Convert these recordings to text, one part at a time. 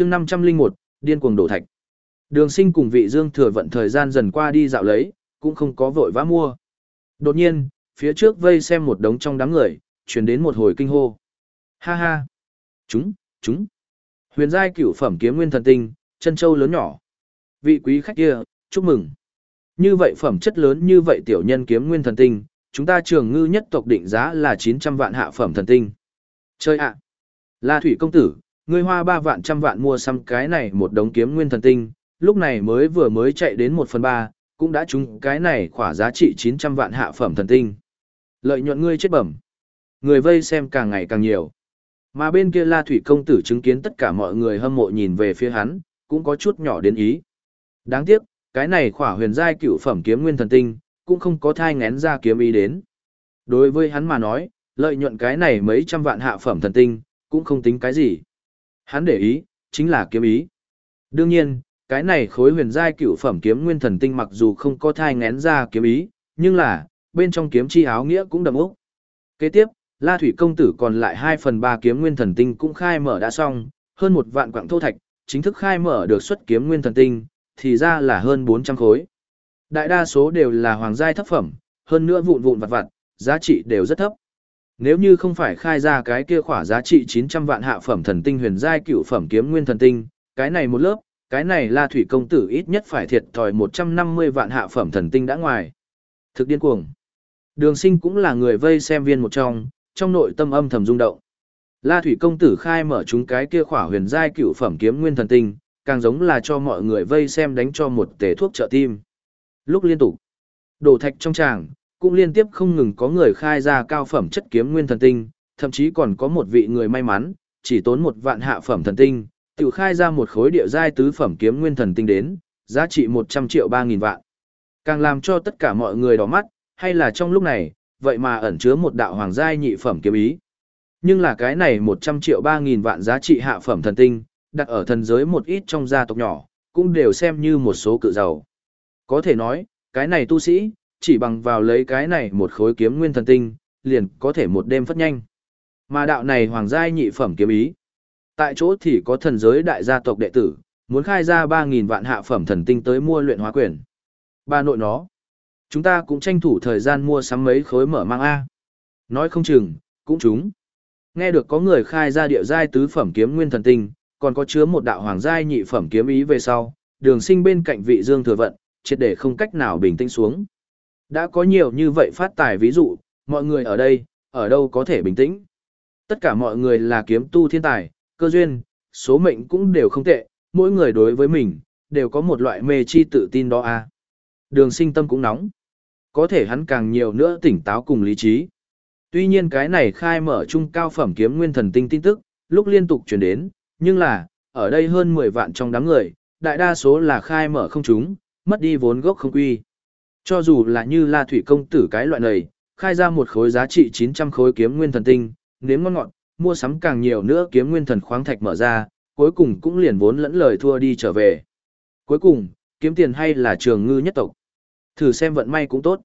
chương 501, điên cuồng đổ thạch. Đường sinh cùng vị dương thừa vận thời gian dần qua đi dạo lấy, cũng không có vội vã mua. Đột nhiên, phía trước vây xem một đống trong đám người, chuyển đến một hồi kinh hô. Ha ha! Chúng, chúng! Huyền giai cửu phẩm kiếm nguyên thần tinh, chân châu lớn nhỏ. Vị quý khách kia, chúc mừng! Như vậy phẩm chất lớn như vậy tiểu nhân kiếm nguyên thần tinh, chúng ta trường ngư nhất tộc định giá là 900 vạn hạ phẩm thần tinh. Chơi ạ! La Thủy Công Tử, ngươi hoa ba vạn trăm vạn mua xăm cái này một đống kiếm nguyên thần tinh, lúc này mới vừa mới chạy đến một phần ba, cũng đã trúng cái này khỏa giá trị 900 vạn hạ phẩm thần tinh. Lợi nhuận ngươi chết bẩm. Người vây xem càng ngày càng nhiều. Mà bên kia La Thủy Công Tử chứng kiến tất cả mọi người hâm mộ nhìn về phía hắn, cũng có chút nhỏ đến ý. Đáng tiếc, cái này khỏa huyền giai cựu phẩm kiếm nguyên thần tinh, cũng không có thai ngén ra kiếm ý đến. Đối với hắn mà nói, lợi nhuận cái này mấy trăm vạn hạ phẩm thần tinh, cũng không tính cái gì. Hắn để ý, chính là kiếm ý. Đương nhiên, cái này khối huyền giai cựu phẩm kiếm nguyên thần tinh mặc dù không có thai ngén ra kiếm ý, nhưng là, bên trong kiếm chi áo nghĩa cũng đậm ốc. Kế tiếp, La Thủy công tử còn lại 2 phần 3 kiếm nguyên thần tinh cũng khai mở đã xong, hơn một vạn quặng thô thạch, chính thức khai mở được xuất kiếm nguyên thần tinh, thì ra là hơn 400 khối. Đại đa số đều là hoàng giai thấp phẩm, hơn nữa vụn vụn vặt vặt, giá trị đều rất thấp. Nếu như không phải khai ra cái kia khỏa giá trị 900 vạn hạ phẩm thần tinh huyền giai cựu phẩm kiếm nguyên thần tinh, cái này một lớp, cái này La Thủy công tử ít nhất phải thiệt thòi 150 vạn hạ phẩm thần tinh đã ngoài. Thực điên cuồng. Đường sinh cũng là người vây xem viên một trong, trong nội tâm âm thầm rung động. La Thủy công tử khai mở chúng cái kia khỏa huyền giai cựu phẩm kiếm nguyên thần tinh, càng giống là cho mọi người vây xem đánh cho một tể thuốc trợ tim. Lúc liên tục, đổ thạch trong tràng, cũng liên tiếp không ngừng có người khai ra cao phẩm chất kiếm nguyên thần tinh, thậm chí còn có một vị người may mắn, chỉ tốn một vạn hạ phẩm thần tinh, tự khai ra một khối địa giai tứ phẩm kiếm nguyên thần tinh đến, giá trị 100 triệu 3.000 vạn. Càng làm cho tất cả mọi người đỏ mắt, hay là trong lúc này, vậy mà ẩn chứa một đạo hoàng giai nhị phẩm kiếm ý. Nhưng là cái này 100 triệu 3.000 vạn giá trị hạ phẩm thần tinh, đặt ở thần giới một ít trong gia tộc nhỏ, cũng đều xem như một số cự giàu. Có thể nói, cái này tu sĩ, chỉ bằng vào lấy cái này một khối kiếm nguyên thần tinh, liền có thể một đêm phất nhanh. Mà đạo này hoàng giai nhị phẩm kiếm ý. Tại chỗ thì có thần giới đại gia tộc đệ tử, muốn khai ra 3.000 vạn hạ phẩm thần tinh tới mua luyện hóa quyền. Ba nội nó. Chúng ta cũng tranh thủ thời gian mua sắm mấy khối mở mang A. Nói không chừng, cũng chúng. Nghe được có người khai ra địa giai tứ phẩm kiếm nguyên thần tinh, còn có chứa một đạo hoàng giai nhị phẩm kiếm ý về sau, đường sinh bên cạnh vị dương thừa vận, triệt để không cách nào bình tĩnh xuống. Đã có nhiều như vậy phát tài ví dụ, mọi người ở đây, ở đâu có thể bình tĩnh. Tất cả mọi người là kiếm tu thiên tài, cơ duyên, số mệnh cũng đều không tệ, mỗi người đối với mình, đều có một loại mê chi tự tin đó a Đường sinh tâm cũng nóng. Có thể hắn càng nhiều nữa tỉnh táo cùng lý trí. Tuy nhiên cái này khai mở trung cao phẩm kiếm nguyên thần tinh tin tức, lúc liên tục chuyển đến, nhưng là, ở đây hơn 10 vạn trong đám người, đại đa số là khai mở không chúng, mất đi vốn gốc không quy. Cho dù là như La Thủy công tử cái loại này, khai ra một khối giá trị 900 khối kiếm nguyên thần tinh, nếm ngon ngọt, mua sắm càng nhiều nữa kiếm nguyên thần khoáng thạch mở ra, cuối cùng cũng liền vốn lẫn lời thua đi trở về. Cuối cùng, kiếm tiền hay là trường ngư nhất tộc. Thử xem vận may cũng tốt.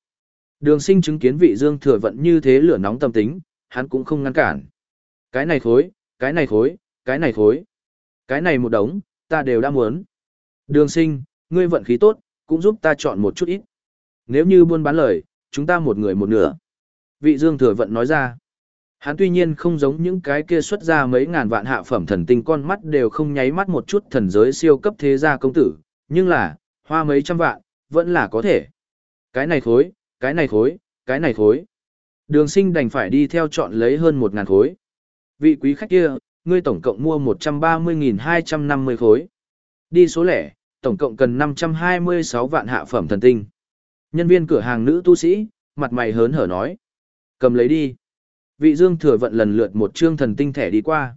Đường sinh chứng kiến vị dương thừa vận như thế lửa nóng tâm tính, hắn cũng không ngăn cản. Cái này khối, cái này khối, cái này khối. Cái này một đống, ta đều đã muốn. Đường sinh, ngươi vận khí tốt, cũng giúp ta chọn một chút ít. Nếu như buôn bán lời, chúng ta một người một nửa. Vị dương thừa vận nói ra. Hắn tuy nhiên không giống những cái kia xuất ra mấy ngàn vạn hạ phẩm thần tinh con mắt đều không nháy mắt một chút thần giới siêu cấp thế gia công tử, nhưng là, hoa mấy trăm vạn, vẫn là có thể. Cái này khối, cái này khối, cái này khối. Đường sinh đành phải đi theo chọn lấy hơn một ngàn khối. Vị quý khách kia, ngươi tổng cộng mua 130.250 khối. Đi số lẻ, tổng cộng cần 526 vạn hạ phẩm thần tinh. Nhân viên cửa hàng nữ tu sĩ, mặt mày hớn hở nói. Cầm lấy đi. Vị dương thừa vận lần lượt một chương thần tinh thẻ đi qua.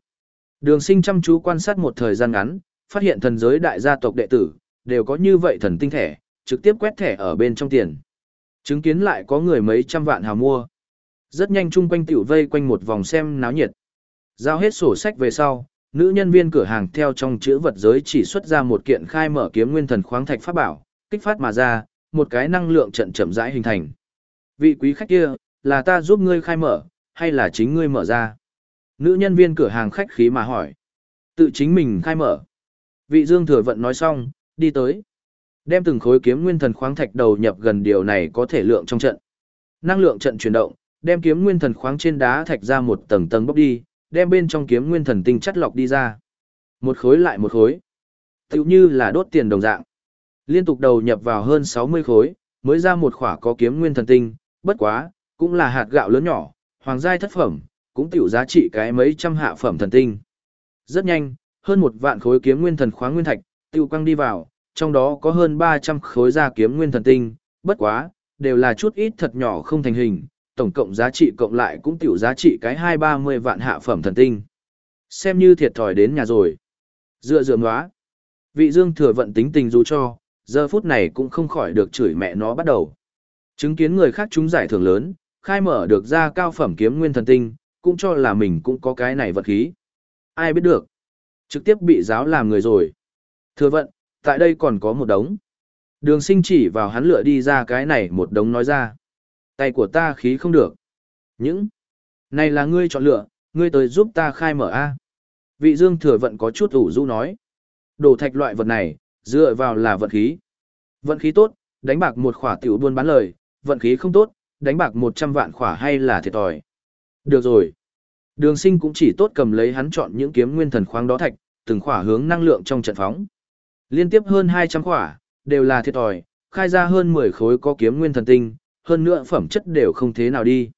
Đường sinh chăm chú quan sát một thời gian ngắn, phát hiện thần giới đại gia tộc đệ tử, đều có như vậy thần tinh thẻ, trực tiếp quét thẻ ở bên trong tiền. Chứng kiến lại có người mấy trăm vạn hào mua. Rất nhanh chung quanh tiểu vây quanh một vòng xem náo nhiệt. Giao hết sổ sách về sau, nữ nhân viên cửa hàng theo trong chữ vật giới chỉ xuất ra một kiện khai mở kiếm nguyên thần khoáng thạch pháp bảo, kích phát mà ra, một cái năng lượng trận chậm rãi hình thành. Vị quý khách kia, là ta giúp ngươi khai mở, hay là chính ngươi mở ra? Nữ nhân viên cửa hàng khách khí mà hỏi. Tự chính mình khai mở. Vị Dương Thừa Vận nói xong, đi tới. Đem từng khối kiếm nguyên thần khoáng thạch đầu nhập gần điều này có thể lượng trong trận. Năng lượng trận chuyển động, đem kiếm nguyên thần khoáng trên đá thạch ra một tầng tầng bốc đi, đem bên trong kiếm nguyên thần tinh chất lọc đi ra. Một khối lại một khối. Tựu như là đốt tiền đồng dạng. Liên tục đầu nhập vào hơn 60 khối, mới ra một khỏa có kiếm nguyên thần tinh, bất quá, cũng là hạt gạo lớn nhỏ, hoàng giai thất phẩm, cũng tiểu giá trị cái mấy trăm hạ phẩm thần tinh. Rất nhanh, hơn một vạn khối kiếm nguyên thần khoáng nguyên thạch, tiêu quăng đi vào, trong đó có hơn 300 khối ra kiếm nguyên thần tinh, bất quá, đều là chút ít thật nhỏ không thành hình, tổng cộng giá trị cộng lại cũng tiểu giá trị cái 2-30 vạn hạ phẩm thần tinh. Xem như thiệt thòi đến nhà rồi. Dựa dựa hóa. Vị dương thừa vận tính tình dù cho, giờ phút này cũng không khỏi được chửi mẹ nó bắt đầu. Chứng kiến người khác chúng giải thưởng lớn, khai mở được ra cao phẩm kiếm nguyên thần tinh, cũng cho là mình cũng có cái này vật khí. Ai biết được. Trực tiếp bị giáo làm người rồi. Thừa vận, tại đây còn có một đống. Đường sinh chỉ vào hắn lựa đi ra cái này một đống nói ra. Tay của ta khí không được. Những. Này là ngươi chọn lựa, ngươi tới giúp ta khai mở A. Vị dương thừa vận có chút ủ rũ nói. Đồ thạch loại vật này, dựa vào là vận khí. Vận khí tốt, đánh bạc một khỏa tiểu buôn bán lời, vận khí không tốt, đánh bạc 100 vạn khỏa hay là thiệt thòi. Được rồi. Đường sinh cũng chỉ tốt cầm lấy hắn chọn những kiếm nguyên thần khoáng đó thạch, từng khỏa hướng năng lượng trong trận phóng. Liên tiếp hơn 200 khỏa, đều là thiệt thòi, khai ra hơn 10 khối có kiếm nguyên thần tinh, hơn nữa phẩm chất đều không thế nào đi.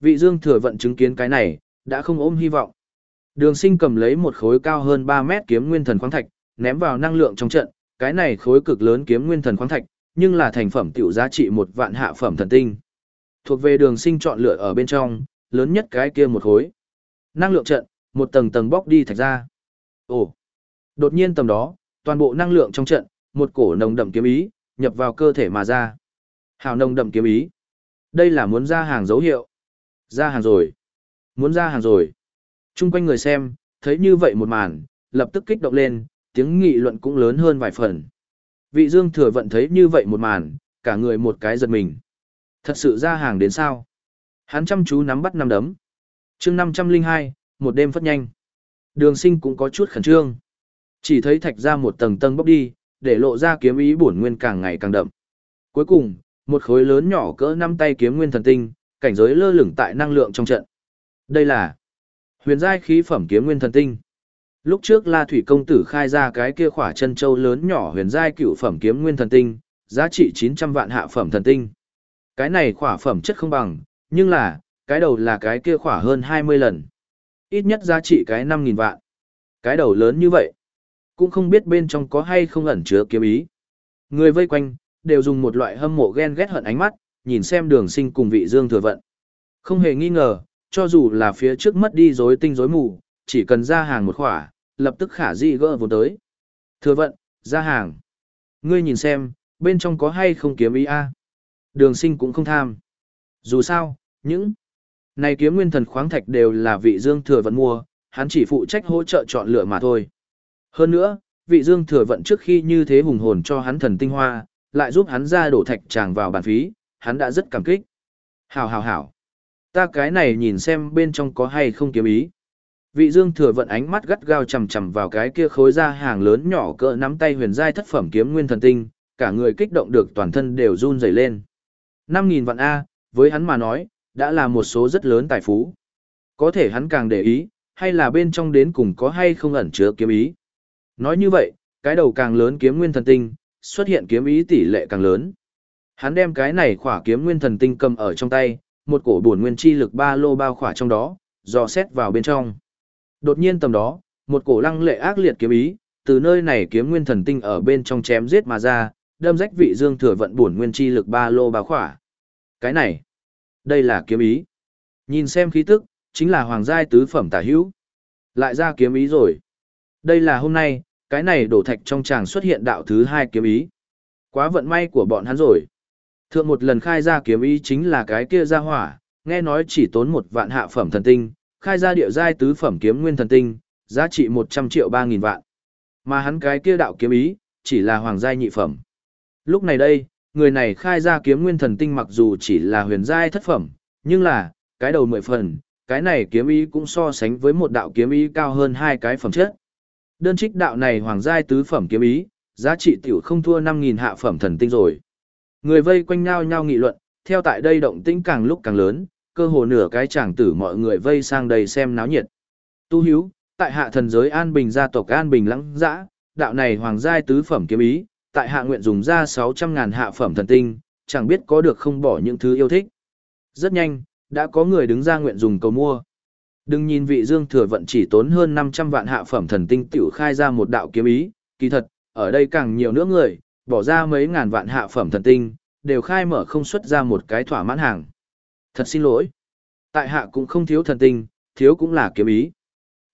Vị dương thừa vận chứng kiến cái này, đã không ôm hy vọng. Đường sinh cầm lấy một khối cao hơn 3 mét kiếm nguyên thần khoáng thạch, ném vào năng lượng trong trận, cái này khối cực lớn kiếm nguyên thần khoáng thạch, nhưng là thành phẩm tiểu giá trị một vạn hạ phẩm thần tinh. Thuộc về đường sinh chọn lựa ở bên trong, lớn nhất cái kia một khối. Năng lượng trận, một tầng tầng bóc đi thạch ra. Ồ! Đột nhiên tầm đó, toàn bộ năng lượng trong trận, một cổ nồng đậm kiếm ý, nhập vào cơ thể mà ra. Hào nồng đậm kiếm ý. Đây là muốn ra hàng dấu hiệu. Ra hàng rồi. Muốn ra hàng rồi. Trung quanh người xem, thấy như vậy một màn, lập tức kích động lên, tiếng nghị luận cũng lớn hơn vài phần. Vị dương thừa vận thấy như vậy một màn, cả người một cái giật mình. Thật sự ra hàng đến sao? Hắn chăm chú nắm bắt năm đấm. chương 502, một đêm phất nhanh. Đường sinh cũng có chút khẩn trương. Chỉ thấy thạch ra một tầng tầng bốc đi, để lộ ra kiếm ý bổn nguyên càng ngày càng đậm. Cuối cùng, một khối lớn nhỏ cỡ năm tay kiếm nguyên thần tinh, cảnh giới lơ lửng tại năng lượng trong trận. Đây là huyền giai khí phẩm kiếm nguyên thần tinh. Lúc trước La Thủy công tử khai ra cái kia khỏa chân châu lớn nhỏ huyền giai cựu phẩm kiếm nguyên thần tinh, giá trị 900 vạn hạ phẩm thần tinh. Cái này khỏa phẩm chất không bằng, nhưng là, cái đầu là cái kia khỏa hơn 20 lần. Ít nhất giá trị cái 5.000 vạn. Cái đầu lớn như vậy, cũng không biết bên trong có hay không ẩn chứa kiếm ý. Người vây quanh, đều dùng một loại hâm mộ ghen ghét hận ánh mắt, nhìn xem đường sinh cùng vị dương thừa vận. Không hề nghi ngờ, cho dù là phía trước mất đi rối tinh rối mù, chỉ cần ra hàng một khỏa, lập tức khả di gỡ vốn tới. Thừa vận, ra hàng. Ngươi nhìn xem, bên trong có hay không kiếm ý a Đường sinh cũng không tham. Dù sao, những này kiếm nguyên thần khoáng thạch đều là vị dương thừa vận mua, hắn chỉ phụ trách hỗ trợ chọn lựa mà thôi. Hơn nữa, vị dương thừa vận trước khi như thế hùng hồn cho hắn thần tinh hoa, lại giúp hắn ra đổ thạch tràng vào bàn phí, hắn đã rất cảm kích. Hảo hảo hảo. Ta cái này nhìn xem bên trong có hay không kiếm ý. Vị Dương Thừa vận ánh mắt gắt gao chằm chằm vào cái kia khối ra hàng lớn nhỏ cỡ nắm tay huyền giai thất phẩm kiếm nguyên thần tinh, cả người kích động được toàn thân đều run rẩy lên. 5000 vạn a, với hắn mà nói, đã là một số rất lớn tài phú. Có thể hắn càng để ý, hay là bên trong đến cùng có hay không ẩn chứa kiếm ý. Nói như vậy, cái đầu càng lớn kiếm nguyên thần tinh, xuất hiện kiếm ý tỷ lệ càng lớn. Hắn đem cái này khỏa kiếm nguyên thần tinh cầm ở trong tay, một cổ bổn nguyên chi lực ba lô bao khỏa trong đó, dò xét vào bên trong. Đột nhiên tầm đó, một cổ lăng lệ ác liệt kiếm ý, từ nơi này kiếm nguyên thần tinh ở bên trong chém giết mà ra, đâm rách vị dương thừa vận bổn nguyên chi lực ba lô bá khỏa. Cái này, đây là kiếm ý. Nhìn xem khí tức, chính là hoàng giai tứ phẩm tả hữu. Lại ra kiếm ý rồi. Đây là hôm nay, cái này đổ thạch trong tràng xuất hiện đạo thứ hai kiếm ý. Quá vận may của bọn hắn rồi. Thượng một lần khai ra kiếm ý chính là cái kia ra hỏa, nghe nói chỉ tốn một vạn hạ phẩm thần tinh, khai ra địa giai tứ phẩm kiếm nguyên thần tinh, giá trị 100 triệu 3000 vạn. Mà hắn cái kia đạo kiếm ý, chỉ là hoàng giai nhị phẩm. Lúc này đây, người này khai ra kiếm nguyên thần tinh mặc dù chỉ là huyền giai thất phẩm, nhưng là, cái đầu mười phần, cái này kiếm ý cũng so sánh với một đạo kiếm ý cao hơn hai cái phẩm chất. Đơn trích đạo này hoàng giai tứ phẩm kiếm ý, giá trị tiểu không thua 5.000 hạ phẩm thần tinh rồi. Người vây quanh nhau nhau nghị luận, theo tại đây động tĩnh càng lúc càng lớn, cơ hồ nửa cái chàng tử mọi người vây sang đây xem náo nhiệt. Tu hiếu, tại hạ thần giới An Bình gia tộc An Bình lãng dã, đạo này hoàng giai tứ phẩm kiếm ý, tại hạ nguyện dùng ra 600 ngàn hạ phẩm thần tinh, chẳng biết có được không bỏ những thứ yêu thích. Rất nhanh, đã có người đứng ra nguyện dùng cầu mua. Đừng nhìn vị Dương Thừa vận chỉ tốn hơn 500 vạn hạ phẩm thần tinh tiểu khai ra một đạo kiếm ý, kỳ thật, ở đây càng nhiều nữa người, bỏ ra mấy ngàn vạn hạ phẩm thần tinh, đều khai mở không xuất ra một cái thỏa mãn hàng. Thật xin lỗi. Tại hạ cũng không thiếu thần tinh, thiếu cũng là kiếm ý.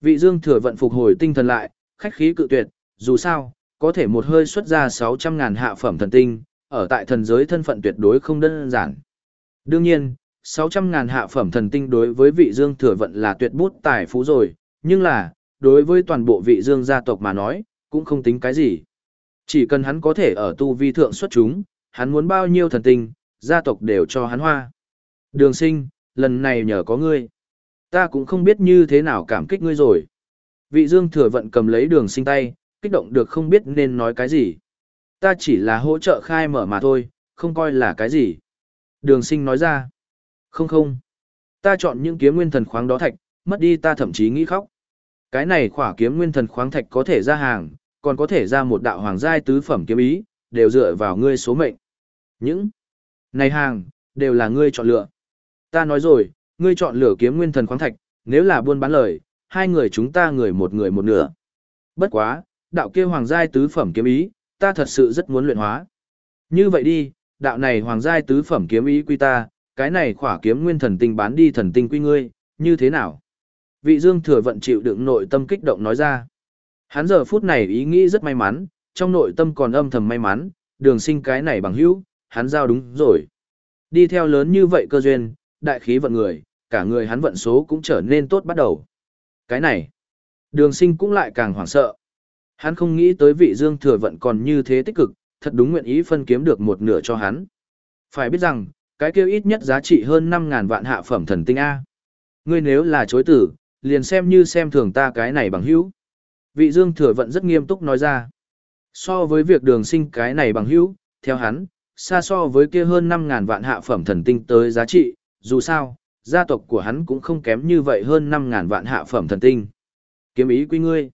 Vị Dương Thừa vận phục hồi tinh thần lại, khách khí cự tuyệt, dù sao, có thể một hơi xuất ra 600 ngàn hạ phẩm thần tinh, ở tại thần giới thân phận tuyệt đối không đơn giản. Đương nhiên, 600 ngàn hạ phẩm thần tinh đối với vị dương thừa vận là tuyệt bút tài phú rồi, nhưng là, đối với toàn bộ vị dương gia tộc mà nói, cũng không tính cái gì. Chỉ cần hắn có thể ở tu vi thượng xuất chúng, hắn muốn bao nhiêu thần tinh, gia tộc đều cho hắn hoa. Đường sinh, lần này nhờ có ngươi. Ta cũng không biết như thế nào cảm kích ngươi rồi. Vị dương thừa vận cầm lấy đường sinh tay, kích động được không biết nên nói cái gì. Ta chỉ là hỗ trợ khai mở mà thôi, không coi là cái gì. Đường sinh nói ra. Không không. Ta chọn những kiếm nguyên thần khoáng đó thạch, mất đi ta thậm chí nghĩ khóc. Cái này khỏa kiếm nguyên thần khoáng thạch có thể ra hàng, còn có thể ra một đạo hoàng giai tứ phẩm kiếm ý, đều dựa vào ngươi số mệnh. Những này hàng, đều là ngươi chọn lựa. Ta nói rồi, ngươi chọn lửa kiếm nguyên thần khoáng thạch, nếu là buôn bán lời, hai người chúng ta người một người một nửa. Bất quá, đạo kia hoàng giai tứ phẩm kiếm ý, ta thật sự rất muốn luyện hóa. Như vậy đi, đạo này hoàng giai tứ phẩm kiếm ý quy ta, cái này khỏa kiếm nguyên thần tinh bán đi thần tinh quy ngươi, như thế nào? Vị Dương thừa vận chịu đựng nội tâm kích động nói ra. Hắn giờ phút này ý nghĩ rất may mắn, trong nội tâm còn âm thầm may mắn, đường sinh cái này bằng hữu, hắn giao đúng rồi. Đi theo lớn như vậy cơ duyên, đại khí vận người, cả người hắn vận số cũng trở nên tốt bắt đầu. Cái này, đường sinh cũng lại càng hoảng sợ. Hắn không nghĩ tới vị Dương thừa vận còn như thế tích cực, thật đúng nguyện ý phân kiếm được một nửa cho hắn. Phải biết rằng, cái kêu ít nhất giá trị hơn 5.000 vạn hạ phẩm thần tinh A. Ngươi nếu là chối tử, liền xem như xem thường ta cái này bằng hữu. Vị Dương Thừa Vận rất nghiêm túc nói ra. So với việc đường sinh cái này bằng hữu, theo hắn, xa so với kia hơn 5.000 vạn hạ phẩm thần tinh tới giá trị, dù sao, gia tộc của hắn cũng không kém như vậy hơn 5.000 vạn hạ phẩm thần tinh. Kiếm ý quy ngươi.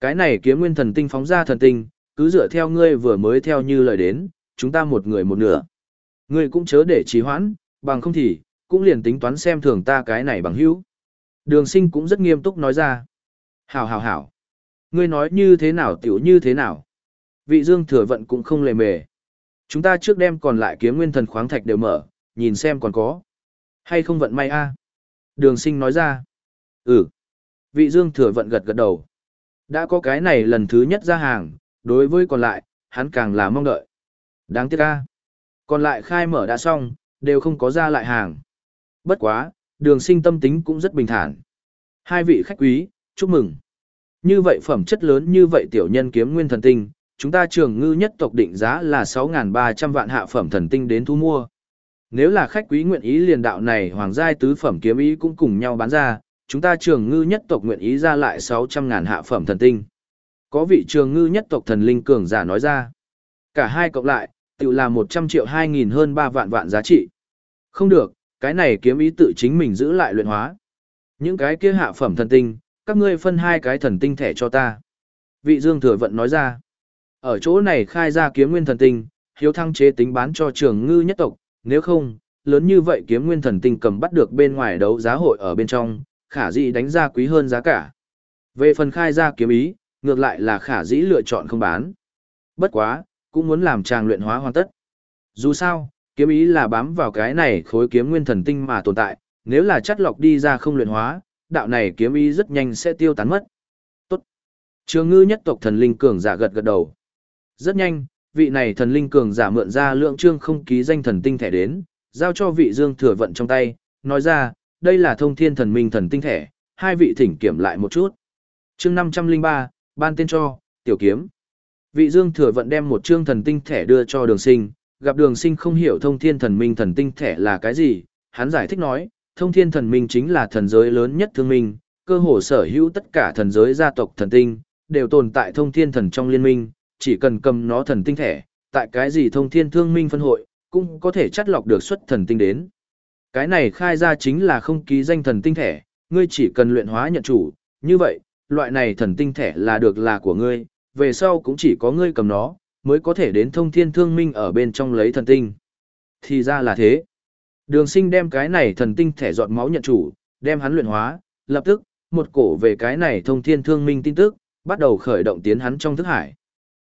Cái này kiếm nguyên thần tinh phóng ra thần tinh, cứ dựa theo ngươi vừa mới theo như lời đến, chúng ta một người một nửa. Ngươi cũng chớ để trì hoãn, bằng không thì, cũng liền tính toán xem thường ta cái này bằng hữu. Đường sinh cũng rất nghiêm túc nói ra. Hảo hảo hảo. Ngươi nói như thế nào tiểu như thế nào. Vị dương thừa vận cũng không lề mề. Chúng ta trước đem còn lại kiếm nguyên thần khoáng thạch đều mở, nhìn xem còn có. Hay không vận may a Đường sinh nói ra. Ừ. Vị dương thừa vận gật gật đầu. Đã có cái này lần thứ nhất ra hàng, đối với còn lại, hắn càng là mong đợi. Đáng tiếc a còn lại khai mở đã xong, đều không có ra lại hàng. Bất quá, đường sinh tâm tính cũng rất bình thản. Hai vị khách quý, chúc mừng. Như vậy phẩm chất lớn như vậy tiểu nhân kiếm nguyên thần tinh, chúng ta trường ngư nhất tộc định giá là 6.300 vạn hạ phẩm thần tinh đến thu mua. Nếu là khách quý nguyện ý liền đạo này hoàng giai tứ phẩm kiếm ý cũng cùng nhau bán ra, chúng ta trường ngư nhất tộc nguyện ý ra lại 600 ngàn hạ phẩm thần tinh. Có vị trường ngư nhất tộc thần linh cường giả nói ra. Cả hai cộng lại, tự là 100 triệu 2.000 hơn 3 vạn vạn giá trị. Không được, cái này kiếm ý tự chính mình giữ lại luyện hóa. Những cái kia hạ phẩm thần tinh, các ngươi phân hai cái thần tinh thẻ cho ta. Vị Dương Thừa Vận nói ra. Ở chỗ này khai ra kiếm nguyên thần tinh, hiếu thăng chế tính bán cho trường ngư nhất tộc, nếu không, lớn như vậy kiếm nguyên thần tinh cầm bắt được bên ngoài đấu giá hội ở bên trong, khả dĩ đánh ra quý hơn giá cả. Về phần khai ra kiếm ý, ngược lại là khả dĩ lựa chọn không bán. Bất quá, cũng muốn làm chàng luyện hóa hoàn tất. Dù sao, kiếm ý là bám vào cái này khối kiếm nguyên thần tinh mà tồn tại, nếu là chất lọc đi ra không luyện hóa, đạo này kiếm ý rất nhanh sẽ tiêu tán mất. Tốt. Trường ngư nhất tộc thần linh cường giả gật gật đầu. Rất nhanh, vị này thần linh cường giả mượn ra lượng trương không ký danh thần tinh thẻ đến, giao cho vị dương thừa vận trong tay, nói ra, đây là thông thiên thần minh thần tinh thẻ, hai vị thỉnh kiểm lại một chút. Chương 503, ban tên cho, tiểu kiếm. Vị Dương Thừa Vận đem một trương thần tinh thẻ đưa cho Đường Sinh, gặp Đường Sinh không hiểu thông thiên thần minh thần tinh thẻ là cái gì, hắn giải thích nói, thông thiên thần minh chính là thần giới lớn nhất thương minh, cơ hồ sở hữu tất cả thần giới gia tộc thần tinh, đều tồn tại thông thiên thần trong liên minh, chỉ cần cầm nó thần tinh thẻ, tại cái gì thông thiên thương minh phân hội, cũng có thể chắt lọc được xuất thần tinh đến. Cái này khai ra chính là không ký danh thần tinh thẻ, ngươi chỉ cần luyện hóa nhận chủ, như vậy, loại này thần tinh thẻ là được là của ngươi, về sau cũng chỉ có ngươi cầm nó, mới có thể đến thông thiên thương minh ở bên trong lấy thần tinh. Thì ra là thế. Đường sinh đem cái này thần tinh thẻ giọt máu nhận chủ, đem hắn luyện hóa, lập tức, một cổ về cái này thông thiên thương minh tin tức, bắt đầu khởi động tiến hắn trong thức hải.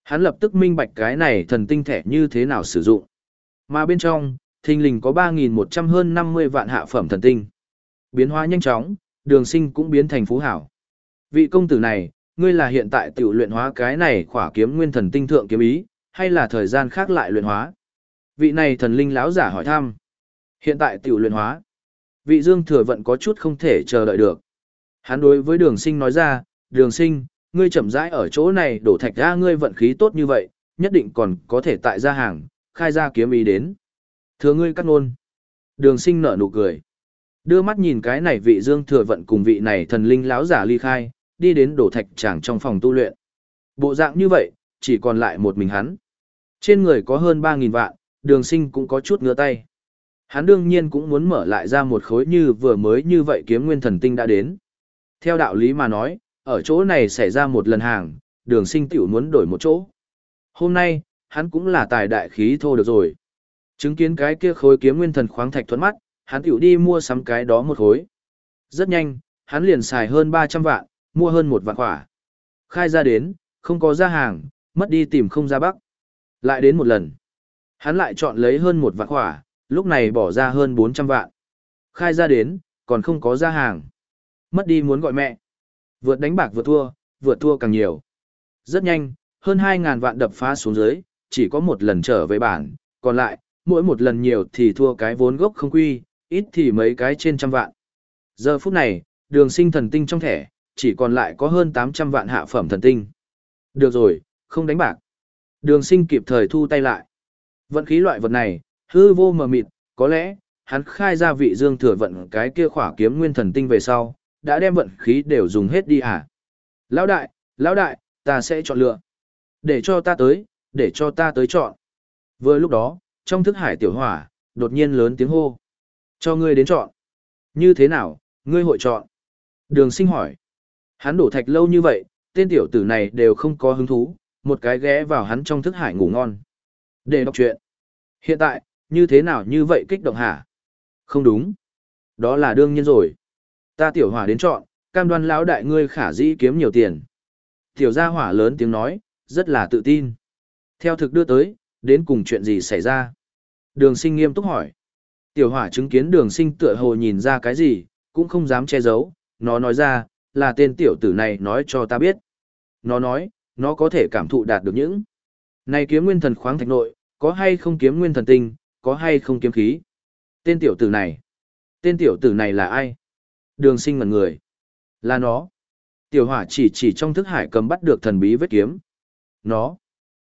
Hắn lập tức minh bạch cái này thần tinh thẻ như thế nào sử dụng. Mà bên trong, thình lình có 3.100 hơn 50 vạn hạ phẩm thần tinh. Biến hóa nhanh chóng, đường sinh cũng biến thành phú hảo. Vị công tử này, ngươi là hiện tại tiểu luyện hóa cái này khỏa kiếm nguyên thần tinh thượng kiếm ý, hay là thời gian khác lại luyện hóa? Vị này thần linh lão giả hỏi thăm. Hiện tại tiểu luyện hóa. Vị dương thừa vận có chút không thể chờ đợi được. Hắn đối với đường sinh nói ra, đường sinh, ngươi chậm rãi ở chỗ này đổ thạch ra ngươi vận khí tốt như vậy, nhất định còn có thể tại ra hàng, khai ra kiếm ý đến. Thừa ngươi cắt ngôn. Đường sinh nở nụ cười. Đưa mắt nhìn cái này vị dương thừa vận cùng vị này thần linh lão giả ly khai, đi đến đổ thạch tràng trong phòng tu luyện. Bộ dạng như vậy, chỉ còn lại một mình hắn. Trên người có hơn 3.000 vạn, đường sinh cũng có chút ngứa tay. Hắn đương nhiên cũng muốn mở lại ra một khối như vừa mới như vậy kiếm nguyên thần tinh đã đến. Theo đạo lý mà nói, ở chỗ này xảy ra một lần hàng, đường sinh tiểu muốn đổi một chỗ. Hôm nay, hắn cũng là tài đại khí thô được rồi. Chứng kiến cái kia khối kiếm nguyên thần khoáng thạch thuẫn mắt, hắn tiểu đi mua sắm cái đó một khối. Rất nhanh, hắn liền xài hơn 300 vạn, mua hơn một vạn quả. Khai ra đến, không có ra hàng, mất đi tìm không ra bắc. Lại đến một lần. Hắn lại chọn lấy hơn một vạn quả, lúc này bỏ ra hơn 400 vạn. Khai ra đến, còn không có ra hàng. Mất đi muốn gọi mẹ. Vượt đánh bạc vượt thua, vượt thua càng nhiều. Rất nhanh, hơn 2.000 vạn đập phá xuống dưới, chỉ có một lần trở về bản, còn lại, mỗi một lần nhiều thì thua cái vốn gốc không quy, ít thì mấy cái trên trăm vạn. Giờ phút này, đường sinh thần tinh trong thẻ, chỉ còn lại có hơn 800 vạn hạ phẩm thần tinh. Được rồi, không đánh bạc. Đường sinh kịp thời thu tay lại. Vận khí loại vật này, hư vô mờ mịt, có lẽ, hắn khai ra vị dương thừa vận cái kia khỏa kiếm nguyên thần tinh về sau, đã đem vận khí đều dùng hết đi à. Lão đại, lão đại, ta sẽ chọn lựa. Để cho ta tới, để cho ta tới chọn. Vừa lúc đó, trong thức hải tiểu hỏa, đột nhiên lớn tiếng hô. Cho ngươi đến chọn. Như thế nào, ngươi hội chọn? Đường sinh hỏi. Hắn đổ thạch lâu như vậy, tên tiểu tử này đều không có hứng thú, một cái ghé vào hắn trong thức hải ngủ ngon. Để đọc chuyện. Hiện tại, như thế nào như vậy kích động hả? Không đúng. Đó là đương nhiên rồi. Ta tiểu hỏa đến chọn, cam đoan lão đại ngươi khả dĩ kiếm nhiều tiền. Tiểu gia hỏa lớn tiếng nói, rất là tự tin. Theo thực đưa tới, đến cùng chuyện gì xảy ra? Đường sinh nghiêm túc hỏi. Tiểu hỏa chứng kiến đường sinh tựa hồ nhìn ra cái gì, cũng không dám che giấu, nó nói ra, là tên tiểu tử này nói cho ta biết. Nó nói, nó có thể cảm thụ đạt được những. Này kiếm nguyên thần khoáng thạch nội, có hay không kiếm nguyên thần tinh, có hay không kiếm khí. Tên tiểu tử này. Tên tiểu tử này là ai? Đường sinh ngần người. Là nó. Tiểu hỏa chỉ chỉ trong thức hải cầm bắt được thần bí vết kiếm. Nó.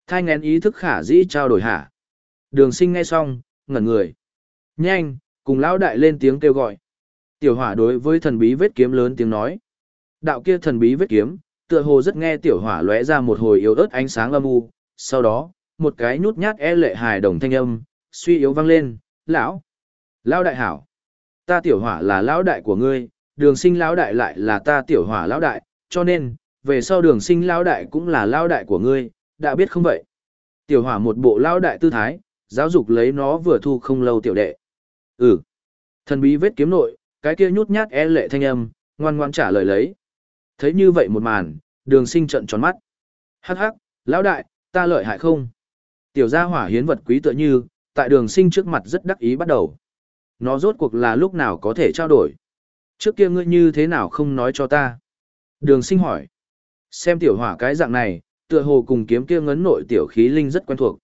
Thai ngén ý thức khả dĩ trao đổi hả. Đường sinh nghe xong, ngẩn người. Nhanh, cùng lão đại lên tiếng kêu gọi. Tiểu hỏa đối với thần bí vết kiếm lớn tiếng nói. Đạo kia thần bí vết kiếm, tựa hồ rất nghe tiểu hỏa lóe ra một hồi yếu ớt ánh sáng âm u, sau đó, một cái nhút nhát e lệ hài đồng thanh âm, suy yếu vang lên, "Lão, lão đại hảo, ta tiểu hỏa là lão đại của ngươi, Đường Sinh lão đại lại là ta tiểu hỏa lão đại, cho nên, về sau Đường Sinh lão đại cũng là lão đại của ngươi, đã biết không vậy?" Tiểu hỏa một bộ lão đại tư thái, giáo dục lấy nó vừa thu không lâu tiểu đệ. "Ừ." Thần bí vết kiếm nội, cái kia nhút nhát e lệ thanh âm, ngoan ngoan trả lời lấy. Thấy như vậy một màn, đường sinh trận tròn mắt. Hắc hắc, lão đại, ta lợi hại không? Tiểu gia hỏa hiến vật quý tựa như, tại đường sinh trước mặt rất đắc ý bắt đầu. Nó rốt cuộc là lúc nào có thể trao đổi. Trước kia ngươi như thế nào không nói cho ta? Đường sinh hỏi. Xem tiểu hỏa cái dạng này, tựa hồ cùng kiếm kia ngấn nội tiểu khí linh rất quen thuộc.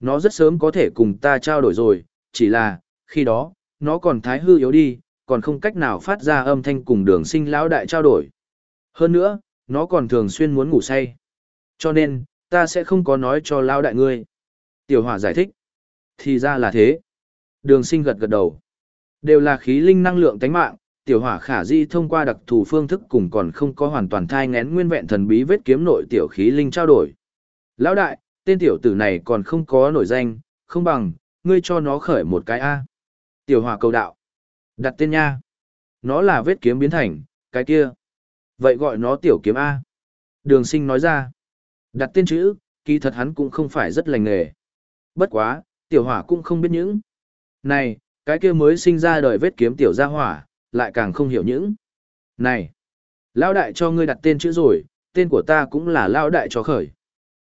Nó rất sớm có thể cùng ta trao đổi rồi, chỉ là, khi đó, nó còn thái hư yếu đi, còn không cách nào phát ra âm thanh cùng đường sinh lão đại trao đổi. Hơn nữa, nó còn thường xuyên muốn ngủ say. Cho nên, ta sẽ không có nói cho lão đại ngươi. Tiểu hỏa giải thích. Thì ra là thế. Đường sinh gật gật đầu. Đều là khí linh năng lượng tánh mạng, tiểu hỏa khả di thông qua đặc thù phương thức cùng còn không có hoàn toàn thai ngén nguyên vẹn thần bí vết kiếm nội tiểu khí linh trao đổi. Lão đại, tên tiểu tử này còn không có nổi danh, không bằng, ngươi cho nó khởi một cái A. Tiểu hỏa cầu đạo. Đặt tên nha. Nó là vết kiếm biến thành, cái kia. Vậy gọi nó tiểu kiếm A. Đường sinh nói ra. Đặt tên chữ, kỳ thật hắn cũng không phải rất lành nghề. Bất quá, tiểu hỏa cũng không biết những. Này, cái kia mới sinh ra đời vết kiếm tiểu gia hỏa, lại càng không hiểu những. Này, lão đại cho ngươi đặt tên chữ rồi, tên của ta cũng là lão đại cho khởi.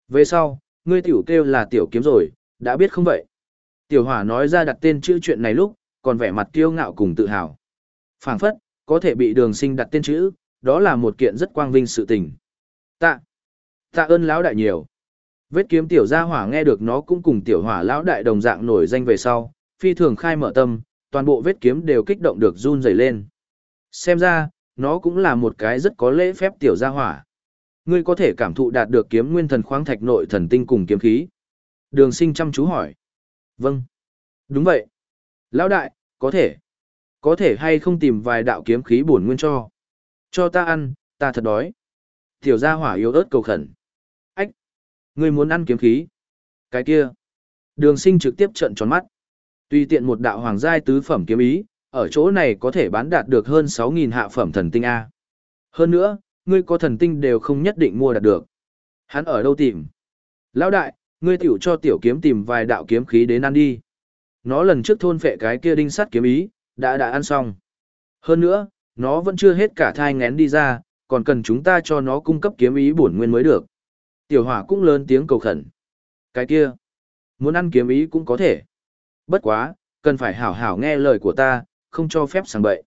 Về sau, ngươi tiểu kêu là tiểu kiếm rồi, đã biết không vậy? Tiểu hỏa nói ra đặt tên chữ chuyện này lúc, còn vẻ mặt kiêu ngạo cùng tự hào. phảng phất, có thể bị đường sinh đặt tên chữ, đó là một kiện rất quang vinh sự tình. Tạ, tạ ơn lão đại nhiều. Vết kiếm tiểu gia hỏa nghe được nó cũng cùng tiểu hỏa lão đại đồng dạng nổi danh về sau, phi thường khai mở tâm, toàn bộ vết kiếm đều kích động được run rẩy lên. Xem ra, nó cũng là một cái rất có lễ phép tiểu gia hỏa. Ngươi có thể cảm thụ đạt được kiếm nguyên thần khoáng thạch nội thần tinh cùng kiếm khí. Đường sinh chăm chú hỏi. Vâng. Đúng vậy. Lão đại, có thể. Có thể hay không tìm vài đạo kiếm khí bổn nguyên cho. Cho ta ăn, ta thật đói. Tiểu gia hỏa yếu ớt cầu khẩn. Ách. Ngươi muốn ăn kiếm khí. Cái kia. Đường sinh trực tiếp trận tròn mắt tuy tiện một đạo hoàng giai tứ phẩm kiếm ý, ở chỗ này có thể bán đạt được hơn 6.000 hạ phẩm thần tinh A. Hơn nữa, ngươi có thần tinh đều không nhất định mua đạt được. Hắn ở đâu tìm? Lão đại, ngươi tiểu cho tiểu kiếm tìm vài đạo kiếm khí đến ăn đi. Nó lần trước thôn phệ cái kia đinh sắt kiếm ý, đã đã ăn xong. Hơn nữa, nó vẫn chưa hết cả thai ngén đi ra, còn cần chúng ta cho nó cung cấp kiếm ý bổn nguyên mới được. Tiểu hỏa cũng lớn tiếng cầu khẩn. Cái kia, muốn ăn kiếm ý cũng có thể. Bất quá, cần phải hảo hảo nghe lời của ta, không cho phép sang bậy.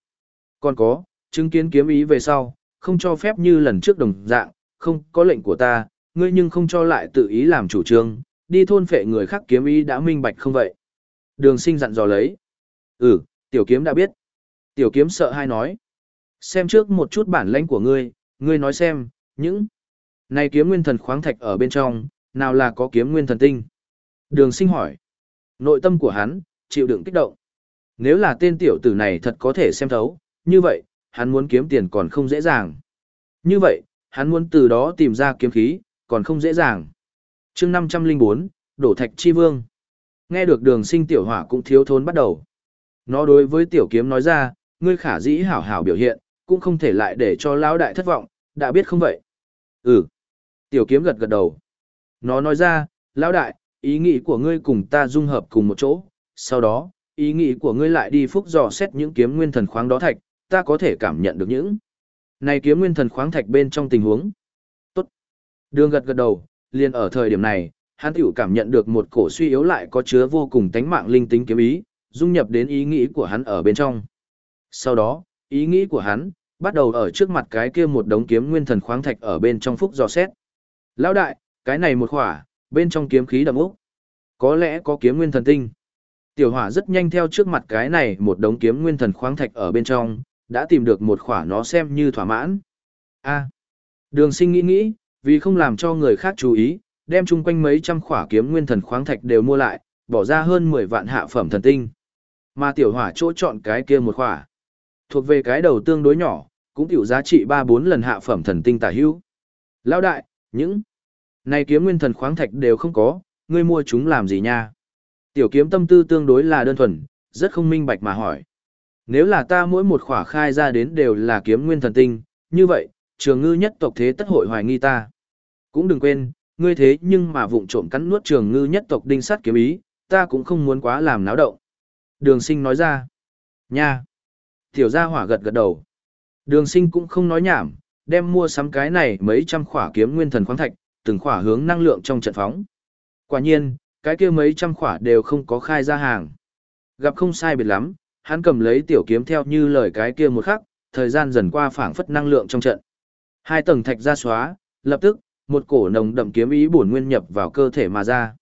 Còn có, chứng kiến kiếm ý về sau, không cho phép như lần trước đồng dạng, không có lệnh của ta, ngươi nhưng không cho lại tự ý làm chủ trương, đi thôn phệ người khác kiếm ý đã minh bạch không vậy. Đường sinh dặn dò lấy. Ừ, tiểu kiếm đã biết. Tiểu kiếm sợ hai nói. Xem trước một chút bản lãnh của ngươi, ngươi nói xem, những này kiếm nguyên thần khoáng thạch ở bên trong, nào là có kiếm nguyên thần tinh. Đường sinh hỏi. Nội tâm của hắn, chịu đựng kích động. Nếu là tên tiểu tử này thật có thể xem thấu, như vậy, hắn muốn kiếm tiền còn không dễ dàng. Như vậy, hắn muốn từ đó tìm ra kiếm khí, còn không dễ dàng. chương 504, Đổ Thạch Chi Vương. Nghe được đường sinh tiểu hỏa cũng thiếu thốn bắt đầu. Nó đối với tiểu kiếm nói ra, ngươi khả dĩ hảo hảo biểu hiện, cũng không thể lại để cho lão đại thất vọng, đã biết không vậy? Ừ. Tiểu kiếm gật gật đầu. Nó nói ra, lão đại, ý nghĩ của ngươi cùng ta dung hợp cùng một chỗ, sau đó, ý nghĩ của ngươi lại đi phúc dò xét những kiếm nguyên thần khoáng đó thạch, ta có thể cảm nhận được những này kiếm nguyên thần khoáng thạch bên trong tình huống. Tốt. Đường gật gật đầu, liền ở thời điểm này, hắn tiểu cảm nhận được một cổ suy yếu lại có chứa vô cùng tánh mạng linh tính kiếm ý, dung nhập đến ý nghĩ của hắn ở bên trong. Sau đó, ý nghĩ của hắn, bắt đầu ở trước mặt cái kia một đống kiếm nguyên thần khoáng thạch ở bên trong phúc dò xét. Lão đại, cái này một khỏa, bên trong kiếm khí đậm úc. Có lẽ có kiếm nguyên thần tinh. Tiểu hỏa rất nhanh theo trước mặt cái này một đống kiếm nguyên thần khoáng thạch ở bên trong, đã tìm được một khỏa nó xem như thỏa mãn. A. đường sinh nghĩ nghĩ, vì không làm cho người khác chú ý, đem chung quanh mấy trăm khỏa kiếm nguyên thần khoáng thạch đều mua lại, bỏ ra hơn 10 vạn hạ phẩm thần tinh. Mà tiểu hỏa chỗ chọn cái kia một khỏa. Thuộc về cái đầu tương đối nhỏ, cũng tiểu giá trị 3-4 lần hạ phẩm thần tinh tả hữu. Lão đại, những này kiếm nguyên thần khoáng thạch đều không có, ngươi mua chúng làm gì nha? Tiểu kiếm tâm tư tương đối là đơn thuần, rất không minh bạch mà hỏi. Nếu là ta mỗi một khỏa khai ra đến đều là kiếm nguyên thần tinh, như vậy, trường ngư nhất tộc thế tất hội hoài nghi ta. Cũng đừng quên, ngươi thế nhưng mà vụng trộm cắn nuốt trường ngư nhất tộc đinh sắt kiếm ý, ta cũng không muốn quá làm náo động. Đường sinh nói ra. Nha. Tiểu gia hỏa gật gật đầu. Đường sinh cũng không nói nhảm, đem mua sắm cái này mấy trăm khỏa kiếm nguyên thần khoáng thạch, từng khỏa hướng năng lượng trong trận phóng. Quả nhiên, cái kia mấy trăm khỏa đều không có khai ra hàng. Gặp không sai biệt lắm, hắn cầm lấy tiểu kiếm theo như lời cái kia một khắc, thời gian dần qua phảng phất năng lượng trong trận. Hai tầng thạch ra xóa, lập tức, một cổ nồng đậm kiếm ý bổn nguyên nhập vào cơ thể mà ra.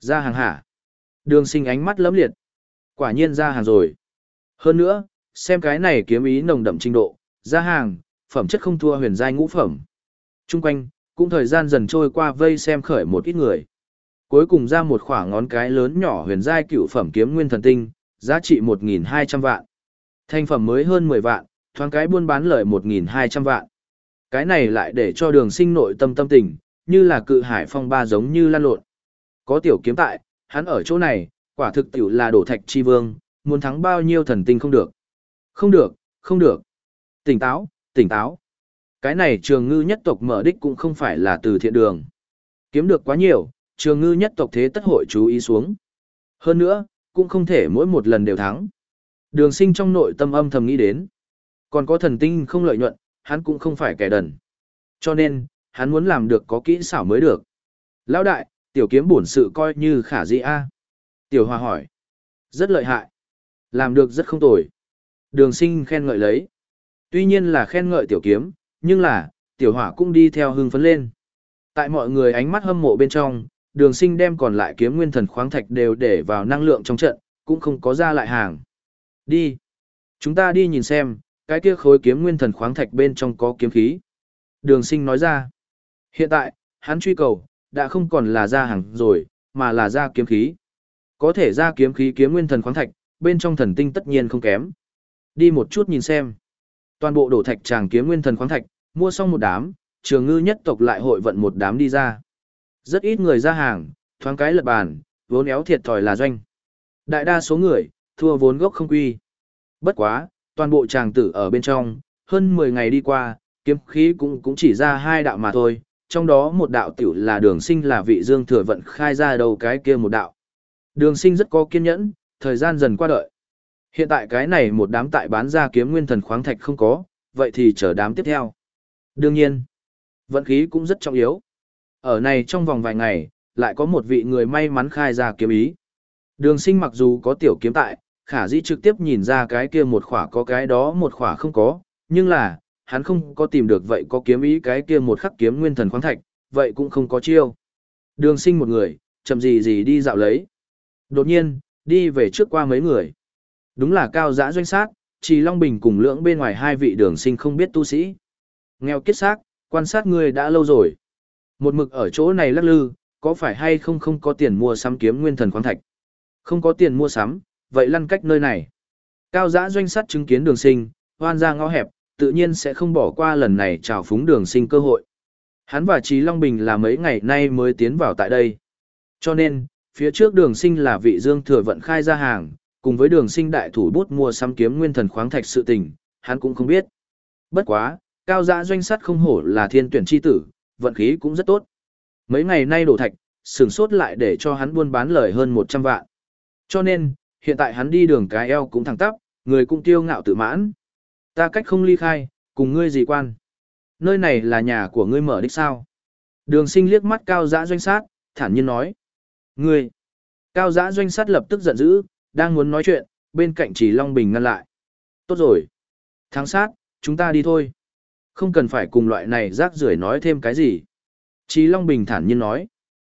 Ra hàng hả? Đường sinh ánh mắt lấm liệt. Quả nhiên ra hàng rồi. Hơn nữa, xem cái này kiếm ý nồng đậm trình độ, ra hàng, phẩm chất không thua huyền giai ngũ phẩm. Trung quanh, cũng thời gian dần trôi qua vây xem khởi một ít người. Cuối cùng ra một khoảng ngón cái lớn nhỏ huyền giai cựu phẩm kiếm nguyên thần tinh, giá trị 1.200 vạn. Thành phẩm mới hơn 10 vạn, thoáng cái buôn bán lợi 1.200 vạn. Cái này lại để cho đường sinh nội tâm tâm tình, như là cự hải phong ba giống như lan lộn. Có tiểu kiếm tại, hắn ở chỗ này, quả thực tiểu là đổ thạch chi vương, muốn thắng bao nhiêu thần tinh không được. Không được, không được. Tỉnh táo, tỉnh táo. Cái này trường ngư nhất tộc mở đích cũng không phải là từ thiện đường. Kiếm được quá nhiều, trường ngư nhất tộc thế tất hội chú ý xuống. Hơn nữa, cũng không thể mỗi một lần đều thắng. Đường sinh trong nội tâm âm thầm nghĩ đến. Còn có thần tinh không lợi nhuận, hắn cũng không phải kẻ đần. Cho nên, hắn muốn làm được có kỹ xảo mới được. Lão đại, tiểu kiếm bổn sự coi như khả dĩ a Tiểu hòa hỏi. Rất lợi hại. Làm được rất không tồi. Đường sinh khen ngợi lấy. Tuy nhiên là khen ngợi tiểu kiếm, nhưng là, tiểu hỏa cũng đi theo hưng phấn lên. Tại mọi người ánh mắt hâm mộ bên trong, đường sinh đem còn lại kiếm nguyên thần khoáng thạch đều để vào năng lượng trong trận, cũng không có ra lại hàng. Đi. Chúng ta đi nhìn xem, cái kia khối kiếm nguyên thần khoáng thạch bên trong có kiếm khí. Đường sinh nói ra. Hiện tại, hắn truy cầu, đã không còn là ra hàng rồi, mà là ra kiếm khí. Có thể ra kiếm khí kiếm nguyên thần khoáng thạch, bên trong thần tinh tất nhiên không kém. Đi một chút nhìn xem. Toàn bộ đổ thạch tràng kiếm nguyên thần khoáng thạch, mua xong một đám, trường ngư nhất tộc lại hội vận một đám đi ra. Rất ít người ra hàng, thoáng cái lật bàn, vốn éo thiệt thòi là doanh. Đại đa số người, thua vốn gốc không quy. Bất quá, toàn bộ tràng tử ở bên trong, hơn 10 ngày đi qua, kiếm khí cũng cũng chỉ ra hai đạo mà thôi, trong đó một đạo tiểu là đường sinh là vị dương thừa vận khai ra đầu cái kia một đạo. Đường sinh rất có kiên nhẫn, thời gian dần qua đợi. Hiện tại cái này một đám tại bán ra kiếm nguyên thần khoáng thạch không có, vậy thì chờ đám tiếp theo. Đương nhiên, vận khí cũng rất trọng yếu. Ở này trong vòng vài ngày, lại có một vị người may mắn khai ra kiếm ý. Đường sinh mặc dù có tiểu kiếm tại, khả dĩ trực tiếp nhìn ra cái kia một khỏa có cái đó một khỏa không có, nhưng là, hắn không có tìm được vậy có kiếm ý cái kia một khắc kiếm nguyên thần khoáng thạch, vậy cũng không có chiêu. Đường sinh một người, chậm gì gì đi dạo lấy. Đột nhiên, đi về trước qua mấy người. Đúng là cao giã doanh sát, chỉ Long Bình cùng lưỡng bên ngoài hai vị đường sinh không biết tu sĩ. Nghèo kiết xác, quan sát người đã lâu rồi. Một mực ở chỗ này lắc lư, có phải hay không không có tiền mua sắm kiếm nguyên thần khoáng thạch? Không có tiền mua sắm, vậy lăn cách nơi này. Cao giã doanh sát chứng kiến đường sinh, hoan ra ngõ hẹp, tự nhiên sẽ không bỏ qua lần này chào phúng đường sinh cơ hội. Hắn và Trí Long Bình là mấy ngày nay mới tiến vào tại đây. Cho nên, phía trước đường sinh là vị dương thừa vận khai ra hàng, cùng với đường sinh đại thủ bút mua xăm kiếm nguyên thần khoáng thạch sự tình, hắn cũng không biết. Bất quá, cao giã doanh sắt không hổ là thiên tuyển chi tử, vận khí cũng rất tốt. Mấy ngày nay đổ thạch, sừng sốt lại để cho hắn buôn bán lời hơn 100 vạn. Cho nên, hiện tại hắn đi đường cái eo cũng thẳng tắp, người cũng tiêu ngạo tự mãn. Ta cách không ly khai, cùng ngươi gì quan. Nơi này là nhà của ngươi mở đích sao. Đường sinh liếc mắt cao giã doanh sát, thản nhiên nói. Ngươi! Cao giã doanh sát lập tức giận dữ, đang muốn nói chuyện, bên cạnh chỉ Long Bình ngăn lại. Tốt rồi. Thắng sát, chúng ta đi thôi. Không cần phải cùng loại này rác rưởi nói thêm cái gì. Chí Long Bình thản nhiên nói.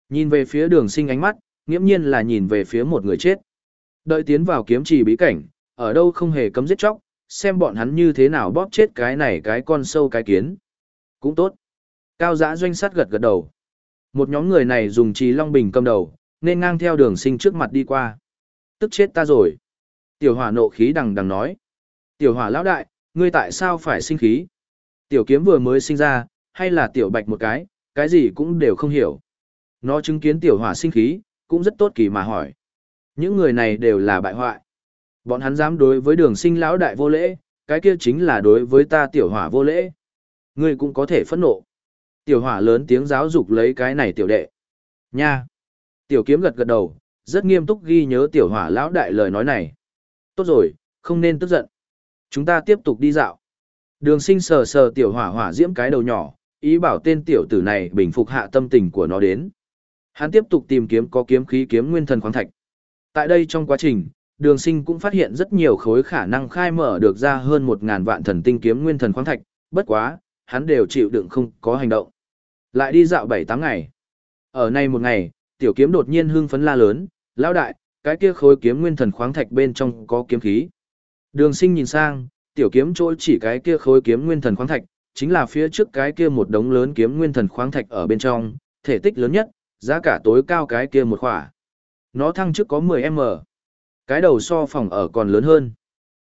Nhìn về phía đường sinh ánh mắt, nghiễm nhiên là nhìn về phía một người chết. Đợi tiến vào kiếm trì bí cảnh, ở đâu không hề cấm giết chóc, xem bọn hắn như thế nào bóp chết cái này cái con sâu cái kiến. Cũng tốt. Cao giã doanh sát gật gật đầu. Một nhóm người này dùng trì long bình cầm đầu, nên ngang theo đường sinh trước mặt đi qua. Tức chết ta rồi. Tiểu hỏa nộ khí đằng đằng nói. Tiểu hỏa lão đại, ngươi tại sao phải sinh khí? Tiểu kiếm vừa mới sinh ra, hay là tiểu bạch một cái, cái gì cũng đều không hiểu. Nó chứng kiến tiểu hỏa sinh khí, cũng rất tốt kỳ mà hỏi. Những người này đều là bại hoại. Bọn hắn dám đối với đường sinh lão đại vô lễ, cái kia chính là đối với ta tiểu hỏa vô lễ. Ngươi cũng có thể phẫn nộ. Tiểu hỏa lớn tiếng giáo dục lấy cái này tiểu đệ. Nha! Tiểu kiếm gật gật đầu, rất nghiêm túc ghi nhớ tiểu hỏa lão đại lời nói này. Tốt rồi, không nên tức giận. Chúng ta tiếp tục đi dạo. Đường sinh sờ sờ tiểu hỏa hỏa diễm cái đầu nhỏ, ý bảo tên tiểu tử này bình phục hạ tâm tình của nó đến. Hắn tiếp tục tìm kiếm có kiếm khí kiếm nguyên thần khoáng thạch. Tại đây trong quá trình, đường sinh cũng phát hiện rất nhiều khối khả năng khai mở được ra hơn 1.000 vạn thần tinh kiếm nguyên thần khoáng thạch, bất quá, hắn đều chịu đựng không có hành động. Lại đi dạo 7-8 ngày. Ở nay một ngày, tiểu kiếm đột nhiên hưng phấn la lớn, lão đại, cái kia khối kiếm nguyên thần khoáng thạch bên trong có kiếm khí. Đường sinh nhìn sang, tiểu kiếm chỗ chỉ cái kia khối kiếm nguyên thần khoáng thạch, chính là phía trước cái kia một đống lớn kiếm nguyên thần khoáng thạch ở bên trong, thể tích lớn nhất, giá cả tối cao cái kia một khỏa. Nó thăng trước có 10M. Cái đầu so phòng ở còn lớn hơn.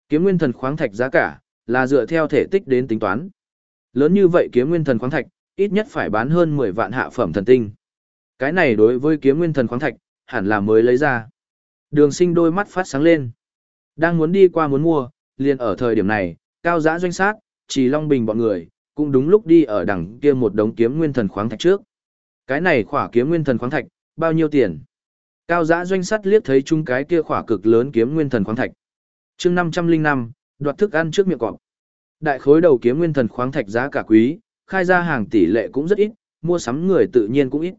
Kiếm nguyên thần khoáng thạch giá cả, là dựa theo thể tích đến tính toán. Lớn như vậy kiếm nguyên thần khoáng thạch, ít nhất phải bán hơn 10 vạn hạ phẩm thần tinh. Cái này đối với kiếm nguyên thần khoáng thạch, hẳn là mới lấy ra. Đường sinh đôi mắt phát sáng lên. Đang muốn đi qua muốn mua, liền ở thời điểm này, cao giã doanh sát, chỉ long bình bọn người, cũng đúng lúc đi ở đằng kia một đống kiếm nguyên thần khoáng thạch trước. Cái này khỏa kiếm nguyên thần khoáng thạch, bao nhiêu tiền? Cao giã doanh sắt liếc thấy chung cái kia khỏa cực lớn kiếm nguyên thần khoáng thạch. chương 505, đoạt thức ăn trước miệng cọp. Đại khối đầu kiếm nguyên thần khoáng thạch giá cả quý, khai ra hàng tỷ lệ cũng rất ít, mua sắm người tự nhiên cũng ít.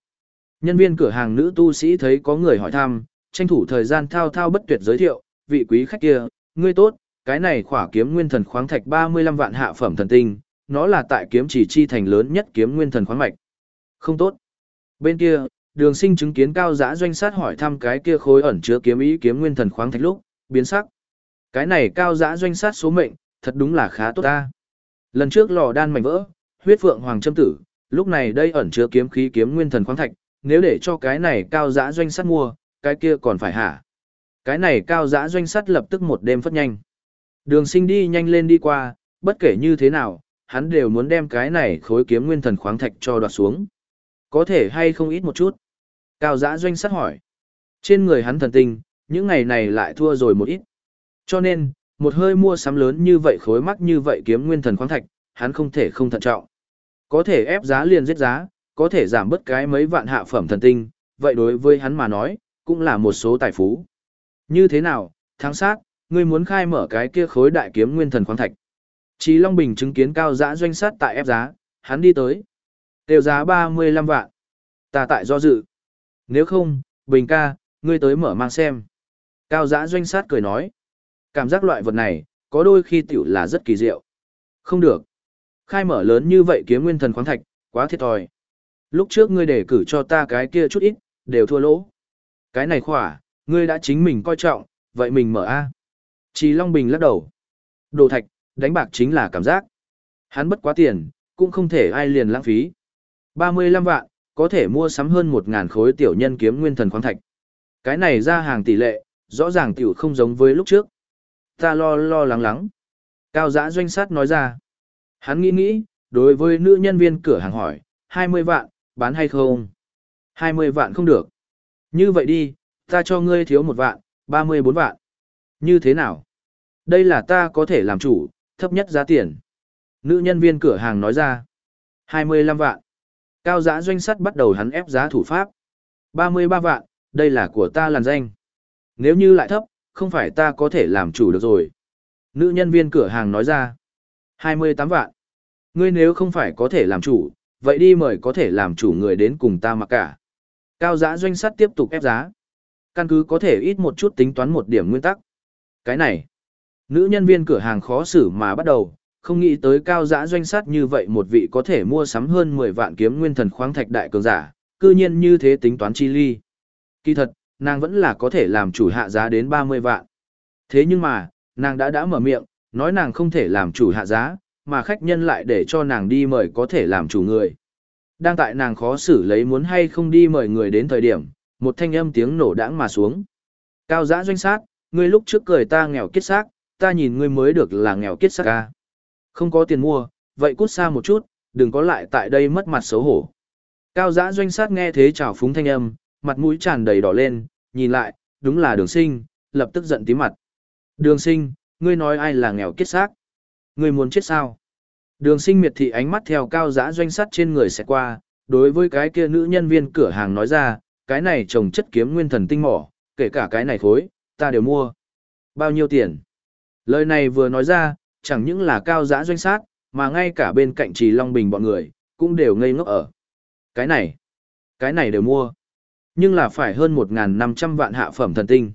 Nhân viên cửa hàng nữ tu sĩ thấy có người hỏi thăm, tranh thủ thời gian thao thao bất tuyệt giới thiệu, vị quý khách kia, ngươi tốt, cái này khỏa kiếm nguyên thần khoáng thạch 35 vạn hạ phẩm thần tinh, nó là tại kiếm chỉ chi thành lớn nhất kiếm nguyên thần khoáng mạch. Không tốt. Bên kia, đường sinh chứng kiến cao giã doanh sát hỏi thăm cái kia khối ẩn chứa kiếm ý kiếm nguyên thần khoáng thạch lúc, biến sắc. Cái này cao giã doanh sát số mệnh, thật đúng là khá tốt ta. Lần trước lò đan mảnh vỡ, huyết phượng hoàng châm tử, lúc này đây ẩn chứa kiếm khí kiếm nguyên thần khoáng thạch, nếu để cho cái này cao giã doanh sát mua, cái kia còn phải hả? Cái này cao giã doanh sát lập tức một đêm phất nhanh. Đường sinh đi nhanh lên đi qua, bất kể như thế nào, hắn đều muốn đem cái này khối kiếm nguyên thần khoáng thạch cho đoạt xuống. Có thể hay không ít một chút? Cao giã doanh sát hỏi. Trên người hắn thần tinh, những ngày này lại thua rồi một ít. Cho nên, một hơi mua sắm lớn như vậy khối mắc như vậy kiếm nguyên thần khoáng thạch, hắn không thể không thận trọng. Có thể ép giá liền giết giá, có thể giảm bớt cái mấy vạn hạ phẩm thần tinh, vậy đối với hắn mà nói, cũng là một số tài phú. Như thế nào, tháng sát, ngươi muốn khai mở cái kia khối đại kiếm nguyên thần khoáng thạch. Chí Long Bình chứng kiến cao giã doanh sát tại ép giá, hắn đi tới. tiêu giá 35 vạn. Ta tại do dự. Nếu không, Bình ca, ngươi tới mở mang xem. Cao giã doanh sát cười nói. Cảm giác loại vật này, có đôi khi tiểu là rất kỳ diệu. Không được. Khai mở lớn như vậy kiếm nguyên thần khoáng thạch, quá thiệt thòi. Lúc trước ngươi để cử cho ta cái kia chút ít, đều thua lỗ. Cái này khỏa, ngươi đã chính mình coi trọng, vậy mình mở A. Chỉ Long Bình lắc đầu. Đồ thạch, đánh bạc chính là cảm giác. Hắn bất quá tiền, cũng không thể ai liền lãng phí. 35 vạn, có thể mua sắm hơn 1.000 khối tiểu nhân kiếm nguyên thần khoáng thạch. Cái này ra hàng tỷ lệ, rõ ràng tiểu không giống với lúc trước. Ta lo lo lắng lắng. Cao giã doanh sát nói ra. Hắn nghĩ nghĩ, đối với nữ nhân viên cửa hàng hỏi, 20 vạn, bán hay không? 20 vạn không được. Như vậy đi, ta cho ngươi thiếu một vạn, 34 vạn. Như thế nào? Đây là ta có thể làm chủ, thấp nhất giá tiền. Nữ nhân viên cửa hàng nói ra. 25 vạn. Cao giá doanh sắt bắt đầu hắn ép giá thủ pháp. 33 vạn, đây là của ta làn danh. Nếu như lại thấp, không phải ta có thể làm chủ được rồi. Nữ nhân viên cửa hàng nói ra. 28 vạn. Ngươi nếu không phải có thể làm chủ, vậy đi mời có thể làm chủ người đến cùng ta mặc cả. Cao giá doanh sắt tiếp tục ép giá. Căn cứ có thể ít một chút tính toán một điểm nguyên tắc. Cái này, nữ nhân viên cửa hàng khó xử mà bắt đầu, không nghĩ tới cao giá doanh sát như vậy một vị có thể mua sắm hơn 10 vạn kiếm nguyên thần khoáng thạch đại cường giả, cư nhiên như thế tính toán chi ly. Kỳ thật, nàng vẫn là có thể làm chủ hạ giá đến 30 vạn. Thế nhưng mà, nàng đã đã mở miệng, nói nàng không thể làm chủ hạ giá, mà khách nhân lại để cho nàng đi mời có thể làm chủ người. Đang tại nàng khó xử lấy muốn hay không đi mời người đến thời điểm, một thanh âm tiếng nổ đãng mà xuống. Cao giã doanh sát, ngươi lúc trước cười ta nghèo kiết xác, ta nhìn ngươi mới được là nghèo kiết xác ca. Không có tiền mua, vậy cút xa một chút, đừng có lại tại đây mất mặt xấu hổ. Cao giã doanh sát nghe thế chào phúng thanh âm, mặt mũi tràn đầy đỏ lên, nhìn lại, đúng là đường sinh, lập tức giận tí mặt. Đường sinh, ngươi nói ai là nghèo kiết xác? Ngươi muốn chết sao? Đường sinh miệt thị ánh mắt theo cao giã doanh sát trên người sẽ qua, đối với cái kia nữ nhân viên cửa hàng nói ra, cái này trồng chất kiếm nguyên thần tinh mỏ, kể cả cái này khối, ta đều mua. Bao nhiêu tiền? Lời này vừa nói ra, chẳng những là cao giã doanh sát, mà ngay cả bên cạnh trì Long Bình bọn người, cũng đều ngây ngốc ở. Cái này, cái này đều mua. Nhưng là phải hơn 1.500 vạn hạ phẩm thần tinh.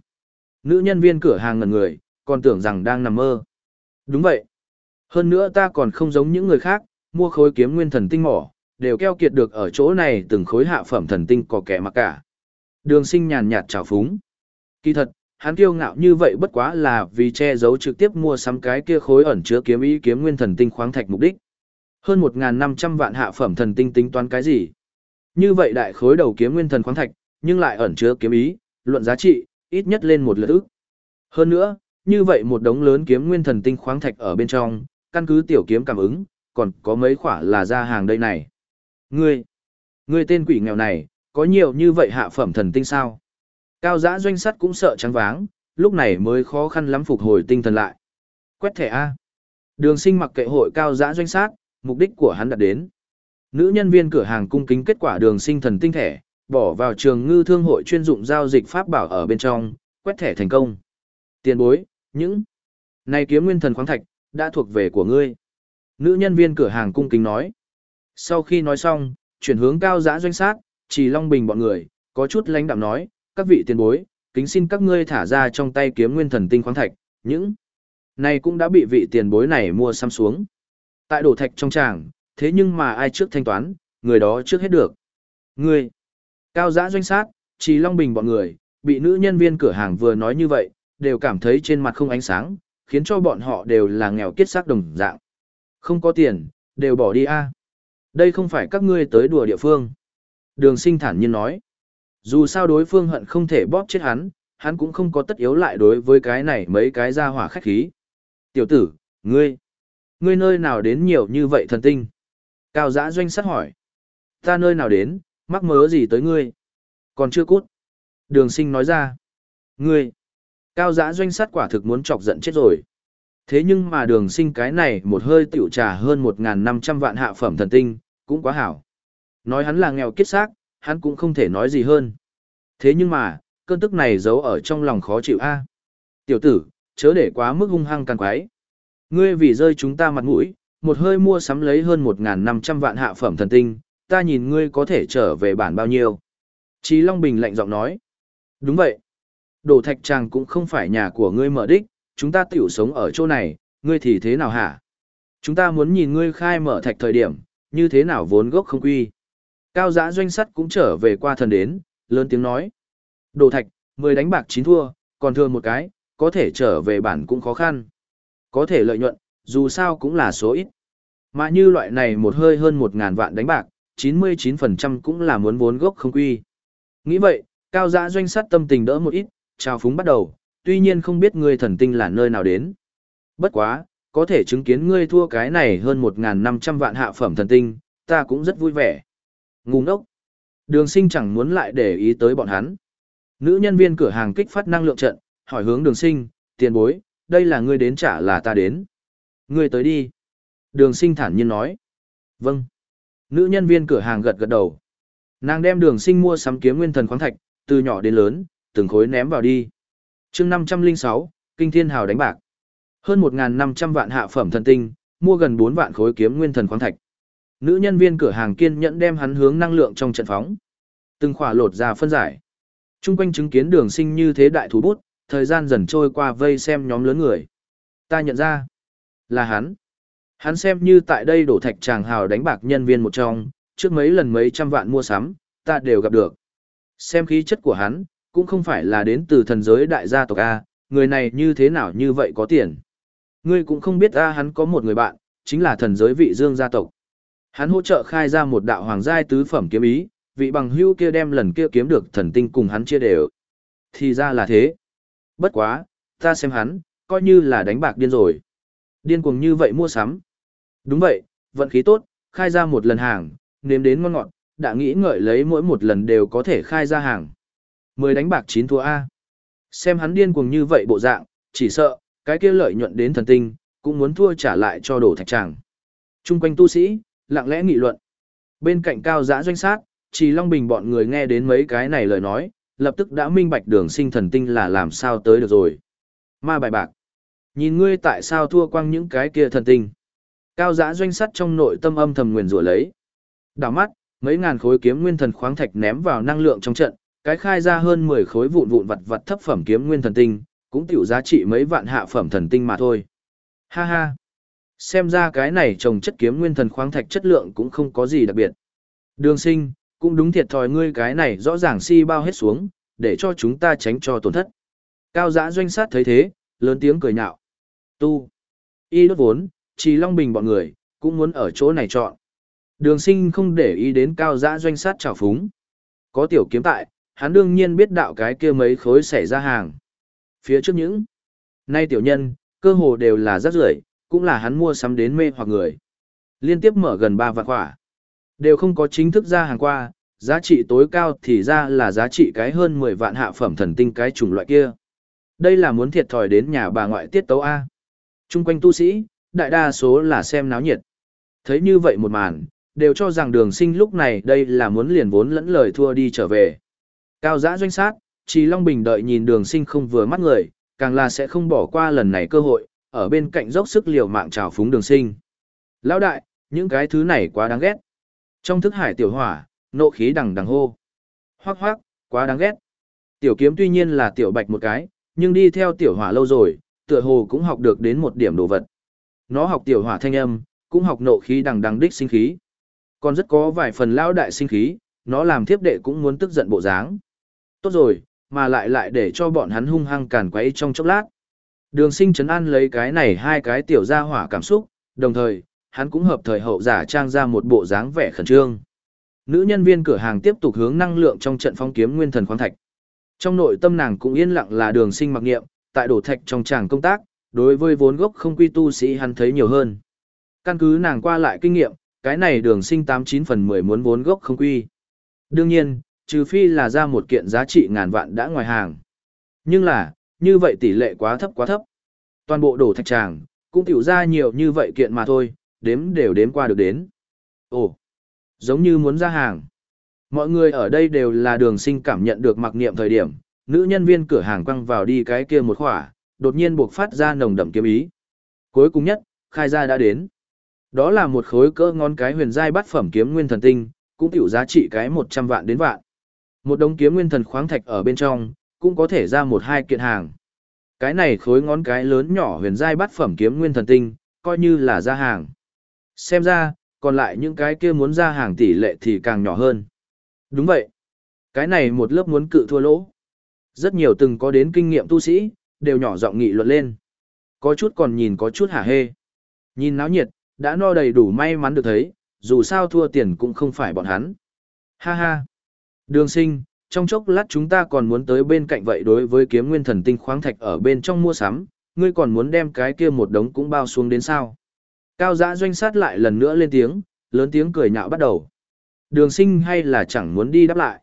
Nữ nhân viên cửa hàng ngần người, còn tưởng rằng đang nằm mơ. Đúng vậy. Hơn nữa ta còn không giống những người khác, mua khối kiếm nguyên thần tinh mỏ, đều keo kiệt được ở chỗ này từng khối hạ phẩm thần tinh có kẻ mặc cả. Đường sinh nhàn nhạt trào phúng. Kỳ thật, hắn kiêu ngạo như vậy bất quá là vì che giấu trực tiếp mua sắm cái kia khối ẩn chứa kiếm ý kiếm nguyên thần tinh khoáng thạch mục đích. Hơn 1.500 vạn hạ phẩm thần tinh tính toán cái gì? Như vậy đại khối đầu kiếm nguyên thần khoáng thạch, nhưng lại ẩn chứa kiếm ý, luận giá trị, ít nhất lên một lượt ức. Hơn nữa, như vậy một đống lớn kiếm nguyên thần tinh khoáng thạch ở bên trong, căn cứ tiểu kiếm cảm ứng, còn có mấy khỏa là ra hàng đây này. Ngươi, ngươi tên quỷ nghèo này, có nhiều như vậy hạ phẩm thần tinh sao? Cao giã doanh sắt cũng sợ trắng váng, lúc này mới khó khăn lắm phục hồi tinh thần lại. Quét thẻ A. Đường sinh mặc kệ hội cao giã doanh sát, mục đích của hắn đạt đến. Nữ nhân viên cửa hàng cung kính kết quả đường sinh thần tinh thẻ, bỏ vào trường ngư thương hội chuyên dụng giao dịch pháp bảo ở bên trong, quét thẻ thành công. Tiền bối, những này kiếm nguyên thần khoáng thạch, đã thuộc về của ngươi. Nữ nhân viên cửa hàng cung kính nói. Sau khi nói xong, chuyển hướng cao giã doanh sát, chỉ long bình bọn người, có chút lãnh đạm nói, các vị tiền bối, kính xin các ngươi thả ra trong tay kiếm nguyên thần tinh khoáng thạch, những này cũng đã bị vị tiền bối này mua xăm xuống. Tại đổ thạch trong tràng, thế nhưng mà ai trước thanh toán, người đó trước hết được. Ngươi, cao giã doanh sát, chỉ long bình bọn người, bị nữ nhân viên cửa hàng vừa nói như vậy, đều cảm thấy trên mặt không ánh sáng, khiến cho bọn họ đều là nghèo kiết xác đồng dạng. Không có tiền, đều bỏ đi a. Đây không phải các ngươi tới đùa địa phương. Đường sinh thản nhiên nói. Dù sao đối phương hận không thể bóp chết hắn, hắn cũng không có tất yếu lại đối với cái này mấy cái ra hỏa khách khí. Tiểu tử, ngươi, ngươi nơi nào đến nhiều như vậy thần tinh? Cao giã doanh sát hỏi. Ta nơi nào đến, mắc mớ gì tới ngươi? Còn chưa cút. Đường sinh nói ra. Ngươi, cao giã doanh sát quả thực muốn chọc giận chết rồi. Thế nhưng mà đường sinh cái này một hơi tiểu trà hơn 1.500 vạn hạ phẩm thần tinh, cũng quá hảo. Nói hắn là nghèo kiết xác, hắn cũng không thể nói gì hơn. Thế nhưng mà, cơn tức này giấu ở trong lòng khó chịu a Tiểu tử, chớ để quá mức hung hăng càng quái. Ngươi vì rơi chúng ta mặt mũi, một hơi mua sắm lấy hơn 1.500 vạn hạ phẩm thần tinh, ta nhìn ngươi có thể trở về bản bao nhiêu. Chí Long Bình lạnh giọng nói. Đúng vậy. Đồ thạch chàng cũng không phải nhà của ngươi mở đích, chúng ta tiểu sống ở chỗ này, ngươi thì thế nào hả? Chúng ta muốn nhìn ngươi khai mở thạch thời điểm, như thế nào vốn gốc không quy. Cao giã doanh sắt cũng trở về qua thần đến, lớn tiếng nói. Đồ thạch, 10 đánh bạc chín thua, còn thường một cái, có thể trở về bản cũng khó khăn. Có thể lợi nhuận, dù sao cũng là số ít. Mà như loại này một hơi hơn một ngàn vạn đánh bạc, 99% cũng là muốn vốn gốc không quy. Nghĩ vậy, cao giã doanh sắt tâm tình đỡ một ít, trao phúng bắt đầu, tuy nhiên không biết ngươi thần tinh là nơi nào đến. Bất quá, có thể chứng kiến ngươi thua cái này hơn 1.500 vạn hạ phẩm thần tinh, ta cũng rất vui vẻ. Ngu ngốc. Đường sinh chẳng muốn lại để ý tới bọn hắn. Nữ nhân viên cửa hàng kích phát năng lượng trận, hỏi hướng đường sinh, tiền bối, đây là ngươi đến trả là ta đến. Ngươi tới đi. Đường sinh thản nhiên nói. Vâng. Nữ nhân viên cửa hàng gật gật đầu. Nàng đem đường sinh mua sắm kiếm nguyên thần khoáng thạch, từ nhỏ đến lớn, từng khối ném vào đi. chương 506, Kinh Thiên Hào đánh bạc. Hơn 1.500 vạn hạ phẩm thần tinh, mua gần 4 vạn khối kiếm nguyên thần khoáng thạch. Nữ nhân viên cửa hàng kiên nhẫn đem hắn hướng năng lượng trong trận phóng. Từng khỏa lột ra phân giải. Trung quanh chứng kiến đường sinh như thế đại thủ bút, thời gian dần trôi qua vây xem nhóm lớn người. Ta nhận ra, là hắn. Hắn xem như tại đây đổ thạch tràng hào đánh bạc nhân viên một trong, trước mấy lần mấy trăm vạn mua sắm, ta đều gặp được. Xem khí chất của hắn, cũng không phải là đến từ thần giới đại gia tộc A, người này như thế nào như vậy có tiền. Ngươi cũng không biết A hắn có một người bạn, chính là thần giới vị dương gia tộc. Hắn hỗ trợ khai ra một đạo hoàng giai tứ phẩm kiếm ý, vị bằng hưu kia đem lần kia kiếm được thần tinh cùng hắn chia đều. Thì ra là thế. Bất quá, ta xem hắn, coi như là đánh bạc điên rồi. Điên cuồng như vậy mua sắm. Đúng vậy, vận khí tốt, khai ra một lần hàng, nếm đến ngon ngọt, đã nghĩ ngợi lấy mỗi một lần đều có thể khai ra hàng. Mười đánh bạc chín thua A. Xem hắn điên cuồng như vậy bộ dạng, chỉ sợ, cái kia lợi nhuận đến thần tinh, cũng muốn thua trả lại cho đổ thạch tràng. Trung quanh tu sĩ, lặng lẽ nghị luận. Bên cạnh cao giã doanh sát, chỉ Long Bình bọn người nghe đến mấy cái này lời nói, lập tức đã minh bạch đường sinh thần tinh là làm sao tới được rồi. Ma bài bạc. Nhìn ngươi tại sao thua quăng những cái kia thần tinh. Cao giã doanh sắt trong nội tâm âm thầm nguyền rủa lấy. Đảo mắt, mấy ngàn khối kiếm nguyên thần khoáng thạch ném vào năng lượng trong trận, cái khai ra hơn 10 khối vụn vụn vật vật thấp phẩm kiếm nguyên thần tinh, cũng tiểu giá trị mấy vạn hạ phẩm thần tinh mà thôi. Ha ha. Xem ra cái này trồng chất kiếm nguyên thần khoáng thạch chất lượng cũng không có gì đặc biệt. Đường sinh, cũng đúng thiệt thòi ngươi cái này rõ ràng si bao hết xuống, để cho chúng ta tránh cho tổn thất. Cao giã doanh sát thấy thế, lớn tiếng cười nhạo. Tu. Y đốt vốn, chỉ Long Bình bọn người, cũng muốn ở chỗ này chọn. Đường sinh không để ý đến cao giã doanh sát trào phúng. Có tiểu kiếm tại, hắn đương nhiên biết đạo cái kia mấy khối xảy ra hàng. Phía trước những, nay tiểu nhân, cơ hồ đều là rất rưởi cũng là hắn mua sắm đến mê hoặc người. Liên tiếp mở gần 3 vạn quả Đều không có chính thức ra hàng qua, giá trị tối cao thì ra là giá trị cái hơn 10 vạn hạ phẩm thần tinh cái chủng loại kia. Đây là muốn thiệt thòi đến nhà bà ngoại tiết tấu A. Trung quanh tu sĩ, đại đa số là xem náo nhiệt. Thấy như vậy một màn, đều cho rằng đường sinh lúc này đây là muốn liền vốn lẫn lời thua đi trở về. Cao giã doanh sát, Trì Long Bình đợi nhìn đường sinh không vừa mắt người, càng là sẽ không bỏ qua lần này cơ hội, ở bên cạnh dốc sức liều mạng trào phúng đường sinh. Lão đại, những cái thứ này quá đáng ghét. Trong thức hải tiểu hỏa, nộ khí đằng đằng hô. Hoác hoác, quá đáng ghét. Tiểu kiếm tuy nhiên là tiểu bạch một cái, nhưng đi theo tiểu hỏa lâu rồi, tựa hồ cũng học được đến một điểm đồ vật. Nó học tiểu hỏa thanh âm, cũng học nộ khí đằng đằng đích sinh khí. Còn rất có vài phần lão đại sinh khí, nó làm thiếp đệ cũng muốn tức giận bộ dáng. Tốt rồi, mà lại lại để cho bọn hắn hung hăng càn quấy trong chốc lát. Đường sinh chấn an lấy cái này hai cái tiểu ra hỏa cảm xúc, đồng thời, hắn cũng hợp thời hậu giả trang ra một bộ dáng vẻ khẩn trương. Nữ nhân viên cửa hàng tiếp tục hướng năng lượng trong trận phong kiếm nguyên thần khoáng thạch. Trong nội tâm nàng cũng yên lặng là đường sinh mặc nghiệm, tại đổ thạch trong tràng công tác, đối với vốn gốc không quy tu sĩ hắn thấy nhiều hơn. Căn cứ nàng qua lại kinh nghiệm, cái này đường sinh 89 phần 10 muốn vốn gốc không quy. Đương nhiên, trừ phi là ra một kiện giá trị ngàn vạn đã ngoài hàng. Nhưng là, như vậy tỷ lệ quá thấp quá thấp. Toàn bộ đổ thạch tràng, cũng tiểu ra nhiều như vậy kiện mà thôi, đếm đều đếm qua được đến. Ồ, giống như muốn ra hàng. Mọi người ở đây đều là đường sinh cảm nhận được mặc niệm thời điểm, nữ nhân viên cửa hàng quăng vào đi cái kia một khỏa, đột nhiên buộc phát ra nồng đậm kiếm ý. Cuối cùng nhất, khai ra đã đến. Đó là một khối cỡ ngón cái huyền giai bát phẩm kiếm nguyên thần tinh, cũng tiểu giá trị cái 100 vạn đến vạn. Một đống kiếm nguyên thần khoáng thạch ở bên trong, cũng có thể ra một hai kiện hàng. Cái này khối ngón cái lớn nhỏ huyền giai bát phẩm kiếm nguyên thần tinh, coi như là ra hàng. Xem ra, còn lại những cái kia muốn ra hàng tỷ lệ thì càng nhỏ hơn. Đúng vậy. Cái này một lớp muốn cự thua lỗ. Rất nhiều từng có đến kinh nghiệm tu sĩ, đều nhỏ giọng nghị luận lên. Có chút còn nhìn có chút hả hê. Nhìn náo nhiệt, đã no đầy đủ may mắn được thấy, dù sao thua tiền cũng không phải bọn hắn. Ha ha. Đường sinh, trong chốc lát chúng ta còn muốn tới bên cạnh vậy đối với kiếm nguyên thần tinh khoáng thạch ở bên trong mua sắm, ngươi còn muốn đem cái kia một đống cũng bao xuống đến sao. Cao giã doanh sát lại lần nữa lên tiếng, lớn tiếng cười nhạo bắt đầu. Đường sinh hay là chẳng muốn đi đáp lại.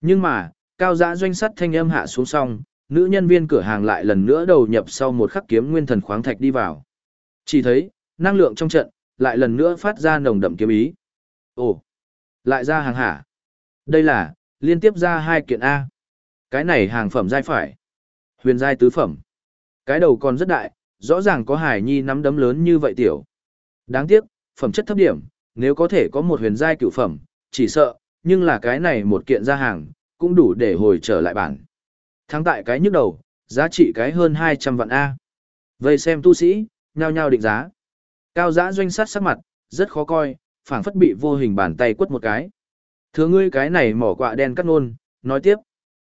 Nhưng mà, cao giã doanh sát thanh âm hạ xuống xong, nữ nhân viên cửa hàng lại lần nữa đầu nhập sau một khắc kiếm nguyên thần khoáng thạch đi vào. Chỉ thấy, năng lượng trong trận, lại lần nữa phát ra nồng đậm kiếm ý. Ồ, lại ra hàng hả. Đây là, liên tiếp ra hai kiện A. Cái này hàng phẩm giai phải. Huyền giai tứ phẩm. Cái đầu còn rất đại, rõ ràng có hải nhi nắm đấm lớn như vậy tiểu. Đáng tiếc, phẩm chất thấp điểm, nếu có thể có một huyền giai cựu phẩm, chỉ sợ, nhưng là cái này một kiện ra hàng, cũng đủ để hồi trở lại bản. Thắng tại cái nhức đầu, giá trị cái hơn 200 vạn A. Vậy xem tu sĩ, nhao nhao định giá. Cao giã doanh sát sắc mặt, rất khó coi, phảng phất bị vô hình bàn tay quất một cái. Thưa ngươi cái này mỏ quạ đen cắt nôn, nói tiếp.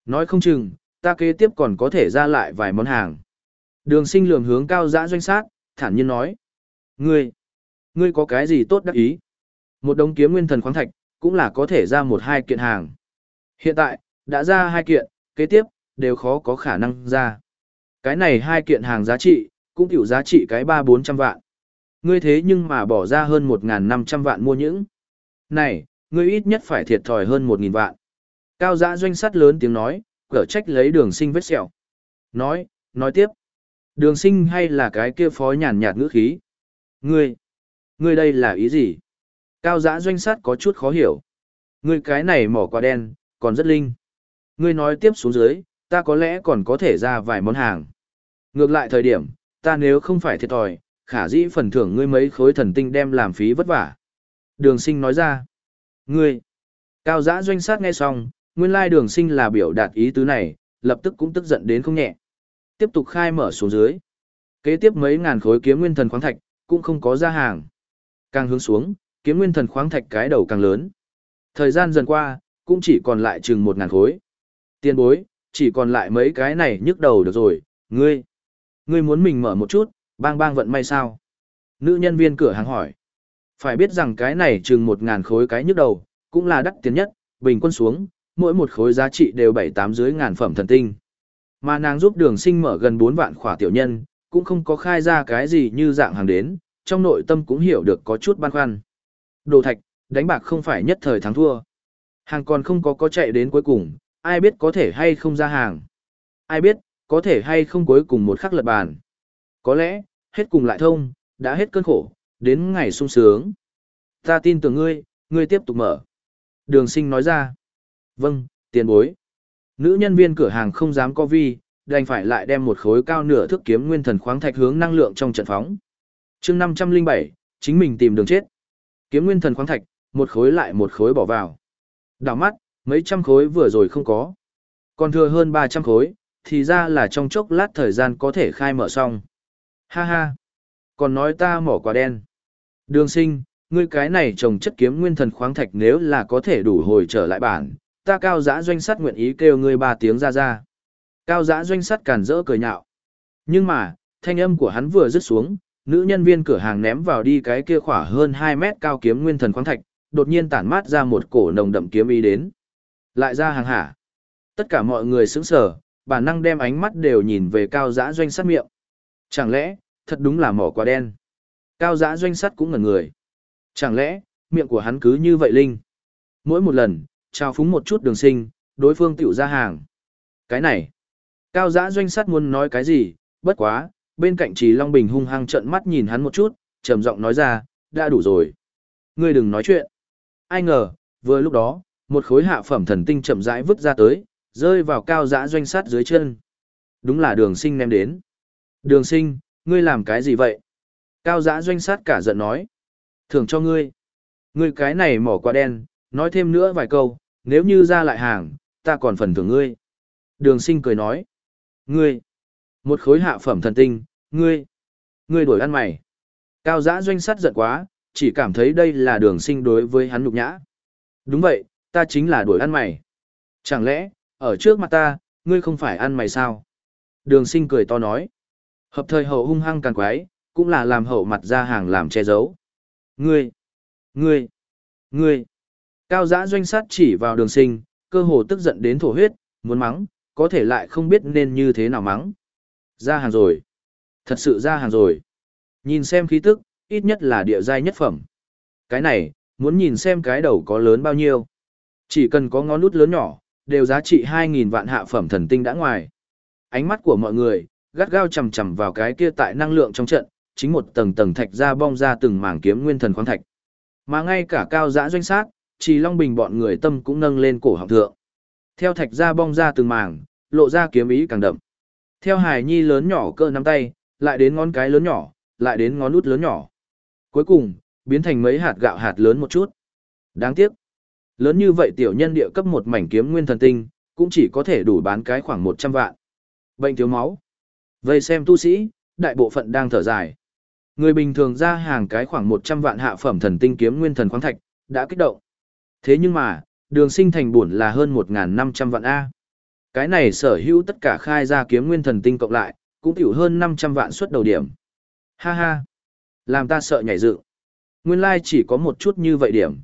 Nói không chừng, ta kế tiếp còn có thể ra lại vài món hàng. Đường sinh lường hướng cao dã doanh sát, thản nhiên nói. Ngươi, ngươi có cái gì tốt đắc ý? Một đống kiếm nguyên thần khoáng thạch, cũng là có thể ra một hai kiện hàng. Hiện tại, đã ra hai kiện, kế tiếp, đều khó có khả năng ra. Cái này hai kiện hàng giá trị, cũng tiểu giá trị cái ba bốn trăm vạn. Ngươi thế nhưng mà bỏ ra hơn một năm trăm vạn mua những. Này, ngươi ít nhất phải thiệt thòi hơn một nghìn vạn. Cao giã doanh sắt lớn tiếng nói, cở trách lấy đường sinh vết sẹo. Nói, nói tiếp. Đường sinh hay là cái kia phó nhàn nhạt ngữ khí? Ngươi, ngươi đây là ý gì? Cao giã doanh sắt có chút khó hiểu. Ngươi cái này mỏ quả đen, còn rất linh. Ngươi nói tiếp xuống dưới, ta có lẽ còn có thể ra vài món hàng. Ngược lại thời điểm, ta nếu không phải thiệt thòi, khả dĩ phần thưởng ngươi mấy khối thần tinh đem làm phí vất vả. Đường sinh nói ra. Ngươi! Cao giã doanh sát nghe xong, nguyên lai đường sinh là biểu đạt ý tứ này, lập tức cũng tức giận đến không nhẹ. Tiếp tục khai mở xuống dưới. Kế tiếp mấy ngàn khối kiếm nguyên thần khoáng thạch, cũng không có ra hàng. Càng hướng xuống, kiếm nguyên thần khoáng thạch cái đầu càng lớn. Thời gian dần qua, cũng chỉ còn lại chừng một ngàn khối. Tiền bối, chỉ còn lại mấy cái này nhức đầu được rồi, ngươi. Ngươi muốn mình mở một chút, bang bang vận may sao? Nữ nhân viên cửa hàng hỏi. Phải biết rằng cái này chừng một ngàn khối cái nhức đầu, cũng là đắt tiền nhất, bình quân xuống, mỗi một khối giá trị đều bảy tám dưới ngàn phẩm thần tinh. Mà nàng giúp đường sinh mở gần 4 vạn khỏa tiểu nhân, cũng không có khai ra cái gì như dạng hàng đến, trong nội tâm cũng hiểu được có chút băn khoăn. Đồ thạch, đánh bạc không phải nhất thời thắng thua. Hàng còn không có có chạy đến cuối cùng, ai biết có thể hay không ra hàng. Ai biết, có thể hay không cuối cùng một khắc lật bàn. Có lẽ, hết cùng lại thông, đã hết cơn khổ, đến ngày sung sướng. Ta tin tưởng ngươi, ngươi tiếp tục mở. Đường sinh nói ra. Vâng, tiền bối. Nữ nhân viên cửa hàng không dám co vi, đành phải lại đem một khối cao nửa thước kiếm nguyên thần khoáng thạch hướng năng lượng trong trận phóng. chương 507, chính mình tìm đường chết. Kiếm nguyên thần khoáng thạch, một khối lại một khối bỏ vào. Đảo mắt, mấy trăm khối vừa rồi không có. Còn thừa hơn 300 khối, thì ra là trong chốc lát thời gian có thể khai mở xong. Ha ha. Còn nói ta mỏ quả đen. Đường sinh, ngươi cái này trồng chất kiếm nguyên thần khoáng thạch nếu là có thể đủ hồi trở lại bản, ta cao giã doanh sắt nguyện ý kêu ngươi ba tiếng ra ra. Cao giã doanh sắt càn rỡ cười nhạo. Nhưng mà, thanh âm của hắn vừa dứt xuống, nữ nhân viên cửa hàng ném vào đi cái kia khỏa hơn 2 mét cao kiếm nguyên thần khoáng thạch, đột nhiên tản mát ra một cổ nồng đậm kiếm ý đến. Lại ra hàng hả. Tất cả mọi người sững sờ, bản năng đem ánh mắt đều nhìn về cao giã doanh sắt miệng. Chẳng lẽ, thật đúng là mỏ quả đen. Cao giã doanh sắt cũng ngẩn người. Chẳng lẽ, miệng của hắn cứ như vậy linh. Mỗi một lần, trao phúng một chút đường sinh, đối phương tiểu ra hàng. Cái này, cao giã doanh sắt muốn nói cái gì, bất quá, bên cạnh trì Long Bình hung hăng trợn mắt nhìn hắn một chút, trầm giọng nói ra, đã đủ rồi. Ngươi đừng nói chuyện. Ai ngờ, vừa lúc đó, một khối hạ phẩm thần tinh chậm rãi vứt ra tới, rơi vào cao giã doanh sắt dưới chân. Đúng là đường sinh ném đến. Đường sinh, ngươi làm cái gì vậy? Cao giã doanh sát cả giận nói. Thưởng cho ngươi. Ngươi cái này mỏ quá đen, nói thêm nữa vài câu, nếu như ra lại hàng, ta còn phần thưởng ngươi. Đường sinh cười nói. Ngươi. Một khối hạ phẩm thần tinh, ngươi. Ngươi đổi ăn mày. Cao giã doanh sát giận quá, chỉ cảm thấy đây là đường sinh đối với hắn nhục nhã. Đúng vậy, ta chính là đuổi ăn mày. Chẳng lẽ, ở trước mặt ta, ngươi không phải ăn mày sao? Đường sinh cười to nói. Hợp thời hậu hung hăng càng quái, cũng là làm hậu mặt ra hàng làm che giấu. Ngươi, ngươi, ngươi. Cao giã doanh sát chỉ vào đường sinh, cơ hồ tức giận đến thổ huyết, muốn mắng, có thể lại không biết nên như thế nào mắng. Ra hàng rồi. Thật sự ra hàng rồi. Nhìn xem khí tức, ít nhất là địa giai nhất phẩm. Cái này, muốn nhìn xem cái đầu có lớn bao nhiêu. Chỉ cần có ngón nút lớn nhỏ, đều giá trị 2.000 vạn hạ phẩm thần tinh đã ngoài. Ánh mắt của mọi người, gắt gao chầm chầm vào cái kia tại năng lượng trong trận, chính một tầng tầng thạch ra bong ra từng mảng kiếm nguyên thần khoáng thạch. Mà ngay cả cao dã doanh sát, chỉ Long Bình bọn người tâm cũng nâng lên cổ họng thượng. Theo thạch ra bong ra từng mảng, lộ ra kiếm ý càng đậm. Theo hài nhi lớn nhỏ cỡ nắm tay, lại đến ngón cái lớn nhỏ, lại đến ngón út lớn nhỏ. Cuối cùng, biến thành mấy hạt gạo hạt lớn một chút. Đáng tiếc. Lớn như vậy tiểu nhân địa cấp một mảnh kiếm nguyên thần tinh, cũng chỉ có thể đủ bán cái khoảng 100 vạn. Bệnh thiếu máu. Vây xem tu sĩ, đại bộ phận đang thở dài. Người bình thường ra hàng cái khoảng 100 vạn hạ phẩm thần tinh kiếm nguyên thần khoáng thạch, đã kích động. Thế nhưng mà, đường sinh thành buồn là hơn 1.500 vạn A. Cái này sở hữu tất cả khai ra kiếm nguyên thần tinh cộng lại, cũng tiểu hơn 500 vạn suất đầu điểm. Ha ha! Làm ta sợ nhảy dựng. Nguyên lai chỉ có một chút như vậy điểm.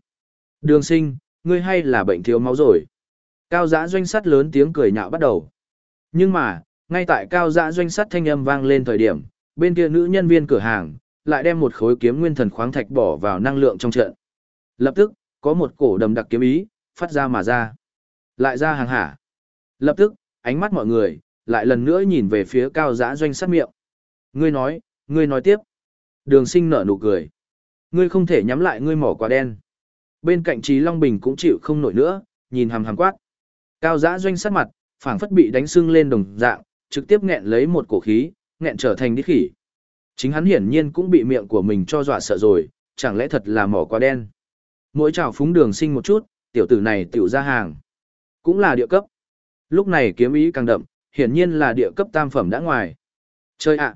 Đường sinh, ngươi hay là bệnh thiếu máu rồi. Cao giã doanh sắt lớn tiếng cười nhạo bắt đầu. Nhưng mà, ngay tại cao giã doanh sắt thanh âm vang lên thời điểm, bên kia nữ nhân viên cửa hàng, lại đem một khối kiếm nguyên thần khoáng thạch bỏ vào năng lượng trong trận. Lập tức, có một cổ đầm đặc kiếm ý, phát ra mà ra. Lại ra hàng hả. Lập tức, ánh mắt mọi người, lại lần nữa nhìn về phía cao giã doanh sát miệng. Ngươi nói, ngươi nói tiếp. Đường sinh nở nụ cười. Ngươi không thể nhắm lại ngươi mỏ quả đen. Bên cạnh Trí Long Bình cũng chịu không nổi nữa, nhìn hàm hàm quát. Cao giã doanh sát mặt, phảng phất bị đánh sưng lên đồng dạng, trực tiếp nghẹn lấy một cổ khí, nghẹn trở thành đi khỉ. Chính hắn hiển nhiên cũng bị miệng của mình cho dọa sợ rồi, chẳng lẽ thật là mỏ quá đen. Mỗi trào phúng đường sinh một chút, tiểu tử này tiểu ra hàng. Cũng là địa cấp. Lúc này kiếm ý càng đậm, hiển nhiên là địa cấp tam phẩm đã ngoài. Chơi ạ!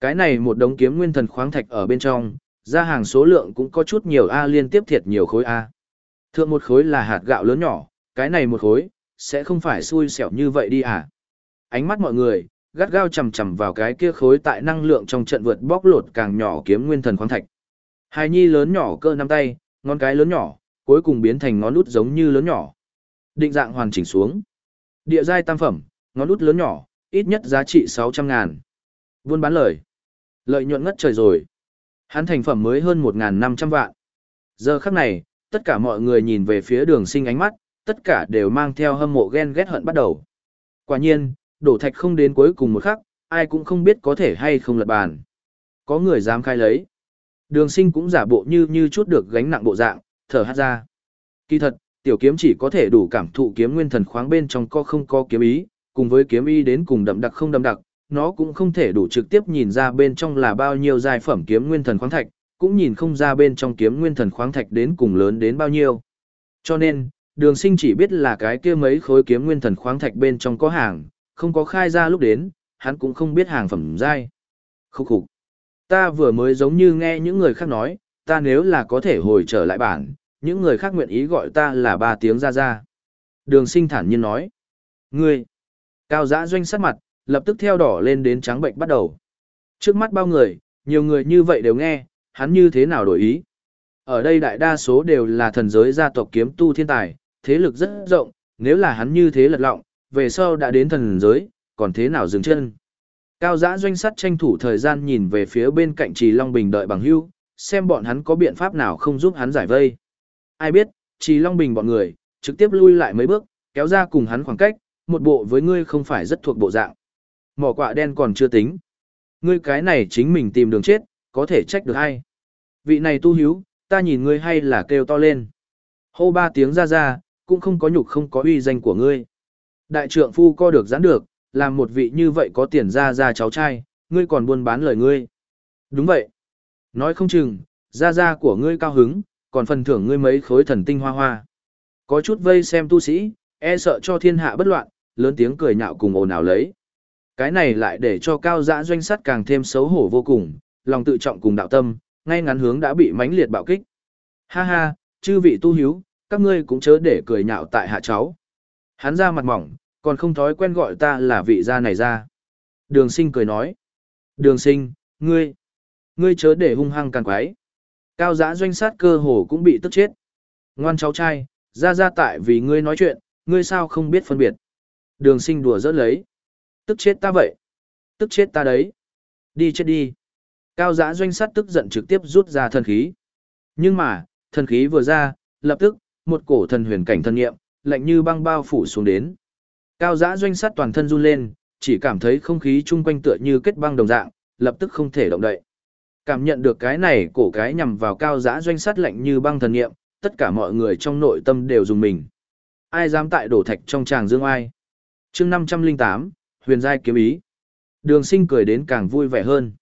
Cái này một đống kiếm nguyên thần khoáng thạch ở bên trong, ra hàng số lượng cũng có chút nhiều A liên tiếp thiệt nhiều khối A. Thượng một khối là hạt gạo lớn nhỏ, cái này một khối, sẽ không phải xui xẻo như vậy đi à. Ánh mắt mọi người, gắt gao chầm chầm vào cái kia khối tại năng lượng trong trận vượt bóc lột càng nhỏ kiếm nguyên thần khoáng thạch. Hài nhi lớn nhỏ cơ năm tay, ngón cái lớn nhỏ, cuối cùng biến thành ngón út giống như lớn nhỏ. Định dạng hoàn chỉnh xuống. Địa giai tam phẩm, ngón út lớn nhỏ, ít nhất giá trị 600 ngàn. Buôn bán lời. Lợi nhuận ngất trời rồi. Hắn thành phẩm mới hơn 1.500 vạn. Giờ khắc này, tất cả mọi người nhìn về phía đường sinh ánh mắt, tất cả đều mang theo hâm mộ ghen ghét hận bắt đầu. Quả nhiên, đổ thạch không đến cuối cùng một khắc, ai cũng không biết có thể hay không lật bàn. Có người dám khai lấy. Đường sinh cũng giả bộ như như chút được gánh nặng bộ dạng, thở hát ra. Kỳ thật, tiểu kiếm chỉ có thể đủ cảm thụ kiếm nguyên thần khoáng bên trong co không có kiếm ý, cùng với kiếm ý đến cùng đậm đặc không đậm đặc, nó cũng không thể đủ trực tiếp nhìn ra bên trong là bao nhiêu giai phẩm kiếm nguyên thần khoáng thạch, cũng nhìn không ra bên trong kiếm nguyên thần khoáng thạch đến cùng lớn đến bao nhiêu. Cho nên, đường sinh chỉ biết là cái kia mấy khối kiếm nguyên thần khoáng thạch bên trong có hàng, không có khai ra lúc đến, hắn cũng không biết hàng phẩm giai. Khúc khục. Ta vừa mới giống như nghe những người khác nói, ta nếu là có thể hồi trở lại bản, những người khác nguyện ý gọi ta là ba tiếng ra ra. Đường sinh thản nhiên nói. Ngươi. Cao giã doanh sát mặt, lập tức theo đỏ lên đến trắng bệnh bắt đầu. Trước mắt bao người, nhiều người như vậy đều nghe, hắn như thế nào đổi ý. Ở đây đại đa số đều là thần giới gia tộc kiếm tu thiên tài, thế lực rất rộng, nếu là hắn như thế lật lọng, về sau đã đến thần giới, còn thế nào dừng chân. Cao giã doanh sắt tranh thủ thời gian nhìn về phía bên cạnh Trì Long Bình đợi bằng hưu, xem bọn hắn có biện pháp nào không giúp hắn giải vây. Ai biết, Trì Long Bình bọn người, trực tiếp lui lại mấy bước, kéo ra cùng hắn khoảng cách, một bộ với ngươi không phải rất thuộc bộ dạng. Mỏ quạ đen còn chưa tính. Ngươi cái này chính mình tìm đường chết, có thể trách được hay. Vị này tu hiếu, ta nhìn ngươi hay là kêu to lên. Hô ba tiếng ra ra, cũng không có nhục không có uy danh của ngươi. Đại trượng phu co được giãn được, làm một vị như vậy có tiền ra ra cháu trai, ngươi còn buôn bán lời ngươi. Đúng vậy. Nói không chừng, ra ra của ngươi cao hứng, còn phần thưởng ngươi mấy khối thần tinh hoa hoa. Có chút vây xem tu sĩ, e sợ cho thiên hạ bất loạn, lớn tiếng cười nhạo cùng ồn ào lấy. Cái này lại để cho cao dã doanh sắt càng thêm xấu hổ vô cùng, lòng tự trọng cùng đạo tâm, ngay ngắn hướng đã bị mãnh liệt bạo kích. Ha ha, chư vị tu hiếu, các ngươi cũng chớ để cười nhạo tại hạ cháu. Hắn ra mặt mỏng, còn không thói quen gọi ta là vị gia này ra. Đường sinh cười nói. Đường sinh, ngươi, ngươi chớ để hung hăng càng quái. Cao giã doanh sát cơ hồ cũng bị tức chết. Ngoan cháu trai, ra ra tại vì ngươi nói chuyện, ngươi sao không biết phân biệt. Đường sinh đùa dỡ lấy. Tức chết ta vậy. Tức chết ta đấy. Đi chết đi. Cao giã doanh sát tức giận trực tiếp rút ra thần khí. Nhưng mà, thần khí vừa ra, lập tức, một cổ thần huyền cảnh thân nghiệm, lạnh như băng bao phủ xuống đến. Cao giã doanh sát toàn thân run lên, chỉ cảm thấy không khí chung quanh tựa như kết băng đồng dạng, lập tức không thể động đậy. Cảm nhận được cái này cổ cái nhằm vào cao giã doanh sát lạnh như băng thần nghiệm, tất cả mọi người trong nội tâm đều dùng mình. Ai dám tại đổ thạch trong tràng dương ai? chương 508, huyền giai kiếm ý. Đường sinh cười đến càng vui vẻ hơn.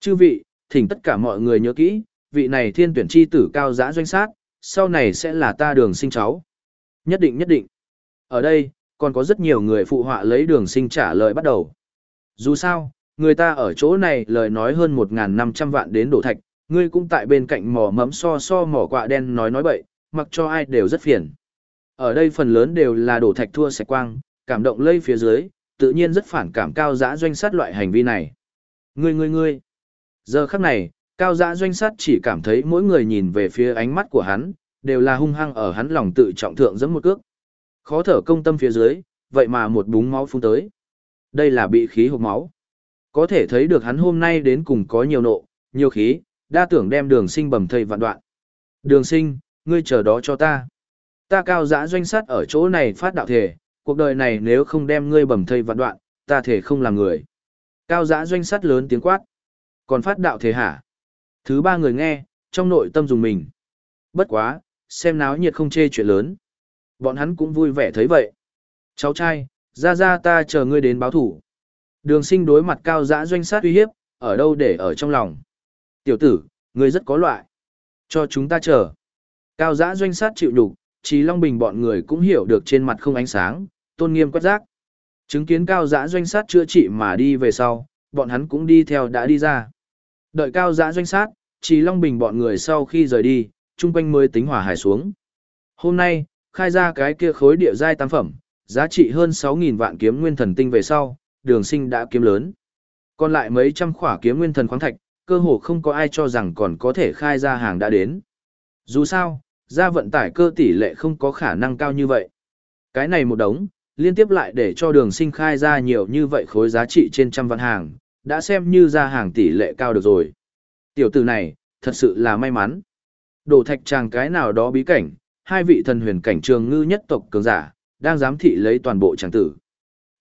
Chư vị, thỉnh tất cả mọi người nhớ kỹ, vị này thiên tuyển chi tử cao giã doanh sát, sau này sẽ là ta đường sinh cháu. Nhất định nhất định. Ở đây, còn có rất nhiều người phụ họa lấy đường sinh trả lời bắt đầu. Dù sao, người ta ở chỗ này lời nói hơn 1.500 vạn đến đổ thạch, ngươi cũng tại bên cạnh mỏ mẫm so so mỏ quạ đen nói nói bậy, mặc cho ai đều rất phiền. Ở đây phần lớn đều là đổ thạch thua sạch quang, cảm động lây phía dưới, tự nhiên rất phản cảm cao giã doanh sát loại hành vi này. Ngươi ngươi ngươi. Giờ khắc này, cao giã doanh sát chỉ cảm thấy mỗi người nhìn về phía ánh mắt của hắn, đều là hung hăng ở hắn lòng tự trọng thượng giẫm một cước. Khó thở công tâm phía dưới, vậy mà một búng máu phun tới. Đây là bị khí hộp máu. Có thể thấy được hắn hôm nay đến cùng có nhiều nộ, nhiều khí, đa tưởng đem đường sinh bầm thầy vạn đoạn. Đường sinh, ngươi chờ đó cho ta. Ta cao giã doanh sát ở chỗ này phát đạo thể, cuộc đời này nếu không đem ngươi bầm thây vạn đoạn, ta thể không làm người. Cao giã doanh sát lớn tiếng quát. Còn phát đạo thể hả? Thứ ba người nghe, trong nội tâm dùng mình. Bất quá, xem náo nhiệt không chê chuyện lớn. Bọn hắn cũng vui vẻ thấy vậy. Cháu trai, ra ra ta chờ ngươi đến báo thủ. Đường sinh đối mặt cao dã doanh sát uy hiếp, ở đâu để ở trong lòng. Tiểu tử, ngươi rất có loại. Cho chúng ta chờ. Cao dã doanh sát chịu đủ, Trí Long Bình bọn người cũng hiểu được trên mặt không ánh sáng, tôn nghiêm quét rác. Chứng kiến cao dã doanh sát chữa trị mà đi về sau, bọn hắn cũng đi theo đã đi ra. Đợi cao dã doanh sát, Trí Long Bình bọn người sau khi rời đi, chung quanh mới tính hòa hải xuống. Hôm nay, khai ra cái kia khối địa giai tam phẩm, giá trị hơn 6.000 vạn kiếm nguyên thần tinh về sau, đường sinh đã kiếm lớn. Còn lại mấy trăm khỏa kiếm nguyên thần khoáng thạch, cơ hồ không có ai cho rằng còn có thể khai ra hàng đã đến. Dù sao, ra vận tải cơ tỷ lệ không có khả năng cao như vậy. Cái này một đống, liên tiếp lại để cho đường sinh khai ra nhiều như vậy khối giá trị trên trăm vạn hàng, đã xem như ra hàng tỷ lệ cao được rồi. Tiểu tử này, thật sự là may mắn. Đổ thạch tràng cái nào đó bí cảnh, hai vị thần huyền cảnh trường ngư nhất tộc cường giả, đang giám thị lấy toàn bộ tràng tử.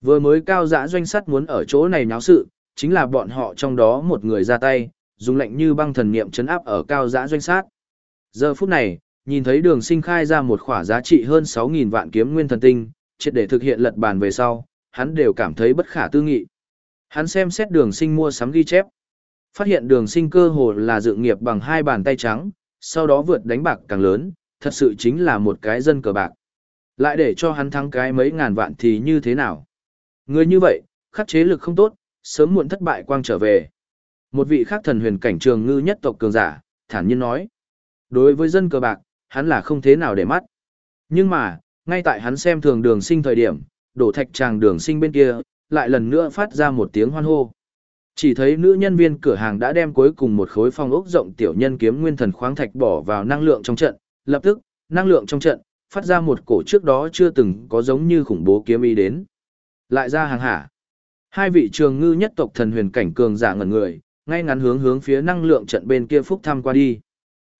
Vừa mới cao dã doanh sắt muốn ở chỗ này náo sự, chính là bọn họ trong đó một người ra tay, dùng lệnh như băng thần niệm chấn áp ở cao dã doanh sát. Giờ phút này, nhìn thấy đường sinh khai ra một khỏa giá trị hơn 6.000 vạn kiếm nguyên thần tinh, triệt để thực hiện lật bàn về sau, hắn đều cảm thấy bất khả tư nghị. Hắn xem xét đường sinh mua sắm ghi chép. Phát hiện đường sinh cơ hồ là dự nghiệp bằng hai bàn tay trắng, sau đó vượt đánh bạc càng lớn, thật sự chính là một cái dân cờ bạc. Lại để cho hắn thắng cái mấy ngàn vạn thì như thế nào? Người như vậy, khắc chế lực không tốt, sớm muộn thất bại quang trở về. Một vị khác thần huyền cảnh trường ngư nhất tộc cường giả, thản nhiên nói. Đối với dân cờ bạc, hắn là không thế nào để mắt. Nhưng mà, ngay tại hắn xem thường đường sinh thời điểm, đổ thạch tràng đường sinh bên kia, lại lần nữa phát ra một tiếng hoan hô. Chỉ thấy nữ nhân viên cửa hàng đã đem cuối cùng một khối phong ốc rộng tiểu nhân kiếm nguyên thần khoáng thạch bỏ vào năng lượng trong trận, lập tức, năng lượng trong trận, phát ra một cổ trước đó chưa từng có giống như khủng bố kiếm ý đến. Lại ra hàng hả. Hai vị trường ngư nhất tộc thần huyền cảnh cường giả ngẩn người, ngay ngắn hướng hướng phía năng lượng trận bên kia phúc thăm qua đi.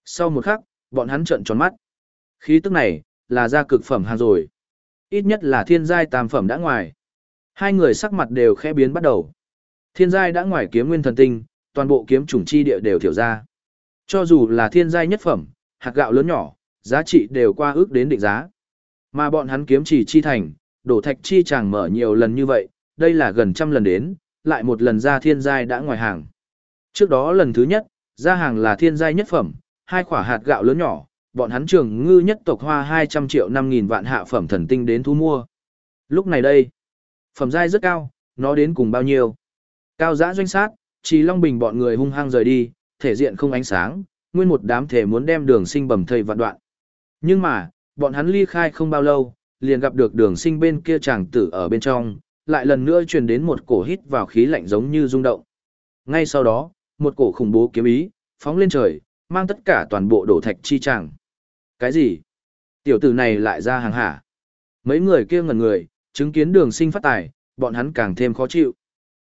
Sau một khắc, bọn hắn trợn tròn mắt. Khí tức này, là ra cực phẩm hàng rồi. Ít nhất là thiên giai tam phẩm đã ngoài. Hai người sắc mặt đều khẽ biến bắt đầu. Thiên giai đã ngoài kiếm nguyên thần tinh, toàn bộ kiếm chủng chi địa đều thiểu ra. Cho dù là thiên giai nhất phẩm, hạt gạo lớn nhỏ, giá trị đều qua ước đến định giá. Mà bọn hắn kiếm chỉ chi thành, đổ thạch chi chàng mở nhiều lần như vậy, đây là gần trăm lần đến, lại một lần ra thiên giai đã ngoài hàng. Trước đó lần thứ nhất, ra hàng là thiên giai nhất phẩm, hai quả hạt gạo lớn nhỏ, bọn hắn trường ngư nhất tộc hoa 200 triệu 5 nghìn vạn hạ phẩm thần tinh đến thu mua. Lúc này đây, phẩm giai rất cao, nó đến cùng bao nhiêu? Cao giã doanh sát, chỉ Long Bình bọn người hung hăng rời đi, thể diện không ánh sáng, nguyên một đám thể muốn đem đường sinh bầm thầy vạn đoạn. Nhưng mà, bọn hắn ly khai không bao lâu, liền gặp được đường sinh bên kia chàng tử ở bên trong, lại lần nữa truyền đến một cổ hít vào khí lạnh giống như rung động. Ngay sau đó, một cổ khủng bố kiếm ý, phóng lên trời, mang tất cả toàn bộ đổ thạch chi chàng. Cái gì? Tiểu tử này lại ra hàng hả? Mấy người kia ngẩn người, chứng kiến đường sinh phát tài, bọn hắn càng thêm khó chịu.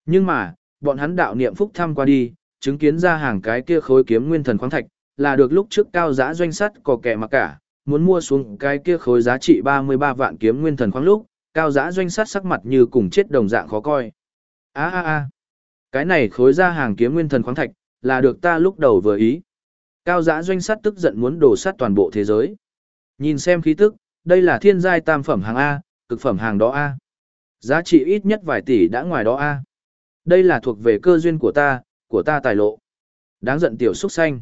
Nhưng mà, bọn hắn đạo niệm phúc thăm qua đi, chứng kiến ra hàng cái kia khối kiếm nguyên thần khoáng thạch, là được lúc trước cao giá doanh sắt có kẻ mà cả, muốn mua xuống cái kia khối giá trị 33 vạn kiếm nguyên thần khoáng lúc, cao giá doanh sắt sắc mặt như cùng chết đồng dạng khó coi. A a a. Cái này khối ra hàng kiếm nguyên thần khoáng thạch, là được ta lúc đầu vừa ý. Cao giá doanh sát tức giận muốn đổ sát toàn bộ thế giới. Nhìn xem khí tức, đây là thiên giai tam phẩm hàng A, cực phẩm hàng đó A. Giá trị ít nhất vài tỷ đã ngoài đó A. Đây là thuộc về cơ duyên của ta, của ta tài lộ. Đáng giận tiểu xúc xanh.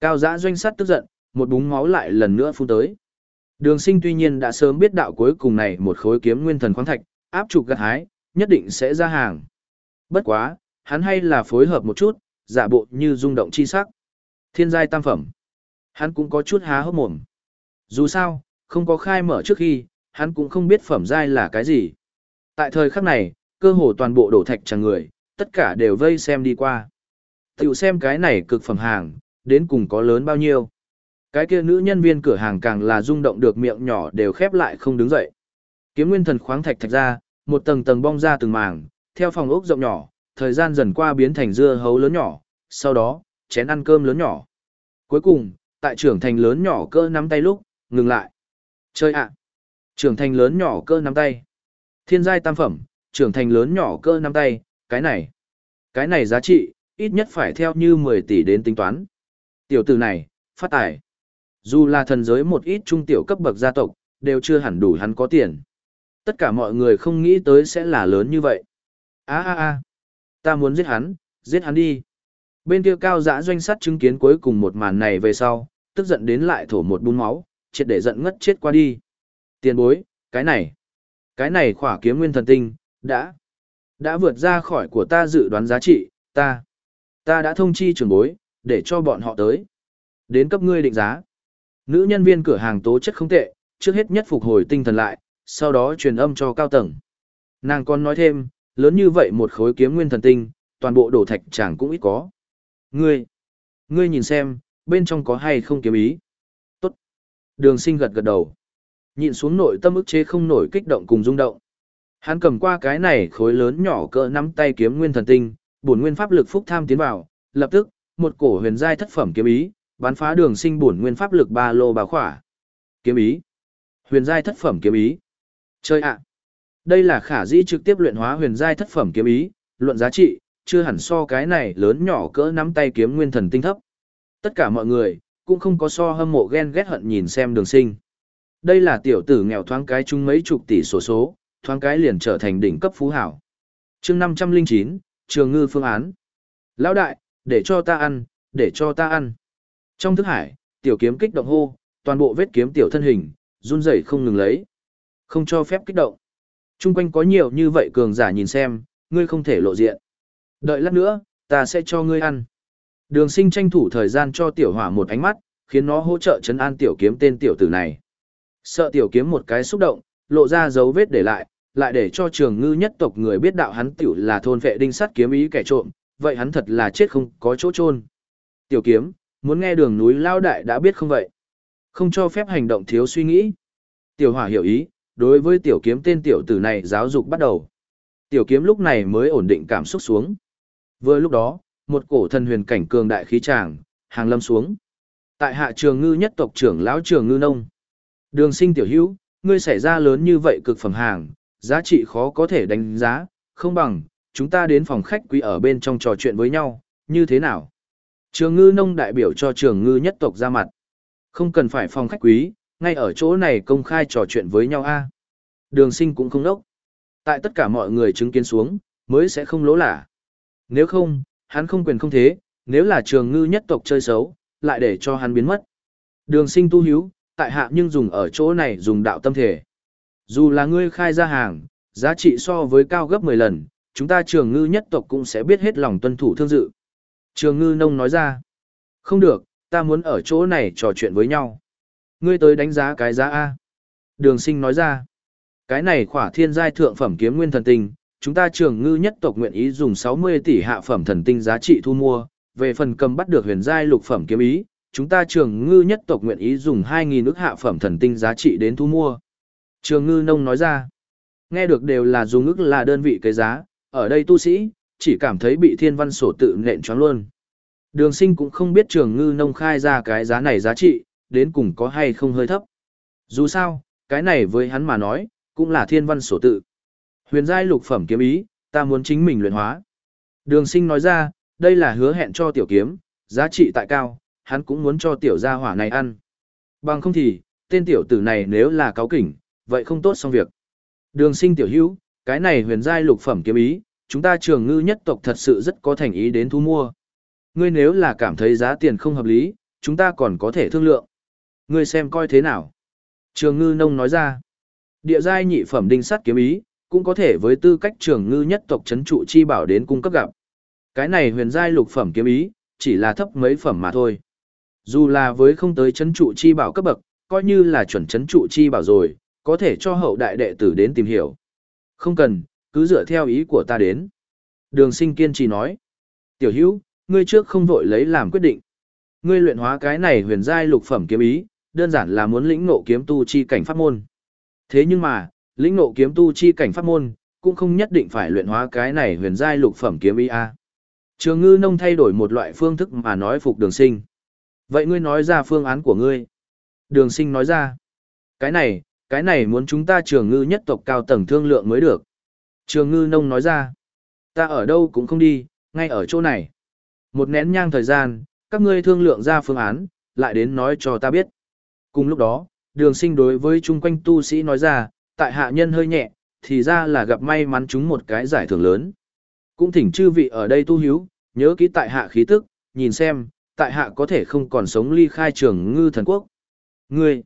Cao giã doanh sát tức giận, một búng máu lại lần nữa phun tới. Đường sinh tuy nhiên đã sớm biết đạo cuối cùng này một khối kiếm nguyên thần khoáng thạch, áp trục gặt hái, nhất định sẽ ra hàng. Bất quá, hắn hay là phối hợp một chút, giả bộ như rung động chi sắc. Thiên giai tam phẩm. Hắn cũng có chút há hốc mồm. Dù sao, không có khai mở trước khi, hắn cũng không biết phẩm giai là cái gì. Tại thời khắc này, cơ hồ toàn bộ đổ thạch chẳng người, tất cả đều vây xem đi qua. Tiểu xem cái này cực phẩm hàng, đến cùng có lớn bao nhiêu. Cái kia nữ nhân viên cửa hàng càng là rung động được miệng nhỏ đều khép lại không đứng dậy. Kiếm nguyên thần khoáng thạch thạch ra, một tầng tầng bong ra từng màng, theo phòng ốc rộng nhỏ, thời gian dần qua biến thành dưa hấu lớn nhỏ, sau đó, chén ăn cơm lớn nhỏ. Cuối cùng, tại trưởng thành lớn nhỏ cơ nắm tay lúc, ngừng lại. Chơi ạ! Trưởng thành lớn nhỏ cơ nắm tay. Thiên giai tam phẩm, trưởng thành lớn nhỏ cơ năm tay, cái này. Cái này giá trị, ít nhất phải theo như 10 tỷ đến tính toán. Tiểu tử này, phát tài. Dù là thần giới một ít trung tiểu cấp bậc gia tộc, đều chưa hẳn đủ hắn có tiền. Tất cả mọi người không nghĩ tới sẽ là lớn như vậy. a a a ta muốn giết hắn, giết hắn đi. Bên kia cao giã doanh sát chứng kiến cuối cùng một màn này về sau, tức giận đến lại thổ một bún máu, triệt để giận ngất chết qua đi. Tiền bối, cái này, cái này khỏa kiếm nguyên thần tinh, đã, đã vượt ra khỏi của ta dự đoán giá trị, ta, ta đã thông chi trưởng bối, để cho bọn họ tới. Đến cấp ngươi định giá. Nữ nhân viên cửa hàng tố chất không tệ, trước hết nhất phục hồi tinh thần lại, sau đó truyền âm cho cao tầng. Nàng còn nói thêm, lớn như vậy một khối kiếm nguyên thần tinh, toàn bộ đổ thạch chẳng cũng ít có. Ngươi, ngươi nhìn xem, bên trong có hay không kiếm ý. Tốt. Đường sinh gật gật đầu. Nhìn xuống nội tâm ức chế không nổi kích động cùng rung động. Hắn cầm qua cái này khối lớn nhỏ cỡ nắm tay kiếm nguyên thần tinh, bổn nguyên pháp lực phúc tham tiến vào, lập tức, một cổ huyền giai thất phẩm kiếm ý, bắn phá đường sinh bổn nguyên pháp lực ba lô bá khỏa. Kiếm ý. Huyền giai thất phẩm kiếm ý. Chơi ạ. Đây là khả dĩ trực tiếp luyện hóa huyền giai thất phẩm kiếm ý, luận giá trị, chưa hẳn so cái này lớn nhỏ cỡ nắm tay kiếm nguyên thần tinh thấp. Tất cả mọi người, cũng không có so hâm mộ ghen ghét hận nhìn xem đường sinh. Đây là tiểu tử nghèo thoáng cái chung mấy chục tỷ sổ số, thoáng cái liền trở thành đỉnh cấp phú hảo. chương 509, Trường Ngư phương án. Lão đại, để cho ta ăn, để cho ta ăn. Trong thức hải, tiểu kiếm kích động hô, toàn bộ vết kiếm tiểu thân hình, run rẩy không ngừng lấy. Không cho phép kích động. Trung quanh có nhiều như vậy cường giả nhìn xem, ngươi không thể lộ diện. Đợi lát nữa, ta sẽ cho ngươi ăn. Đường sinh tranh thủ thời gian cho tiểu hỏa một ánh mắt, khiến nó hỗ trợ trấn an tiểu kiếm tên tiểu tử này. Sợ tiểu kiếm một cái xúc động, lộ ra dấu vết để lại, lại để cho trường ngư nhất tộc người biết đạo hắn tiểu là thôn vệ đinh sắt kiếm ý kẻ trộm, vậy hắn thật là chết không có chỗ chôn Tiểu kiếm, muốn nghe đường núi lao đại đã biết không vậy? Không cho phép hành động thiếu suy nghĩ. Tiểu hỏa hiểu ý, đối với tiểu kiếm tên tiểu tử này giáo dục bắt đầu. Tiểu kiếm lúc này mới ổn định cảm xúc xuống. Vừa lúc đó, một cổ thần huyền cảnh cường đại khí tràng, hàng lâm xuống. Tại hạ trường ngư nhất tộc trưởng lão trường ngư nông. Đường sinh tiểu hữu, ngươi xảy ra lớn như vậy cực phẩm hàng, giá trị khó có thể đánh giá, không bằng, chúng ta đến phòng khách quý ở bên trong trò chuyện với nhau, như thế nào? Trường ngư nông đại biểu cho trường ngư nhất tộc ra mặt. Không cần phải phòng khách quý, ngay ở chỗ này công khai trò chuyện với nhau a Đường sinh cũng không đốc. Tại tất cả mọi người chứng kiến xuống, mới sẽ không lỗ lả. Nếu không, hắn không quyền không thế, nếu là trường ngư nhất tộc chơi xấu, lại để cho hắn biến mất. Đường sinh tu hiếu, tại hạ nhưng dùng ở chỗ này dùng đạo tâm thể. Dù là ngươi khai ra hàng, giá trị so với cao gấp 10 lần, chúng ta trường ngư nhất tộc cũng sẽ biết hết lòng tuân thủ thương dự. Trường ngư nông nói ra, không được, ta muốn ở chỗ này trò chuyện với nhau. Ngươi tới đánh giá cái giá A. Đường sinh nói ra, cái này khỏa thiên giai thượng phẩm kiếm nguyên thần tinh, chúng ta trường ngư nhất tộc nguyện ý dùng 60 tỷ hạ phẩm thần tinh giá trị thu mua, về phần cầm bắt được huyền giai lục phẩm kiếm ý, chúng ta trường ngư nhất tộc nguyện ý dùng 2.000 ức hạ phẩm thần tinh giá trị đến thu mua. Trường ngư nông nói ra, nghe được đều là dùng ức là đơn vị cái giá, ở đây tu sĩ, chỉ cảm thấy bị thiên văn sổ tự nện choáng luôn. Đường sinh cũng không biết trường ngư nông khai ra cái giá này giá trị, đến cùng có hay không hơi thấp. Dù sao, cái này với hắn mà nói, cũng là thiên văn sổ tự. Huyền giai lục phẩm kiếm ý, ta muốn chính mình luyện hóa. Đường sinh nói ra, đây là hứa hẹn cho tiểu kiếm, giá trị tại cao, hắn cũng muốn cho tiểu gia hỏa này ăn. Bằng không thì, tên tiểu tử này nếu là cáo kỉnh, vậy không tốt xong việc. Đường sinh tiểu hữu, cái này huyền giai lục phẩm kiếm ý, chúng ta trường ngư nhất tộc thật sự rất có thành ý đến thu mua. Ngươi nếu là cảm thấy giá tiền không hợp lý, chúng ta còn có thể thương lượng. Ngươi xem coi thế nào. Trường ngư nông nói ra, địa giai nhị phẩm đinh sắt kiếm ý, cũng có thể với tư cách trường ngư nhất tộc chấn trụ chi bảo đến cung cấp gặp. Cái này huyền giai lục phẩm kiếm ý, chỉ là thấp mấy phẩm mà thôi. Dù là với không tới chấn trụ chi bảo cấp bậc, coi như là chuẩn chấn trụ chi bảo rồi, có thể cho hậu đại đệ tử đến tìm hiểu. Không cần, cứ dựa theo ý của ta đến. Đường sinh kiên trì nói. Tiểu hữu, ngươi trước không vội lấy làm quyết định. Ngươi luyện hóa cái này huyền giai lục phẩm kiếm ý, đơn giản là muốn lĩnh ngộ kiếm tu chi cảnh pháp môn. Thế nhưng mà, lĩnh ngộ kiếm tu chi cảnh pháp môn, cũng không nhất định phải luyện hóa cái này huyền giai lục phẩm kiếm ý a. Trường ngư nông thay đổi một loại phương thức mà nói phục đường sinh. Vậy ngươi nói ra phương án của ngươi. Đường sinh nói ra. Cái này, cái này muốn chúng ta trường ngư nhất tộc cao tầng thương lượng mới được. Trường ngư nông nói ra. Ta ở đâu cũng không đi, ngay ở chỗ này. Một nén nhang thời gian, các ngươi thương lượng ra phương án, lại đến nói cho ta biết. Cùng lúc đó, đường sinh đối với chung quanh tu sĩ nói ra, tại hạ nhân hơi nhẹ, thì ra là gặp may mắn chúng một cái giải thưởng lớn. Cũng thỉnh chư vị ở đây tu hiếu, nhớ kỹ tại hạ khí tức, nhìn xem, tại hạ có thể không còn sống ly khai trường ngư thần quốc. Ngươi,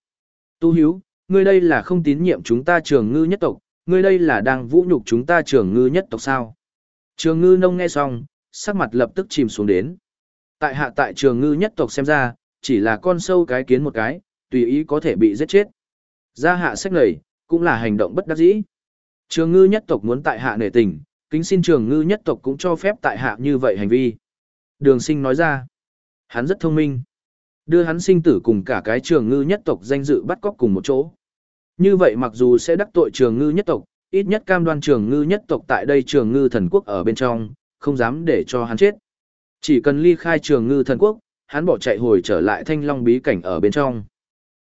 tu hiếu, ngươi đây là không tín nhiệm chúng ta trường ngư nhất tộc, ngươi đây là đang vũ nhục chúng ta trường ngư nhất tộc sao. Trường ngư nông nghe xong, sắc mặt lập tức chìm xuống đến. Tại hạ tại trường ngư nhất tộc xem ra, chỉ là con sâu cái kiến một cái, tùy ý có thể bị giết chết. Gia hạ sách lời cũng là hành động bất đắc dĩ. Trường ngư nhất tộc muốn tại hạ nể tình, kính xin trường ngư nhất tộc cũng cho phép tại hạ như vậy hành vi. Đường sinh nói ra, hắn rất thông minh. Đưa hắn sinh tử cùng cả cái trường ngư nhất tộc danh dự bắt cóc cùng một chỗ. Như vậy mặc dù sẽ đắc tội trường ngư nhất tộc, ít nhất cam đoan trường ngư nhất tộc tại đây trường ngư thần quốc ở bên trong, không dám để cho hắn chết. Chỉ cần ly khai trường ngư thần quốc, hắn bỏ chạy hồi trở lại thanh long bí cảnh ở bên trong.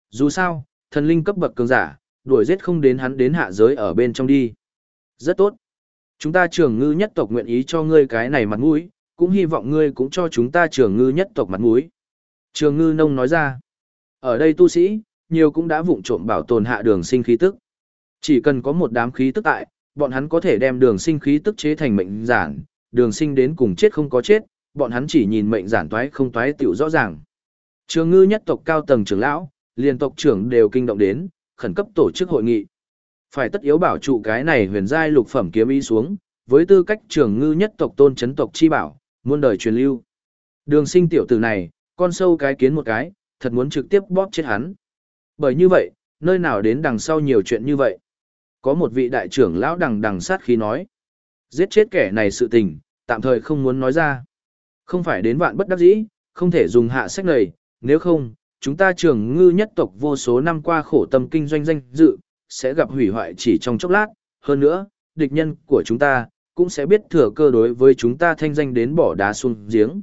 Dù sao, thần linh cấp bậc cường giả, đuổi giết không đến hắn đến hạ giới ở bên trong đi. Rất tốt. Chúng ta trường ngư nhất tộc nguyện ý cho ngươi cái này mặt mũi, cũng hy vọng ngươi cũng cho chúng ta trường ngư nhất tộc mặt mũi. Trường ngư nông nói ra. Ở đây tu sĩ, nhiều cũng đã vụng trộm bảo tồn hạ đường sinh khí tức. Chỉ cần có một đám khí tức tại, bọn hắn có thể đem đường sinh khí tức chế thành mệnh giản, đường sinh đến cùng chết không có chết, bọn hắn chỉ nhìn mệnh giản toái không toái tiểu rõ ràng. Trường ngư nhất tộc cao tầng trưởng lão, liên tộc trưởng đều kinh động đến, khẩn cấp tổ chức hội nghị. Phải tất yếu bảo trụ cái này huyền giai lục phẩm kiếm ý xuống, với tư cách trường ngư nhất tộc tôn chấn tộc chi bảo, muôn đời truyền lưu. Đường sinh tiểu tử này, con sâu cái kiến một cái, thật muốn trực tiếp bóp chết hắn. Bởi như vậy, nơi nào đến đằng sau nhiều chuyện như vậy. Có một vị đại trưởng lão đằng đằng sát khí nói. Giết chết kẻ này sự tình, tạm thời không muốn nói ra. Không phải đến vạn bất đắc dĩ, không thể dùng hạ sách này, nếu không, chúng ta trường ngư nhất tộc vô số năm qua khổ tâm kinh doanh danh dự, sẽ gặp hủy hoại chỉ trong chốc lát. Hơn nữa, địch nhân của chúng ta, cũng sẽ biết thừa cơ đối với chúng ta thanh danh đến bỏ đá xuống giếng.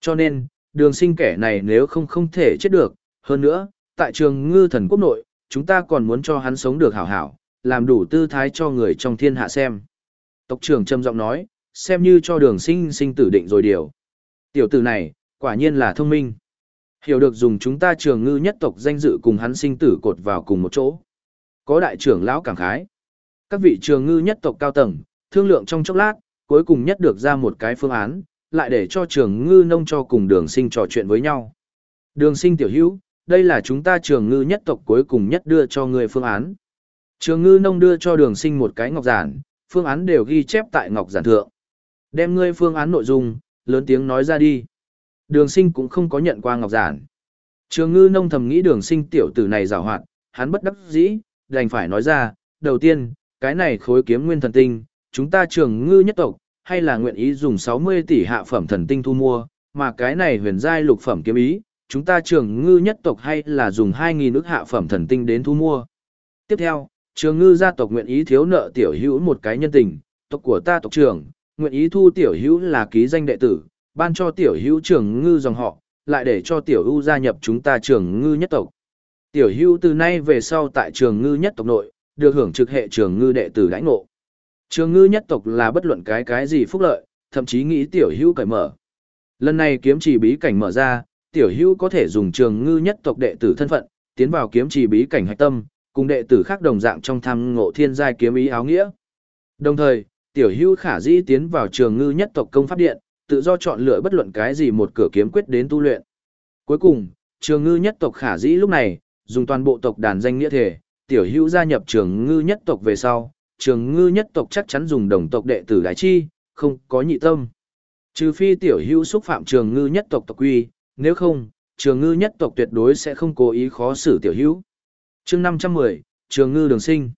Cho nên, đường sinh kẻ này nếu không không thể chết được, hơn nữa, tại trường ngư thần quốc nội, chúng ta còn muốn cho hắn sống được hảo hảo, làm đủ tư thái cho người trong thiên hạ xem. Tộc trưởng trầm giọng nói, xem như cho đường sinh sinh tử định rồi điều. Tiểu tử này, quả nhiên là thông minh. Hiểu được dùng chúng ta trường ngư nhất tộc danh dự cùng hắn sinh tử cột vào cùng một chỗ. Có đại trưởng lão cảm khái. Các vị trường ngư nhất tộc cao tầng, thương lượng trong chốc lát, cuối cùng nhất được ra một cái phương án, lại để cho trường ngư nông cho cùng đường sinh trò chuyện với nhau. Đường sinh tiểu hữu, đây là chúng ta trường ngư nhất tộc cuối cùng nhất đưa cho người phương án. Trường ngư nông đưa cho đường sinh một cái ngọc giản, phương án đều ghi chép tại ngọc giản thượng. Đem ngươi phương án nội dung, lớn tiếng nói ra đi. Đường sinh cũng không có nhận qua ngọc giản. Trường ngư nông thầm nghĩ đường sinh tiểu tử này rào hoạt, hắn bất đắc dĩ, đành phải nói ra, đầu tiên, cái này khối kiếm nguyên thần tinh, chúng ta trường ngư nhất tộc, hay là nguyện ý dùng 60 tỷ hạ phẩm thần tinh thu mua, mà cái này huyền giai lục phẩm kiếm ý, chúng ta trường ngư nhất tộc hay là dùng 2.000 ức hạ phẩm thần tinh đến thu mua. Tiếp theo, trường ngư gia tộc nguyện ý thiếu nợ tiểu hữu một cái nhân tình, tộc của ta tộc trưởng, nguyện ý thu tiểu hữu là ký danh đệ tử, ban cho tiểu hữu trường ngư dòng họ, lại để cho tiểu hữu gia nhập chúng ta trường ngư nhất tộc. Tiểu hữu từ nay về sau tại trường ngư nhất tộc nội, được hưởng trực hệ trường ngư đệ tử đãi ngộ. Trường ngư nhất tộc là bất luận cái cái gì phúc lợi, thậm chí nghĩ tiểu hữu cởi mở. Lần này kiếm trì bí cảnh mở ra, tiểu hữu có thể dùng trường ngư nhất tộc đệ tử thân phận, tiến vào kiếm trì bí cảnh hạch tâm, cùng đệ tử khác đồng dạng trong tham ngộ thiên giai kiếm ý áo nghĩa. Đồng thời, tiểu hữu khả dĩ tiến vào trường ngư nhất tộc công pháp điện, tự do chọn lựa bất luận cái gì một cửa kiếm quyết đến tu luyện. Cuối cùng, trường ngư nhất tộc khả dĩ lúc này, dùng toàn bộ tộc đàn danh nghĩa thể, tiểu hữu gia nhập trường ngư nhất tộc về sau, trường ngư nhất tộc chắc chắn dùng đồng tộc đệ tử đái chi, không có nhị tâm. Trừ phi tiểu hữu xúc phạm trường ngư nhất tộc tộc quy, nếu không, trường ngư nhất tộc tuyệt đối sẽ không cố ý khó xử tiểu hữu. chương 510, trường ngư đường sinh.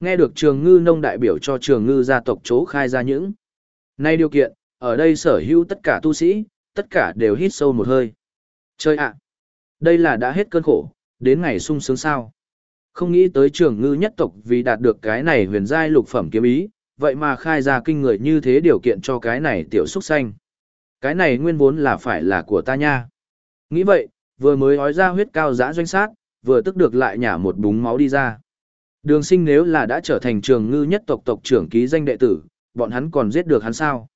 Nghe được trường ngư nông đại biểu cho trường ngư gia tộc chỗ khai ra những. Nay điều kiện, ở đây sở hữu tất cả tu sĩ, tất cả đều hít sâu một hơi. Chơi ạ! đây là đã hết cơn khổ, đến ngày sung sướng sao. Không nghĩ tới trưởng ngư nhất tộc vì đạt được cái này huyền giai lục phẩm kiếm ý, vậy mà khai ra kinh người như thế điều kiện cho cái này tiểu xúc xanh. Cái này nguyên vốn là phải là của ta nha. Nghĩ vậy, vừa mới ói ra huyết cao giã doanh sát, vừa tức được lại nhả một búng máu đi ra. Đường sinh nếu là đã trở thành trường ngư nhất tộc tộc trưởng ký danh đệ tử, bọn hắn còn giết được hắn sao?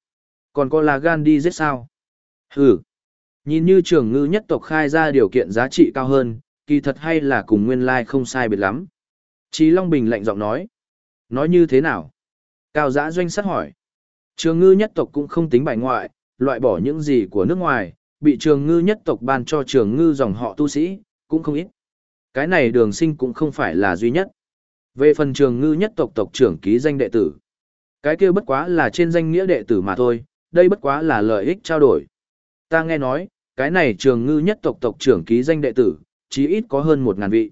Còn có là gan đi giết sao? Hừ. Nhìn như trường ngư nhất tộc khai ra điều kiện giá trị cao hơn, kỳ thật hay là cùng nguyên lai like không sai biệt lắm. Chí Long Bình lạnh giọng nói. Nói như thế nào? Cao giã doanh sát hỏi. Trường ngư nhất tộc cũng không tính bài ngoại, loại bỏ những gì của nước ngoài, bị trường ngư nhất tộc ban cho trường ngư dòng họ tu sĩ, cũng không ít. Cái này đường sinh cũng không phải là duy nhất. Về phần trường ngư nhất tộc tộc trưởng ký danh đệ tử. Cái kia bất quá là trên danh nghĩa đệ tử mà thôi, đây bất quá là lợi ích trao đổi. Ta nghe nói, cái này trường ngư nhất tộc tộc trưởng ký danh đệ tử, chí ít có hơn một ngàn vị.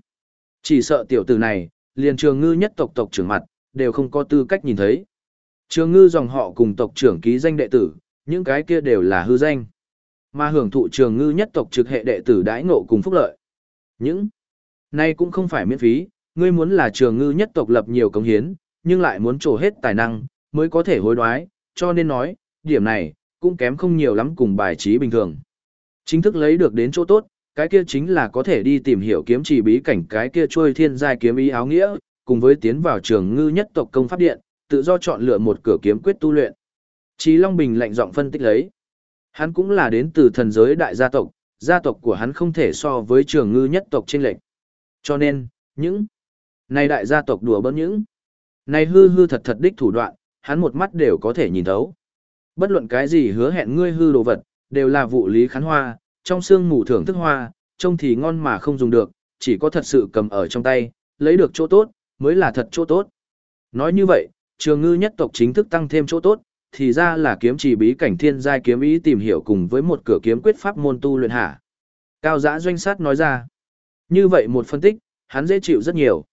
Chỉ sợ tiểu tử này, liền trường ngư nhất tộc tộc trưởng mặt, đều không có tư cách nhìn thấy. Trường ngư dòng họ cùng tộc trưởng ký danh đệ tử, những cái kia đều là hư danh. Mà hưởng thụ trường ngư nhất tộc trực hệ đệ tử đãi ngộ cùng phúc lợi. Những này cũng không phải miễn phí, ngươi muốn là trường ngư nhất tộc lập nhiều công hiến, nhưng lại muốn trổ hết tài năng, mới có thể hối đoái, cho nên nói, điểm này, cũng kém không nhiều lắm cùng bài trí bình thường. Chính thức lấy được đến chỗ tốt, cái kia chính là có thể đi tìm hiểu kiếm chỉ bí cảnh cái kia trôi thiên giai kiếm ý áo nghĩa, cùng với tiến vào trường ngư nhất tộc công pháp điện, tự do chọn lựa một cửa kiếm quyết tu luyện. Chí Long Bình lạnh giọng phân tích lấy. Hắn cũng là đến từ thần giới đại gia tộc, gia tộc của hắn không thể so với trường ngư nhất tộc trên lệnh. Cho nên, những này đại gia tộc đùa bỡn những này hư hư thật thật đích thủ đoạn, hắn một mắt đều có thể nhìn thấu. Bất luận cái gì hứa hẹn ngươi hư đồ vật, đều là vụ lý khán hoa, trong xương mù thưởng thức hoa, trông thì ngon mà không dùng được, chỉ có thật sự cầm ở trong tay, lấy được chỗ tốt, mới là thật chỗ tốt. Nói như vậy, trường ngư nhất tộc chính thức tăng thêm chỗ tốt, thì ra là kiếm chỉ bí cảnh thiên giai kiếm ý tìm hiểu cùng với một cửa kiếm quyết pháp môn tu luyện hạ. Cao giã doanh sát nói ra. Như vậy một phân tích, hắn dễ chịu rất nhiều.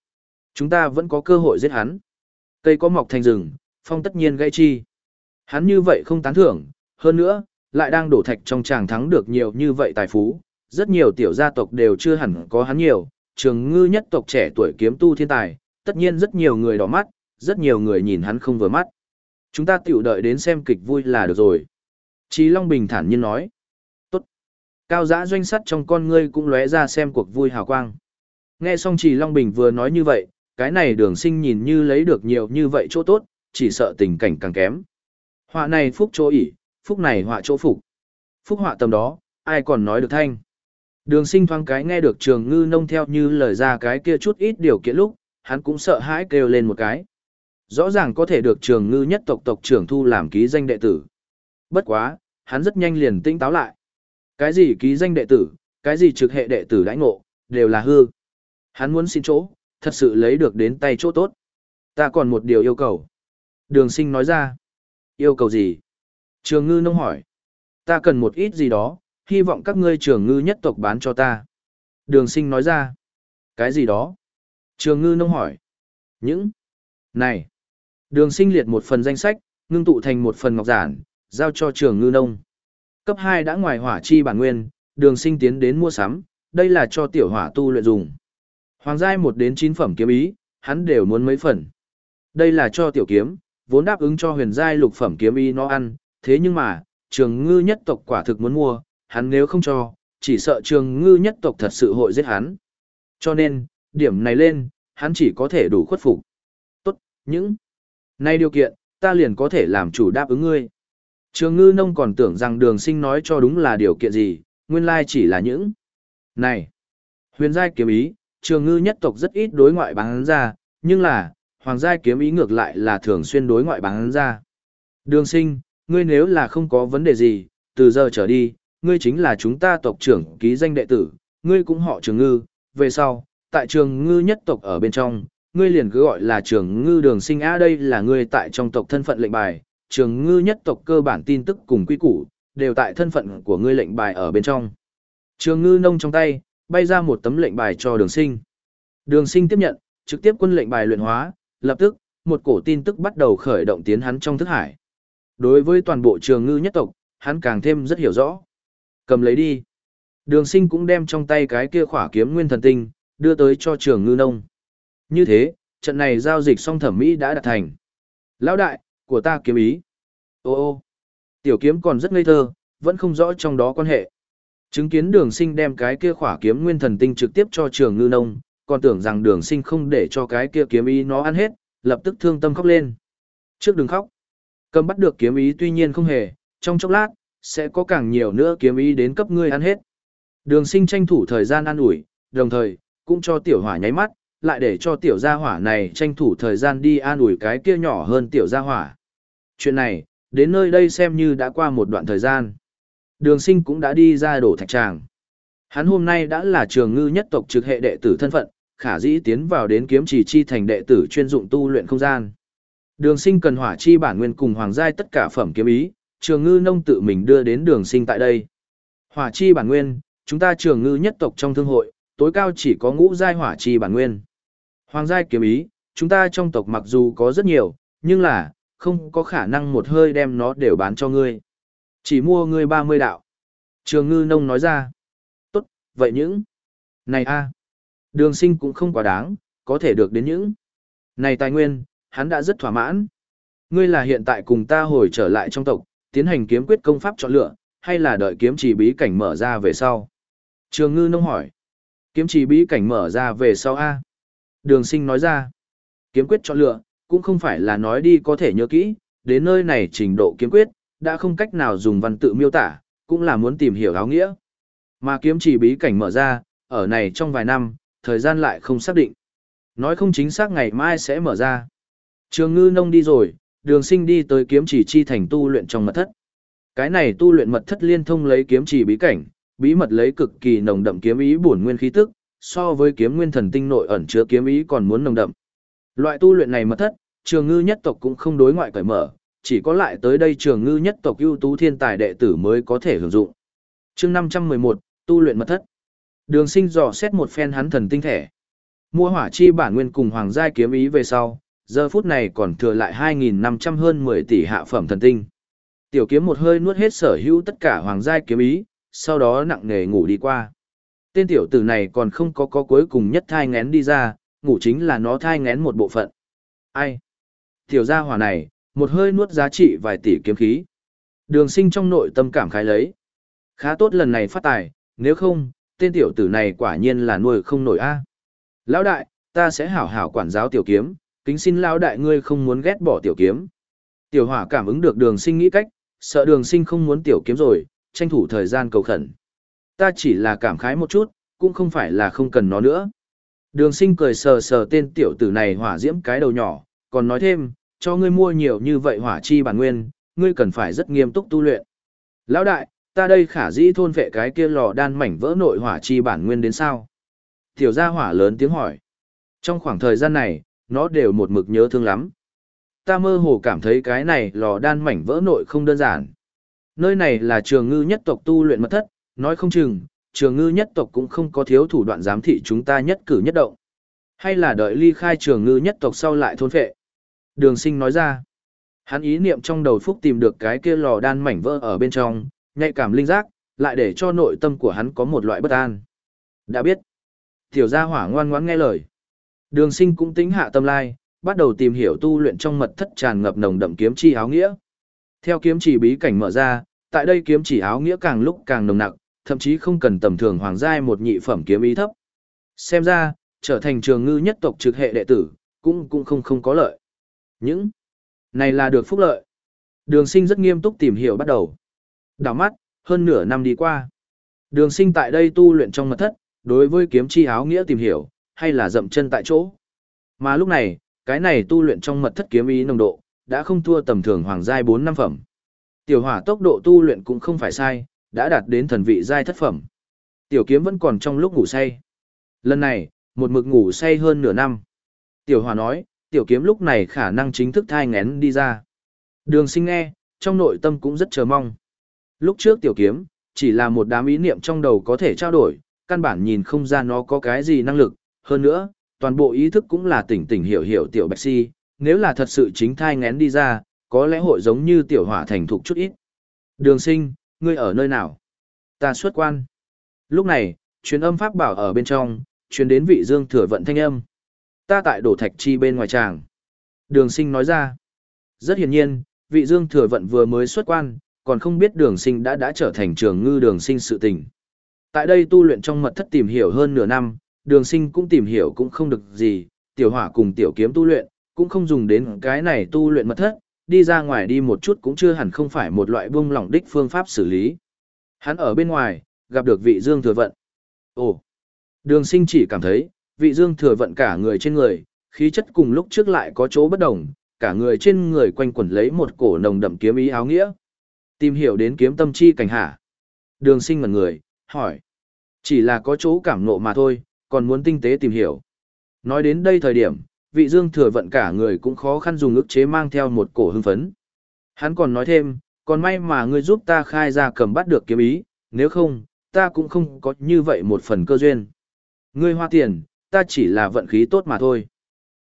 Chúng ta vẫn có cơ hội giết hắn. Cây có mọc thành rừng, phong tất nhiên gây chi. Hắn như vậy không tán thưởng, hơn nữa, lại đang đổ thạch trong tràng thắng được nhiều như vậy tài phú. Rất nhiều tiểu gia tộc đều chưa hẳn có hắn nhiều, trường ngư nhất tộc trẻ tuổi kiếm tu thiên tài, tất nhiên rất nhiều người đỏ mắt, rất nhiều người nhìn hắn không vừa mắt. Chúng ta tiểu đợi đến xem kịch vui là được rồi. Chí Long bình thản nhiên nói. Tốt. Cao giã doanh sắt trong con ngươi cũng lóe ra xem cuộc vui hào quang. Nghe xong Chí Long Bình vừa nói như vậy, cái này đường sinh nhìn như lấy được nhiều như vậy chỗ tốt, chỉ sợ tình cảnh càng kém. Họa này phúc chỗ ỉ, phúc này họa chỗ phục. Phúc họa tầm đó, ai còn nói được thanh. Đường sinh thoáng cái nghe được trường ngư nông theo như lời ra cái kia chút ít điều kiện lúc, hắn cũng sợ hãi kêu lên một cái. Rõ ràng có thể được trường ngư nhất tộc tộc trưởng thu làm ký danh đệ tử. Bất quá, hắn rất nhanh liền tinh táo lại. Cái gì ký danh đệ tử, cái gì trực hệ đệ tử đãi ngộ, đều là hư. Hắn muốn xin chỗ, thật sự lấy được đến tay chỗ tốt. Ta còn một điều yêu cầu. Đường sinh nói ra. Yêu cầu gì? Trường ngư nông hỏi. Ta cần một ít gì đó, hy vọng các ngươi trường ngư nhất tộc bán cho ta. Đường sinh nói ra. Cái gì đó? Trường ngư nông hỏi. Những. Này. Đường sinh liệt một phần danh sách, ngưng tụ thành một phần ngọc giản, giao cho trường ngư nông. Cấp 2 đã ngoài hỏa chi bản nguyên, đường sinh tiến đến mua sắm, đây là cho tiểu hỏa tu luyện dùng. Hoàng giai 1 đến 9 phẩm kiếm ý, hắn đều muốn mấy phần. Đây là cho tiểu kiếm, vốn đáp ứng cho huyền giai lục phẩm kiếm ý nó ăn, thế nhưng mà, trường ngư nhất tộc quả thực muốn mua, hắn nếu không cho, chỉ sợ trường ngư nhất tộc thật sự hội giết hắn. Cho nên, điểm này lên, hắn chỉ có thể đủ khuất phục. Tốt, những này điều kiện, ta liền có thể làm chủ đáp ứng ngươi. Trường ngư nông còn tưởng rằng đường sinh nói cho đúng là điều kiện gì, nguyên lai chỉ là những. Này, huyền giai kiếm ý, trường ngư nhất tộc rất ít đối ngoại bán ra, nhưng là, hoàng giai kiếm ý ngược lại là thường xuyên đối ngoại bán ra. Đường sinh, ngươi nếu là không có vấn đề gì, từ giờ trở đi, ngươi chính là chúng ta tộc trưởng ký danh đệ tử, ngươi cũng họ trường ngư, về sau, tại trường ngư nhất tộc ở bên trong, ngươi liền cứ gọi là trường ngư đường sinh a đây là ngươi tại trong tộc thân phận lệnh bài, trường ngư nhất tộc cơ bản tin tức cùng quy củ, đều tại thân phận của ngươi lệnh bài ở bên trong. Trường ngư nông trong tay, bay ra một tấm lệnh bài cho đường sinh. Đường sinh tiếp nhận, trực tiếp quân lệnh bài luyện hóa, lập tức, một cổ tin tức bắt đầu khởi động tiến hắn trong thức hải. Đối với toàn bộ trường ngư nhất tộc, hắn càng thêm rất hiểu rõ. Cầm lấy đi. Đường sinh cũng đem trong tay cái kia khỏa kiếm nguyên thần tinh, đưa tới cho trường ngư nông. Như thế, trận này giao dịch song thẩm mỹ đã đạt thành. Lão đại, của ta kiếm ý. Ô ô, tiểu kiếm còn rất ngây thơ, vẫn không rõ trong đó quan hệ. Chứng kiến đường sinh đem cái kia khỏa kiếm nguyên thần tinh trực tiếp cho trường ngư nông, còn tưởng rằng đường sinh không để cho cái kia kiếm ý nó ăn hết, lập tức thương tâm khóc lên. Trước đừng khóc. Cầm bắt được kiếm ý tuy nhiên không hề, trong chốc lát, sẽ có càng nhiều nữa kiếm ý đến cấp ngươi ăn hết. Đường sinh tranh thủ thời gian ăn ủi, đồng thời, cũng cho tiểu hỏa nháy mắt, lại để cho tiểu gia hỏa này tranh thủ thời gian đi an ủi cái kia nhỏ hơn tiểu gia hỏa. Chuyện này, đến nơi đây xem như đã qua một đoạn thời gian. Đường sinh cũng đã đi ra đổ thạch tràng. Hắn hôm nay đã là trường ngư nhất tộc trực hệ đệ tử thân phận, khả dĩ tiến vào đến kiếm chỉ chi thành đệ tử chuyên dụng tu luyện không gian. Đường sinh cần hỏa chi bản nguyên cùng hoàng giai tất cả phẩm kiếm ý, trường ngư nông tự mình đưa đến đường sinh tại đây. Hỏa chi bản nguyên, chúng ta trường ngư nhất tộc trong thương hội, tối cao chỉ có ngũ giai hỏa chi bản nguyên. Hoàng giai kiếm ý, chúng ta trong tộc mặc dù có rất nhiều, nhưng là, không có khả năng một hơi đem nó đều bán cho ngươi. Chỉ mua ngươi 30 đạo. Trường ngư nông nói ra. Tốt, vậy những... Này a Đường sinh cũng không quá đáng, có thể được đến những... Này tài nguyên, hắn đã rất thỏa mãn. Ngươi là hiện tại cùng ta hồi trở lại trong tộc, tiến hành kiếm quyết công pháp chọn lựa, hay là đợi kiếm chỉ bí cảnh mở ra về sau? Trường ngư nông hỏi. Kiếm chỉ bí cảnh mở ra về sau A. Đường sinh nói ra. Kiếm quyết chọn lựa, cũng không phải là nói đi có thể nhớ kỹ, đến nơi này trình độ kiếm quyết, đã không cách nào dùng văn tự miêu tả, cũng là muốn tìm hiểu áo nghĩa. Mà kiếm chỉ bí cảnh mở ra, ở này trong vài năm, thời gian lại không xác định. Nói không chính xác ngày mai sẽ mở ra. Trường ngư nông đi rồi, đường sinh đi tới kiếm chỉ chi thành tu luyện trong mật thất. Cái này tu luyện mật thất liên thông lấy kiếm chỉ bí cảnh, bí mật lấy cực kỳ nồng đậm kiếm ý bổn nguyên khí tức, so với kiếm nguyên thần tinh nội ẩn chứa kiếm ý còn muốn nồng đậm. Loại tu luyện này mật thất, trường ngư nhất tộc cũng không đối ngoại cởi mở, chỉ có lại tới đây trường ngư nhất tộc ưu tú thiên tài đệ tử mới có thể hưởng dụng. chương 511, tu luyện mật thất. Đường sinh dò xét một phen hắn thần tinh thể. Mua hỏa chi bản nguyên cùng hoàng giai kiếm ý về sau, giờ phút này còn thừa lại 2.500 hơn 10 tỷ hạ phẩm thần tinh. Tiểu kiếm một hơi nuốt hết sở hữu tất cả hoàng giai kiếm ý, sau đó nặng nề ngủ đi qua. Tên tiểu tử này còn không có có cuối cùng nhất thai ngén đi ra, ngủ chính là nó thai ngén một bộ phận. Ai? Tiểu gia hỏa này, một hơi nuốt giá trị vài tỷ kiếm khí. Đường sinh trong nội tâm cảm khái lấy. Khá tốt lần này phát tài, nếu không, tên tiểu tử này quả nhiên là nuôi không nổi a Lão đại, ta sẽ hảo hảo quản giáo tiểu kiếm, kính xin lão đại ngươi không muốn ghét bỏ tiểu kiếm. Tiểu hỏa cảm ứng được đường sinh nghĩ cách, sợ đường sinh không muốn tiểu kiếm rồi, tranh thủ thời gian cầu khẩn. Ta chỉ là cảm khái một chút, cũng không phải là không cần nó nữa. Đường sinh cười sờ sờ tên tiểu tử này hỏa diễm cái đầu nhỏ, còn nói thêm, cho ngươi mua nhiều như vậy hỏa chi bản nguyên, ngươi cần phải rất nghiêm túc tu luyện. Lão đại, ta đây khả dĩ thôn vệ cái kia lò đan mảnh vỡ nội hỏa chi bản nguyên đến sao? Tiểu gia hỏa lớn tiếng hỏi. Trong khoảng thời gian này, nó đều một mực nhớ thương lắm. Ta mơ hồ cảm thấy cái này lò đan mảnh vỡ nội không đơn giản. Nơi này là trường ngư nhất tộc tu luyện mật thất, nói không chừng, trường ngư nhất tộc cũng không có thiếu thủ đoạn giám thị chúng ta nhất cử nhất động. Hay là đợi ly khai trường ngư nhất tộc sau lại thôn phệ. Đường sinh nói ra. Hắn ý niệm trong đầu phúc tìm được cái kia lò đan mảnh vỡ ở bên trong, nhạy cảm linh giác, lại để cho nội tâm của hắn có một loại bất an. Đã biết. Tiểu gia hỏa ngoan ngoãn nghe lời. Đường sinh cũng tính hạ tâm lai, bắt đầu tìm hiểu tu luyện trong mật thất tràn ngập nồng đậm kiếm chi áo nghĩa. Theo kiếm chỉ bí cảnh mở ra, tại đây kiếm chỉ áo nghĩa càng lúc càng nồng nặng, thậm chí không cần tầm thường hoàng giai một nhị phẩm kiếm ý thấp. Xem ra, trở thành trường ngư nhất tộc trực hệ đệ tử, cũng cũng không không có lợi. Những này là được phúc lợi. Đường sinh rất nghiêm túc tìm hiểu bắt đầu. Đào mắt, hơn nửa năm đi qua. Đường sinh tại đây tu luyện trong mật thất, đối với kiếm chi áo nghĩa tìm hiểu, hay là dậm chân tại chỗ. Mà lúc này, cái này tu luyện trong mật thất kiếm ý nồng độ, đã không thua tầm thường hoàng giai 4 năm phẩm. Tiểu hỏa tốc độ tu luyện cũng không phải sai, đã đạt đến thần vị giai thất phẩm. Tiểu kiếm vẫn còn trong lúc ngủ say. Lần này, một mực ngủ say hơn nửa năm. Tiểu hỏa nói, tiểu kiếm lúc này khả năng chính thức thai ngén đi ra. Đường sinh nghe, trong nội tâm cũng rất chờ mong. Lúc trước tiểu kiếm, chỉ là một đám ý niệm trong đầu có thể trao đổi, căn bản nhìn không ra nó có cái gì năng lực. Hơn nữa, toàn bộ ý thức cũng là tỉnh tỉnh hiểu hiểu tiểu bạch si, nếu là thật sự chính thai ngén đi ra, có lẽ hội giống như tiểu hỏa thành thục chút ít. Đường sinh, ngươi ở nơi nào? Ta xuất quan. Lúc này, truyền âm pháp bảo ở bên trong, truyền đến vị dương thừa vận thanh âm. Ta tại đổ thạch chi bên ngoài tràng. Đường sinh nói ra. Rất hiển nhiên, vị dương thừa vận vừa mới xuất quan, còn không biết đường sinh đã đã trở thành trường ngư đường sinh sự tình. Tại đây tu luyện trong mật thất tìm hiểu hơn nửa năm, đường sinh cũng tìm hiểu cũng không được gì, tiểu hỏa cùng tiểu kiếm tu luyện, cũng không dùng đến cái này tu luyện mật thất, đi ra ngoài đi một chút cũng chưa hẳn không phải một loại buông lỏng đích phương pháp xử lý. Hắn ở bên ngoài, gặp được vị dương thừa vận. Ồ, đường sinh chỉ cảm thấy, vị dương thừa vận cả người trên người, khí chất cùng lúc trước lại có chỗ bất đồng, cả người trên người quanh quẩn lấy một cổ nồng đậm kiếm ý áo nghĩa. Tìm hiểu đến kiếm tâm chi cảnh hả? Đường sinh ngần người, hỏi. Chỉ là có chỗ cảm nộ mà thôi, còn muốn tinh tế tìm hiểu. Nói đến đây thời điểm, vị dương thừa vận cả người cũng khó khăn dùng ức chế mang theo một cổ hưng phấn. Hắn còn nói thêm, còn may mà ngươi giúp ta khai ra cầm bắt được kiếm ý, nếu không, ta cũng không có như vậy một phần cơ duyên. Ngươi hoa tiền, ta chỉ là vận khí tốt mà thôi.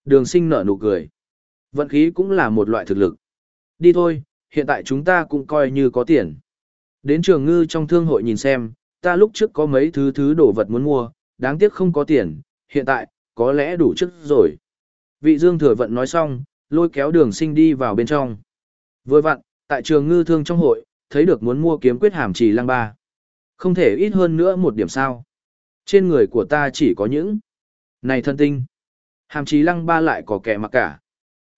Đường sinh nở nụ cười. Vận khí cũng là một loại thực lực. Đi thôi, hiện tại chúng ta cũng coi như có tiền. Đến trường ngư trong thương hội nhìn xem, ta lúc trước có mấy thứ thứ đồ vật muốn mua, đáng tiếc không có tiền, hiện tại, có lẽ đủ chức rồi. Vị Dương Thừa Vận nói xong, lôi kéo đường sinh đi vào bên trong. Vừa vặn, Tại trường ngư thương trong hội, thấy được muốn mua kiếm quyết hàm trì lăng ba. Không thể ít hơn nữa một điểm sao. Trên người của ta chỉ có những. Này thân tinh. Hàm trì lăng ba lại có kẻ mặc cả.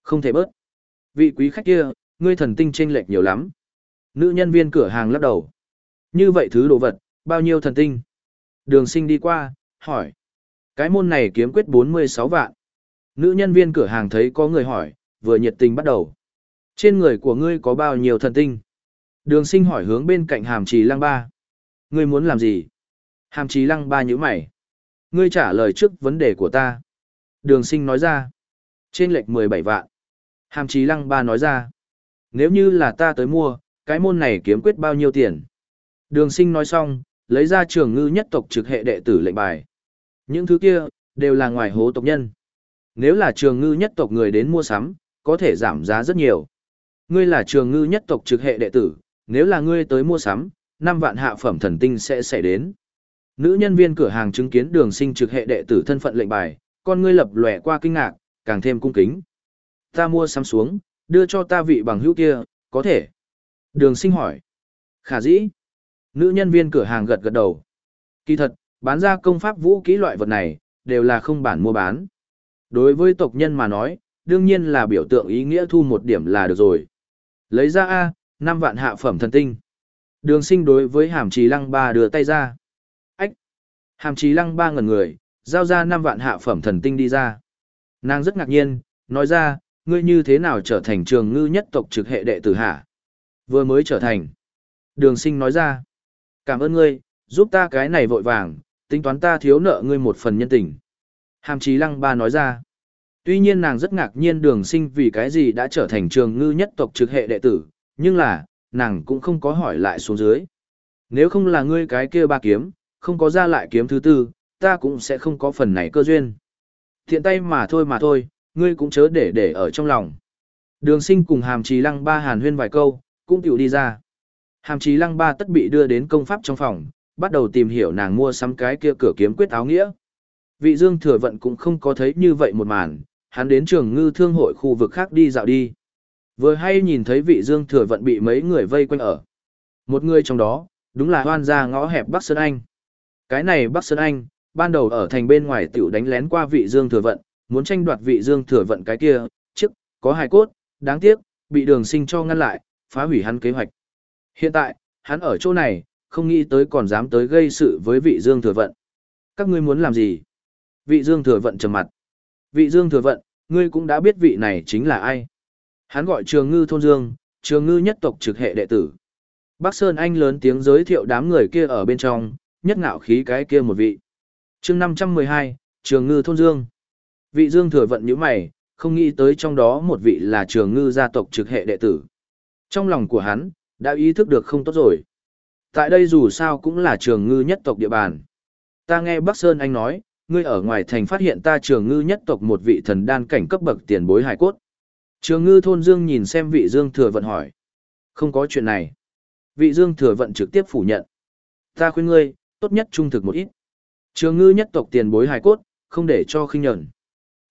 Không thể bớt. Vị quý khách kia, ngươi thần tinh chênh lệch nhiều lắm. Nữ nhân viên cửa hàng lắc đầu. Như vậy thứ đồ vật, bao nhiêu thần tinh? Đường sinh đi qua, hỏi. Cái môn này kiếm quyết 46 vạn. Nữ nhân viên cửa hàng thấy có người hỏi, vừa nhiệt tình bắt đầu. Trên người của ngươi có bao nhiêu thần tinh? Đường sinh hỏi hướng bên cạnh hàm trì lăng ba. Ngươi muốn làm gì? Hàm trì lăng ba nhíu mày. Ngươi trả lời trước vấn đề của ta. Đường sinh nói ra. Trên lệch 17 vạn. Hàm trì lăng ba nói ra. Nếu như là ta tới mua, cái môn này kiếm quyết bao nhiêu tiền? Đường sinh nói xong, lấy ra trường ngư nhất tộc trực hệ đệ tử lệnh bài. Những thứ kia, đều là ngoài hố tộc nhân. Nếu là trường ngư nhất tộc người đến mua sắm, có thể giảm giá rất nhiều. Ngươi là trường ngư nhất tộc trực hệ đệ tử, nếu là ngươi tới mua sắm, 5 vạn hạ phẩm thần tinh sẽ xảy đến. Nữ nhân viên cửa hàng chứng kiến đường sinh trực hệ đệ tử thân phận lệnh bài, con ngươi lập lòe qua kinh ngạc, càng thêm cung kính. Ta mua sắm xuống, đưa cho ta vị bằng hữu kia, có thể. Đường sinh hỏi. Khả dĩ. Nữ nhân viên cửa hàng gật gật đầu. Kỳ thật, bán ra công pháp vũ kỹ loại vật này, đều là không bản mua bán. Đối với tộc nhân mà nói, đương nhiên là biểu tượng ý nghĩa thu một điểm là được rồi. Lấy ra A, 5 vạn hạ phẩm thần tinh. Đường sinh đối với hàm trì lăng ba đưa tay ra. Ách! Hàm trì lăng ba ngần người, giao ra 5 vạn hạ phẩm thần tinh đi ra. Nàng rất ngạc nhiên, nói ra, ngươi như thế nào trở thành trường ngư nhất tộc trực hệ đệ tử hạ? Vừa mới trở thành. Đường sinh nói ra. Cảm ơn ngươi, giúp ta cái này vội vàng, tính toán ta thiếu nợ ngươi một phần nhân tình. Hàm chí lăng ba nói ra. Tuy nhiên nàng rất ngạc nhiên đường sinh vì cái gì đã trở thành trường ngư nhất tộc trực hệ đệ tử, nhưng là, nàng cũng không có hỏi lại xuống dưới. Nếu không là ngươi cái kia ba kiếm, không có ra lại kiếm thứ tư, ta cũng sẽ không có phần này cơ duyên. Thiện tay mà thôi mà thôi, ngươi cũng chớ để để ở trong lòng. Đường sinh cùng hàm trì lăng ba hàn huyên vài câu, cũng tiểu đi ra. Hàm trì lăng ba tất bị đưa đến công pháp trong phòng, bắt đầu tìm hiểu nàng mua sắm cái kia cửa kiếm quyết áo nghĩa. Vị dương thừa vận cũng không có thấy như vậy một màn, hắn đến trường ngư thương hội khu vực khác đi dạo đi. Vừa hay nhìn thấy vị dương thừa vận bị mấy người vây quanh ở. Một người trong đó, đúng là hoan gia ngõ hẹp Bắc Sơn Anh. Cái này Bắc Sơn Anh, ban đầu ở thành bên ngoài tiểu đánh lén qua vị dương thừa vận, muốn tranh đoạt vị dương thừa vận cái kia, trước, có hài cốt, đáng tiếc, bị đường sinh cho ngăn lại, phá hủy hắn kế hoạch. Hiện tại, hắn ở chỗ này, không nghĩ tới còn dám tới gây sự với vị dương thừa vận. Các ngươi muốn làm gì? Vị dương thừa vận trầm mặt. Vị dương thừa vận, ngươi cũng đã biết vị này chính là ai. Hắn gọi trường ngư thôn dương, trường ngư nhất tộc trực hệ đệ tử. Bắc Sơn Anh lớn tiếng giới thiệu đám người kia ở bên trong, nhất ngạo khí cái kia một vị. chương 512, trường ngư thôn dương. Vị dương thừa vận như mày, không nghĩ tới trong đó một vị là trường ngư gia tộc trực hệ đệ tử. Trong lòng của hắn, đã ý thức được không tốt rồi. Tại đây dù sao cũng là trường ngư nhất tộc địa bàn. Ta nghe Bắc Sơn Anh nói, ngươi ở ngoài thành phát hiện ta trường ngư nhất tộc một vị thần đan cảnh cấp bậc tiền bối hải cốt. Trường ngư thôn Dương nhìn xem vị Dương thừa vận hỏi. Không có chuyện này. Vị Dương thừa vận trực tiếp phủ nhận. Ta khuyên ngươi, tốt nhất trung thực một ít. Trường ngư nhất tộc tiền bối hải cốt, không để cho khinh nhẫn.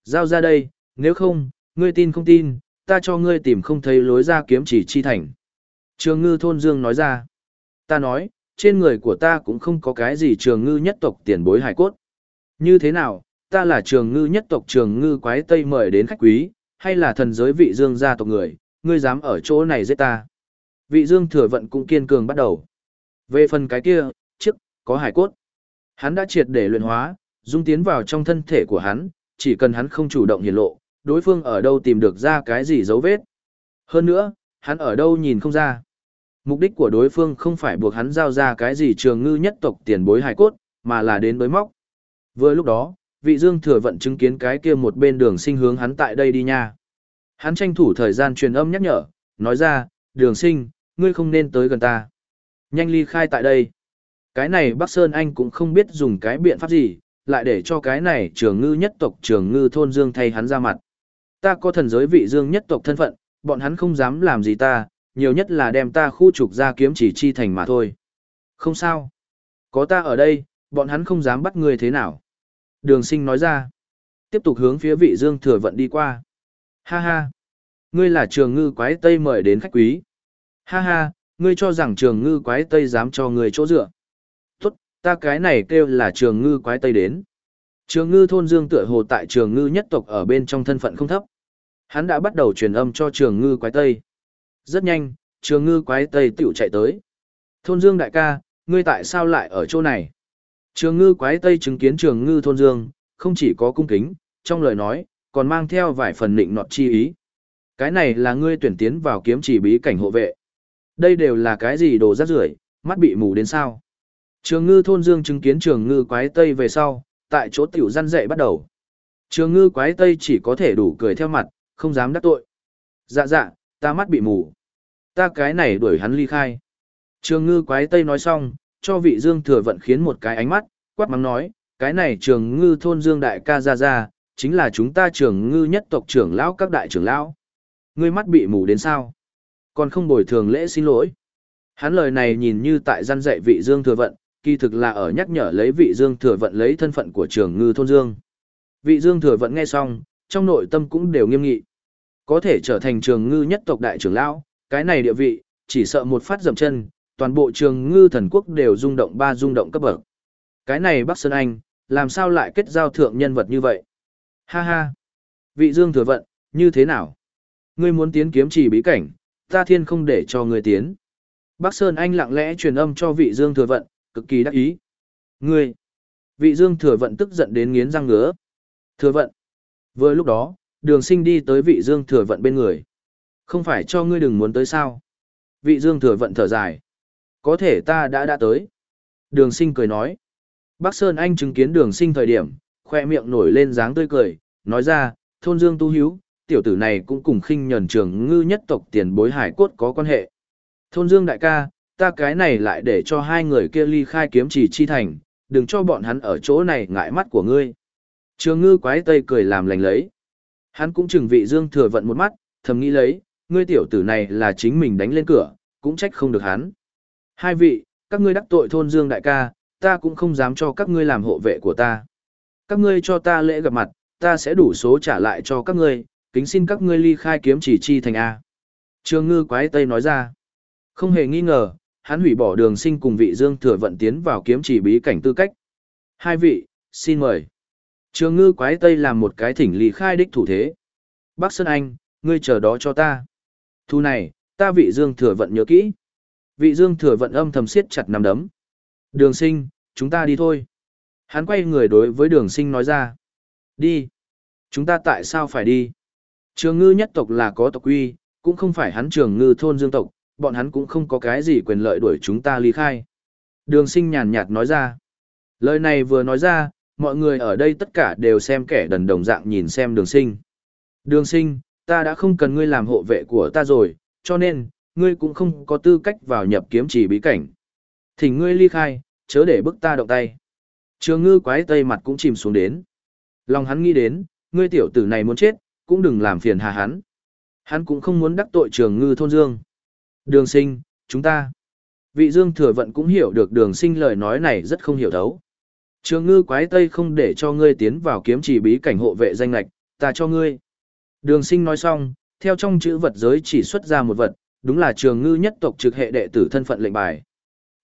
Giao ra đây, nếu không, ngươi tin không tin, ta cho ngươi tìm không thấy lối ra kiếm chỉ chi thành. Trường ngư thôn Dương nói ra. Ta nói, trên người của ta cũng không có cái gì trường ngư nhất tộc tiền bối hải cốt. Như thế nào, ta là trường ngư nhất tộc trường ngư quái tây mời đến khách quý, hay là thần giới vị dương gia tộc người, ngươi dám ở chỗ này giết ta. Vị dương thừa vận cũng kiên cường bắt đầu. Về phần cái kia, trước, có hải cốt. Hắn đã triệt để luyện hóa, dung tiến vào trong thân thể của hắn, chỉ cần hắn không chủ động hiển lộ, đối phương ở đâu tìm được ra cái gì dấu vết. Hơn nữa, hắn ở đâu nhìn không ra. Mục đích của đối phương không phải buộc hắn giao ra cái gì trường ngư nhất tộc tiền bối hải cốt, mà là đến bới móc. Vừa lúc đó, vị dương thừa vận chứng kiến cái kia một bên đường sinh hướng hắn tại đây đi nha. Hắn tranh thủ thời gian truyền âm nhắc nhở, nói ra, đường sinh, ngươi không nên tới gần ta. Nhanh ly khai tại đây. Cái này Bắc Sơn Anh cũng không biết dùng cái biện pháp gì, lại để cho cái này trường ngư nhất tộc trường ngư thôn dương thay hắn ra mặt. Ta có thần giới vị dương nhất tộc thân phận, bọn hắn không dám làm gì ta, nhiều nhất là đem ta khu trục ra kiếm chỉ chi thành mà thôi. Không sao. Có ta ở đây, bọn hắn không dám bắt ngươi thế nào. Đường sinh nói ra. Tiếp tục hướng phía vị dương thừa vận đi qua. Ha ha. Ngươi là trường ngư quái tây mời đến khách quý. Ha ha, ngươi cho rằng trường ngư quái tây dám cho ngươi chỗ dựa. Tốt, ta cái này kêu là trường ngư quái tây đến. Trường ngư thôn dương tựa hồ tại trường ngư nhất tộc ở bên trong thân phận không thấp. Hắn đã bắt đầu truyền âm cho trường ngư quái tây. Rất nhanh, trường ngư quái tây tiểu chạy tới. Thôn dương đại ca, ngươi tại sao lại ở chỗ này? Trường ngư quái tây chứng kiến trường ngư thôn dương, không chỉ có cung kính, trong lời nói, còn mang theo vài phần nịnh nọt chi ý. Cái này là ngươi tuyển tiến vào kiếm chỉ bí cảnh hộ vệ. Đây đều là cái gì đồ rác rưởi, mắt bị mù đến sao? Trường ngư thôn dương chứng kiến trường ngư quái tây về sau, tại chỗ tiểu răn dậy bắt đầu. Trường ngư quái tây chỉ có thể đủ cười theo mặt, không dám đắc tội. Dạ dạ, ta mắt bị mù. Ta cái này đuổi hắn ly khai. Trường ngư quái tây nói xong, cho vị dương thừa vận khiến một cái ánh mắt, quát mắng nói, cái này trường ngư thôn dương đại ca ra ra, chính là chúng ta trường ngư nhất tộc trưởng lão các đại trưởng lão. Ngươi mắt bị mù đến sao? Còn không bồi thường lễ xin lỗi. Hắn lời này nhìn như tại gian dạy vị dương thừa vận, kỳ thực là ở nhắc nhở lấy vị dương thừa vận lấy thân phận của trường ngư thôn dương. Vị dương thừa vận nghe xong, trong nội tâm cũng đều nghiêm nghị. Có thể trở thành trường ngư nhất tộc đại trưởng lão, cái này địa vị, chỉ sợ một phát dầm chân, toàn bộ trường ngư thần quốc đều rung động ba rung động cấp bậc. Cái này Bắc Sơn Anh, làm sao lại kết giao thượng nhân vật như vậy? Ha ha! Vị dương thừa vận, như thế nào? Ngươi muốn tiến kiếm chỉ bí cảnh, ta thiên không để cho ngươi tiến. Bắc Sơn Anh lặng lẽ truyền âm cho vị dương thừa vận, cực kỳ đắc ý. Ngươi! Vị dương thừa vận tức giận đến nghiến răng ngứa. Thừa vận! Vừa lúc đó, đường sinh đi tới vị dương thừa vận bên người. Không phải cho ngươi đừng muốn tới sao? Vị dương thừa vận thở dài. Có thể ta đã đã tới. Đường sinh cười nói. Bác Sơn Anh chứng kiến đường sinh thời điểm, khoe miệng nổi lên dáng tươi cười, nói ra, thôn dương tu hiếu, tiểu tử này cũng cùng khinh nhần trường ngư nhất tộc tiền bối hải cốt có quan hệ. Thôn dương đại ca, ta cái này lại để cho hai người kia ly khai kiếm chỉ chi thành, đừng cho bọn hắn ở chỗ này ngại mắt của ngươi. Trường ngư quái tây cười làm lành lấy. Hắn cũng chừng vị dương thừa vận một mắt, thầm nghĩ lấy, ngươi tiểu tử này là chính mình đánh lên cửa, cũng trách không được hắn. Hai vị, các ngươi đắc tội thôn dương đại ca, ta cũng không dám cho các ngươi làm hộ vệ của ta. Các ngươi cho ta lễ gặp mặt, ta sẽ đủ số trả lại cho các ngươi, kính xin các ngươi ly khai kiếm chỉ chi thành A. Trường ngư quái tây nói ra. Không hề nghi ngờ, hắn hủy bỏ đường sinh cùng vị dương thừa vận tiến vào kiếm chỉ bí cảnh tư cách. Hai vị, xin mời. Trường ngư quái tây làm một cái thỉnh lì khai đích thủ thế. Bác Sơn Anh, ngươi chờ đó cho ta. Thu này, ta vị dương thừa vận nhớ kỹ. Vị dương thừa vận âm thầm siết chặt nắm đấm. Đường sinh, chúng ta đi thôi. Hắn quay người đối với đường sinh nói ra. Đi. Chúng ta tại sao phải đi? Trường ngư nhất tộc là có tộc quy, cũng không phải hắn trường ngư thôn dương tộc, bọn hắn cũng không có cái gì quyền lợi đuổi chúng ta ly khai. Đường sinh nhàn nhạt nói ra. Lời này vừa nói ra, mọi người ở đây tất cả đều xem kẻ đần đồng dạng nhìn xem đường sinh. Đường sinh, ta đã không cần ngươi làm hộ vệ của ta rồi, cho nên, ngươi cũng không có tư cách vào nhập kiếm chỉ bí cảnh. Thỉnh ngươi ly khai, chớ để bức ta động tay. Trường ngư quái tây mặt cũng chìm xuống đến. Lòng hắn nghĩ đến, ngươi tiểu tử này muốn chết, cũng đừng làm phiền hà hắn. Hắn cũng không muốn đắc tội trường ngư thôn dương. Đường sinh, chúng ta. Vị dương thừa vận cũng hiểu được đường sinh lời nói này rất không hiểu thấu. Trường ngư quái tây không để cho ngươi tiến vào kiếm chỉ bí cảnh hộ vệ danh lạch, ta cho ngươi. Đường sinh nói xong, theo trong chữ vật giới chỉ xuất ra một vật, đúng là trường ngư nhất tộc trực hệ đệ tử thân phận lệnh bài.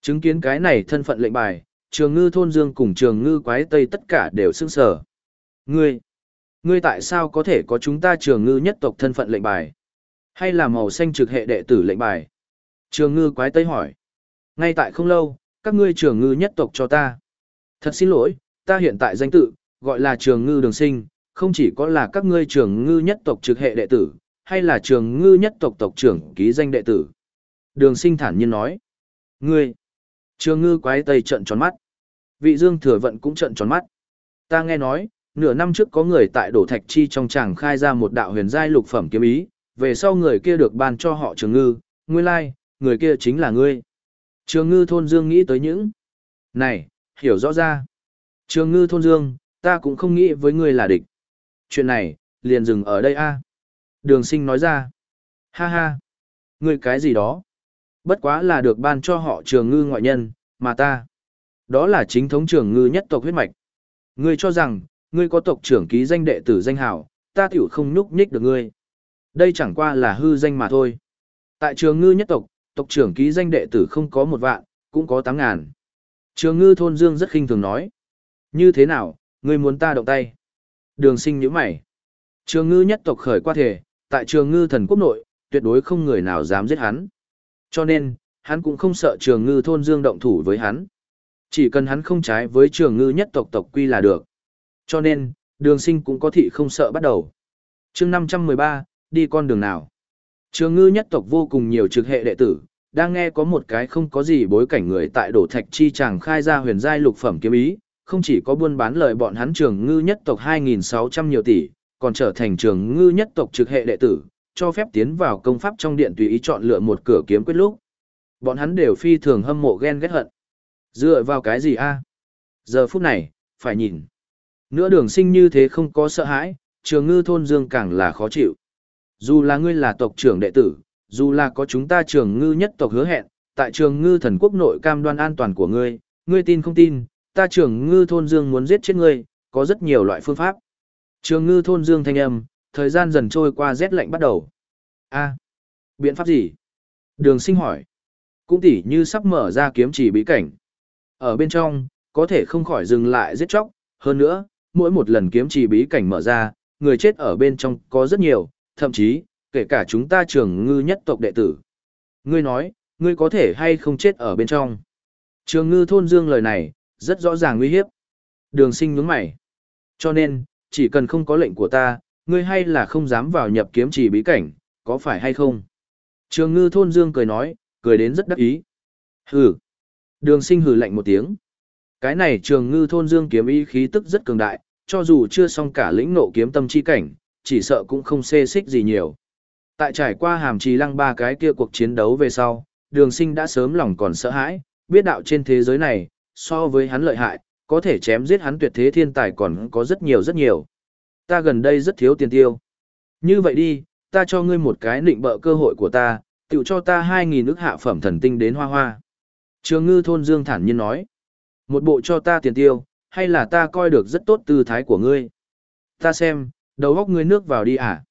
Chứng kiến cái này thân phận lệnh bài, trường ngư thôn dương cùng trường ngư quái tây tất cả đều sưng sở. Ngươi, ngươi tại sao có thể có chúng ta trường ngư nhất tộc thân phận lệnh bài? Hay là màu xanh trực hệ đệ tử lệnh bài? Trường ngư quái tây hỏi. Ngay tại không lâu, các ngươi trường ngư nhất tộc cho ta. Thật xin lỗi, ta hiện tại danh tự, gọi là trường ngư đường sinh, không chỉ có là các ngươi trường ngư nhất tộc trực hệ đệ tử, hay là trường ngư nhất tộc tộc trưởng ký danh đệ tử. Đường sinh thản nhiên nói. Ngươi, trường ngư quái tây trận tròn mắt. Vị dương thừa vận cũng trận tròn mắt. Ta nghe nói, nửa năm trước có người tại đổ thạch chi trong tràng khai ra một đạo huyền giai lục phẩm kiếm ý, về sau người kia được ban cho họ trường ngư, nguyên lai, người kia chính là ngươi. Trường ngư thôn dương nghĩ tới những. Này, hiểu rõ ra. Trường ngư thôn dương, ta cũng không nghĩ với ngươi là địch. Chuyện này, liền dừng ở đây a Đường sinh nói ra. Ha ha. Ngươi cái gì đó? Bất quá là được ban cho họ trường ngư ngoại nhân, mà ta. Đó là chính thống trường ngư nhất tộc huyết mạch. Ngươi cho rằng, ngươi có tộc trưởng ký danh đệ tử danh hào, ta tiểu không nhúc nhích được ngươi. Đây chẳng qua là hư danh mà thôi. Tại trường ngư nhất tộc, tộc trưởng ký danh đệ tử không có một vạn, cũng có tám ngàn. Trường ngư thôn dương rất khinh thường nói. Như thế nào, ngươi muốn ta động tay? Đường sinh nhíu mày. Trường ngư nhất tộc khởi qua thể, tại trường ngư thần quốc nội, tuyệt đối không người nào dám giết hắn. Cho nên, hắn cũng không sợ trường ngư thôn dương động thủ với hắn. Chỉ cần hắn không trái với trường ngư nhất tộc tộc quy là được. Cho nên, đường sinh cũng có thị không sợ bắt đầu. chương 513, đi con đường nào? Trường ngư nhất tộc vô cùng nhiều trực hệ đệ tử, đang nghe có một cái không có gì bối cảnh người tại đổ thạch chi chàng khai ra huyền giai lục phẩm kiếm ý, không chỉ có buôn bán lời bọn hắn trường ngư nhất tộc 2.600 nhiều tỷ, còn trở thành trường ngư nhất tộc trực hệ đệ tử, cho phép tiến vào công pháp trong điện tùy ý chọn lựa một cửa kiếm quyết lúc. Bọn hắn đều phi thường hâm mộ ghen ghét hận. Dựa vào cái gì a? Giờ phút này, phải nhìn. Nữa đường sinh như thế không có sợ hãi, trường ngư thôn dương càng là khó chịu. Dù là ngươi là tộc trưởng đệ tử, dù là có chúng ta trường ngư nhất tộc hứa hẹn, tại trường ngư thần quốc nội cam đoan an toàn của ngươi, ngươi tin không tin, ta trường ngư thôn dương muốn giết chết ngươi, có rất nhiều loại phương pháp. Trường ngư thôn dương thanh âm, thời gian dần trôi qua rét lạnh bắt đầu. a biện pháp gì? Đường sinh hỏi. Cũng tỉ như sắp mở ra kiếm chỉ bí cảnh. Ở bên trong, có thể không khỏi dừng lại giết chóc, hơn nữa, mỗi một lần kiếm chỉ bí cảnh mở ra, người chết ở bên trong có rất nhiều, thậm chí, kể cả chúng ta trường ngư nhất tộc đệ tử. Ngươi nói, ngươi có thể hay không chết ở bên trong. Trường ngư thôn dương lời này, rất rõ ràng nguy hiếp. Đường sinh nhướng mày. Cho nên, chỉ cần không có lệnh của ta, ngươi hay là không dám vào nhập kiếm chỉ bí cảnh, có phải hay không? Trường ngư thôn dương cười nói, cười đến rất đắc ý. Hừ. Đường sinh hừ lạnh một tiếng. Cái này trường ngư thôn dương kiếm ý khí tức rất cường đại, cho dù chưa xong cả lĩnh nộ kiếm tâm chi cảnh, chỉ sợ cũng không xê xích gì nhiều. Tại trải qua hàm trì lăng ba cái kia cuộc chiến đấu về sau, đường sinh đã sớm lòng còn sợ hãi, biết đạo trên thế giới này, so với hắn lợi hại, có thể chém giết hắn tuyệt thế thiên tài còn có rất nhiều rất nhiều. Ta gần đây rất thiếu tiền tiêu. Như vậy đi, ta cho ngươi một cái định bợ cơ hội của ta, tự cho ta 2.000 ức hạ phẩm thần tinh đến hoa hoa. Trường ngư thôn dương thản nhiên nói. Một bộ cho ta tiền tiêu, hay là ta coi được rất tốt tư thái của ngươi. Ta xem, đầu góc ngươi nước vào đi à.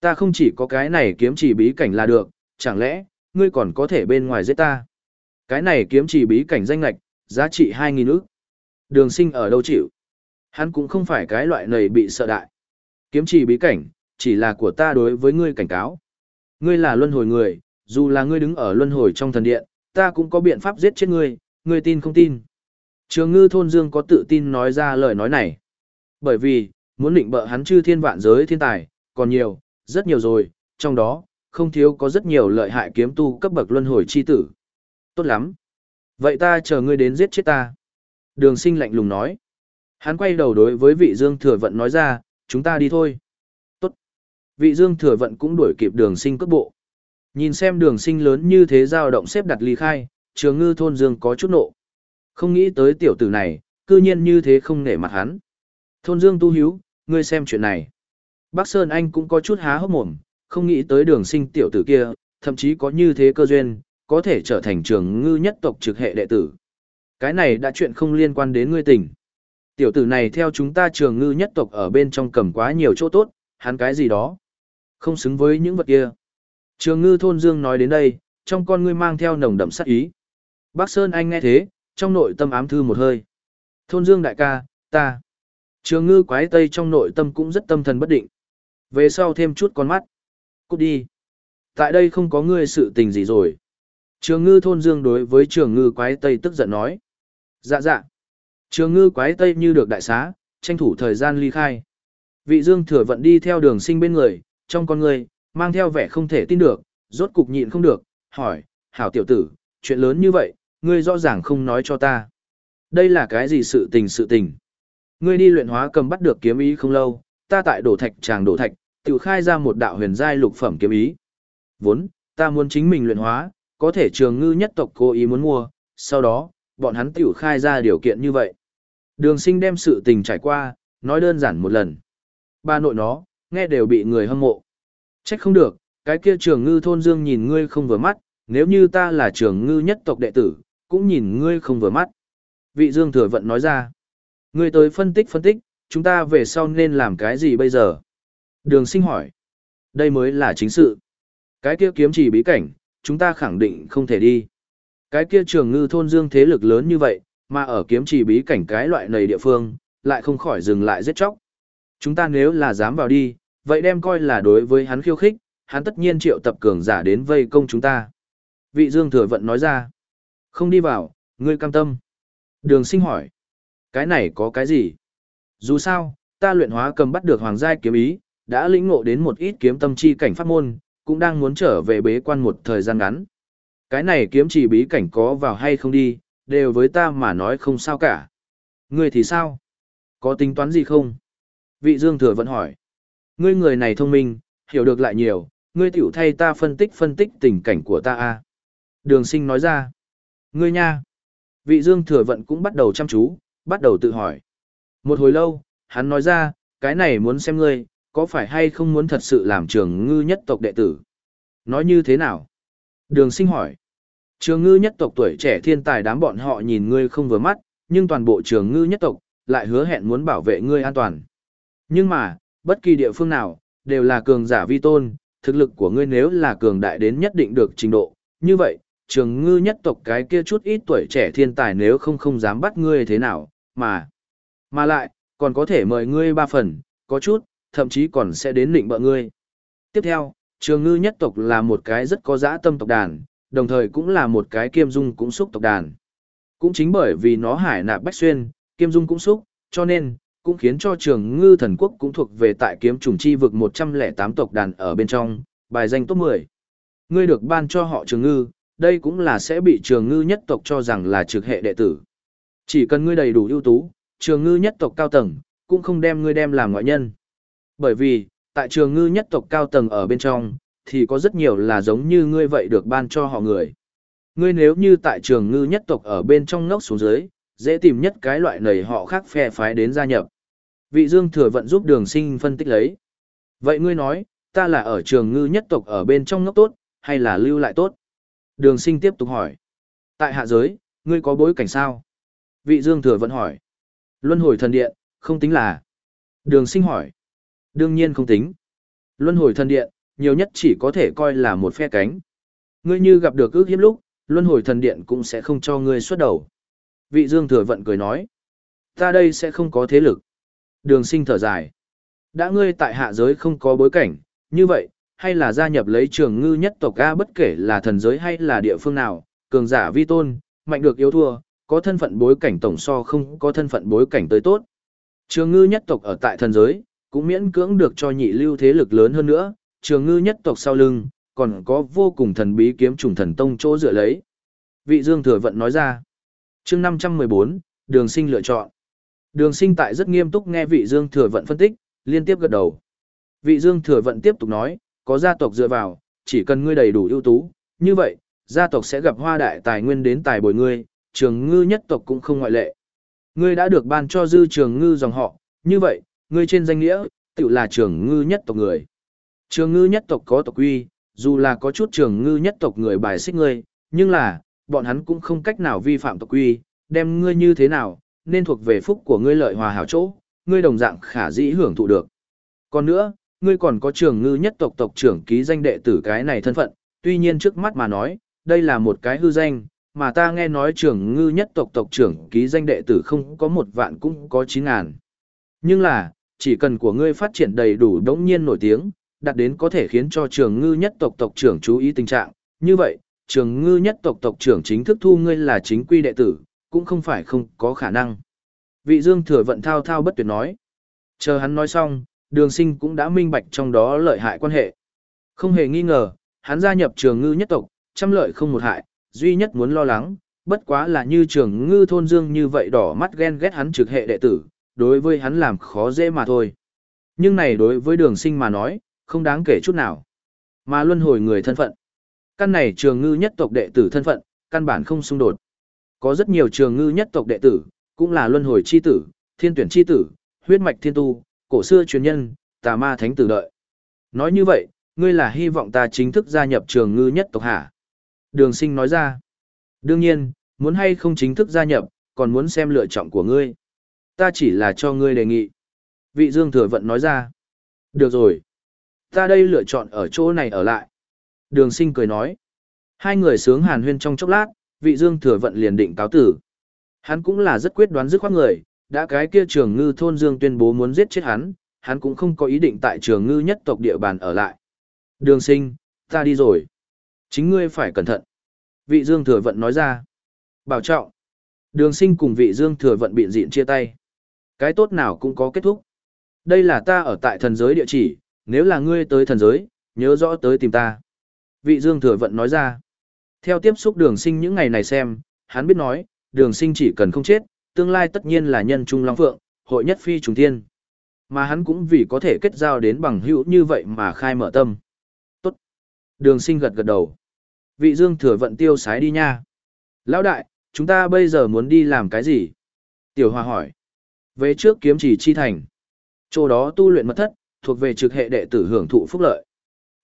Ta không chỉ có cái này kiếm chỉ bí cảnh là được, chẳng lẽ, ngươi còn có thể bên ngoài giết ta. Cái này kiếm chỉ bí cảnh danh lạch, giá trị 2.000 ức. Đường sinh ở đâu chịu? Hắn cũng không phải cái loại này bị sợ đại. Kiếm chỉ bí cảnh, chỉ là của ta đối với ngươi cảnh cáo. Ngươi là luân hồi người, dù là ngươi đứng ở luân hồi trong thần điện, ta cũng có biện pháp giết chết ngươi, ngươi tin không tin. Trường ngư thôn dương có tự tin nói ra lời nói này. Bởi vì, muốn định bợ hắn chư thiên vạn giới thiên tài, còn nhiều, rất nhiều rồi, trong đó, không thiếu có rất nhiều lợi hại kiếm tu cấp bậc luân hồi chi tử. Tốt lắm. Vậy ta chờ ngươi đến giết chết ta. Đường sinh lạnh lùng nói. Hắn quay đầu đối với vị dương thừa vận nói ra, chúng ta đi thôi. Tốt. Vị dương thừa vận cũng đuổi kịp đường sinh cất bộ. Nhìn xem đường sinh lớn như thế dao động xếp đặt ly khai, trường ngư thôn dương có chút nộ. Không nghĩ tới tiểu tử này, cư nhiên như thế không nể mặt hắn. Thôn dương tu hiếu, ngươi xem chuyện này. Bác Sơn Anh cũng có chút há hốc mồm, không nghĩ tới đường sinh tiểu tử kia, thậm chí có như thế cơ duyên, có thể trở thành trường ngư nhất tộc trực hệ đệ tử. Cái này đã chuyện không liên quan đến ngươi tình. Tiểu tử này theo chúng ta trường ngư nhất tộc ở bên trong cầm quá nhiều chỗ tốt, hắn cái gì đó. Không xứng với những vật kia. Trường ngư thôn dương nói đến đây, trong con ngươi mang theo nồng đậm sát ý. Bác Sơn Anh nghe thế, trong nội tâm ám thư một hơi. Thôn dương đại ca, ta. Trường ngư quái tây trong nội tâm cũng rất tâm thần bất định. Về sau thêm chút con mắt. Cút đi. Tại đây không có ngươi sự tình gì rồi. Trường ngư thôn dương đối với trường ngư quái tây tức giận nói. Dạ dạ. Trường ngư quái tây như được đại xá, tranh thủ thời gian ly khai. Vị dương thừa vận đi theo đường sinh bên người, trong con người, mang theo vẻ không thể tin được, rốt cục nhịn không được, hỏi, hảo tiểu tử, chuyện lớn như vậy, ngươi rõ ràng không nói cho ta. Đây là cái gì sự tình sự tình? Ngươi đi luyện hóa cầm bắt được kiếm ý không lâu, ta tại đổ thạch tràng đổ thạch, tự khai ra một đạo huyền giai lục phẩm kiếm ý. Vốn, ta muốn chính mình luyện hóa, có thể trường ngư nhất tộc cố ý muốn mua, sau đó, bọn hắn tự khai ra điều kiện như vậy. Đường sinh đem sự tình trải qua, nói đơn giản một lần. Ba nội nó, nghe đều bị người hâm mộ. Trách không được, cái kia trường ngư thôn dương nhìn ngươi không vừa mắt, nếu như ta là trường ngư nhất tộc đệ tử, cũng nhìn ngươi không vừa mắt. Vị dương thừa vận nói ra. Ngươi tới phân tích phân tích, chúng ta về sau nên làm cái gì bây giờ? Đường sinh hỏi. Đây mới là chính sự. Cái kia kiếm chỉ bí cảnh, chúng ta khẳng định không thể đi. Cái kia trường ngư thôn dương thế lực lớn như vậy, mà ở kiếm chỉ bí cảnh cái loại này địa phương, lại không khỏi dừng lại giết chóc. Chúng ta nếu là dám vào đi, vậy đem coi là đối với hắn khiêu khích, hắn tất nhiên triệu tập cường giả đến vây công chúng ta. Vị Dương Thừa Vận nói ra, không đi vào, ngươi cam tâm. Đường sinh hỏi, cái này có cái gì? Dù sao, ta luyện hóa cầm bắt được hoàng giai kiếm ý, đã lĩnh ngộ đến một ít kiếm tâm chi cảnh pháp môn, cũng đang muốn trở về bế quan một thời gian ngắn. Cái này kiếm chỉ bí cảnh có vào hay không đi, đều với ta mà nói không sao cả. Ngươi thì sao? Có tính toán gì không? Vị Dương Thừa vẫn hỏi. Ngươi người này thông minh, hiểu được lại nhiều, ngươi tiểu thay ta phân tích phân tích tình cảnh của ta a. Đường sinh nói ra. Ngươi nha. Vị Dương Thừa Vận cũng bắt đầu chăm chú, bắt đầu tự hỏi. Một hồi lâu, hắn nói ra, cái này muốn xem ngươi, có phải hay không muốn thật sự làm trường ngư nhất tộc đệ tử? Nói như thế nào? Đường sinh hỏi. Trường ngư nhất tộc tuổi trẻ thiên tài đám bọn họ nhìn ngươi không vừa mắt, nhưng toàn bộ trường ngư nhất tộc, lại hứa hẹn muốn bảo vệ ngươi an toàn. Nhưng mà, bất kỳ địa phương nào, đều là cường giả vi tôn, thực lực của ngươi nếu là cường đại đến nhất định được trình độ, như vậy, trường ngư nhất tộc cái kia chút ít tuổi trẻ thiên tài nếu không không dám bắt ngươi thế nào, mà, mà lại, còn có thể mời ngươi ba phần, có chút, thậm chí còn sẽ đến định bợ ngươi. Tiếp theo, trường ngư nhất tộc là một cái rất có dã tâm tộc đàn, đồng thời cũng là một cái kiêm dung cũng xúc tộc đàn. Cũng chính bởi vì nó hải nạp bách xuyên, kiêm dung cũng xúc, cho nên, cũng khiến cho trường ngư thần quốc cũng thuộc về tại kiếm trùng chi vực 108 tộc đàn ở bên trong, bài danh top 10. Ngươi được ban cho họ trường ngư, đây cũng là sẽ bị trường ngư nhất tộc cho rằng là trực hệ đệ tử. Chỉ cần ngươi đầy đủ ưu tú, trường ngư nhất tộc cao tầng, cũng không đem ngươi đem làm ngoại nhân. Bởi vì, tại trường ngư nhất tộc cao tầng ở bên trong, thì có rất nhiều là giống như ngươi vậy được ban cho họ người. Ngươi nếu như tại trường ngư nhất tộc ở bên trong ngốc xuống dưới, dễ tìm nhất cái loại nầy họ khác phe phái đến gia nhập. Vị Dương Thừa Vận giúp đường sinh phân tích lấy. Vậy ngươi nói, ta là ở trường ngư nhất tộc ở bên trong ngốc tốt, hay là lưu lại tốt? Đường sinh tiếp tục hỏi. Tại hạ giới, ngươi có bối cảnh sao? Vị Dương Thừa Vận hỏi. Luân hồi thần điện, không tính là. Đường sinh hỏi. Đương nhiên không tính. Luân hồi thần điện, nhiều nhất chỉ có thể coi là một phe cánh. Ngươi như gặp được ước hiếp lúc, luân hồi thần điện cũng sẽ không cho ngươi xuất đầu. Vị Dương Thừa Vận cười nói. Ta đây sẽ không có thế lực. Đường sinh thở dài. Đã ngươi tại hạ giới không có bối cảnh, như vậy, hay là gia nhập lấy trường ngư nhất tộc A bất kể là thần giới hay là địa phương nào, cường giả vi tôn, mạnh được yếu thua, có thân phận bối cảnh tổng so không có thân phận bối cảnh tới tốt. Trường ngư nhất tộc ở tại thần giới, cũng miễn cưỡng được cho nhị lưu thế lực lớn hơn nữa, trường ngư nhất tộc sau lưng, còn có vô cùng thần bí kiếm trùng thần tông chỗ dựa lấy. Vị Dương Thừa Vận nói ra, chương 514, đường sinh lựa chọn. Đường sinh tại rất nghiêm túc nghe vị Dương Thừa Vận phân tích, liên tiếp gật đầu. Vị Dương Thừa Vận tiếp tục nói, có gia tộc dựa vào, chỉ cần ngươi đầy đủ ưu tú, như vậy, gia tộc sẽ gặp hoa đại tài nguyên đến tài bồi ngươi, trường ngư nhất tộc cũng không ngoại lệ. Ngươi đã được ban cho dư trường ngư dòng họ, như vậy, ngươi trên danh nghĩa, tự là trường ngư nhất tộc người. Trường ngư nhất tộc có tộc quy, dù là có chút trường ngư nhất tộc người bài xích ngươi, nhưng là, bọn hắn cũng không cách nào vi phạm tộc quy, đem ngươi như thế nào, nên thuộc về phúc của ngươi lợi hòa hảo chỗ, ngươi đồng dạng khả dĩ hưởng thụ được. Còn nữa, ngươi còn có trường ngư nhất tộc tộc trưởng ký danh đệ tử cái này thân phận, tuy nhiên trước mắt mà nói, đây là một cái hư danh, mà ta nghe nói trường ngư nhất tộc tộc trưởng ký danh đệ tử không có một vạn cũng có chín ngàn. Nhưng là, chỉ cần của ngươi phát triển đầy đủ đống nhiên nổi tiếng, đạt đến có thể khiến cho trường ngư nhất tộc tộc trưởng chú ý tình trạng, như vậy, trường ngư nhất tộc tộc trưởng chính thức thu ngươi là chính quy đệ tử, cũng không phải không có khả năng. Vị dương thừa vận thao thao bất tuyệt nói. Chờ hắn nói xong, đường sinh cũng đã minh bạch trong đó lợi hại quan hệ. Không hề nghi ngờ, hắn gia nhập trường ngư nhất tộc, trăm lợi không một hại, duy nhất muốn lo lắng, bất quá là như trường ngư thôn dương như vậy đỏ mắt ghen ghét hắn trực hệ đệ tử, đối với hắn làm khó dễ mà thôi. Nhưng này đối với đường sinh mà nói, không đáng kể chút nào. Mà luân hồi người thân phận. Căn này trường ngư nhất tộc đệ tử thân phận, căn bản không xung đột. Có rất nhiều trường ngư nhất tộc đệ tử, cũng là luân hồi chi tử, thiên tuyển chi tử, huyết mạch thiên tu, cổ xưa truyền nhân, tà ma thánh tử đợi. Nói như vậy, ngươi là hy vọng ta chính thức gia nhập trường ngư nhất tộc hả? Đường sinh nói ra. Đương nhiên, muốn hay không chính thức gia nhập, còn muốn xem lựa chọn của ngươi. Ta chỉ là cho ngươi đề nghị. Vị Dương Thừa Vận nói ra. Được rồi. Ta đây lựa chọn ở chỗ này ở lại. Đường sinh cười nói. Hai người sướng hàn huyên trong chốc lát, vị dương thừa vận liền định cáo tử. Hắn cũng là rất quyết đoán dứt khoát người, đã cái kia trường ngư thôn dương tuyên bố muốn giết chết hắn, hắn cũng không có ý định tại trường ngư nhất tộc địa bàn ở lại. Đường sinh, ta đi rồi. Chính ngươi phải cẩn thận. Vị dương thừa vận nói ra. Bảo trọng. Đường sinh cùng vị dương thừa vận biện diện chia tay. Cái tốt nào cũng có kết thúc. Đây là ta ở tại thần giới địa chỉ, nếu là ngươi tới thần giới, nhớ rõ tới tìm ta. Vị dương thừa vận nói ra. Theo tiếp xúc đường sinh những ngày này xem, hắn biết nói, đường sinh chỉ cần không chết, tương lai tất nhiên là nhân trung long phượng, hội nhất phi trùng thiên. Mà hắn cũng vì có thể kết giao đến bằng hữu như vậy mà khai mở tâm. Tốt. Đường sinh gật gật đầu. Vị dương thừa vận tiêu sái đi nha. Lão đại, chúng ta bây giờ muốn đi làm cái gì? Tiểu Hoa hỏi. Về trước kiếm chỉ chi thành. Chỗ đó tu luyện mật thất, thuộc về trực hệ đệ tử hưởng thụ phúc lợi.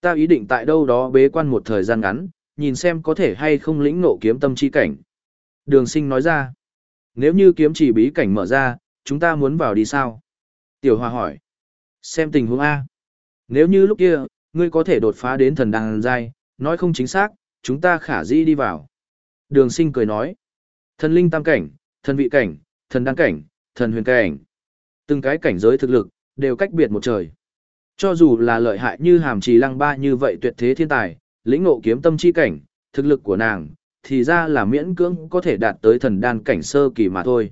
Ta ý định tại đâu đó bế quan một thời gian ngắn, nhìn xem có thể hay không lĩnh ngộ kiếm tâm chi cảnh. Đường sinh nói ra. Nếu như kiếm chỉ bí cảnh mở ra, chúng ta muốn vào đi sao? Tiểu Hoa hỏi. Xem tình huống A. Nếu như lúc kia, ngươi có thể đột phá đến thần đăng giai, nói không chính xác, chúng ta khả dĩ đi vào. Đường sinh cười nói. Thần linh tam cảnh, thần vị cảnh, thần đăng cảnh, thần huyền cảnh. Từng cái cảnh giới thực lực, đều cách biệt một trời. Cho dù là lợi hại như hàm trì lăng ba như vậy tuyệt thế thiên tài, lĩnh ngộ kiếm tâm chi cảnh, thực lực của nàng, thì ra là miễn cưỡng có thể đạt tới thần đan cảnh sơ kỳ mà thôi.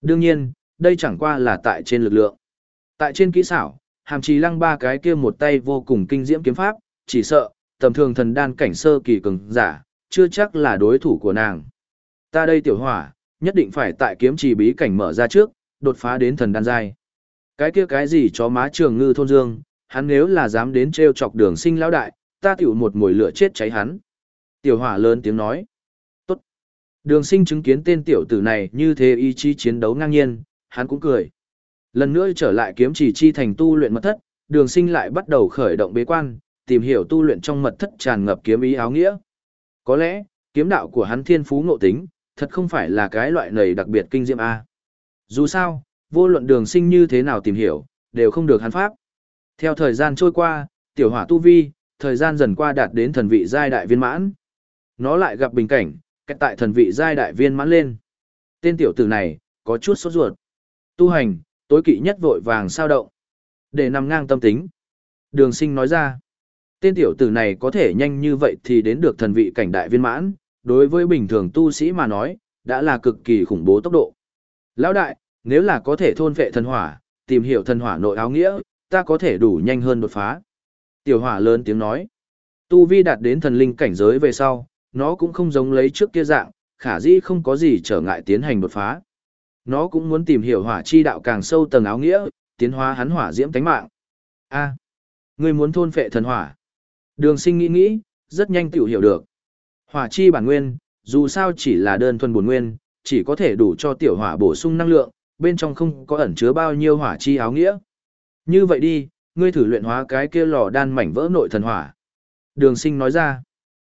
Đương nhiên, đây chẳng qua là tại trên lực lượng. Tại trên kỹ xảo, hàm trì lăng ba cái kia một tay vô cùng kinh diễm kiếm pháp, chỉ sợ, tầm thường thần đan cảnh sơ kỳ cường giả, chưa chắc là đối thủ của nàng. Ta đây tiểu hỏa, nhất định phải tại kiếm trì bí cảnh mở ra trước, đột phá đến thần đan giai. Cái kia cái gì chó má trường ngư thôn dương, hắn nếu là dám đến treo chọc đường sinh lão đại, ta tiểu một mùi lửa chết cháy hắn. Tiểu hỏa lớn tiếng nói. Tốt. Đường sinh chứng kiến tên tiểu tử này như thế ý chí chiến đấu ngang nhiên, hắn cũng cười. Lần nữa trở lại kiếm chỉ chi thành tu luyện mật thất, đường sinh lại bắt đầu khởi động bế quan, tìm hiểu tu luyện trong mật thất tràn ngập kiếm ý áo nghĩa. Có lẽ, kiếm đạo của hắn thiên phú ngộ tính, thật không phải là cái loại nầy đặc biệt kinh diệm A. Dù sao, vô luận đường sinh như thế nào tìm hiểu, đều không được hắn pháp. Theo thời gian trôi qua, tiểu hỏa tu vi, thời gian dần qua đạt đến thần vị giai đại viên mãn. Nó lại gặp bình cảnh, cách tại thần vị giai đại viên mãn lên. Tên tiểu tử này, có chút sốt ruột. Tu hành, tối kỵ nhất vội vàng sao động. Để nằm ngang tâm tính. Đường sinh nói ra. Tên tiểu tử này có thể nhanh như vậy thì đến được thần vị cảnh đại viên mãn, đối với bình thường tu sĩ mà nói, đã là cực kỳ khủng bố tốc độ. Lão đại, nếu là có thể thôn vệ thần hỏa, tìm hiểu thần hỏa nội áo nghĩa, ta có thể đủ nhanh hơn đột phá. Tiểu hỏa lớn tiếng nói. Tu vi đạt đến thần linh cảnh giới về sau, nó cũng không giống lấy trước kia dạng, khả dĩ không có gì trở ngại tiến hành đột phá. Nó cũng muốn tìm hiểu hỏa chi đạo càng sâu tầng áo nghĩa, tiến hóa hắn hỏa diễm tánh mạng. A, à, ngươi muốn thôn phệ thần hỏa. Đường sinh nghĩ nghĩ, rất nhanh tiểu hiểu được. Hỏa chi bản nguyên, dù sao chỉ là đơn thuần bổn nguyên, chỉ có thể đủ cho tiểu hỏa bổ sung năng lượng, bên trong không có ẩn chứa bao nhiêu hỏa chi áo nghĩa. Như vậy đi, ngươi thử luyện hóa cái kia lò đan mảnh vỡ nội thần hỏa. Đường sinh nói ra,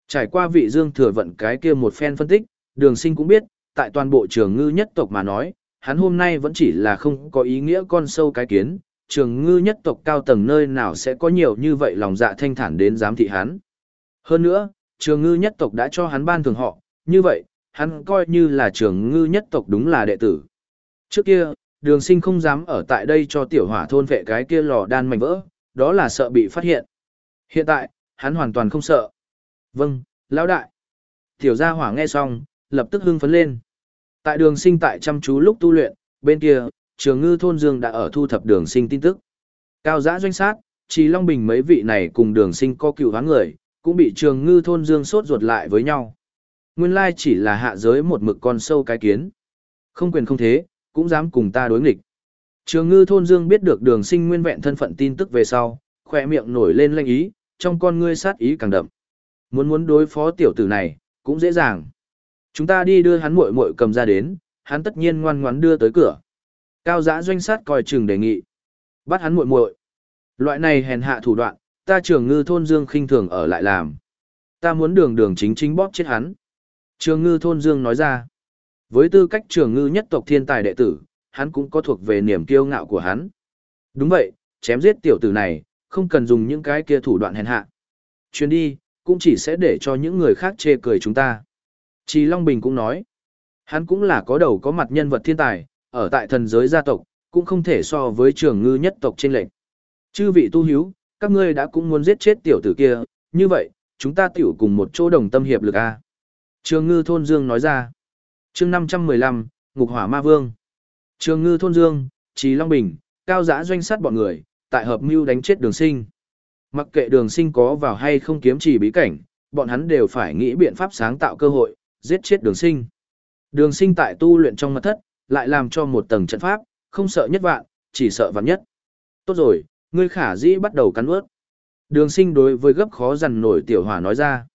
trải qua vị dương thừa vận cái kia một phen phân tích, đường sinh cũng biết, tại toàn bộ trường ngư nhất tộc mà nói, hắn hôm nay vẫn chỉ là không có ý nghĩa con sâu cái kiến, trường ngư nhất tộc cao tầng nơi nào sẽ có nhiều như vậy lòng dạ thanh thản đến giám thị hắn. Hơn nữa, trường ngư nhất tộc đã cho hắn ban thường họ, như vậy, hắn coi như là trường ngư nhất tộc đúng là đệ tử. Trước kia, đường sinh không dám ở tại đây cho tiểu hỏa thôn vệ cái kia lò đan mảnh vỡ, đó là sợ bị phát hiện. Hiện tại, hắn hoàn toàn không sợ. Vâng, lão đại. Tiểu gia hỏa nghe xong, lập tức hưng phấn lên. Tại đường sinh tại chăm chú lúc tu luyện, bên kia, trường ngư thôn dương đã ở thu thập đường sinh tin tức. Cao giã doanh sát, chỉ Long Bình mấy vị này cùng đường sinh có cựu hóa người, cũng bị trường ngư thôn dương sốt ruột lại với nhau. Nguyên lai chỉ là hạ giới một mực con sâu cái kiến. Không quyền không thế, cũng dám cùng ta đối nghịch. Trường ngư thôn dương biết được đường sinh nguyên vẹn thân phận tin tức về sau, khỏe miệng nổi lên lanh ý, trong con ngươi sát ý càng đậm. Muốn muốn đối phó tiểu tử này, cũng dễ dàng. Chúng ta đi đưa hắn muội muội cầm ra đến, hắn tất nhiên ngoan ngoãn đưa tới cửa. Cao giã doanh sát coi chừng đề nghị. Bắt hắn muội muội. Loại này hèn hạ thủ đoạn, ta trường ngư thôn dương khinh thường ở lại làm. Ta muốn đường đường chính chính bóp chết hắn. Trường ngư thôn dương nói ra. Với tư cách trường ngư nhất tộc thiên tài đệ tử, hắn cũng có thuộc về niềm kiêu ngạo của hắn. Đúng vậy, chém giết tiểu tử này, không cần dùng những cái kia thủ đoạn hèn hạ. Chuyến đi, cũng chỉ sẽ để cho những người khác chê cười chúng ta. Trì Long Bình cũng nói, hắn cũng là có đầu có mặt nhân vật thiên tài, ở tại thần giới gia tộc, cũng không thể so với trường ngư nhất tộc trên lệnh. Chư vị tu hiếu, các ngươi đã cũng muốn giết chết tiểu tử kia, như vậy, chúng ta tiểu cùng một chỗ đồng tâm hiệp lực A. Trường ngư thôn dương nói ra. chương 515, Ngục Hỏa Ma Vương. Trường ngư thôn dương, Trí Long Bình, cao giã doanh sát bọn người, tại hợp mưu đánh chết đường sinh. Mặc kệ đường sinh có vào hay không kiếm chỉ bí cảnh, bọn hắn đều phải nghĩ biện pháp sáng tạo cơ hội, giết chết đường sinh. Đường sinh tại tu luyện trong mật thất, lại làm cho một tầng trận pháp, không sợ nhất vạn, chỉ sợ vạn nhất. Tốt rồi, ngươi khả dĩ bắt đầu cắn ướt. Đường sinh đối với gấp khó dằn nổi tiểu hỏa nói ra.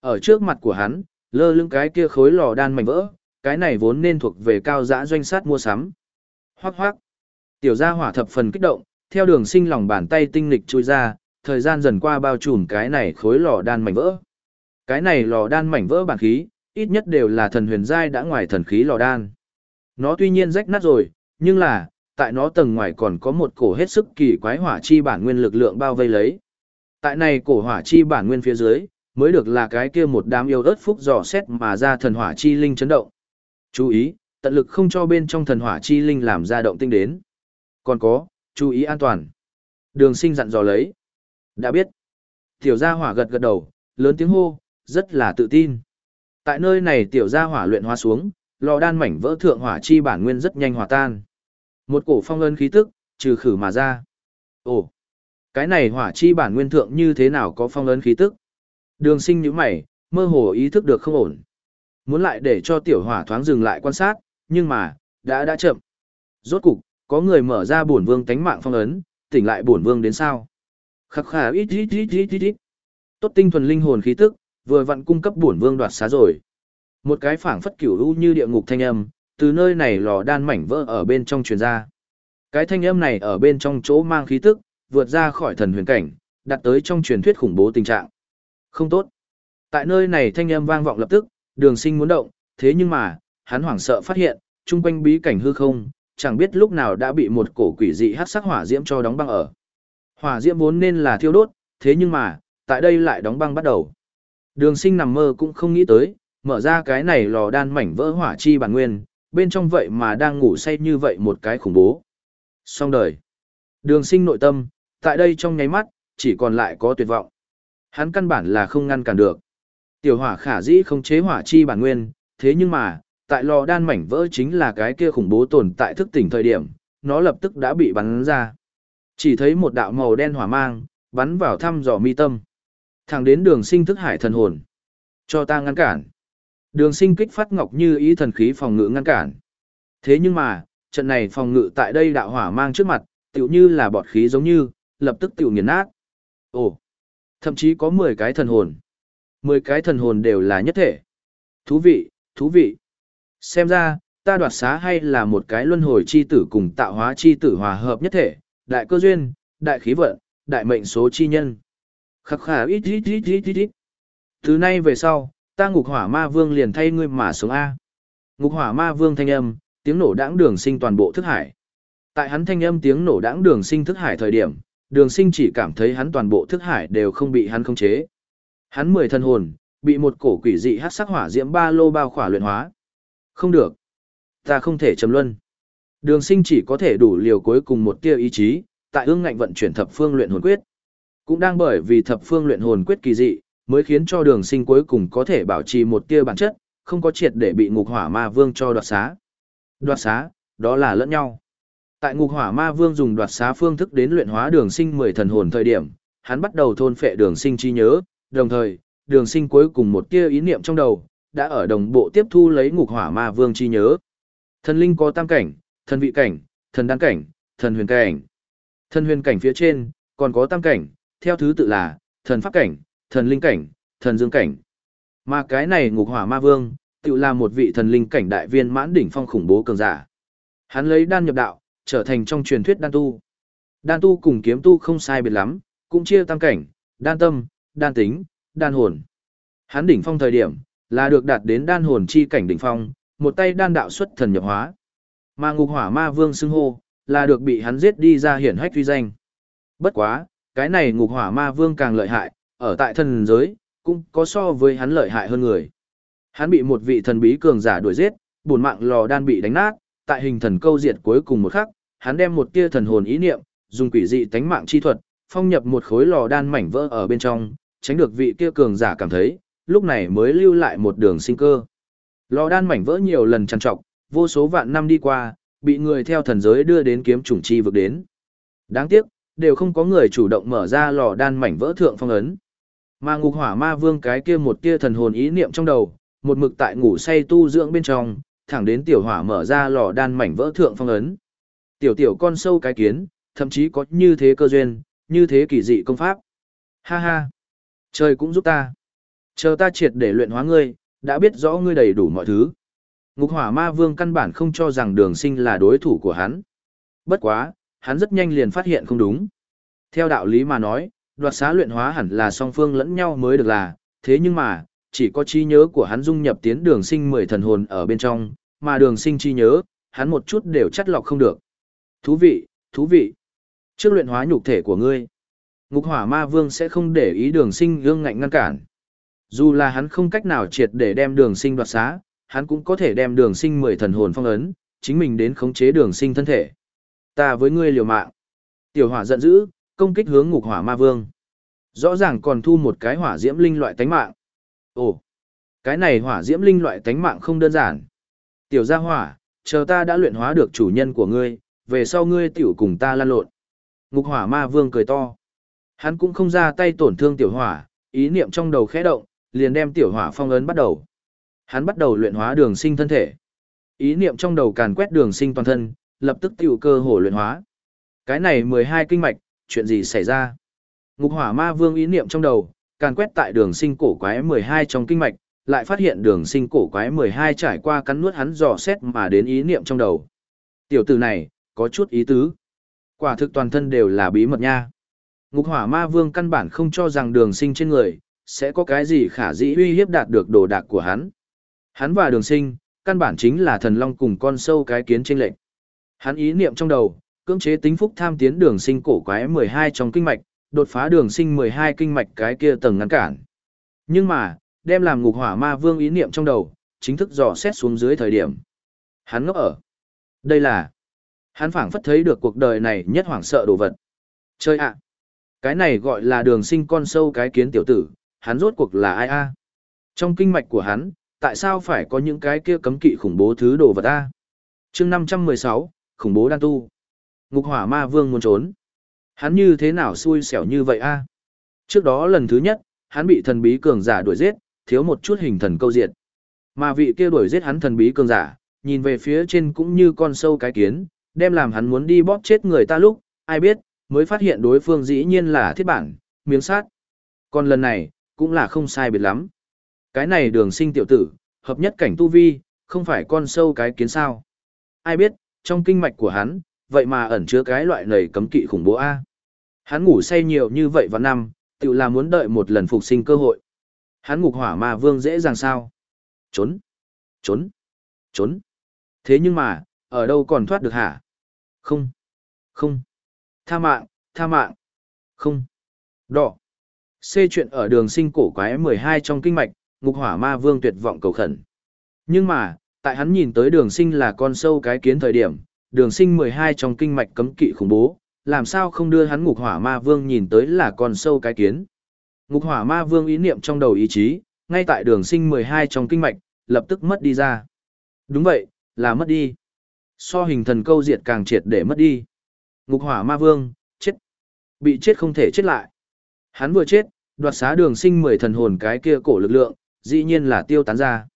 Ở trước mặt của hắn, lơ lưng cái kia khối lò đan mảnh vỡ, cái này vốn nên thuộc về cao giã doanh sát mua sắm. Hoác hoác. Tiểu gia hỏa thập phần kích động, theo đường sinh lòng bàn tay tinh lịch chui ra, thời gian dần qua bao trùm cái này khối lò đan mảnh vỡ. Cái này lò đan mảnh vỡ bản khí, ít nhất đều là thần huyền giai đã ngoài thần khí lò đan. Nó tuy nhiên rách nát rồi, nhưng là, tại nó tầng ngoài còn có một cổ hết sức kỳ quái hỏa chi bản nguyên lực lượng bao vây lấy. Tại này cổ hỏa chi bản nguyên phía dưới, mới được là cái kia một đám yêu ớt phúc dò xét mà ra thần hỏa chi linh chấn động. Chú ý, tận lực không cho bên trong thần hỏa chi linh làm ra động tinh đến. Còn có, chú ý an toàn. Đường sinh dặn dò lấy. Đã biết. Tiểu gia hỏa gật gật đầu, lớn tiếng hô, rất là tự tin. Tại nơi này tiểu gia hỏa luyện hóa xuống, lò đan mảnh vỡ thượng hỏa chi bản nguyên rất nhanh hòa tan. Một cổ phong ân khí tức, trừ khử mà ra. Ồ, cái này hỏa chi bản nguyên thượng như thế nào có phong ấn khí tức? Đường sinh như mày, mơ hồ ý thức được không ổn. Muốn lại để cho tiểu hỏa thoáng dừng lại quan sát, nhưng mà, đã đã chậm. Rốt cục, có người mở ra bổn vương tánh mạng phong ấn, tỉnh lại bổn vương đến sao? Khắc khả ít ít ít ít ít ít. Tốt tinh thuần linh hồn khí tức, vừa vặn cung cấp bổn vương đoạt xá rồi. Một cái phảng phất cửu u như địa ngục thanh âm, từ nơi này lò đan mảnh vỡ ở bên trong truyền ra. Cái thanh âm này ở bên trong chỗ mang khí tức, vượt ra khỏi thần huyền cảnh, đặt tới trong truyền thuyết khủng bố tình trạng. Không tốt. Tại nơi này thanh âm vang vọng lập tức, đường sinh muốn động, thế nhưng mà, hắn hoảng sợ phát hiện, chung quanh bí cảnh hư không, chẳng biết lúc nào đã bị một cổ quỷ dị hát sắc hỏa diễm cho đóng băng ở. Hỏa diễm vốn nên là thiêu đốt, thế nhưng mà, tại đây lại đóng băng bắt đầu. Đường sinh nằm mơ cũng không nghĩ tới, mở ra cái này lò đan mảnh vỡ hỏa chi bản nguyên, bên trong vậy mà đang ngủ say như vậy một cái khủng bố. Xong đời. Đường sinh nội tâm, tại đây trong nháy mắt, chỉ còn lại có tuyệt vọng. Hắn căn bản là không ngăn cản được. Tiểu hỏa khả dĩ không chế hỏa chi bản nguyên, thế nhưng mà, tại lò đan mảnh vỡ chính là cái kia khủng bố tồn tại thức tỉnh thời điểm, nó lập tức đã bị bắn ra. Chỉ thấy một đạo màu đen hỏa mang, bắn vào thăm dò mi tâm. Thẳng đến đường sinh thức hải thần hồn. Cho ta ngăn cản. Đường sinh kích phát ngọc như ý thần khí phòng ngự ngăn cản. Thế nhưng mà, trận này phòng ngự tại đây đạo hỏa mang trước mặt, tiểu như là bọt khí giống như, lập tức tiểu nghiền nát. Ồ, thậm chí có 10 cái thần hồn. 10 cái thần hồn đều là nhất thể. Thú vị, thú vị. Xem ra, ta đoạt xá hay là một cái luân hồi chi tử cùng tạo hóa chi tử hòa hợp nhất thể, đại cơ duyên, đại khí vận, đại mệnh số chi nhân. Khắc khả ít ít ít ít ít ít. Từ nay về sau, ta ngục hỏa ma vương liền thay ngươi mà sống A. Ngục hỏa ma vương thanh âm, tiếng nổ đãng đường sinh toàn bộ thức hải. Tại hắn thanh âm tiếng nổ đãng đường sinh thức hải thời điểm, đường sinh chỉ cảm thấy hắn toàn bộ thức hải đều không bị hắn khống chế. Hắn mười thân hồn, bị một cổ quỷ dị hát sắc hỏa diễm ba lô bao khỏa luyện hóa. Không được. Ta không thể chấm luân. Đường sinh chỉ có thể đủ liều cuối cùng một tia ý chí, tại ương ngạnh vận chuyển thập phương luyện hồn quyết. Cũng đang bởi vì thập phương luyện hồn quyết kỳ dị, mới khiến cho đường sinh cuối cùng có thể bảo trì một tia bản chất, không có triệt để bị ngục hỏa ma vương cho đoạt xá. Đoạt xá, đó là lẫn nhau. Tại ngục hỏa ma vương dùng đoạt xá phương thức đến luyện hóa đường sinh 10 thần hồn thời điểm, hắn bắt đầu thôn phệ đường sinh chi nhớ, đồng thời, đường sinh cuối cùng một tia ý niệm trong đầu, đã ở đồng bộ tiếp thu lấy ngục hỏa ma vương chi nhớ. Thần linh có tam cảnh, thần vị cảnh, thần đăng cảnh, thần huyền cảnh. Thần huyền cảnh phía trên, còn có tam cảnh, theo thứ tự là, thần pháp cảnh, thần linh cảnh, thần dương cảnh. Mà cái này ngục hỏa ma vương, tự là một vị thần linh cảnh đại viên mãn đỉnh phong khủng bố cường giả. Hắn lấy đan nhập đạo, trở thành trong truyền thuyết đan tu. Đan tu cùng kiếm tu không sai biệt lắm, cũng chia tam cảnh, đan tâm, đan tính, đan hồn. Hắn đỉnh phong thời điểm, là được đạt đến đan hồn chi cảnh đỉnh phong, một tay đan đạo xuất thần nhập hóa. Mà ngục hỏa ma vương xưng hô, là được bị hắn giết đi ra hiển hách uy danh. Bất quá, cái này ngục hỏa ma vương càng lợi hại, ở tại thần giới, cũng có so với hắn lợi hại hơn người. Hắn bị một vị thần bí cường giả đuổi giết, buồn mạng lò đan bị đánh nát, tại hình thần câu diệt cuối cùng một khắc, hắn đem một tia thần hồn ý niệm, dùng quỷ dị tánh mạng chi thuật, phong nhập một khối lò đan mảnh vỡ ở bên trong, tránh được vị kia cường giả cảm thấy, lúc này mới lưu lại một đường sinh cơ. Lò đan mảnh vỡ nhiều lần trằn trọc, vô số vạn năm đi qua, bị người theo thần giới đưa đến kiếm chủng chi vực đến. Đáng tiếc, đều không có người chủ động mở ra lò đan mảnh vỡ thượng phong ấn. Mà ngục hỏa ma vương cái kia một tia thần hồn ý niệm trong đầu, một mực tại ngủ say tu dưỡng bên trong, thẳng đến tiểu hỏa mở ra lò đan mảnh vỡ thượng phong ấn. Tiểu tiểu con sâu cái kiến, thậm chí có như thế cơ duyên, như thế kỳ dị công pháp. Ha ha, trời cũng giúp ta. Chờ ta triệt để luyện hóa ngươi, đã biết rõ ngươi đầy đủ mọi thứ. Ngục hỏa ma vương căn bản không cho rằng đường sinh là đối thủ của hắn. Bất quá, hắn rất nhanh liền phát hiện không đúng. Theo đạo lý mà nói, đoạt xá luyện hóa hẳn là song phương lẫn nhau mới được là, thế nhưng mà, chỉ có trí nhớ của hắn dung nhập tiến đường sinh mười thần hồn ở bên trong, mà đường sinh trí nhớ, hắn một chút đều chắt lọc không được. Thú vị, thú vị. Trước luyện hóa nhục thể của ngươi, ngục hỏa ma vương sẽ không để ý đường sinh gương ngạnh ngăn cản. Dù là hắn không cách nào triệt để đem đường sinh đoạt xá, hắn cũng có thể đem đường sinh mười thần hồn phong ấn, chính mình đến khống chế đường sinh thân thể. Ta với ngươi liều mạng. Tiểu hỏa giận dữ, công kích hướng ngục hỏa ma vương. Rõ ràng còn thu một cái hỏa diễm linh loại tánh mạng. Ồ, cái này hỏa diễm linh loại tánh mạng không đơn giản. Tiểu gia hỏa, chờ ta đã luyện hóa được chủ nhân của ngươi, về sau ngươi tiểu cùng ta lan lộn. Ngục hỏa ma vương cười to. Hắn cũng không ra tay tổn thương tiểu hỏa, ý niệm trong đầu khẽ động, liền đem tiểu hỏa phong ấn bắt đầu. Hắn bắt đầu luyện hóa đường sinh thân thể. Ý niệm trong đầu càn quét đường sinh toàn thân, lập tức tiểu cơ hồ luyện hóa. Cái này 12 kinh mạch, chuyện gì xảy ra? Ngục hỏa ma vương ý niệm trong đầu, càn quét tại đường sinh cổ quái 12 trong kinh mạch, lại phát hiện đường sinh cổ quái 12 trải qua cắn nuốt hắn dò xét mà đến ý niệm trong đầu. Tiểu tử này, có chút ý tứ. Quả thực toàn thân đều là bí mật nha. Ngục hỏa ma vương căn bản không cho rằng đường sinh trên người, sẽ có cái gì khả dĩ uy hiếp đạt được đồ đạc của hắn. Hắn và đường sinh, căn bản chính là thần long cùng con sâu cái kiến trên lệnh. Hắn ý niệm trong đầu, cưỡng chế tính phúc tham tiến đường sinh cổ quái 12 trong kinh mạch, đột phá đường sinh 12 kinh mạch cái kia tầng ngăn cản. Nhưng mà, đem làm ngục hỏa ma vương ý niệm trong đầu, chính thức dò xét xuống dưới thời điểm. Hắn ngốc ở. Đây là, hắn phảng phất thấy được cuộc đời này nhất hoảng sợ đồ vật. Chơi ạ! cái này gọi là đường sinh con sâu cái kiến tiểu tử, hắn rốt cuộc là ai a Trong kinh mạch của hắn, tại sao phải có những cái kia cấm kỵ khủng bố thứ đồ vật a chương 516, khủng bố đan tu. Ngục hỏa ma vương muốn trốn. Hắn như thế nào xui xẻo như vậy a? Trước đó lần thứ nhất, hắn bị thần bí cường giả đuổi giết, thiếu một chút hình thần câu diệt. Mà vị kia đuổi giết hắn thần bí cường giả, nhìn về phía trên cũng như con sâu cái kiến, đem làm hắn muốn đi bóp chết người ta lúc, ai biết, mới phát hiện đối phương dĩ nhiên là thiết bản, miếng sát. Còn lần này, cũng là không sai biệt lắm. Cái này đường sinh tiểu tử, hợp nhất cảnh tu vi, không phải con sâu cái kiến sao. Ai biết, trong kinh mạch của hắn, vậy mà ẩn chứa cái loại nầy cấm kỵ khủng bố A. Hắn ngủ say nhiều như vậy vào năm, tự là muốn đợi một lần phục sinh cơ hội. Hắn ngục hỏa ma vương dễ dàng sao? Trốn, trốn, trốn. Thế nhưng mà, ở đâu còn thoát được hả? Không, không. Tha mạng, tha mạng. Không. Đỏ. xê chuyện ở đường sinh cổ quái 12 trong kinh mạch, ngục hỏa ma vương tuyệt vọng cầu khẩn. Nhưng mà, tại hắn nhìn tới đường sinh là con sâu cái kiến thời điểm, đường sinh 12 trong kinh mạch cấm kỵ khủng bố, làm sao không đưa hắn ngục hỏa ma vương nhìn tới là con sâu cái kiến. Ngục hỏa ma vương ý niệm trong đầu ý chí, ngay tại đường sinh 12 trong kinh mạch, lập tức mất đi ra. Đúng vậy, là mất đi. So hình thần câu diệt càng triệt để mất đi. Ngục hỏa ma vương, chết. Bị chết không thể chết lại. Hắn vừa chết, đoạt xá đường sinh 10 thần hồn cái kia cổ lực lượng, dĩ nhiên là tiêu tán ra.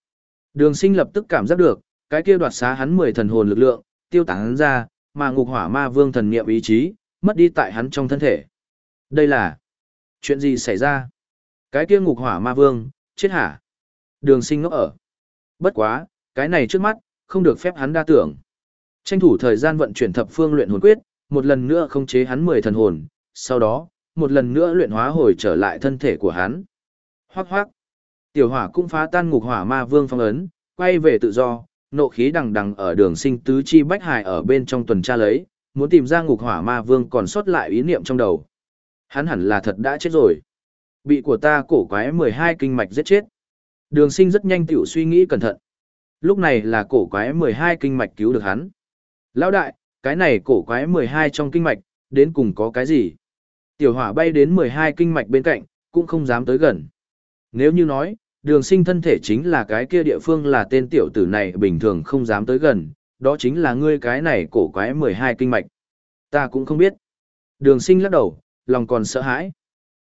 Đường sinh lập tức cảm giác được, cái kia đoạt xá hắn 10 thần hồn lực lượng, tiêu tán ra, mà ngục hỏa ma vương thần niệm ý chí, mất đi tại hắn trong thân thể. Đây là chuyện gì xảy ra? Cái kia ngục hỏa ma vương, chết hả? Đường sinh ngốc ở. Bất quá, cái này trước mắt, không được phép hắn đa tưởng. Tranh thủ thời gian vận chuyển thập phương luyện hồn quyết, một lần nữa không chế hắn 10 thần hồn, sau đó, một lần nữa luyện hóa hồi trở lại thân thể của hắn. Hoác hoác. Tiểu hỏa cũng phá tan ngục hỏa ma vương phong ấn, quay về tự do, nộ khí đằng đằng ở đường sinh tứ chi bách hải ở bên trong tuần tra lấy, muốn tìm ra ngục hỏa ma vương còn sót lại ý niệm trong đầu. Hắn hẳn là thật đã chết rồi. Bị của ta cổ quái 12 kinh mạch giết chết. Đường sinh rất nhanh tiểu suy nghĩ cẩn thận. Lúc này là cổ quái 12 kinh mạch cứu được hắn. Lão đại, cái này cổ quái 12 trong kinh mạch, đến cùng có cái gì? Tiểu hỏa bay đến 12 kinh mạch bên cạnh, cũng không dám tới gần. Nếu như nói, đường sinh thân thể chính là cái kia địa phương là tên tiểu tử này bình thường không dám tới gần, đó chính là ngươi cái này cổ quái 12 kinh mạch. Ta cũng không biết. Đường sinh lắc đầu, lòng còn sợ hãi.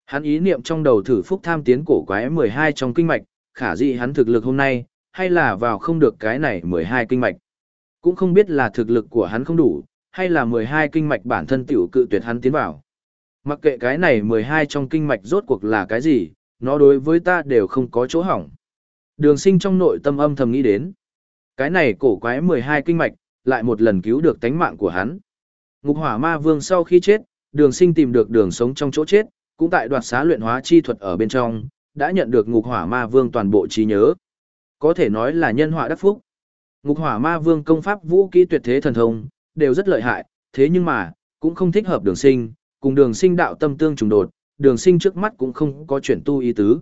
Hắn ý niệm trong đầu thử phúc tham tiến cổ quái 12 trong kinh mạch, khả dị hắn thực lực hôm nay, hay là vào không được cái này 12 kinh mạch. Cũng không biết là thực lực của hắn không đủ, hay là 12 kinh mạch bản thân tiểu cự tuyệt hắn tiến vào. Mặc kệ cái này 12 trong kinh mạch rốt cuộc là cái gì, nó đối với ta đều không có chỗ hỏng. Đường sinh trong nội tâm âm thầm nghĩ đến. Cái này cổ quái 12 kinh mạch, lại một lần cứu được tánh mạng của hắn. Ngục hỏa ma vương sau khi chết, đường sinh tìm được đường sống trong chỗ chết, cũng tại đoạt xá luyện hóa chi thuật ở bên trong, đã nhận được ngục hỏa ma vương toàn bộ trí nhớ. Có thể nói là nhân họa đắc phúc. Ngục hỏa ma vương công pháp vũ kỹ tuyệt thế thần thông, đều rất lợi hại, thế nhưng mà, cũng không thích hợp đường sinh, cùng đường sinh đạo tâm tương trùng đột, đường sinh trước mắt cũng không có chuyển tu ý tứ.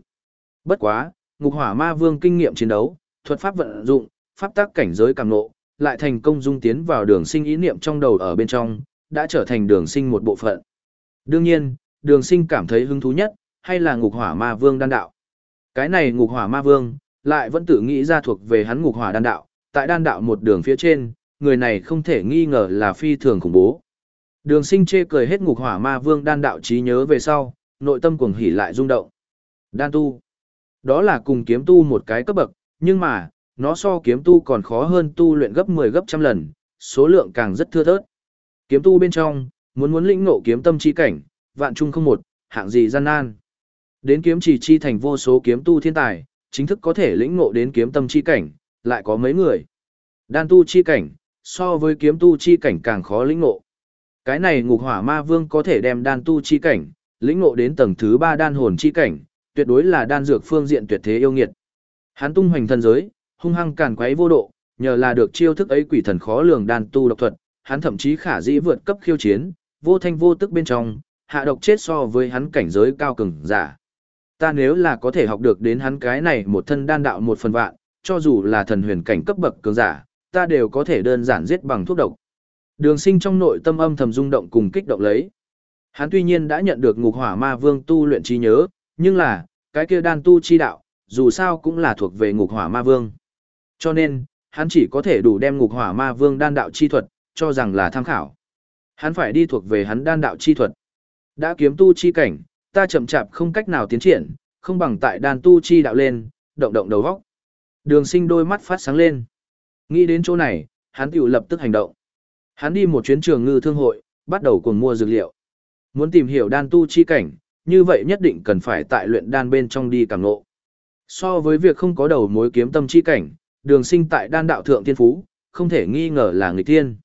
Bất quá, ngục hỏa ma vương kinh nghiệm chiến đấu, thuật pháp vận dụng, pháp tác cảnh giới càng nộ, lại thành công dung tiến vào đường sinh ý niệm trong đầu ở bên trong, đã trở thành đường sinh một bộ phận. Đương nhiên, đường sinh cảm thấy hứng thú nhất, hay là ngục hỏa ma vương đan đạo. Cái này ngục hỏa ma vương, lại vẫn tự nghĩ ra thuộc về hắn ngục hỏa đan đạo, tại đan đạo một đường phía trên, người này không thể nghi ngờ là phi thường khủng bố. Đường sinh chê cười hết ngục hỏa ma vương đan đạo trí nhớ về sau, nội tâm cuồng hỉ lại rung động. Đan tu. Đó là cùng kiếm tu một cái cấp bậc, nhưng mà, nó so kiếm tu còn khó hơn tu luyện gấp 10 gấp trăm lần, số lượng càng rất thưa thớt. Kiếm tu bên trong, muốn muốn lĩnh ngộ kiếm tâm chi cảnh, vạn trung không một, hạng gì gian nan. Đến kiếm chỉ chi thành vô số kiếm tu thiên tài, chính thức có thể lĩnh ngộ đến kiếm tâm chi cảnh, lại có mấy người. Đan tu chi cảnh, so với kiếm tu chi cảnh càng khó lĩnh ngộ. Cái này ngục hỏa ma vương có thể đem đan tu chi cảnh, lĩnh ngộ đến tầng thứ ba đan hồn chi cảnh, tuyệt đối là đan dược phương diện tuyệt thế yêu nghiệt. Hắn tung hoành thân giới, hung hăng càn quấy vô độ, nhờ là được chiêu thức ấy quỷ thần khó lường đan tu độc thuật, hắn thậm chí khả dĩ vượt cấp khiêu chiến, vô thanh vô tức bên trong, hạ độc chết so với hắn cảnh giới cao cường giả. Ta nếu là có thể học được đến hắn cái này một thân đan đạo một phần vạn, cho dù là thần huyền cảnh cấp bậc cường giả, ta đều có thể đơn giản giết bằng thuốc độc. Đường sinh trong nội tâm âm thầm rung động cùng kích động lấy. Hắn tuy nhiên đã nhận được ngục hỏa ma vương tu luyện trí nhớ, nhưng là, cái kia đan tu chi đạo, dù sao cũng là thuộc về ngục hỏa ma vương. Cho nên, hắn chỉ có thể đủ đem ngục hỏa ma vương đan đạo chi thuật, cho rằng là tham khảo. Hắn phải đi thuộc về hắn đan đạo chi thuật. Đã kiếm tu chi cảnh, ta chậm chạp không cách nào tiến triển, không bằng tại đan tu chi đạo lên, động động đầu góc. Đường sinh đôi mắt phát sáng lên. Nghĩ đến chỗ này, hắn tiểu lập tức hành động. Hắn đi một chuyến trường ngư thương hội, bắt đầu cùng mua dược liệu. Muốn tìm hiểu đan tu chi cảnh, như vậy nhất định cần phải tại luyện đan bên trong đi càng ngộ. So với việc không có đầu mối kiếm tâm chi cảnh, đường sinh tại đan đạo thượng thiên phú, không thể nghi ngờ là người tiên.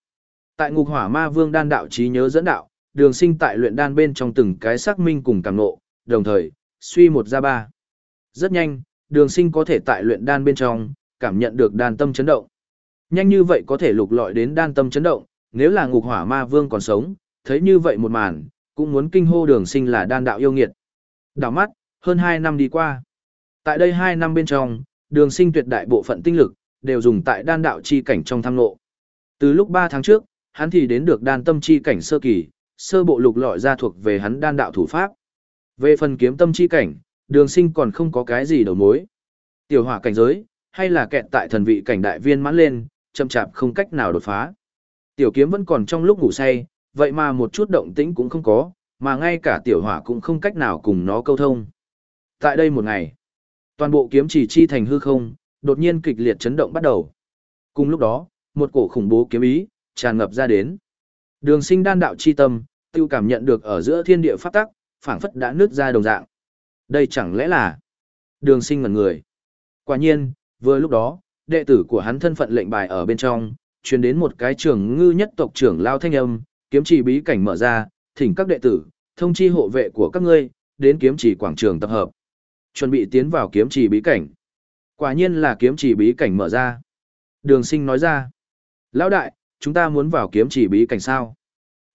Tại ngục hỏa ma vương đan đạo trí nhớ dẫn đạo, đường sinh tại luyện đan bên trong từng cái xác minh cùng càng ngộ, đồng thời, suy một ra ba. Rất nhanh, đường sinh có thể tại luyện đan bên trong, cảm nhận được đan tâm chấn động. Nhanh như vậy có thể lục lọi đến đan tâm chấn động, nếu là ngục hỏa ma vương còn sống, thấy như vậy một màn, cũng muốn kinh hô đường sinh là đan đạo yêu nghiệt. Đảo mắt, hơn 2 năm đi qua. Tại đây 2 năm bên trong, đường sinh tuyệt đại bộ phận tinh lực, đều dùng tại đan đạo chi cảnh trong thăng ngộ. Từ lúc 3 tháng trước, hắn thì đến được đan tâm chi cảnh sơ kỳ, sơ bộ lục lọi ra thuộc về hắn đan đạo thủ pháp. Về phần kiếm tâm chi cảnh, đường sinh còn không có cái gì đầu mối. Tiểu hỏa cảnh giới, hay là kẹt tại thần vị cảnh đại viên mãn lên, chậm chạp không cách nào đột phá. Tiểu kiếm vẫn còn trong lúc ngủ say, vậy mà một chút động tĩnh cũng không có, mà ngay cả tiểu hỏa cũng không cách nào cùng nó câu thông. Tại đây một ngày, toàn bộ kiếm chỉ chi thành hư không, đột nhiên kịch liệt chấn động bắt đầu. Cùng lúc đó, một cổ khủng bố kiếm ý, tràn ngập ra đến. Đường sinh đan đạo chi tâm, tiêu cảm nhận được ở giữa thiên địa pháp tắc, phảng phất đã nứt ra đồng dạng. Đây chẳng lẽ là đường sinh ngần người. Quả nhiên, vừa lúc đó, đệ tử của hắn thân phận lệnh bài ở bên trong, truyền đến một cái trưởng ngư nhất tộc trưởng lao thanh âm, kiếm chỉ bí cảnh mở ra, thỉnh các đệ tử, thông chi hộ vệ của các ngươi, đến kiếm chỉ quảng trường tập hợp. Chuẩn bị tiến vào kiếm chỉ bí cảnh. Quả nhiên là kiếm chỉ bí cảnh mở ra. Đường sinh nói ra. Lão đại, chúng ta muốn vào kiếm chỉ bí cảnh sao?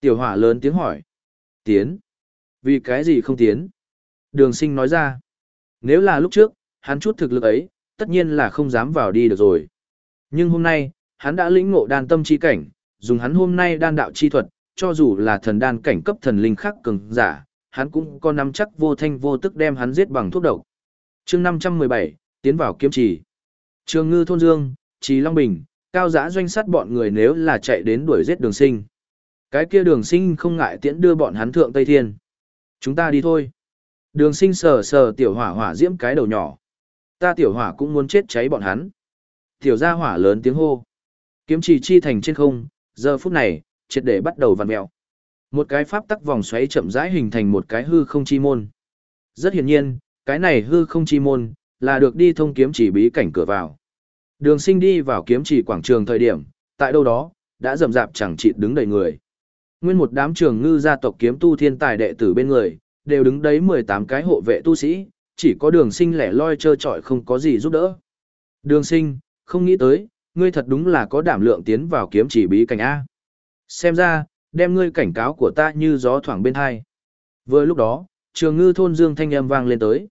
Tiểu hỏa lớn tiếng hỏi. Tiến. Vì cái gì không tiến? Đường sinh nói ra. Nếu là lúc trước, hắn chút thực lực ấy, tất nhiên là không dám vào đi được rồi. Nhưng hôm nay, hắn đã lĩnh ngộ đan tâm chi cảnh, dùng hắn hôm nay đan đạo chi thuật, cho dù là thần đan cảnh cấp thần linh khác cường giả, hắn cũng có nắm chắc vô thanh vô tức đem hắn giết bằng thuốc độc. chương 517, tiến vào kiếm trì. Trường ngư thôn dương, trì Long Bình, cao giá doanh sát bọn người nếu là chạy đến đuổi giết đường sinh. Cái kia đường sinh không ngại tiễn đưa bọn hắn thượng Tây Thiên. Chúng ta đi thôi. Đường sinh sờ sờ tiểu hỏa hỏa diễm cái đầu nhỏ. Ta tiểu hỏa cũng muốn chết cháy bọn hắn. Tiểu gia hỏa lớn tiếng hô. Kiếm trì chi thành trên không, giờ phút này, triệt để bắt đầu vặn mèo. Một cái pháp tắc vòng xoáy chậm rãi hình thành một cái hư không chi môn. Rất hiển nhiên, cái này hư không chi môn, là được đi thông kiếm chỉ bí cảnh cửa vào. Đường sinh đi vào kiếm chỉ quảng trường thời điểm, tại đâu đó, đã rầm rạp chẳng chịt đứng đầy người. Nguyên một đám trường ngư gia tộc kiếm tu thiên tài đệ tử bên người, đều đứng đấy 18 cái hộ vệ tu sĩ, chỉ có đường sinh lẻ loi chơi chọi không có gì giúp đỡ. Đường sinh, không nghĩ tới, ngươi thật đúng là có đảm lượng tiến vào kiếm chỉ bí cảnh A. Xem ra, đem ngươi cảnh cáo của ta như gió thoảng bên hai. Vừa lúc đó, trường ngư thôn dương thanh âm vang lên tới.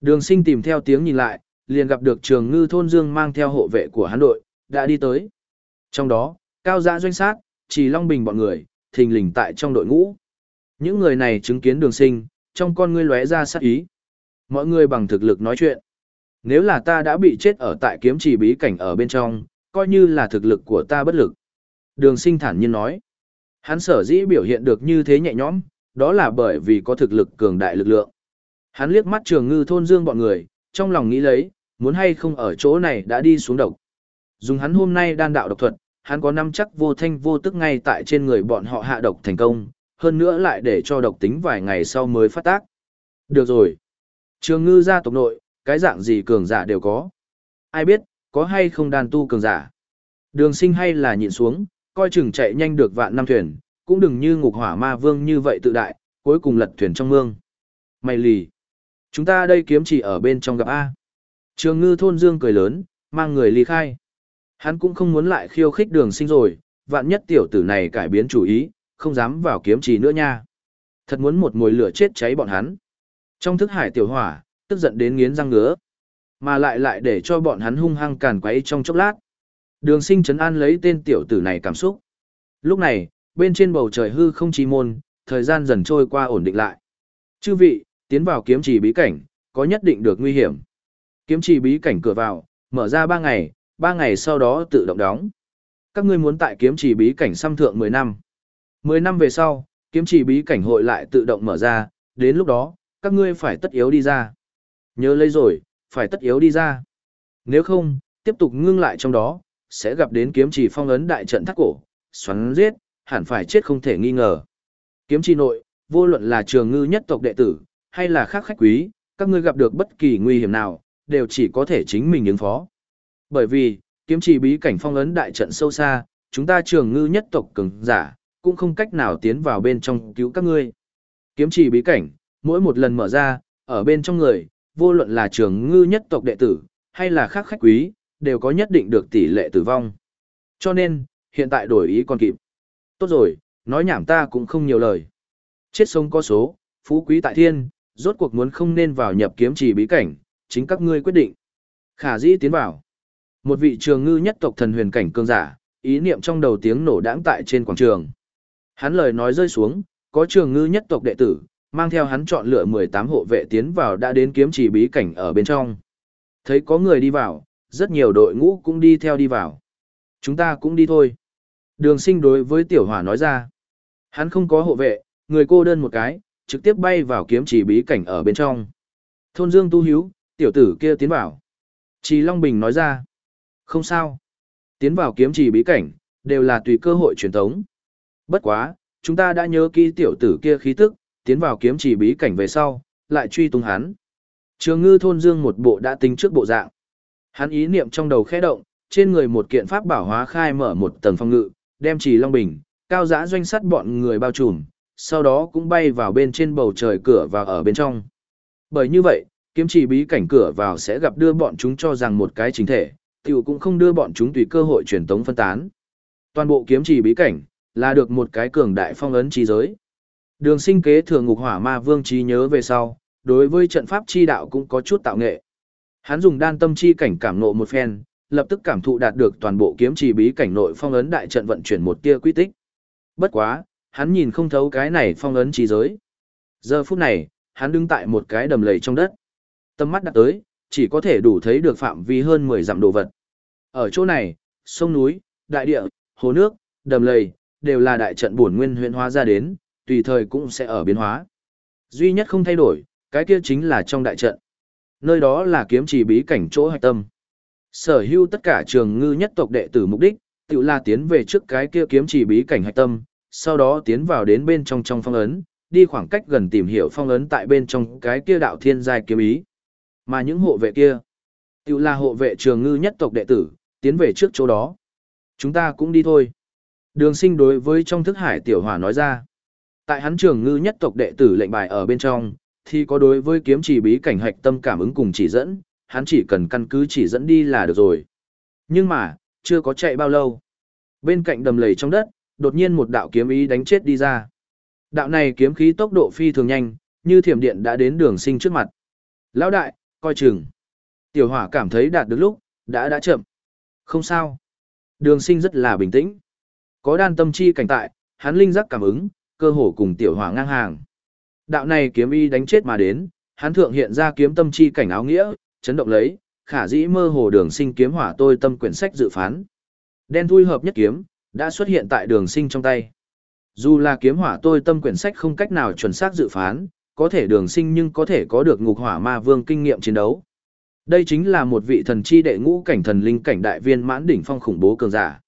Đường sinh tìm theo tiếng nhìn lại, liền gặp được trường ngư thôn dương mang theo hộ vệ của hắn đội, đã đi tới. Trong đó, cao giã doanh sát, chỉ long bình bọn người, thình lình tại trong đội ngũ. Những người này chứng kiến đường sinh, trong con ngươi lóe ra sát ý. Mọi người bằng thực lực nói chuyện. Nếu là ta đã bị chết ở tại kiếm chỉ bí cảnh ở bên trong, coi như là thực lực của ta bất lực. Đường sinh thản nhiên nói. Hắn sở dĩ biểu hiện được như thế nhẹ nhõm, đó là bởi vì có thực lực cường đại lực lượng. Hắn liếc mắt trường ngư thôn dương bọn người, trong lòng nghĩ lấy, muốn hay không ở chỗ này đã đi xuống độc. Dùng hắn hôm nay đan đạo độc thuật, hắn có năm chắc vô thanh vô tức ngay tại trên người bọn họ hạ độc thành công, hơn nữa lại để cho độc tính vài ngày sau mới phát tác. Được rồi. Trường ngư gia tộc nội, cái dạng gì cường giả đều có. Ai biết, có hay không đàn tu cường giả. Đường sinh hay là nhịn xuống, coi chừng chạy nhanh được vạn năm thuyền, cũng đừng như ngục hỏa ma vương như vậy tự đại, cuối cùng lật thuyền trong mương. Mày lì. Chúng ta đây kiếm chỉ ở bên trong gặp A. Trường ngư thôn dương cười lớn, mang người ly khai. Hắn cũng không muốn lại khiêu khích đường sinh rồi, vạn nhất tiểu tử này cải biến chủ ý, không dám vào kiếm chỉ nữa nha. Thật muốn một mùi lửa chết cháy bọn hắn. Trong thức hải tiểu hỏa, tức giận đến nghiến răng ngứa. Mà lại lại để cho bọn hắn hung hăng càn quấy trong chốc lát. Đường sinh Trấn an lấy tên tiểu tử này cảm xúc. Lúc này, bên trên bầu trời hư không chi môn, thời gian dần trôi qua ổn định lại. Chư vị, tiến vào kiếm trì bí cảnh, có nhất định được nguy hiểm. Kiếm trì bí cảnh cửa vào, mở ra 3 ngày, 3 ngày sau đó tự động đóng. Các ngươi muốn tại kiếm trì bí cảnh xăm thượng 10 năm. 10 năm về sau, kiếm trì bí cảnh hội lại tự động mở ra, đến lúc đó, các ngươi phải tất yếu đi ra. Nhớ lấy rồi, phải tất yếu đi ra. Nếu không, tiếp tục ngưng lại trong đó, sẽ gặp đến kiếm trì phong ấn đại trận thác cổ, xoắn giết, hẳn phải chết không thể nghi ngờ. Kiếm trì nội, vô luận là trường ngư nhất tộc đệ tử, hay là khác khách quý, các ngươi gặp được bất kỳ nguy hiểm nào, đều chỉ có thể chính mình ứng phó. Bởi vì, kiếm trì bí cảnh phong ấn đại trận sâu xa, chúng ta trường ngư nhất tộc cường giả, cũng không cách nào tiến vào bên trong cứu các ngươi. Kiếm trì bí cảnh, mỗi một lần mở ra, ở bên trong người, vô luận là trường ngư nhất tộc đệ tử, hay là khác khách quý, đều có nhất định được tỷ lệ tử vong. Cho nên, hiện tại đổi ý còn kịp. Tốt rồi, nói nhảm ta cũng không nhiều lời. Chết sống có số, phú quý tại thiên, rốt cuộc muốn không nên vào nhập kiếm trì bí cảnh, chính các ngươi quyết định. Khả dĩ tiến vào. Một vị trường ngư nhất tộc thần huyền cảnh cương giả, ý niệm trong đầu tiếng nổ đãng tại trên quảng trường. Hắn lời nói rơi xuống, có trường ngư nhất tộc đệ tử, mang theo hắn chọn lựa 18 hộ vệ tiến vào đã đến kiếm trì bí cảnh ở bên trong. Thấy có người đi vào, rất nhiều đội ngũ cũng đi theo đi vào. Chúng ta cũng đi thôi. Đường sinh đối với tiểu hỏa nói ra. Hắn không có hộ vệ, người cô đơn một cái, trực tiếp bay vào kiếm trì bí cảnh ở bên trong. Thôn Dương Tu Hiếu, tiểu tử kia tiến vào. Trì Long Bình nói ra. Không sao. Tiến vào kiếm trì bí cảnh, đều là tùy cơ hội truyền thống. Bất quá, chúng ta đã nhớ kỹ tiểu tử kia khí tức, tiến vào kiếm trì bí cảnh về sau, lại truy tung hắn. Trường ngư thôn dương một bộ đã tính trước bộ dạng. Hắn ý niệm trong đầu khẽ động, trên người một kiện pháp bảo hóa khai mở một tầng phong ngự, đem trì long bình, cao giã doanh sắt bọn người bao trùm, sau đó cũng bay vào bên trên bầu trời cửa và ở bên trong. Bởi như vậy, kiếm trì bí cảnh cửa vào sẽ gặp đưa bọn chúng cho rằng một cái chính thể, tiểu cũng không đưa bọn chúng tùy cơ hội truyền tống phân tán. Toàn bộ kiếm trì bí cảnh, là được một cái cường đại phong ấn trí giới. Đường sinh kế thừa ngục hỏa ma vương trí nhớ về sau, đối với trận pháp chi đạo cũng có chút tạo nghệ. Hắn dùng đan tâm chi cảnh cảm nộ một phen, lập tức cảm thụ đạt được toàn bộ kiếm trì bí cảnh nội phong ấn đại trận vận chuyển một tia quy tích. Bất quá, hắn nhìn không thấu cái này phong ấn trí giới. Giờ phút này, hắn đứng tại một cái đầm lầy trong đất. Tâm mắt đặt tới, chỉ có thể đủ thấy được phạm vi hơn 10 dặm đồ vật. Ở chỗ này, sông núi, đại địa, hồ nước, đầm lầy, đều là đại trận bổn nguyên huyện hóa ra đến, tùy thời cũng sẽ ở biến hóa. Duy nhất không thay đổi, cái kia chính là trong đại trận. Nơi đó là kiếm chỉ bí cảnh chỗ hạch tâm. Sở hữu tất cả trường ngư nhất tộc đệ tử mục đích, tự là tiến về trước cái kia kiếm chỉ bí cảnh hạch tâm, sau đó tiến vào đến bên trong trong phong ấn, đi khoảng cách gần tìm hiểu phong ấn tại bên trong cái kia đạo thiên giai kiếm ý. Mà những hộ vệ kia, tự là hộ vệ trường ngư nhất tộc đệ tử, tiến về trước chỗ đó. Chúng ta cũng đi thôi. Đường sinh đối với trong thức hải tiểu hỏa nói ra. Tại hắn trường ngư nhất tộc đệ tử lệnh bài ở bên trong, thì có đối với kiếm chỉ bí cảnh hạch tâm cảm ứng cùng chỉ dẫn, hắn chỉ cần căn cứ chỉ dẫn đi là được rồi. Nhưng mà, chưa có chạy bao lâu. Bên cạnh đầm lầy trong đất, đột nhiên một đạo kiếm ý đánh chết đi ra. Đạo này kiếm khí tốc độ phi thường nhanh, như thiểm điện đã đến đường sinh trước mặt. Lão đại, coi chừng. Tiểu hỏa cảm thấy đạt được lúc, đã đã chậm. Không sao. Đường sinh rất là bình tĩnh. Có đan tâm chi cảnh tại, hắn linh giác cảm ứng, cơ hồ cùng tiểu hỏa ngang hàng. Đạo này kiếm y đánh chết mà đến, hắn thượng hiện ra kiếm tâm chi cảnh áo nghĩa, chấn động lấy, khả dĩ mơ hồ đường sinh kiếm hỏa tôi tâm quyển sách dự phán. Đen thui hợp nhất kiếm, đã xuất hiện tại đường sinh trong tay. Dù là kiếm hỏa tôi tâm quyển sách không cách nào chuẩn xác dự phán, có thể đường sinh nhưng có thể có được ngục hỏa ma vương kinh nghiệm chiến đấu. Đây chính là một vị thần chi đệ ngũ cảnh thần linh cảnh đại viên mãn đỉnh phong khủng bố cường giả.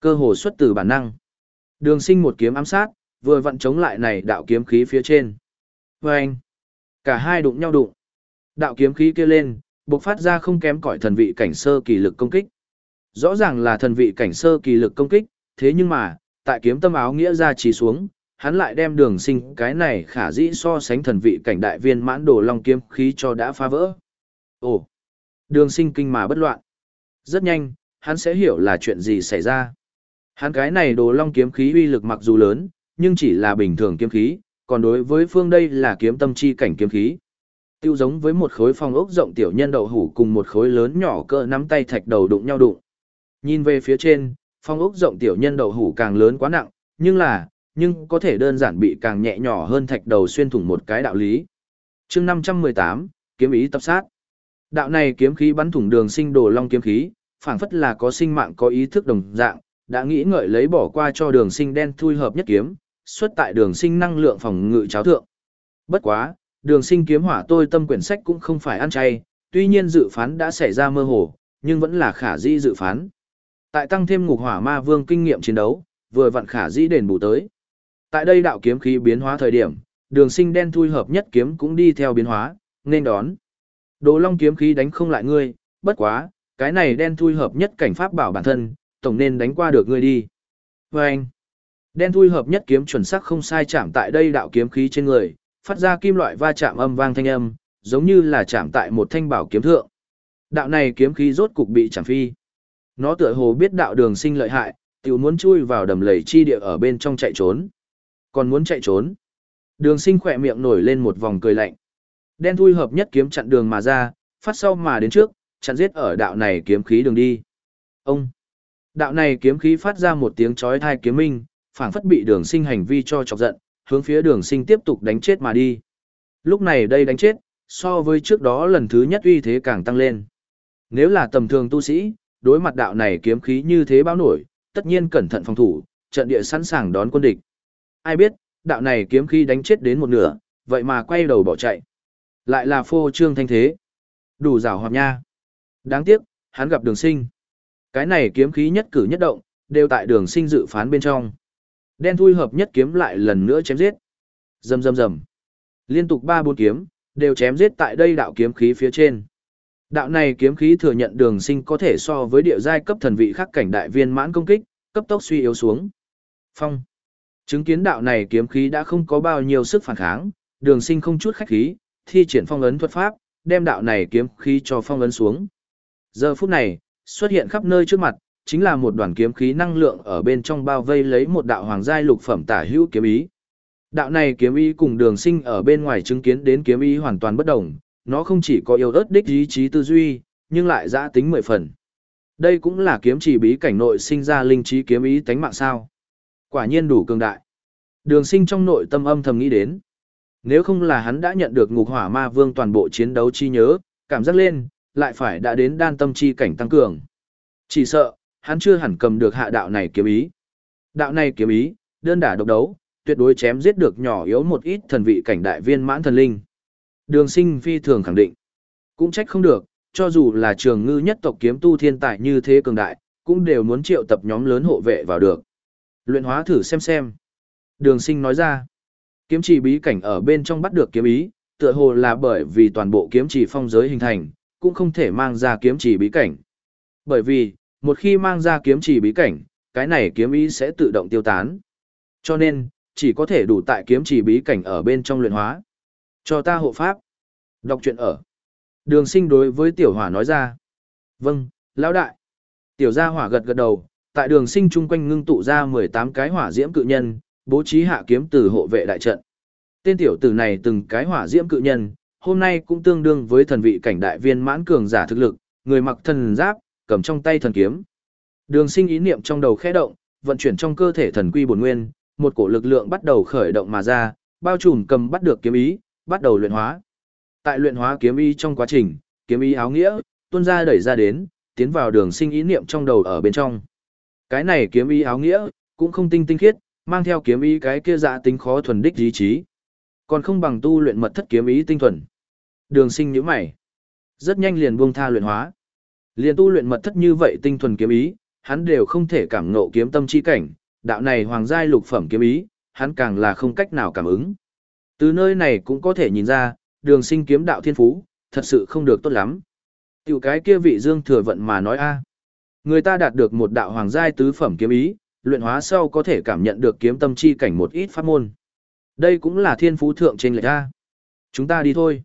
Cơ hồ xuất từ bản năng. Đường sinh một kiếm ám sát, vừa vặn chống lại này đạo kiếm khí phía trên. Và anh, cả hai đụng nhau đụng. Đạo kiếm khí kia lên, bộc phát ra không kém cỏi thần vị cảnh sơ kỳ lực công kích. Rõ ràng là thần vị cảnh sơ kỳ lực công kích, thế nhưng mà, tại kiếm tâm áo nghĩa ra chỉ xuống, hắn lại đem đường sinh cái này khả dĩ so sánh thần vị cảnh đại viên mãn đồ long kiếm khí cho đã phá vỡ. Ồ, đường sinh kinh mà bất loạn. Rất nhanh, hắn sẽ hiểu là chuyện gì xảy ra. Hắn cái này đồ long kiếm khí uy lực mặc dù lớn, nhưng chỉ là bình thường kiếm khí, còn đối với phương đây là kiếm tâm chi cảnh kiếm khí. Tiêu giống với một khối phong ốc rộng tiểu nhân đậu hủ cùng một khối lớn nhỏ cỡ nắm tay thạch đầu đụng nhau đụng. Nhìn về phía trên, phong ốc rộng tiểu nhân đậu hủ càng lớn quá nặng, nhưng là, nhưng có thể đơn giản bị càng nhẹ nhỏ hơn thạch đầu xuyên thủng một cái đạo lý. chương 518, kiếm ý tập sát. Đạo này kiếm khí bắn thủng đường sinh đồ long kiếm khí, phảng phất là có sinh mạng có ý thức đồng dạng, đã nghĩ ngợi lấy bỏ qua cho đường sinh đen thui hợp nhất kiếm, xuất tại đường sinh năng lượng phòng ngự cháo thượng. Bất quá, đường sinh kiếm hỏa tôi tâm quyển sách cũng không phải ăn chay, tuy nhiên dự phán đã xảy ra mơ hồ, nhưng vẫn là khả di dự phán. Tại tăng thêm ngục hỏa ma vương kinh nghiệm chiến đấu, vừa vặn khả di đền bù tới. Tại đây đạo kiếm khí biến hóa thời điểm, đường sinh đen thui hợp nhất kiếm cũng đi theo biến hóa, nên đón. Đồ long kiếm khí đánh không lại ngươi, bất quá, cái này đen thui hợp nhất cảnh pháp bảo bản thân, tổng nên đánh qua được ngươi đi. Vâng! anh, đen thui hợp nhất kiếm chuẩn xác không sai chạm tại đây đạo kiếm khí trên người, phát ra kim loại va chạm âm vang thanh âm, giống như là chạm tại một thanh bảo kiếm thượng. Đạo này kiếm khí rốt cục bị chạm phi. Nó tựa hồ biết đạo đường sinh lợi hại, tiểu muốn chui vào đầm lầy chi địa ở bên trong chạy trốn. Còn muốn chạy trốn. Đường sinh khỏe miệng nổi lên một vòng cười lạnh. Đen thui hợp nhất kiếm chặn đường mà ra, phát sau mà đến trước, chặn giết ở đạo này kiếm khí đường đi. Ông! Đạo này kiếm khí phát ra một tiếng chói thai kiếm minh, phảng phất bị đường sinh hành vi cho chọc giận, hướng phía đường sinh tiếp tục đánh chết mà đi. Lúc này đây đánh chết, so với trước đó lần thứ nhất uy thế càng tăng lên. Nếu là tầm thường tu sĩ, đối mặt đạo này kiếm khí như thế báo nổi, tất nhiên cẩn thận phòng thủ, trận địa sẵn sàng đón quân địch. Ai biết, đạo này kiếm khí đánh chết đến một nửa, vậy mà quay đầu bỏ chạy. Lại là phô trương thanh thế. Đủ rào hoạt nha. Đáng tiếc, hắn gặp đường sinh. Cái này kiếm khí nhất cử nhất động, đều tại đường sinh dự phán bên trong. Đen thui hợp nhất kiếm lại lần nữa chém giết. Rầm rầm rầm. Liên tục ba bốn kiếm, đều chém giết tại đây đạo kiếm khí phía trên. Đạo này kiếm khí thừa nhận đường sinh có thể so với địa giai cấp thần vị khắc cảnh đại viên mãn công kích, cấp tốc suy yếu xuống. Phong. Chứng kiến đạo này kiếm khí đã không có bao nhiêu sức phản kháng, đường sinh không chút khách khí, thi triển phong ấn thuật pháp, đem đạo này kiếm khí cho phong ấn xuống. Giờ phút này, xuất hiện khắp nơi trước mặt, chính là một đoàn kiếm khí năng lượng ở bên trong bao vây lấy một đạo hoàng giai lục phẩm tả hữu kiếm ý. Đạo này kiếm ý cùng đường sinh ở bên ngoài chứng kiến đến kiếm ý hoàn toàn bất đồng, nó không chỉ có yêu ớt đích ý chí tư duy, nhưng lại giã tính mười phần. Đây cũng là kiếm chỉ bí cảnh nội sinh ra linh trí kiếm ý tánh mạng sao. Quả nhiên đủ cường đại. Đường sinh trong nội tâm âm thầm nghĩ đến. Nếu không là hắn đã nhận được ngục hỏa ma vương toàn bộ chiến đấu chi nhớ, cảm giác lên, lại phải đã đến đan tâm chi cảnh tăng cường. Chỉ sợ, hắn chưa hẳn cầm được hạ đạo này kiếm ý. Đạo này kiếm ý, đơn đả độc đấu, tuyệt đối chém giết được nhỏ yếu một ít thần vị cảnh đại viên mãn thần linh. Đường sinh phi thường khẳng định. Cũng trách không được, cho dù là trường ngư nhất tộc kiếm tu thiên tài như thế cường đại, cũng đều muốn triệu tập nhóm lớn hộ vệ vào được. Luyện hóa thử xem xem. Đường sinh nói ra, kiếm chỉ bí cảnh ở bên trong bắt được kiếm ý, tựa hồ là bởi vì toàn bộ kiếm chỉ phong giới hình thành, cũng không thể mang ra kiếm chỉ bí cảnh. Bởi vì, một khi mang ra kiếm chỉ bí cảnh, cái này kiếm ý sẽ tự động tiêu tán. Cho nên, chỉ có thể đủ tại kiếm chỉ bí cảnh ở bên trong luyện hóa. Cho ta hộ pháp. Đọc truyện ở. Đường sinh đối với tiểu hỏa nói ra. Vâng, lão đại. Tiểu gia hỏa gật gật đầu, tại đường sinh chung quanh ngưng tụ ra 18 cái hỏa diễm cự nhân, bố trí hạ kiếm từ hộ vệ đại trận. Tên tiểu tử này từng cái hỏa diễm cự nhân, hôm nay cũng tương đương với thần vị cảnh đại viên mãn cường giả thực lực, người mặc thần giáp, cầm trong tay thần kiếm. Đường sinh ý niệm trong đầu khẽ động, vận chuyển trong cơ thể thần quy bổn nguyên, một cổ lực lượng bắt đầu khởi động mà ra, bao trùm cầm bắt được kiếm ý, bắt đầu luyện hóa. Tại luyện hóa kiếm ý trong quá trình, kiếm ý áo nghĩa, tuôn ra đẩy ra đến, tiến vào đường sinh ý niệm trong đầu ở bên trong. Cái này kiếm ý áo nghĩa, cũng không tinh tinh khiết, mang theo kiếm ý cái kia dạ tính khó thuần đích ý chí. Còn không bằng tu luyện mật thất kiếm ý tinh thuần. Đường sinh nhíu mày. Rất nhanh liền buông tha luyện hóa. Liền tu luyện mật thất như vậy tinh thuần kiếm ý, hắn đều không thể cảm ngộ kiếm tâm chi cảnh, đạo này hoàng giai lục phẩm kiếm ý, hắn càng là không cách nào cảm ứng. Từ nơi này cũng có thể nhìn ra, đường sinh kiếm đạo thiên phú, thật sự không được tốt lắm. Tiểu cái kia vị dương thừa vận mà nói a Người ta đạt được một đạo hoàng giai tứ phẩm kiếm ý, luyện hóa sau có thể cảm nhận được kiếm tâm chi cảnh một ít pháp môn. Đây cũng là thiên phú thượng trên lệch a Chúng ta đi thôi.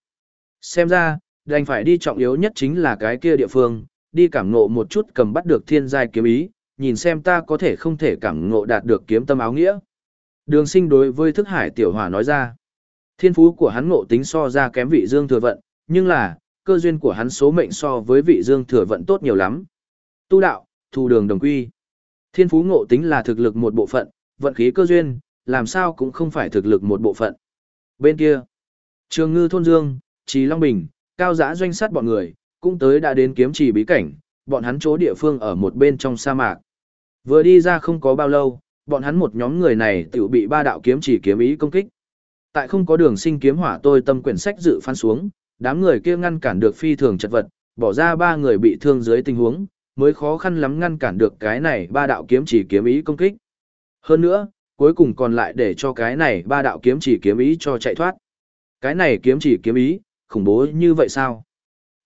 Xem ra, đành phải đi trọng yếu nhất chính là cái kia địa phương, đi cảm ngộ một chút cầm bắt được thiên giai kiếm ý, nhìn xem ta có thể không thể cảm ngộ đạt được kiếm tâm áo nghĩa. Đường sinh đối với thức hải tiểu hỏa nói ra. Thiên phú của hắn ngộ tính so ra kém vị dương thừa vận, nhưng là, cơ duyên của hắn số mệnh so với vị dương thừa vận tốt nhiều lắm. Tu đạo, thu đường đồng quy. Thiên phú ngộ tính là thực lực một bộ phận, vận khí cơ duyên, làm sao cũng không phải thực lực một bộ phận. Bên kia, trường ngư thôn dương, trì long bình, cao giã doanh sát bọn người, cũng tới đã đến kiếm trì bí cảnh, bọn hắn chỗ địa phương ở một bên trong sa mạc. Vừa đi ra không có bao lâu, bọn hắn một nhóm người này tự bị ba đạo kiếm chỉ kiếm ý công kích. Tại không có đường sinh kiếm hỏa tôi tâm quyển sách dự phán xuống, đám người kia ngăn cản được phi thường chật vật, bỏ ra ba người bị thương dưới tình huống, mới khó khăn lắm ngăn cản được cái này ba đạo kiếm chỉ kiếm ý công kích. Hơn nữa, cuối cùng còn lại để cho cái này ba đạo kiếm chỉ kiếm ý cho chạy thoát. Cái này kiếm chỉ kiếm ý, khủng bố như vậy sao?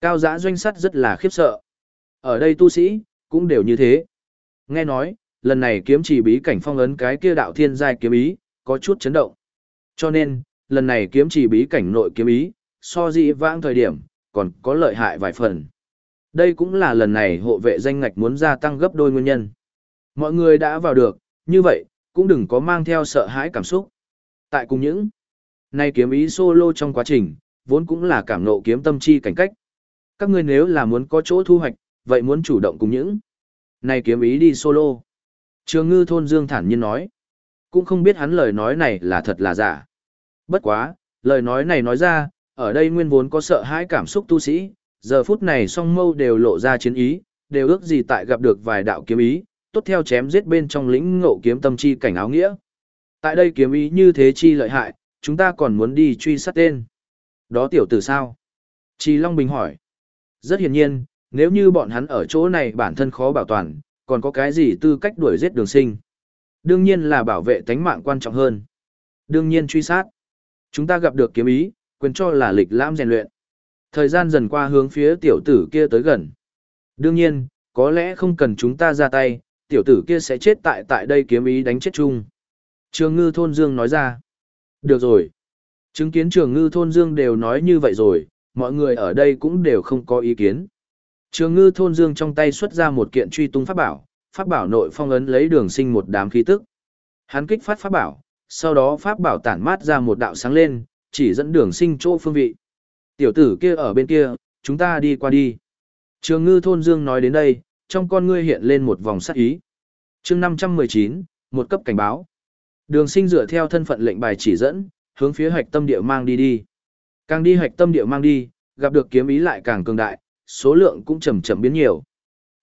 Cao giã doanh sắt rất là khiếp sợ. Ở đây tu sĩ, cũng đều như thế. Nghe nói, lần này kiếm chỉ bí cảnh phong ấn cái kia đạo thiên giai kiếm ý, có chút chấn động. Cho nên, lần này kiếm chỉ bí cảnh nội kiếm ý, so dị vãng thời điểm, còn có lợi hại vài phần. Đây cũng là lần này hộ vệ danh ngạch muốn gia tăng gấp đôi nguyên nhân. Mọi người đã vào được, như vậy, cũng đừng có mang theo sợ hãi cảm xúc. Tại cùng những nay kiếm ý solo trong quá trình, vốn cũng là cảm nộ kiếm tâm chi cảnh cách. Các ngươi nếu là muốn có chỗ thu hoạch, vậy muốn chủ động cùng những này kiếm ý đi solo. Trường ngư thôn Dương thản nhiên nói. Cũng không biết hắn lời nói này là thật là giả. Bất quá, lời nói này nói ra, ở đây nguyên vốn có sợ hãi cảm xúc tu sĩ, giờ phút này song mâu đều lộ ra chiến ý, đều ước gì tại gặp được vài đạo kiếm ý, tốt theo chém giết bên trong lĩnh ngộ kiếm tâm chi cảnh áo nghĩa. Tại đây kiếm ý như thế chi lợi hại, chúng ta còn muốn đi truy sát tên. Đó tiểu tử sao? Chi Long Bình hỏi. Rất hiển nhiên, nếu như bọn hắn ở chỗ này bản thân khó bảo toàn, còn có cái gì tư cách đuổi giết đường sinh. Đương nhiên là bảo vệ tánh mạng quan trọng hơn. Đương nhiên truy sát. Chúng ta gặp được kiếm ý, quyền cho là lịch lãm rèn luyện. Thời gian dần qua hướng phía tiểu tử kia tới gần. Đương nhiên, có lẽ không cần chúng ta ra tay, tiểu tử kia sẽ chết tại tại đây kiếm ý đánh chết chung. Trường ngư thôn dương nói ra. Được rồi. Chứng kiến trường ngư thôn dương đều nói như vậy rồi, mọi người ở đây cũng đều không có ý kiến. Trường ngư thôn dương trong tay xuất ra một kiện truy tung pháp bảo, pháp bảo nội phong ấn lấy đường sinh một đám khí tức. Hắn kích phát pháp bảo, sau đó pháp bảo tản mát ra một đạo sáng lên, chỉ dẫn đường sinh chỗ phương vị. Tiểu tử kia ở bên kia, chúng ta đi qua đi. Trường ngư thôn dương nói đến đây, trong con ngươi hiện lên một vòng sắc ý. chương 519, một cấp cảnh báo. Đường sinh dựa theo thân phận lệnh bài chỉ dẫn, hướng phía hạch tâm địa mang đi đi. Càng đi hạch tâm địa mang đi, gặp được kiếm ý lại càng cường đại, số lượng cũng chậm chậm biến nhiều.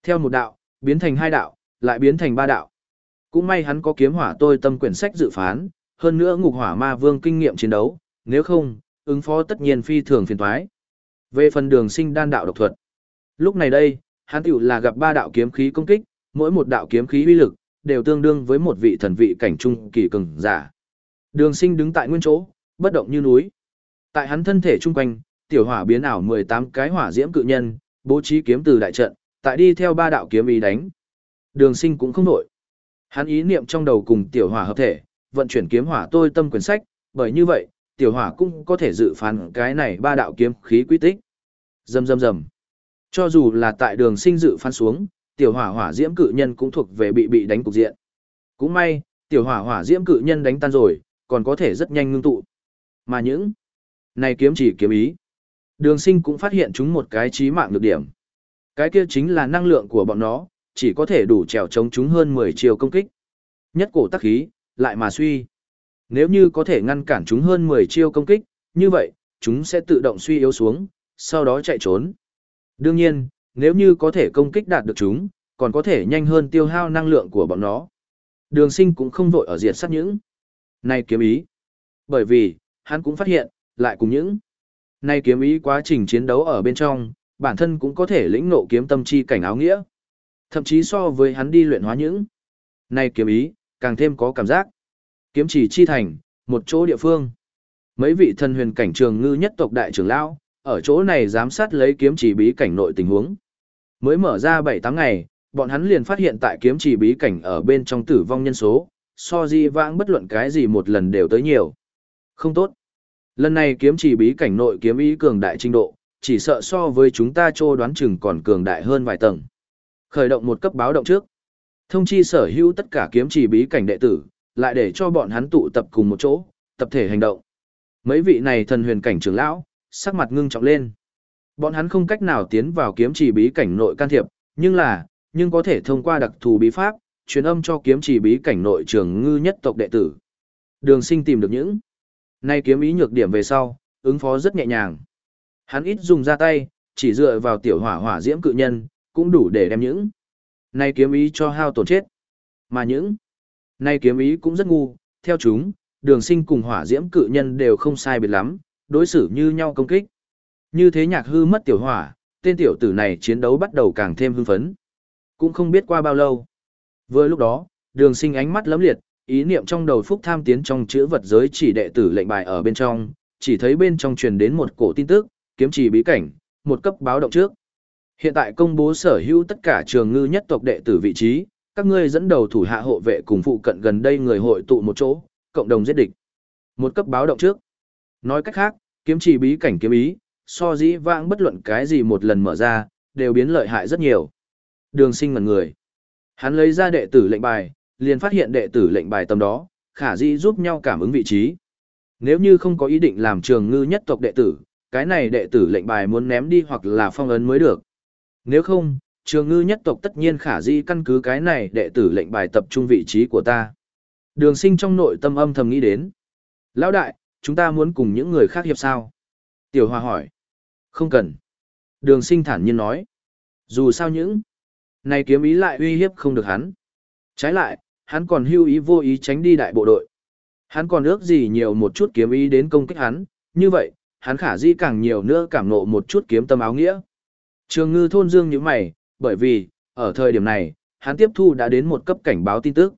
Theo một đạo, biến thành hai đạo, lại biến thành ba đạo. Cũng may hắn có kiếm hỏa tôi tâm quyển sách dự phán, hơn nữa ngục hỏa ma vương kinh nghiệm chiến đấu, nếu không, ứng phó tất nhiên phi thường phiền toái. Về phần đường sinh đan đạo độc thuật. Lúc này đây, hắn tiểu là gặp ba đạo kiếm khí công kích, mỗi một đạo kiếm khí uy lực, đều tương đương với một vị thần vị cảnh trung kỳ cường giả. Đường sinh đứng tại nguyên chỗ, bất động như núi. Tại hắn thân thể trung quanh, tiểu hỏa biến ảo 18 cái hỏa diễm cự nhân, bố trí kiếm từ đại trận, tại đi theo ba đạo kiếm ý đánh. Đường sinh cũng không nổi. Hắn ý niệm trong đầu cùng tiểu hỏa hợp thể, vận chuyển kiếm hỏa tôi tâm quyển sách, bởi như vậy, tiểu hỏa cũng có thể dự phán cái này ba đạo kiếm khí quy tích. Rầm rầm rầm. Cho dù là tại đường sinh dự phán xuống, tiểu hỏa hỏa diễm cự nhân cũng thuộc về bị bị đánh cục diện. Cũng may, tiểu hỏa hỏa diễm cự nhân đánh tan rồi, còn có thể rất nhanh ngưng tụ. Mà những này kiếm chỉ kiếm ý. Đường sinh cũng phát hiện chúng một cái trí mạng được điểm. Cái kia chính là năng lượng của bọn nó, chỉ có thể đủ trèo chống chúng hơn 10 chiều công kích. Nhất cổ tắc khí, lại mà suy. Nếu như có thể ngăn cản chúng hơn 10 chiêu công kích, như vậy, chúng sẽ tự động suy yếu xuống, sau đó chạy trốn. Đương nhiên, nếu như có thể công kích đạt được chúng, còn có thể nhanh hơn tiêu hao năng lượng của bọn nó. Đường sinh cũng không vội ở diệt sát những. Này kiếm ý. Bởi vì, hắn cũng phát hiện, lại cùng những. nay kiếm ý quá trình chiến đấu ở bên trong, bản thân cũng có thể lĩnh nộ kiếm tâm chi cảnh áo nghĩa. Thậm chí so với hắn đi luyện hóa những. nay kiếm ý, càng thêm có cảm giác. Kiếm chỉ chi thành, một chỗ địa phương. Mấy vị thần huyền cảnh trường ngư nhất tộc đại trưởng lão, ở chỗ này giám sát lấy kiếm chỉ bí cảnh nội tình huống. Mới mở ra 7-8 ngày, bọn hắn liền phát hiện tại kiếm chỉ bí cảnh ở bên trong tử vong nhân số, so di vãng bất luận cái gì một lần đều tới nhiều. Không tốt. Lần này kiếm chỉ bí cảnh nội kiếm ý cường đại trình độ, chỉ sợ so với chúng ta trô đoán chừng còn cường đại hơn vài tầng. Khởi động một cấp báo động trước. Thông chi sở hữu tất cả kiếm chỉ bí cảnh đệ tử, lại để cho bọn hắn tụ tập cùng một chỗ, tập thể hành động. Mấy vị này thần huyền cảnh trưởng lão, sắc mặt ngưng trọng lên. Bọn hắn không cách nào tiến vào kiếm chỉ bí cảnh nội can thiệp, nhưng là, nhưng có thể thông qua đặc thù bí pháp, truyền âm cho kiếm chỉ bí cảnh nội trường ngư nhất tộc đệ tử. Đường sinh tìm được những nay kiếm ý nhược điểm về sau, ứng phó rất nhẹ nhàng. Hắn ít dùng ra tay, chỉ dựa vào tiểu hỏa hỏa diễm cự nhân, cũng đủ để đem những nay kiếm ý cho hao tổn chết. Mà những nay kiếm ý cũng rất ngu, theo chúng, đường sinh cùng hỏa diễm cự nhân đều không sai biệt lắm, đối xử như nhau công kích. Như thế nhạc hư mất tiểu hỏa, tên tiểu tử này chiến đấu bắt đầu càng thêm hưng phấn. Cũng không biết qua bao lâu. Vừa lúc đó, đường sinh ánh mắt lấm liệt, ý niệm trong đầu phúc tham tiến trong chữ vật giới chỉ đệ tử lệnh bài ở bên trong, chỉ thấy bên trong truyền đến một cổ tin tức, kiếm trì bí cảnh, một cấp báo động trước. Hiện tại công bố sở hữu tất cả trường ngư nhất tộc đệ tử vị trí, các ngươi dẫn đầu thủ hạ hộ vệ cùng phụ cận gần đây người hội tụ một chỗ, cộng đồng giết địch. Một cấp báo động trước. Nói cách khác, kiếm trì bí cảnh kiếm ý, so dĩ vãng bất luận cái gì một lần mở ra, đều biến lợi hại rất nhiều. Đường sinh ngần người. Hắn lấy ra đệ tử lệnh bài, liền phát hiện đệ tử lệnh bài tầm đó, khả dĩ giúp nhau cảm ứng vị trí. Nếu như không có ý định làm trường ngư nhất tộc đệ tử, cái này đệ tử lệnh bài muốn ném đi hoặc là phong ấn mới được. Nếu không, trường ngư nhất tộc tất nhiên khả dĩ căn cứ cái này đệ tử lệnh bài tập trung vị trí của ta. Đường sinh trong nội tâm âm thầm nghĩ đến. Lão đại, chúng ta muốn cùng những người khác hiệp sao? Tiểu hòa hỏi. Không cần. Đường sinh thản nhiên nói. Dù sao những này kiếm ý lại uy hiếp không được hắn. Trái lại, hắn còn hưu ý vô ý tránh đi đại bộ đội. Hắn còn ước gì nhiều một chút kiếm ý đến công kích hắn, như vậy, hắn khả dĩ càng nhiều nữa cảm nộ một chút kiếm tâm áo nghĩa. Trường ngư thôn dương như mày, bởi vì, ở thời điểm này, hắn tiếp thu đã đến một cấp cảnh báo tin tức.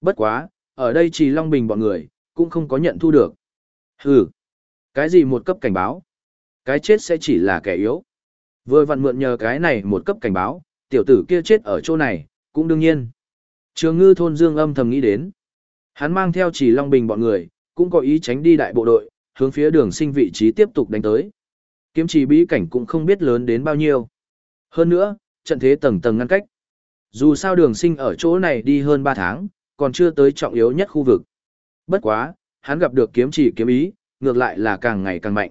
Bất quá, ở đây chỉ Long Bình bọn người, cũng không có nhận thu được. Hừ, cái gì một cấp cảnh báo? Cái chết sẽ chỉ là kẻ yếu. Vừa vặn mượn nhờ cái này một cấp cảnh báo, tiểu tử kia chết ở chỗ này, cũng đương nhiên. Trường ngư thôn dương âm thầm nghĩ đến. Hắn mang theo chỉ Long Bình bọn người, cũng có ý tránh đi đại bộ đội, hướng phía đường sinh vị trí tiếp tục đánh tới. Kiếm chỉ bí cảnh cũng không biết lớn đến bao nhiêu. Hơn nữa, trận thế tầng tầng ngăn cách. Dù sao đường sinh ở chỗ này đi hơn 3 tháng, còn chưa tới trọng yếu nhất khu vực. Bất quá, hắn gặp được kiếm chỉ kiếm ý, ngược lại là càng ngày càng mạnh.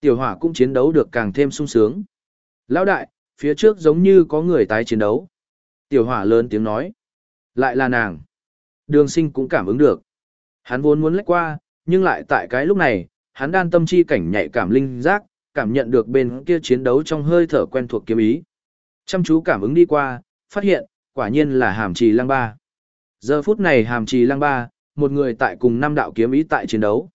Tiểu hỏa cũng chiến đấu được càng thêm sung sướng. Lão đại, phía trước giống như có người tái chiến đấu. Tiểu hỏa lớn tiếng nói. Lại là nàng. Đường sinh cũng cảm ứng được. Hắn vốn muốn lách qua, nhưng lại tại cái lúc này, hắn đan tâm chi cảnh nhạy cảm linh giác, cảm nhận được bên kia chiến đấu trong hơi thở quen thuộc kiếm ý. Chăm chú cảm ứng đi qua, phát hiện, quả nhiên là hàm trì lăng ba. Giờ phút này hàm trì lăng ba, một người tại cùng năm đạo kiếm ý tại chiến đấu.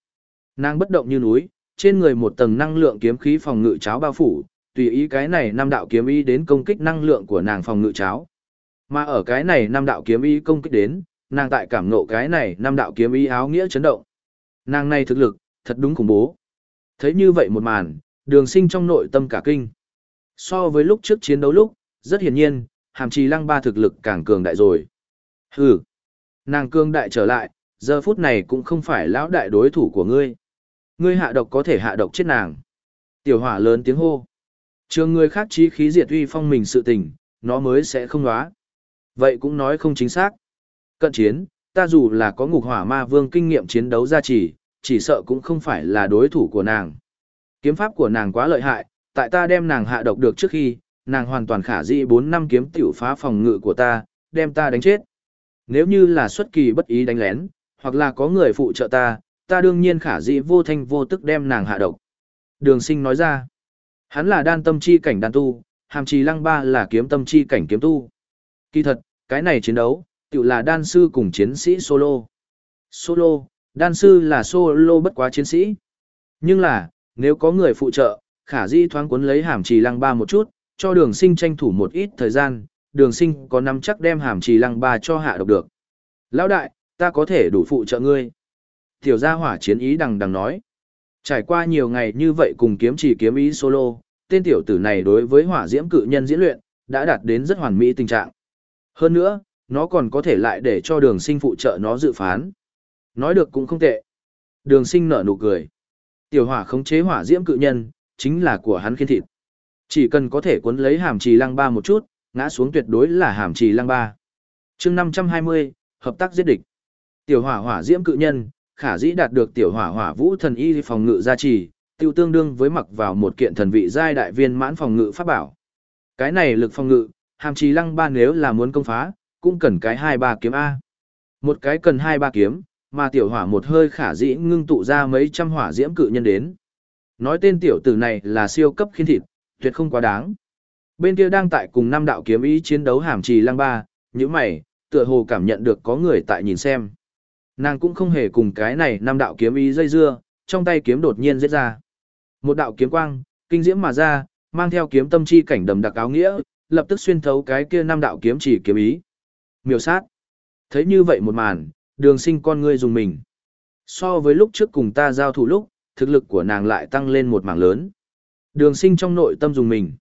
Nàng bất động như núi, trên người một tầng năng lượng kiếm khí phòng ngự cháo bao phủ, tùy ý cái này năm đạo kiếm ý đến công kích năng lượng của nàng phòng ngự cháo. Mà ở cái này năm đạo kiếm ý công kích đến, nàng tại cảm ngộ cái này năm đạo kiếm ý áo nghĩa chấn động. Nàng này thực lực, thật đúng khủng bố. Thấy như vậy một màn, đường sinh trong nội tâm cả kinh. So với lúc trước chiến đấu lúc, rất hiển nhiên, hàm trì lăng ba thực lực càng cường đại rồi. Hừ, nàng cương đại trở lại, giờ phút này cũng không phải lão đại đối thủ của ngươi. Ngươi hạ độc có thể hạ độc chết nàng. Tiểu hỏa lớn tiếng hô. Trường người khác chí khí diệt uy phong mình sự tình, nó mới sẽ không hóa. Vậy cũng nói không chính xác. Cận chiến, ta dù là có ngục hỏa ma vương kinh nghiệm chiến đấu gia trì, chỉ sợ cũng không phải là đối thủ của nàng. Kiếm pháp của nàng quá lợi hại, tại ta đem nàng hạ độc được trước khi, nàng hoàn toàn khả dĩ 4 năm kiếm tiểu phá phòng ngự của ta, đem ta đánh chết. Nếu như là xuất kỳ bất ý đánh lén, hoặc là có người phụ trợ ta, ta đương nhiên khả dĩ vô thanh vô tức đem nàng hạ độc. Đường sinh nói ra, hắn là đan tâm chi cảnh đan tu, hàm trì lăng ba là kiếm tâm chi cảnh kiếm tu. Kỳ thật, cái này chiến đấu, tự là đan sư cùng chiến sĩ solo. Solo, đan sư là solo bất quá chiến sĩ. Nhưng là, nếu có người phụ trợ, khả di thoáng cuốn lấy hàm trì lăng ba một chút, cho đường sinh tranh thủ một ít thời gian, đường sinh có nắm chắc đem hàm trì lăng ba cho hạ độc được. Lão đại, ta có thể đủ phụ trợ ngươi. Tiểu gia hỏa chiến ý đằng đằng nói. Trải qua nhiều ngày như vậy cùng kiếm chỉ kiếm ý solo, tên tiểu tử này đối với hỏa diễm cự nhân diễn luyện, đã đạt đến rất hoàn mỹ tình trạng. Hơn nữa, nó còn có thể lại để cho đường sinh phụ trợ nó dự phán. Nói được cũng không tệ. Đường sinh nở nụ cười. Tiểu hỏa khống chế hỏa diễm cự nhân, chính là của hắn khiên thịt. Chỉ cần có thể cuốn lấy hàm trì lăng ba một chút, ngã xuống tuyệt đối là hàm trì lăng ba. chương 520, hợp tác giết địch. Tiểu hỏa hỏa diễm cự nhân, khả dĩ đạt được tiểu hỏa hỏa vũ thần y phòng ngự gia trì, tiêu tương đương với mặc vào một kiện thần vị giai đại viên mãn phòng ngự pháp bảo. Cái này lực phòng ngự, hàm trì lăng ba nếu là muốn công phá, cũng cần cái hai ba kiếm A. Một cái cần hai ba kiếm, mà tiểu hỏa một hơi khả dĩ ngưng tụ ra mấy trăm hỏa diễm cự nhân đến. Nói tên tiểu tử này là siêu cấp khiến thịt, tuyệt không quá đáng. Bên kia đang tại cùng năm đạo kiếm ý chiến đấu hàm trì lăng ba, như mày, tựa hồ cảm nhận được có người tại nhìn xem. Nàng cũng không hề cùng cái này năm đạo kiếm ý dây dưa, trong tay kiếm đột nhiên giết ra. Một đạo kiếm quang, kinh diễm mà ra, mang theo kiếm tâm chi cảnh đầm đặc áo nghĩa, lập tức xuyên thấu cái kia năm đạo kiếm chỉ kiếm ý. Miêu sát. Thấy như vậy một màn, đường sinh con ngươi dùng mình. So với lúc trước cùng ta giao thủ lúc, thực lực của nàng lại tăng lên một mảng lớn. Đường sinh trong nội tâm dùng mình.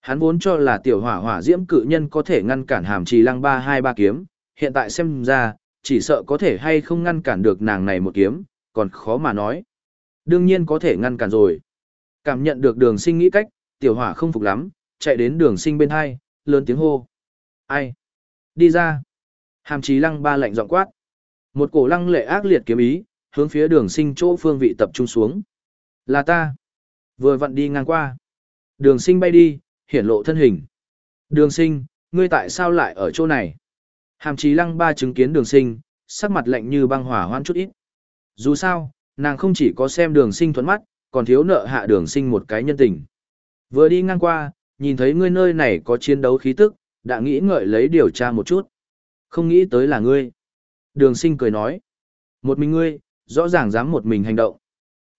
Hắn vốn cho là tiểu hỏa hỏa diễm cự nhân có thể ngăn cản hàm trì lăng ba hai ba kiếm, hiện tại xem ra, chỉ sợ có thể hay không ngăn cản được nàng này một kiếm, còn khó mà nói. Đương nhiên có thể ngăn cản rồi. Cảm nhận được đường sinh nghĩ cách, tiểu hỏa không phục lắm, chạy đến đường sinh bên hai, lớn tiếng hô. Ai? Đi ra. Hàm chí lăng ba lạnh giọng quát. Một cổ lăng lệ ác liệt kiếm ý, hướng phía đường sinh chỗ phương vị tập trung xuống. Là ta. Vừa vặn đi ngang qua. Đường sinh bay đi, hiển lộ thân hình. Đường sinh, ngươi tại sao lại ở chỗ này? Hàm chí lăng ba chứng kiến đường sinh, sắc mặt lạnh như băng hỏa hoan chút ít. Dù sao, nàng không chỉ có xem đường sinh thuẫn mắt, còn thiếu nợ hạ đường sinh một cái nhân tình. Vừa đi ngang qua, nhìn thấy ngươi nơi này có chiến đấu khí tức, đã nghĩ ngợi lấy điều tra một chút. Không nghĩ tới là ngươi. Đường sinh cười nói. Một mình ngươi, rõ ràng dám một mình hành động.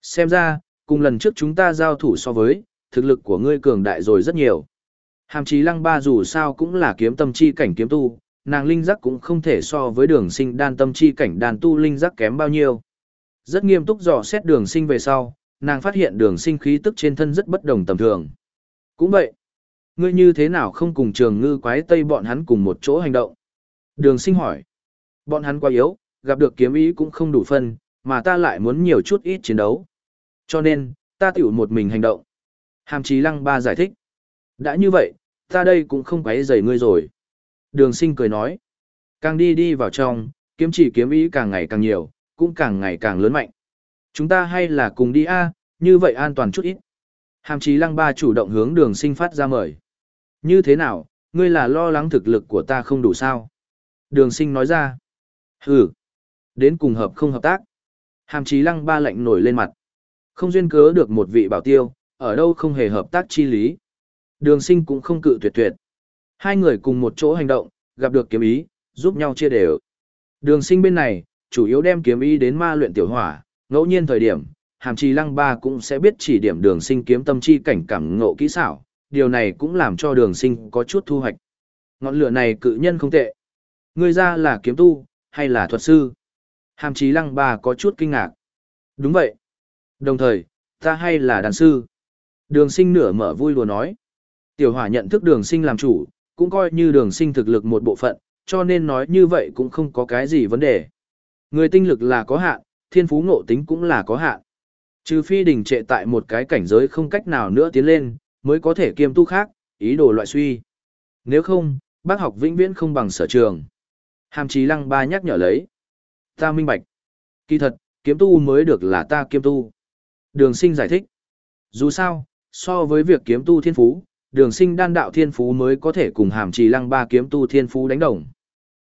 Xem ra, cùng lần trước chúng ta giao thủ so với, thực lực của ngươi cường đại rồi rất nhiều. Hàm chí lăng ba dù sao cũng là kiếm tâm chi cảnh kiếm tu, nàng linh giác cũng không thể so với đường sinh đan tâm chi cảnh đàn tu linh giác kém bao nhiêu. Rất nghiêm túc dò xét đường sinh về sau, nàng phát hiện đường sinh khí tức trên thân rất bất đồng tầm thường. Cũng vậy, ngươi như thế nào không cùng trường ngư quái tây bọn hắn cùng một chỗ hành động? Đường sinh hỏi, bọn hắn quá yếu, gặp được kiếm ý cũng không đủ phân, mà ta lại muốn nhiều chút ít chiến đấu. Cho nên, ta tiểu một mình hành động. Hàm chí lăng ba giải thích. Đã như vậy, ta đây cũng không quấy rầy ngươi rồi. Đường sinh cười nói. Càng đi đi vào trong, kiếm chỉ kiếm ý càng ngày càng nhiều, cũng càng ngày càng lớn mạnh. Chúng ta hay là cùng đi a, như vậy an toàn chút ít. Hàm chí lăng ba chủ động hướng đường sinh phát ra mời. Như thế nào, ngươi là lo lắng thực lực của ta không đủ sao? Đường sinh nói ra. Hừ, đến cùng hợp không hợp tác. Hàm chí lăng ba lạnh nổi lên mặt. Không duyên cớ được một vị bảo tiêu, ở đâu không hề hợp tác chi lý. Đường sinh cũng không cự tuyệt tuyệt. Hai người cùng một chỗ hành động, gặp được kiếm ý, giúp nhau chia đều. Đường sinh bên này, chủ yếu đem kiếm ý đến ma luyện tiểu hỏa, ngẫu nhiên thời điểm, hàm trì lăng ba cũng sẽ biết chỉ điểm đường sinh kiếm tâm chi cảnh cảm ngộ kỹ xảo, điều này cũng làm cho đường sinh có chút thu hoạch. Ngọn lửa này cự nhân không tệ. Người ra là kiếm tu, hay là thuật sư? Hàm trì lăng ba có chút kinh ngạc. Đúng vậy. Đồng thời, ta hay là đàn sư? Đường sinh nửa mở vui lùa nói. Tiểu hỏa nhận thức đường sinh làm chủ, cũng coi như đường sinh thực lực một bộ phận, cho nên nói như vậy cũng không có cái gì vấn đề. Người tinh lực là có hạn, thiên phú ngộ tính cũng là có hạn. Trừ phi đình trệ tại một cái cảnh giới không cách nào nữa tiến lên, mới có thể kiêm tu khác, ý đồ loại suy. Nếu không, bác học vĩnh viễn không bằng sở trường. Hàm chí lăng ba nhắc nhở lấy. Ta minh bạch. Kỳ thật, kiếm tu mới được là ta kiêm tu. Đường sinh giải thích. Dù sao, so với việc kiếm tu thiên phú, đường sinh đan đạo thiên phú mới có thể cùng hàm trì lăng ba kiếm tu thiên phú đánh đồng.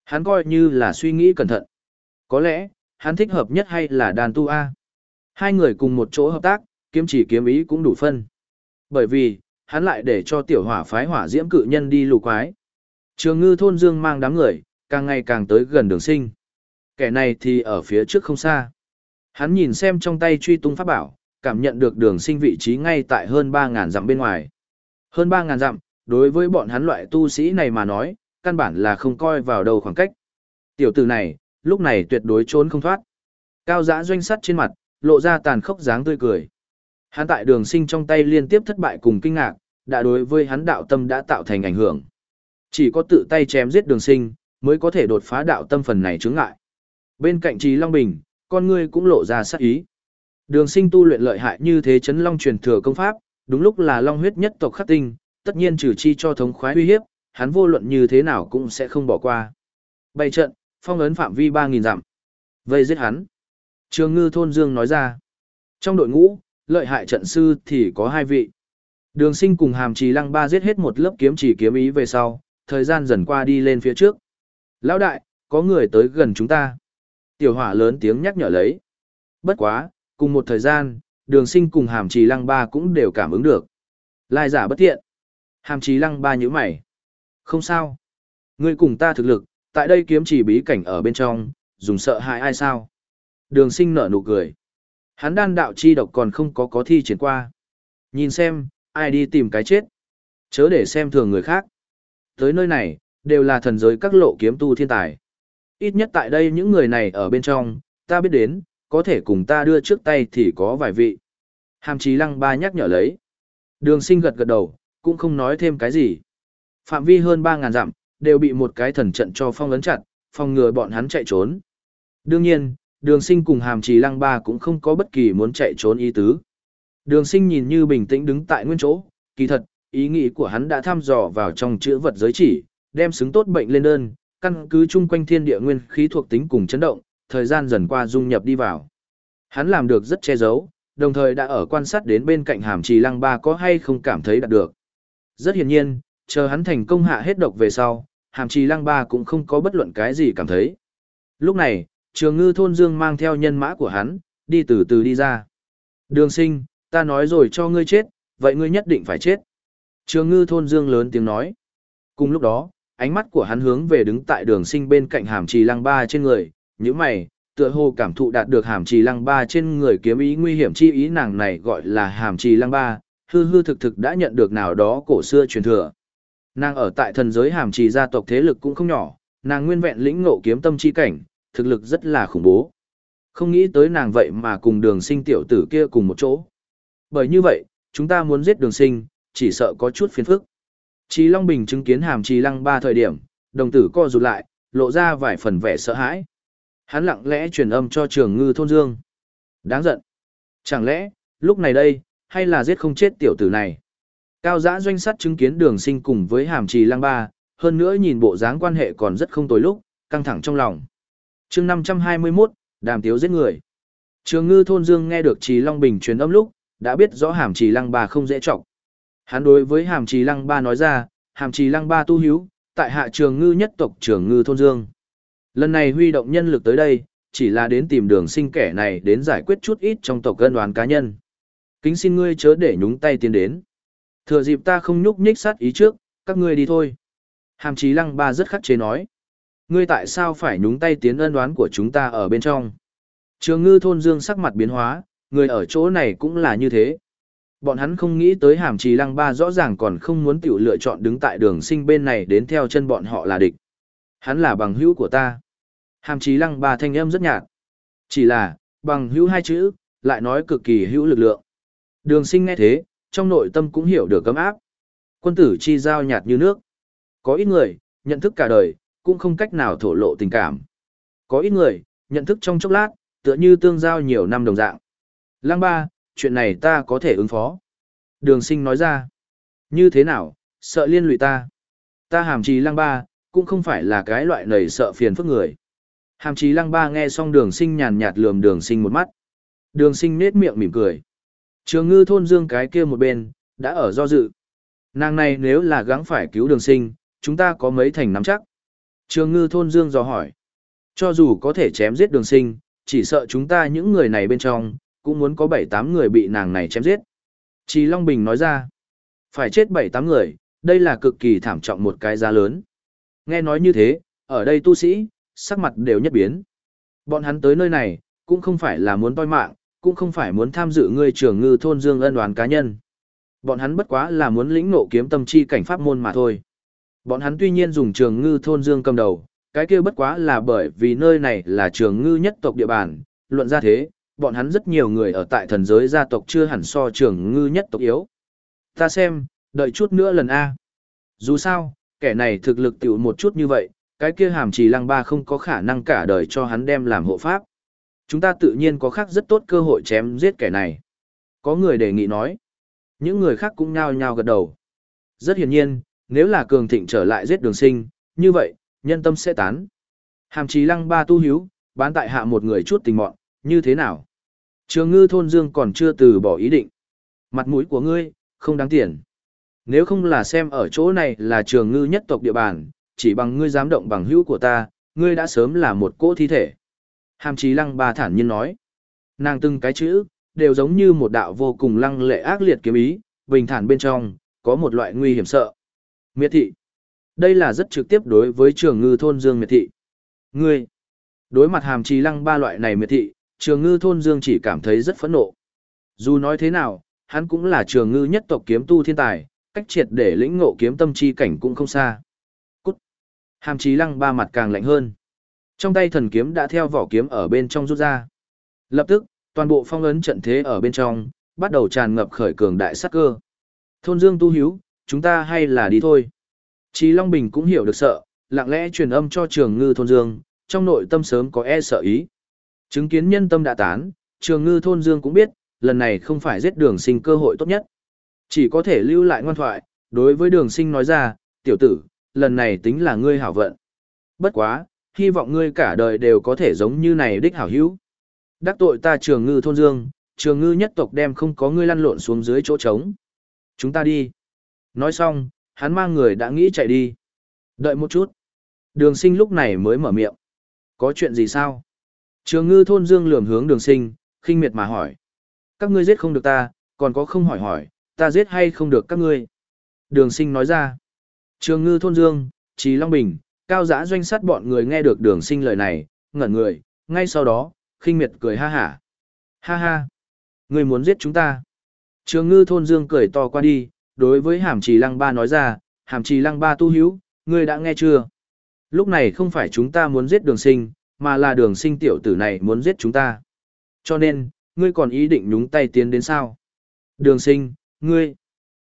Hắn coi như là suy nghĩ cẩn thận. Có lẽ, hắn thích hợp nhất hay là đàn tu A. Hai người cùng một chỗ hợp tác, kiếm chỉ kiếm ý cũng đủ phân. Bởi vì, hắn lại để cho tiểu hỏa phái hỏa diễm cự nhân đi lù quái. Trường ngư thôn dương mang đám người, càng ngày càng tới gần đường sinh. Kẻ này thì ở phía trước không xa. Hắn nhìn xem trong tay truy tung pháp bảo, cảm nhận được đường sinh vị trí ngay tại hơn 3.000 dặm bên ngoài. Hơn 3.000 dặm, đối với bọn hắn loại tu sĩ này mà nói, căn bản là không coi vào đầu khoảng cách. Tiểu tử này, lúc này tuyệt đối trốn không thoát. Cao giã doanh sắt trên mặt, lộ ra tàn khốc dáng tươi cười. Hắn tại đường sinh trong tay liên tiếp thất bại cùng kinh ngạc, đã đối với hắn đạo tâm đã tạo thành ảnh hưởng. Chỉ có tự tay chém giết đường sinh, mới có thể đột phá đạo tâm phần này chướng ngại. Bên cạnh Trí Long Bình, con ngươi cũng lộ ra sát ý. Đường sinh tu luyện lợi hại như thế chấn long truyền thừa công pháp, đúng lúc là long huyết nhất tộc khắc tinh, tất nhiên trừ chi cho thống khoái uy hiếp, hắn vô luận như thế nào cũng sẽ không bỏ qua. Bày trận, phong ấn phạm vi 3.000 dặm. Vây giết hắn. Trường ngư thôn dương nói ra. Trong đội ngũ, lợi hại trận sư thì có hai vị. Đường sinh cùng hàm trì lăng ba giết hết một lớp kiếm chỉ kiếm ý về sau, thời gian dần qua đi lên phía trước. Lão đại, có người tới gần chúng ta. Tiểu hỏa lớn tiếng nhắc nhở lấy. Bất quá, cùng một thời gian, đường sinh cùng hàm trì lăng ba cũng đều cảm ứng được. Lai giả bất thiện. Hàm trì lăng ba nhíu mày. Không sao. Ngươi cùng ta thực lực, tại đây kiếm chỉ bí cảnh ở bên trong, dùng sợ hại ai sao? Đường sinh nở nụ cười. Hắn đan đạo chi độc còn không có có thi triển qua. Nhìn xem, ai đi tìm cái chết. Chớ để xem thường người khác. Tới nơi này, đều là thần giới các lộ kiếm tu thiên tài. Ít nhất tại đây những người này ở bên trong, ta biết đến, có thể cùng ta đưa trước tay thì có vài vị. Hàm chí lăng ba nhắc nhở lấy. Đường sinh gật gật đầu, cũng không nói thêm cái gì. Phạm vi hơn 3.000 dặm, đều bị một cái thần trận cho phong ấn chặt, phòng ngừa bọn hắn chạy trốn. Đương nhiên, đường sinh cùng hàm trì lăng ba cũng không có bất kỳ muốn chạy trốn ý tứ. Đường sinh nhìn như bình tĩnh đứng tại nguyên chỗ, kỳ thật, ý nghĩ của hắn đã thăm dò vào trong chữ vật giới chỉ, đem xứng tốt bệnh lên đơn, căn cứ chung quanh thiên địa nguyên khí thuộc tính cùng chấn động, thời gian dần qua dung nhập đi vào. Hắn làm được rất che giấu, đồng thời đã ở quan sát đến bên cạnh hàm trì lăng ba có hay không cảm thấy đạt được. Rất hiển nhiên, chờ hắn thành công hạ hết độc về sau, hàm trì lăng ba cũng không có bất luận cái gì cảm thấy. Lúc này, trường ngư thôn dương mang theo nhân mã của hắn, đi từ từ đi ra. Đường sinh, ta nói rồi cho ngươi chết, vậy ngươi nhất định phải chết. Trường ngư thôn dương lớn tiếng nói. Cùng lúc đó, ánh mắt của hắn hướng về đứng tại đường sinh bên cạnh hàm trì lăng ba trên người, như mày, tựa hồ cảm thụ đạt được hàm trì lăng ba trên người kiếm ý nguy hiểm chi ý nàng này gọi là hàm trì lăng ba, hư hư thực thực đã nhận được nào đó cổ xưa truyền thừa. Nàng ở tại thần giới hàm trì gia tộc thế lực cũng không nhỏ, nàng nguyên vẹn lĩnh ngộ kiếm tâm chi cảnh, thực lực rất là khủng bố. Không nghĩ tới nàng vậy mà cùng đường sinh tiểu tử kia cùng một chỗ. Bởi như vậy, chúng ta muốn giết đường sinh, chỉ sợ có chút phiền phức. Trí Long Bình chứng kiến hàm trì lăng ba thời điểm, đồng tử co rụt lại, lộ ra vài phần vẻ sợ hãi. Hắn lặng lẽ truyền âm cho trường ngư thôn dương. Đáng giận. Chẳng lẽ, lúc này đây, hay là giết không chết tiểu tử này? Cao giã doanh sắt chứng kiến đường sinh cùng với hàm trì lăng ba, hơn nữa nhìn bộ dáng quan hệ còn rất không tồi lúc, căng thẳng trong lòng chương 521, Đàm tiếu giết người. Trường ngư thôn dương nghe được trì Long Bình truyền âm lúc, đã biết rõ hàm trì lăng ba không dễ trọng. Hắn đối với hàm trì lăng ba nói ra, hàm trì lăng ba tu hiếu, tại hạ trường ngư nhất tộc trường ngư thôn dương. Lần này huy động nhân lực tới đây, chỉ là đến tìm đường sinh kẻ này đến giải quyết chút ít trong tộc cân đoán cá nhân. Kính xin ngươi chớ để nhúng tay tiến đến. Thừa dịp ta không nhúc nhích sát ý trước, các ngươi đi thôi. Hàm chí lăng ba rất khắc chế nói. Ngươi tại sao phải nhúng tay tiến ân đoán của chúng ta ở bên trong? Trường ngư thôn dương sắc mặt biến hóa, người ở chỗ này cũng là như thế. Bọn hắn không nghĩ tới hàm trì lăng ba rõ ràng còn không muốn tiểu lựa chọn đứng tại đường sinh bên này đến theo chân bọn họ là địch. Hắn là bằng hữu của ta. Hàm trì lăng ba thanh âm rất nhạt. Chỉ là, bằng hữu hai chữ, lại nói cực kỳ hữu lực lượng. Đường sinh nghe thế, trong nội tâm cũng hiểu được cấm áp. Quân tử chi giao nhạt như nước. Có ít người, nhận thức cả đời, cũng không cách nào thổ lộ tình cảm. Có ít người, nhận thức trong chốc lát, tựa như tương giao nhiều năm đồng dạng. Lăng ba, chuyện này ta có thể ứng phó. Đường sinh nói ra. Như thế nào, sợ liên lụy ta. Ta hàm trì lăng ba, cũng không phải là cái loại nầy sợ phiền phức người. Hàm trì lăng ba nghe xong đường sinh nhàn nhạt lườm đường sinh một mắt. Đường sinh nết miệng mỉm cười. Trường ngư thôn dương cái kia một bên, đã ở do dự. Nàng này nếu là gắng phải cứu đường sinh, chúng ta có mấy thành nắm chắc. Trường ngư thôn dương dò hỏi. Cho dù có thể chém giết đường sinh, chỉ sợ chúng ta những người này bên trong, cũng muốn có 7-8 người bị nàng này chém giết. Chí Long Bình nói ra. Phải chết 7-8 người, đây là cực kỳ thảm trọng một cái giá lớn. Nghe nói như thế, ở đây tu sĩ, sắc mặt đều nhất biến. Bọn hắn tới nơi này, cũng không phải là muốn toi mạng, cũng không phải muốn tham dự ngươi trưởng ngư thôn dương ân đoàn cá nhân. Bọn hắn bất quá là muốn lĩnh nộ kiếm tâm chi cảnh pháp môn mà thôi. Bọn hắn tuy nhiên dùng trường ngư thôn dương cầm đầu, cái kia bất quá là bởi vì nơi này là trường ngư nhất tộc địa bàn, luận ra thế, bọn hắn rất nhiều người ở tại thần giới gia tộc chưa hẳn so trường ngư nhất tộc yếu. Ta xem, đợi chút nữa lần A. Dù sao, kẻ này thực lực tiểu một chút như vậy, cái kia hàm trì lăng ba không có khả năng cả đời cho hắn đem làm hộ pháp. Chúng ta tự nhiên có khác rất tốt cơ hội chém giết kẻ này. Có người đề nghị nói. Những người khác cũng nhao nhao gật đầu. Rất hiển nhiên, nếu là cường thịnh trở lại giết đường sinh, như vậy, nhân tâm sẽ tán. Hàm chí lăng ba tu hiếu, bán tại hạ một người chút tình mọn, như thế nào? Trường ngư thôn dương còn chưa từ bỏ ý định. Mặt mũi của ngươi, không đáng tiền. Nếu không là xem ở chỗ này là trường ngư nhất tộc địa bàn, chỉ bằng ngươi dám động bằng hữu của ta, ngươi đã sớm là một cỗ thi thể. Hàm chí lăng ba thản nhiên nói. Nàng từng cái chữ, đều giống như một đạo vô cùng lăng lệ ác liệt kiếm ý, bình thản bên trong, có một loại nguy hiểm sợ. Miệt thị. Đây là rất trực tiếp đối với trường ngư thôn dương miệt thị. Ngươi. Đối mặt hàm trì lăng ba loại này miệt thị, trường ngư thôn dương chỉ cảm thấy rất phẫn nộ. Dù nói thế nào, hắn cũng là trường ngư nhất tộc kiếm tu thiên tài, cách triệt để lĩnh ngộ kiếm tâm chi cảnh cũng không xa. Cút. Hàm trì lăng ba mặt càng lạnh hơn. Trong tay thần kiếm đã theo vỏ kiếm ở bên trong rút ra. Lập tức, toàn bộ phong ấn trận thế ở bên trong, bắt đầu tràn ngập khởi cường đại sát cơ. Thôn Dương tu hiếu, chúng ta hay là đi thôi. Chí Long Bình cũng hiểu được sợ, lặng lẽ truyền âm cho trường ngư thôn Dương, trong nội tâm sớm có e sợ ý. Chứng kiến nhân tâm đã tán, trường ngư thôn Dương cũng biết, lần này không phải giết đường sinh cơ hội tốt nhất. Chỉ có thể lưu lại ngoan thoại, đối với đường sinh nói ra, tiểu tử, lần này tính là ngươi hảo vận. Bất quá, hy vọng ngươi cả đời đều có thể giống như này đích hảo hữu. Đắc tội ta trường ngư thôn dương, trường ngư nhất tộc đem không có ngươi lăn lộn xuống dưới chỗ trống. Chúng ta đi. Nói xong, hắn mang người đã nghĩ chạy đi. Đợi một chút. Đường sinh lúc này mới mở miệng. Có chuyện gì sao? Trường ngư thôn dương lườm hướng đường sinh, khinh miệt mà hỏi. Các ngươi giết không được ta, còn có không hỏi hỏi, ta giết hay không được các ngươi? Đường sinh nói ra. Trường ngư thôn dương, Trí Long Bình, Cao giã doanh sát bọn người nghe được đường sinh lời này, ngẩn người, ngay sau đó, khinh miệt cười ha hả. Ha ha, người muốn giết chúng ta. Trường ngư thôn dương cười to qua đi, đối với hàm trì lăng ba nói ra, hàm trì lăng ba tu hữu, ngươi đã nghe chưa? Lúc này không phải chúng ta muốn giết đường sinh, mà là đường sinh tiểu tử này muốn giết chúng ta. Cho nên, ngươi còn ý định nhúng tay tiến đến sao? Đường sinh, ngươi,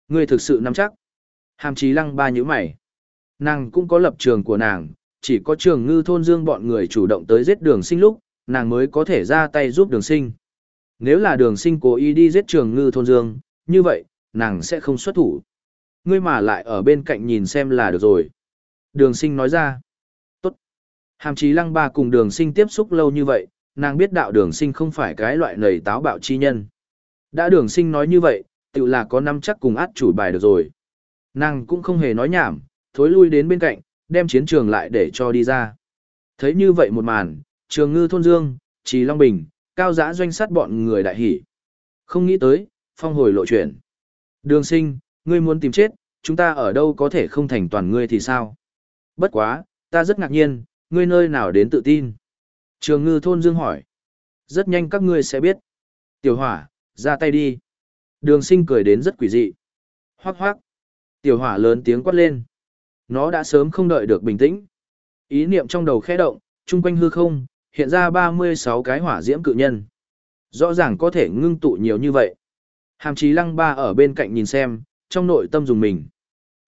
ngươi thực sự nắm chắc. Hàm trì lăng ba nhữ mày. Nàng cũng có lập trường của nàng, chỉ có trường ngư thôn dương bọn người chủ động tới giết đường sinh lúc, nàng mới có thể ra tay giúp đường sinh. Nếu là đường sinh cố ý đi giết trường ngư thôn dương, như vậy, nàng sẽ không xuất thủ. Ngươi mà lại ở bên cạnh nhìn xem là được rồi. Đường sinh nói ra. Tốt. Hàm chí lăng ba cùng đường sinh tiếp xúc lâu như vậy, nàng biết đạo đường sinh không phải cái loại nầy táo bạo chi nhân. Đã đường sinh nói như vậy, tự là có năm chắc cùng át chủ bài được rồi. Nàng cũng không hề nói nhảm, thối lui đến bên cạnh, đem chiến trường lại để cho đi ra. Thấy như vậy một màn, trường ngư thôn dương, trì long bình, cao giã doanh sát bọn người đại hỉ. Không nghĩ tới, phong hồi lộ chuyển. Đường sinh, ngươi muốn tìm chết, chúng ta ở đâu có thể không thành toàn ngươi thì sao? Bất quá, ta rất ngạc nhiên, ngươi nơi nào đến tự tin? Trường ngư thôn dương hỏi. Rất nhanh các ngươi sẽ biết. Tiểu hỏa, ra tay đi. Đường sinh cười đến rất quỷ dị. Hoác hoác. Tiểu hỏa lớn tiếng quát lên. Nó đã sớm không đợi được bình tĩnh. Ý niệm trong đầu khẽ động, chung quanh hư không, hiện ra 36 cái hỏa diễm cự nhân. Rõ ràng có thể ngưng tụ nhiều như vậy. Hàm chí lăng ba ở bên cạnh nhìn xem, trong nội tâm dùng mình.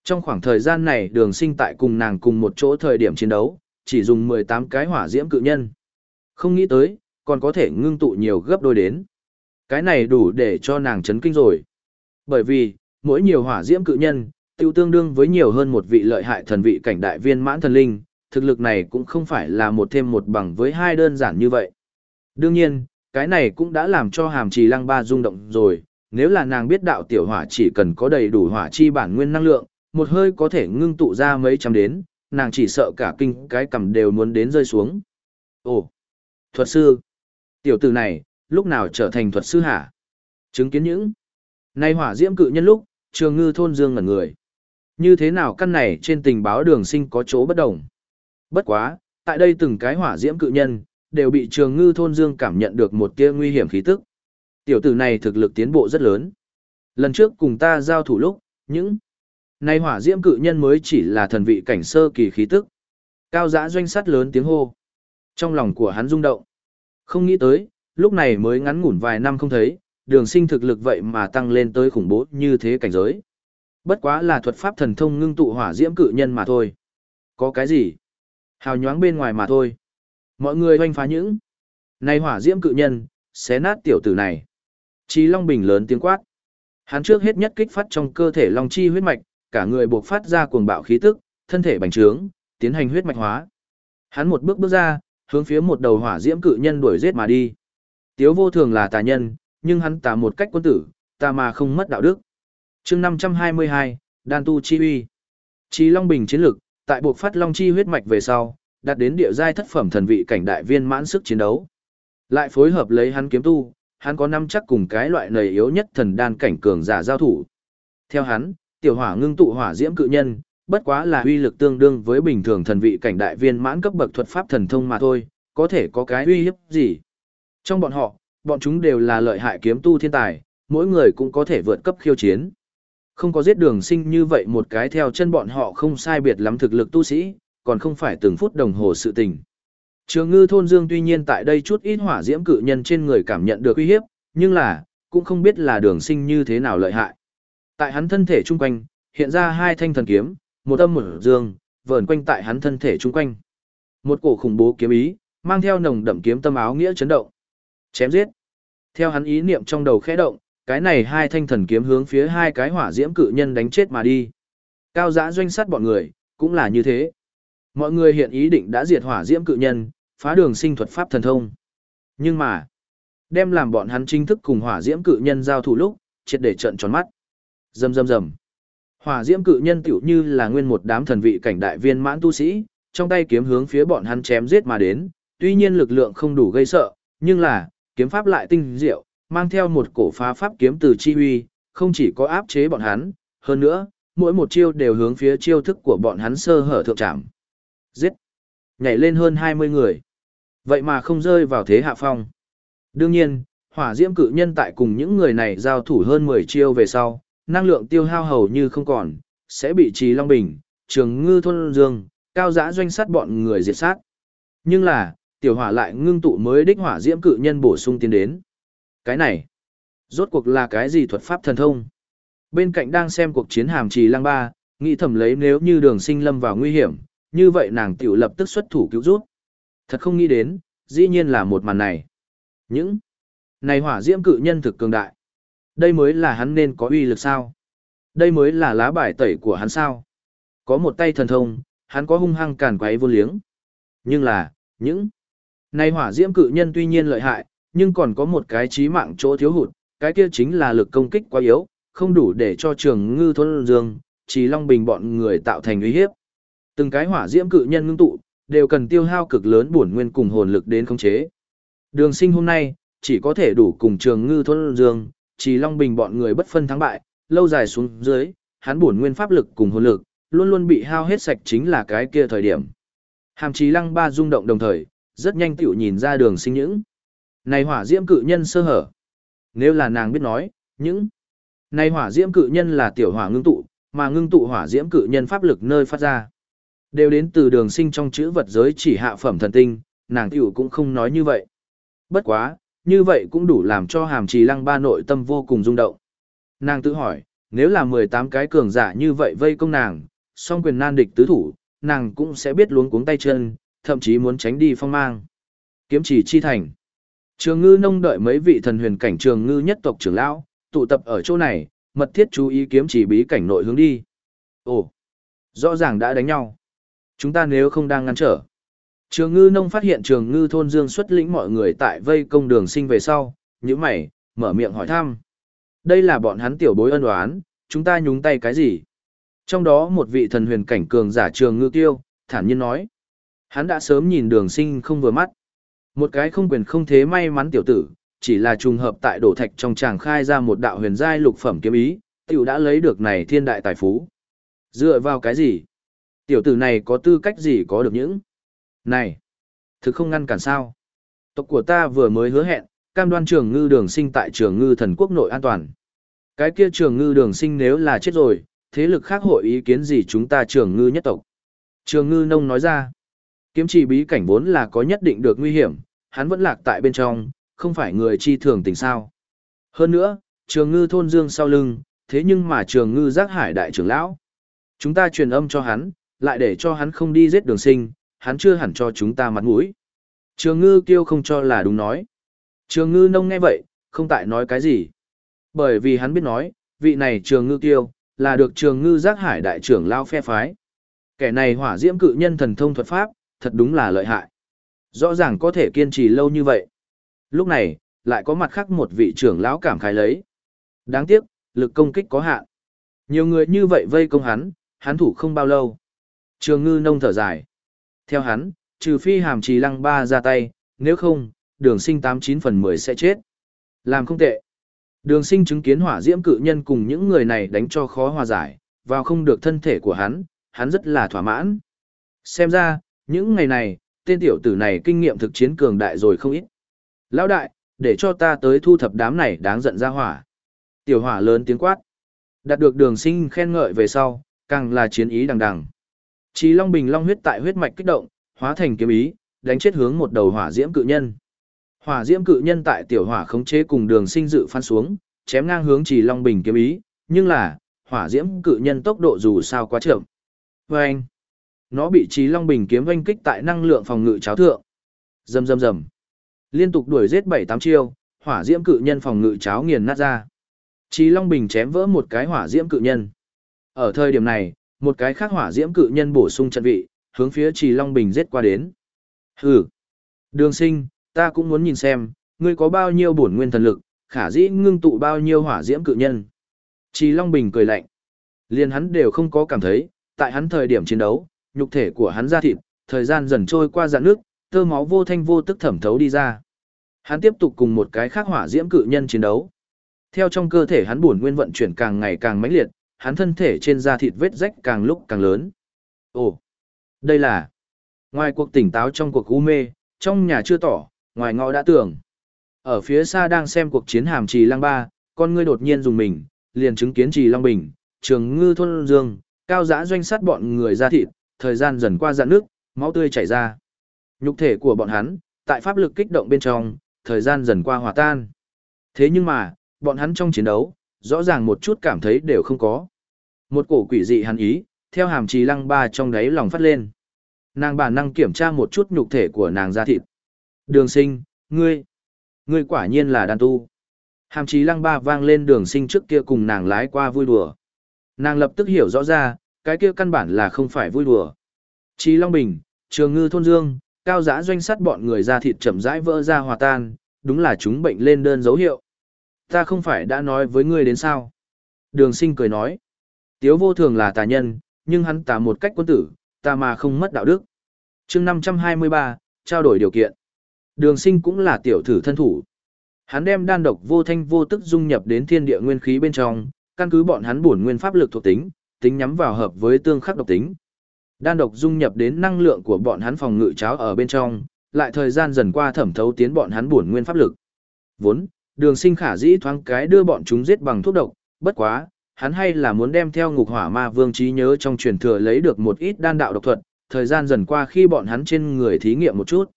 Trong khoảng thời gian này đường sinh tại cùng nàng cùng một chỗ thời điểm chiến đấu, chỉ dùng 18 cái hỏa diễm cự nhân. Không nghĩ tới, còn có thể ngưng tụ nhiều gấp đôi đến. Cái này đủ để cho nàng chấn kinh rồi. Bởi vì, mỗi nhiều hỏa diễm cự nhân, tiêu tương đương với nhiều hơn một vị lợi hại thần vị cảnh đại viên mãn thần linh, thực lực này cũng không phải là một thêm một bằng với hai đơn giản như vậy. Đương nhiên, cái này cũng đã làm cho hàm trì lăng ba rung động rồi, nếu là nàng biết đạo tiểu hỏa chỉ cần có đầy đủ hỏa chi bản nguyên năng lượng, một hơi có thể ngưng tụ ra mấy trăm đến, nàng chỉ sợ cả kinh cái cầm đều muốn đến rơi xuống. Ồ, thuật sư, tiểu tử này, lúc nào trở thành thuật sư hả? Chứng kiến những nay hỏa diễm cự nhân lúc, trường ngư thôn dương ngẩn người. Như thế nào căn này trên tình báo đường sinh có chỗ bất đồng? Bất quá, tại đây từng cái hỏa diễm cự nhân, đều bị trường ngư thôn dương cảm nhận được một tia nguy hiểm khí tức. Tiểu tử này thực lực tiến bộ rất lớn. Lần trước cùng ta giao thủ lúc, những nay hỏa diễm cự nhân mới chỉ là thần vị cảnh sơ kỳ khí tức. Cao giã doanh sắt lớn tiếng hô. Trong lòng của hắn rung động. Không nghĩ tới, lúc này mới ngắn ngủn vài năm không thấy, đường sinh thực lực vậy mà tăng lên tới khủng bố như thế cảnh giới. Bất quá là thuật pháp thần thông ngưng tụ hỏa diễm cự nhân mà thôi. Có cái gì? Hào nhoáng bên ngoài mà thôi. Mọi người hoanh phá những. Này hỏa diễm cự nhân, xé nát tiểu tử này. Chí Long Bình lớn tiếng quát. Hắn trước hết nhất kích phát trong cơ thể Long Chi huyết mạch, cả người buộc phát ra cuồng bạo khí tức, thân thể bành trướng, tiến hành huyết mạch hóa. Hắn một bước bước ra, hướng phía một đầu hỏa diễm cự nhân đuổi giết mà đi. Tiếu vô thường là tà nhân, nhưng hắn tà một cách quân tử, tà mà không mất đạo đức. chương 522, Đan Tu Chi Uy. Chí Long Bình chiến lực, tại buộc phát Long Chi huyết mạch về sau, đạt đến địa giai thất phẩm thần vị cảnh đại viên mãn sức chiến đấu. Lại phối hợp lấy hắn kiếm tu, hắn có năm chắc cùng cái loại nầy yếu nhất thần đan cảnh cường giả giao thủ. Theo hắn, tiểu hỏa ngưng tụ hỏa diễm cự nhân, bất quá là uy lực tương đương với bình thường thần vị cảnh đại viên mãn cấp bậc thuật pháp thần thông mà thôi, có thể có cái uy hiếp gì. Trong bọn họ, bọn chúng đều là lợi hại kiếm tu thiên tài, mỗi người cũng có thể vượt cấp khiêu chiến. Không có giết đường sinh như vậy một cái theo chân bọn họ không sai biệt lắm thực lực tu sĩ, còn không phải từng phút đồng hồ sự tình. Trường ngư thôn dương tuy nhiên tại đây chút ít hỏa diễm cự nhân trên người cảm nhận được uy hiếp, nhưng là, cũng không biết là đường sinh như thế nào lợi hại. Tại hắn thân thể chung quanh, hiện ra hai thanh thần kiếm, một âm một dương, vờn quanh tại hắn thân thể chung quanh. Một cổ khủng bố kiếm ý, mang theo nồng đậm kiếm tâm áo nghĩa chấn động. Chém giết. Theo hắn ý niệm trong đầu khẽ động, cái này hai thanh thần kiếm hướng phía hai cái hỏa diễm cự nhân đánh chết mà đi. Cao giã doanh sát bọn người, cũng là như thế. Mọi người hiện ý định đã diệt hỏa diễm cự nhân, phá đường sinh thuật pháp thần thông. Nhưng mà, đem làm bọn hắn chính thức cùng hỏa diễm cự nhân giao thủ lúc, triệt để trận tròn mắt. Rầm rầm rầm. Hỏa diễm cự nhân tiểu như là nguyên một đám thần vị cảnh đại viên mãn tu sĩ, trong tay kiếm hướng phía bọn hắn chém giết mà đến, tuy nhiên lực lượng không đủ gây sợ, nhưng là, kiếm pháp lại tinh diệu, mang theo một cổ phá pháp kiếm từ chi huy, không chỉ có áp chế bọn hắn, hơn nữa, mỗi một chiêu đều hướng phía chiêu thức của bọn hắn sơ hở thượng trảm. Giết! Nhảy lên hơn 20 người. Vậy mà không rơi vào thế hạ phong. Đương nhiên, hỏa diễm cự nhân tại cùng những người này giao thủ hơn 10 chiêu về sau, năng lượng tiêu hao hầu như không còn, sẽ bị trì long bình, trường ngư thôn dương, cao giã doanh sát bọn người diệt sát. Nhưng là, tiểu hỏa lại ngưng tụ mới đích hỏa diễm cự nhân bổ sung tiến đến. Cái này, rốt cuộc là cái gì thuật pháp thần thông? Bên cạnh đang xem cuộc chiến hàm trì lang ba, nghĩ thầm lấy nếu như đường sinh lâm vào nguy hiểm, như vậy nàng tiểu lập tức xuất thủ cứu rút. Thật không nghĩ đến, dĩ nhiên là một màn này. Những này hỏa diễm cự nhân thực cường đại. Đây mới là hắn nên có uy lực sao? Đây mới là lá bài tẩy của hắn sao? Có một tay thần thông, hắn có hung hăng càn quấy vô liếng. Nhưng là, những Này hỏa diễm cự nhân tuy nhiên lợi hại, nhưng còn có một cái chí mạng chỗ thiếu hụt, cái kia chính là lực công kích quá yếu, không đủ để cho trường ngư thôn dương, chỉ long bình bọn người tạo thành uy hiếp. Từng cái hỏa diễm cự nhân ngưng tụ, đều cần tiêu hao cực lớn bổn nguyên cùng hồn lực đến khống chế. Đường sinh hôm nay, chỉ có thể đủ cùng trường ngư thôn dương, chỉ long bình bọn người bất phân thắng bại, lâu dài xuống dưới, hắn bổn nguyên pháp lực cùng hồn lực, luôn luôn bị hao hết sạch chính là cái kia thời điểm. Hàm trí lăng ba rung động đồng thời, rất nhanh tiểu nhìn ra đường sinh những. Này hỏa diễm cự nhân sơ hở. Nếu là nàng biết nói, những. Này hỏa diễm cự nhân là tiểu hỏa ngưng tụ, mà ngưng tụ hỏa diễm cự nhân pháp lực nơi phát ra. Đều đến từ đường sinh trong chữ vật giới chỉ hạ phẩm thần tinh, nàng tiểu cũng không nói như vậy. Bất quá, như vậy cũng đủ làm cho hàm trì lăng ba nội tâm vô cùng rung động. Nàng tự hỏi, nếu là 18 cái cường giả như vậy vây công nàng, song quyền nan địch tứ thủ, nàng cũng sẽ biết luống cuống tay chân, thậm chí muốn tránh đi phong mang. Kiếm chỉ chi thành. Trường ngư nông đợi mấy vị thần huyền cảnh trường ngư nhất tộc trưởng lão, tụ tập ở chỗ này, mật thiết chú ý kiếm chỉ bí cảnh nội hướng đi. Ồ, rõ ràng đã đánh nhau. Chúng ta nếu không đang ngăn trở. Trường ngư nông phát hiện trường ngư thôn dương xuất lĩnh mọi người tại vây công đường sinh về sau, như mày, mở miệng hỏi thăm. Đây là bọn hắn tiểu bối ân oán, chúng ta nhúng tay cái gì? Trong đó một vị thần huyền cảnh cường giả trường ngư tiêu, thản nhiên nói. Hắn đã sớm nhìn đường sinh không vừa mắt. Một cái không quyền không thế may mắn tiểu tử, chỉ là trùng hợp tại đổ thạch trong tràng khai ra một đạo huyền giai lục phẩm kiếm ý, tiểu đã lấy được này thiên đại tài phú. Dựa vào cái gì? Tiểu tử này có tư cách gì có được những? Này! Thực không ngăn cản sao? Tộc của ta vừa mới hứa hẹn, cam đoan trường ngư đường sinh tại trường ngư thần quốc nội an toàn. Cái kia trường ngư đường sinh nếu là chết rồi, thế lực khác hội ý kiến gì chúng ta trường ngư nhất tộc. Trường ngư nông nói ra, kiếm trì bí cảnh vốn là có nhất định được nguy hiểm, hắn vẫn lạc tại bên trong, không phải người chi thường tình sao. Hơn nữa, trường ngư thôn dương sau lưng, thế nhưng mà trường ngư giác hải đại trưởng lão. Chúng ta truyền âm cho hắn, lại để cho hắn không đi giết đường sinh, hắn chưa hẳn cho chúng ta mặt mũi. Trường ngư kêu không cho là đúng nói. Trường ngư nông nghe vậy, không tại nói cái gì. Bởi vì hắn biết nói, vị này trường ngư kêu, là được trường ngư giác hải đại trưởng lao phe phái. Kẻ này hỏa diễm cự nhân thần thông thuật pháp, thật đúng là lợi hại. Rõ ràng có thể kiên trì lâu như vậy. Lúc này, lại có mặt khác một vị trưởng lão cảm khái lấy. Đáng tiếc, lực công kích có hạn. Nhiều người như vậy vây công hắn, hắn thủ không bao lâu. Trường ngư nông thở dài. Theo hắn, trừ phi hàm trì lăng ba ra tay, nếu không, đường sinh 89 phần 10 sẽ chết. Làm không tệ. Đường sinh chứng kiến hỏa diễm cự nhân cùng những người này đánh cho khó hòa giải, vào không được thân thể của hắn, hắn rất là thỏa mãn. Xem ra, những ngày này, tên tiểu tử này kinh nghiệm thực chiến cường đại rồi không ít. Lão đại, để cho ta tới thu thập đám này đáng giận ra hỏa. Tiểu hỏa lớn tiếng quát. Đạt được đường sinh khen ngợi về sau, càng là chiến ý đằng đằng. Chí Long Bình Long huyết tại huyết mạch kích động, hóa thành kiếm ý, đánh chết hướng một đầu hỏa diễm cự nhân. Hỏa diễm cự nhân tại tiểu hỏa khống chế cùng đường sinh dự phan xuống, chém ngang hướng Chí long bình kiếm ý, nhưng là, hỏa diễm cự nhân tốc độ dù sao quá chậm. Và anh, nó bị Chí long bình kiếm vanh kích tại năng lượng phòng ngự cháo thượng. Rầm rầm rầm. Liên tục đuổi giết 7-8 chiêu, hỏa diễm cự nhân phòng ngự cháo nghiền nát ra. Chí long bình chém vỡ một cái hỏa diễm cự nhân. Ở thời điểm này, một cái khác hỏa diễm cự nhân bổ sung trận vị, hướng phía Trì Long Bình giết qua đến. Hừ. Đường Sinh, ta cũng muốn nhìn xem, ngươi có bao nhiêu bổn nguyên thần lực, khả dĩ ngưng tụ bao nhiêu hỏa diễm cự nhân. Trì Long Bình cười lạnh. liền hắn đều không có cảm thấy, tại hắn thời điểm chiến đấu, nhục thể của hắn ra thịt, thời gian dần trôi qua dạn nước, tơ máu vô thanh vô tức thẩm thấu đi ra. Hắn tiếp tục cùng một cái khác hỏa diễm cự nhân chiến đấu. Theo trong cơ thể hắn bổn nguyên vận chuyển càng ngày càng mãnh liệt, hắn thân thể trên da thịt vết rách càng lúc càng lớn. Ồ, đây là ngoài cuộc tỉnh táo trong cuộc u mê, trong nhà chưa tỏ, ngoài ngõ đã tưởng. Ở phía xa đang xem cuộc chiến hàm trì lang ba, con ngươi đột nhiên dùng mình, liền chứng kiến trì long bình, trường ngư thôn dương, cao giã doanh sát bọn người ra thịt, thời gian dần qua dạn nước, máu tươi chảy ra. Nhục thể của bọn hắn, tại pháp lực kích động bên trong, thời gian dần qua hòa tan. Thế nhưng mà, bọn hắn trong chiến đấu, rõ ràng một chút cảm thấy đều không có. Một cổ quỷ dị hắn ý, theo hàm trì lăng ba trong đáy lòng phát lên. Nàng bản năng kiểm tra một chút nhục thể của nàng ra thịt. Đường sinh, ngươi, ngươi quả nhiên là đàn tu. Hàm trí lăng ba vang lên đường sinh trước kia cùng nàng lái qua vui đùa. Nàng lập tức hiểu rõ ra, cái kia căn bản là không phải vui đùa. Trí Long Bình, Trường Ngư Thôn Dương, Cao giã doanh sắt bọn người ra thịt chậm rãi vỡ ra hòa tan, đúng là chúng bệnh lên đơn dấu hiệu. Ta không phải đã nói với ngươi đến sao? Đường sinh cười nói. Tiếu vô thường là tà nhân, nhưng hắn tà một cách quân tử, ta mà không mất đạo đức. chương 523, trao đổi điều kiện. Đường sinh cũng là tiểu thử thân thủ. Hắn đem đan độc vô thanh vô tức dung nhập đến thiên địa nguyên khí bên trong, căn cứ bọn hắn bổn nguyên pháp lực thuộc tính, tính nhắm vào hợp với tương khắc độc tính. Đan độc dung nhập đến năng lượng của bọn hắn phòng ngự cháo ở bên trong, lại thời gian dần qua thẩm thấu tiến bọn hắn bổn nguyên pháp lực. Vốn, đường sinh khả dĩ thoáng cái đưa bọn chúng giết bằng thuốc độc, bất quá, hắn hay là muốn đem theo ngục hỏa ma vương trí nhớ trong truyền thừa lấy được một ít đan đạo độc thuật, thời gian dần qua khi bọn hắn trên người thí nghiệm một chút.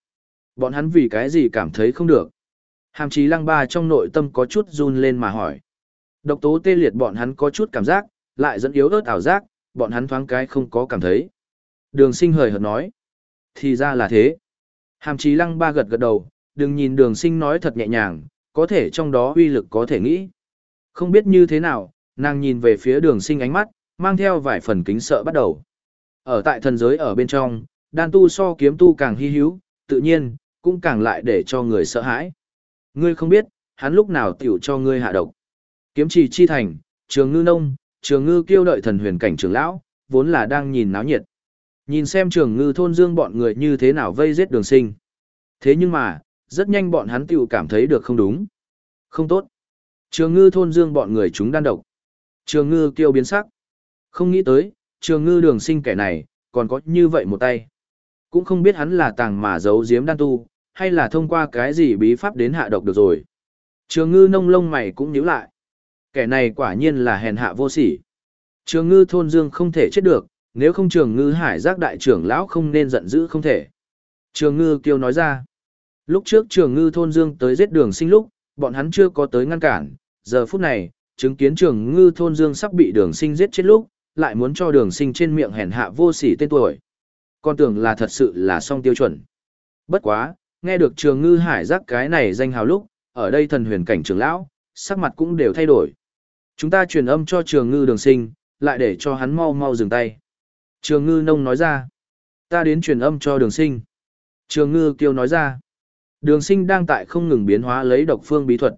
Bọn hắn vì cái gì cảm thấy không được. Hàm chí lăng ba trong nội tâm có chút run lên mà hỏi. Độc tố tê liệt bọn hắn có chút cảm giác, lại dẫn yếu ớt ảo giác, bọn hắn thoáng cái không có cảm thấy. Đường sinh hời hợt nói. Thì ra là thế. Hàm chí lăng ba gật gật đầu, đừng nhìn đường sinh nói thật nhẹ nhàng, có thể trong đó uy lực có thể nghĩ. Không biết như thế nào, nàng nhìn về phía đường sinh ánh mắt, mang theo vài phần kính sợ bắt đầu. Ở tại thần giới ở bên trong, đan tu so kiếm tu càng hy hữu, tự nhiên, cũng càng lại để cho người sợ hãi. Ngươi không biết, hắn lúc nào tiểu cho ngươi hạ độc. Kiếm trì chi thành, trường ngư nông, trường ngư kêu đợi thần huyền cảnh trưởng lão, vốn là đang nhìn náo nhiệt. Nhìn xem trường ngư thôn dương bọn người như thế nào vây giết đường sinh. Thế nhưng mà, rất nhanh bọn hắn tiểu cảm thấy được không đúng. Không tốt. Trường ngư thôn dương bọn người chúng đan độc. Trường ngư kêu biến sắc. Không nghĩ tới, trường ngư đường sinh kẻ này, còn có như vậy một tay. Cũng không biết hắn là tàng mà giấu giếm đan tu, hay là thông qua cái gì bí pháp đến hạ độc được rồi. Trường ngư nông lông mày cũng nhíu lại. Kẻ này quả nhiên là hèn hạ vô sỉ. Trường ngư thôn dương không thể chết được, nếu không trường ngư hải giác đại trưởng lão không nên giận dữ không thể. Trường ngư kêu nói ra. Lúc trước trường ngư thôn dương tới giết đường sinh lúc, bọn hắn chưa có tới ngăn cản. Giờ phút này, chứng kiến trường ngư thôn dương sắp bị đường sinh giết chết lúc, lại muốn cho đường sinh trên miệng hèn hạ vô sỉ tên tuổi. Con tưởng là thật sự là song tiêu chuẩn. Bất quá, nghe được trường ngư hải giác cái này danh hào lúc, ở đây thần huyền cảnh trưởng lão, sắc mặt cũng đều thay đổi. Chúng ta truyền âm cho trường ngư đường sinh, lại để cho hắn mau mau dừng tay. Trường ngư nông nói ra, ta đến truyền âm cho đường sinh. Trường ngư kêu nói ra, đường sinh đang tại không ngừng biến hóa lấy độc phương bí thuật.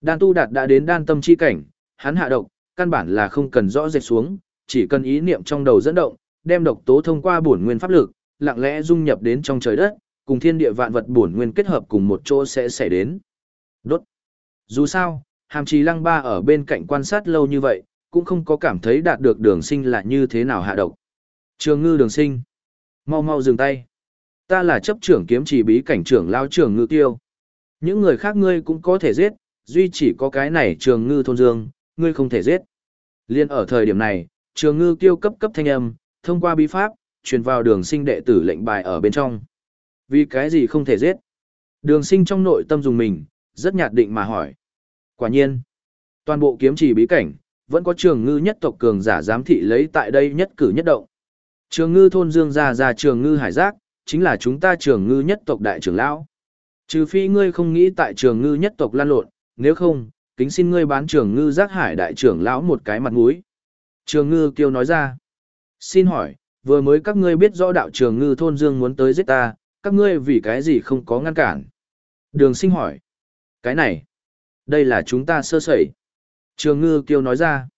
Đan tu đạt đã đến đan tâm chi cảnh, hắn hạ độc, căn bản là không cần rõ rệt xuống, chỉ cần ý niệm trong đầu dẫn động, đem độc tố thông qua bổn nguyên pháp lực, lặng lẽ dung nhập đến trong trời đất, cùng thiên địa vạn vật bổn nguyên kết hợp cùng một chỗ sẽ xảy đến. Đốt. Dù sao, hàm trì lăng ba ở bên cạnh quan sát lâu như vậy, cũng không có cảm thấy đạt được đường sinh là như thế nào hạ độc. Trường ngư đường sinh. Mau mau dừng tay. Ta là chấp trưởng kiếm chỉ bí cảnh trưởng lao trưởng ngư tiêu. Những người khác ngươi cũng có thể giết, duy chỉ có cái này trường ngư thôn dương, ngươi không thể giết. Liên ở thời điểm này, trường ngư tiêu cấp cấp thanh âm, thông qua bí pháp, truyền vào đường sinh đệ tử lệnh bài ở bên trong. Vì cái gì không thể giết? Đường sinh trong nội tâm dùng mình, rất nhạt định mà hỏi. Quả nhiên, toàn bộ kiếm trì bí cảnh, vẫn có trường ngư nhất tộc cường giả giám thị lấy tại đây nhất cử nhất động. Trường ngư thôn dương ra ra trường ngư hải giác, chính là chúng ta trường ngư nhất tộc đại trưởng lão. Trừ phi ngươi không nghĩ tại trường ngư nhất tộc lan lộn, nếu không, kính xin ngươi bán trường ngư giác hải đại trưởng lão một cái mặt mũi. Trường ngư kêu nói ra. Xin hỏi, vừa mới các ngươi biết rõ đạo trường ngư thôn dương muốn tới giết ta, các ngươi vì cái gì không có ngăn cản? Đường sinh hỏi. Cái này, đây là chúng ta sơ sẩy. Trường ngư kêu nói ra.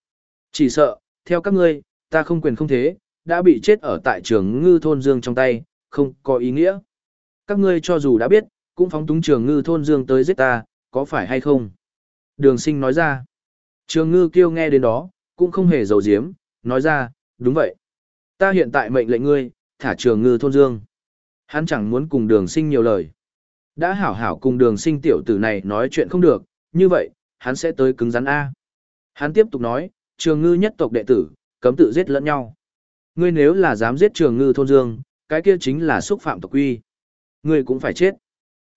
Chỉ sợ, theo các ngươi, ta không quyền không thế, đã bị chết ở tại trường ngư thôn dương trong tay, không có ý nghĩa. Các ngươi cho dù đã biết, cũng phóng túng trường ngư thôn dương tới giết ta, có phải hay không? Đường sinh nói ra. Trường ngư kêu nghe đến đó, cũng không hề giấu giếm, nói ra, đúng vậy. Ta hiện tại mệnh lệnh ngươi, thả trường ngư thôn dương. Hắn chẳng muốn cùng đường sinh nhiều lời. Đã hảo hảo cùng đường sinh tiểu tử này nói chuyện không được, như vậy, hắn sẽ tới cứng rắn A. Hắn tiếp tục nói, trường ngư nhất tộc đệ tử, cấm tự giết lẫn nhau. Ngươi nếu là dám giết trường ngư thôn dương, cái kia chính là xúc phạm tộc quy. Ngươi cũng phải chết.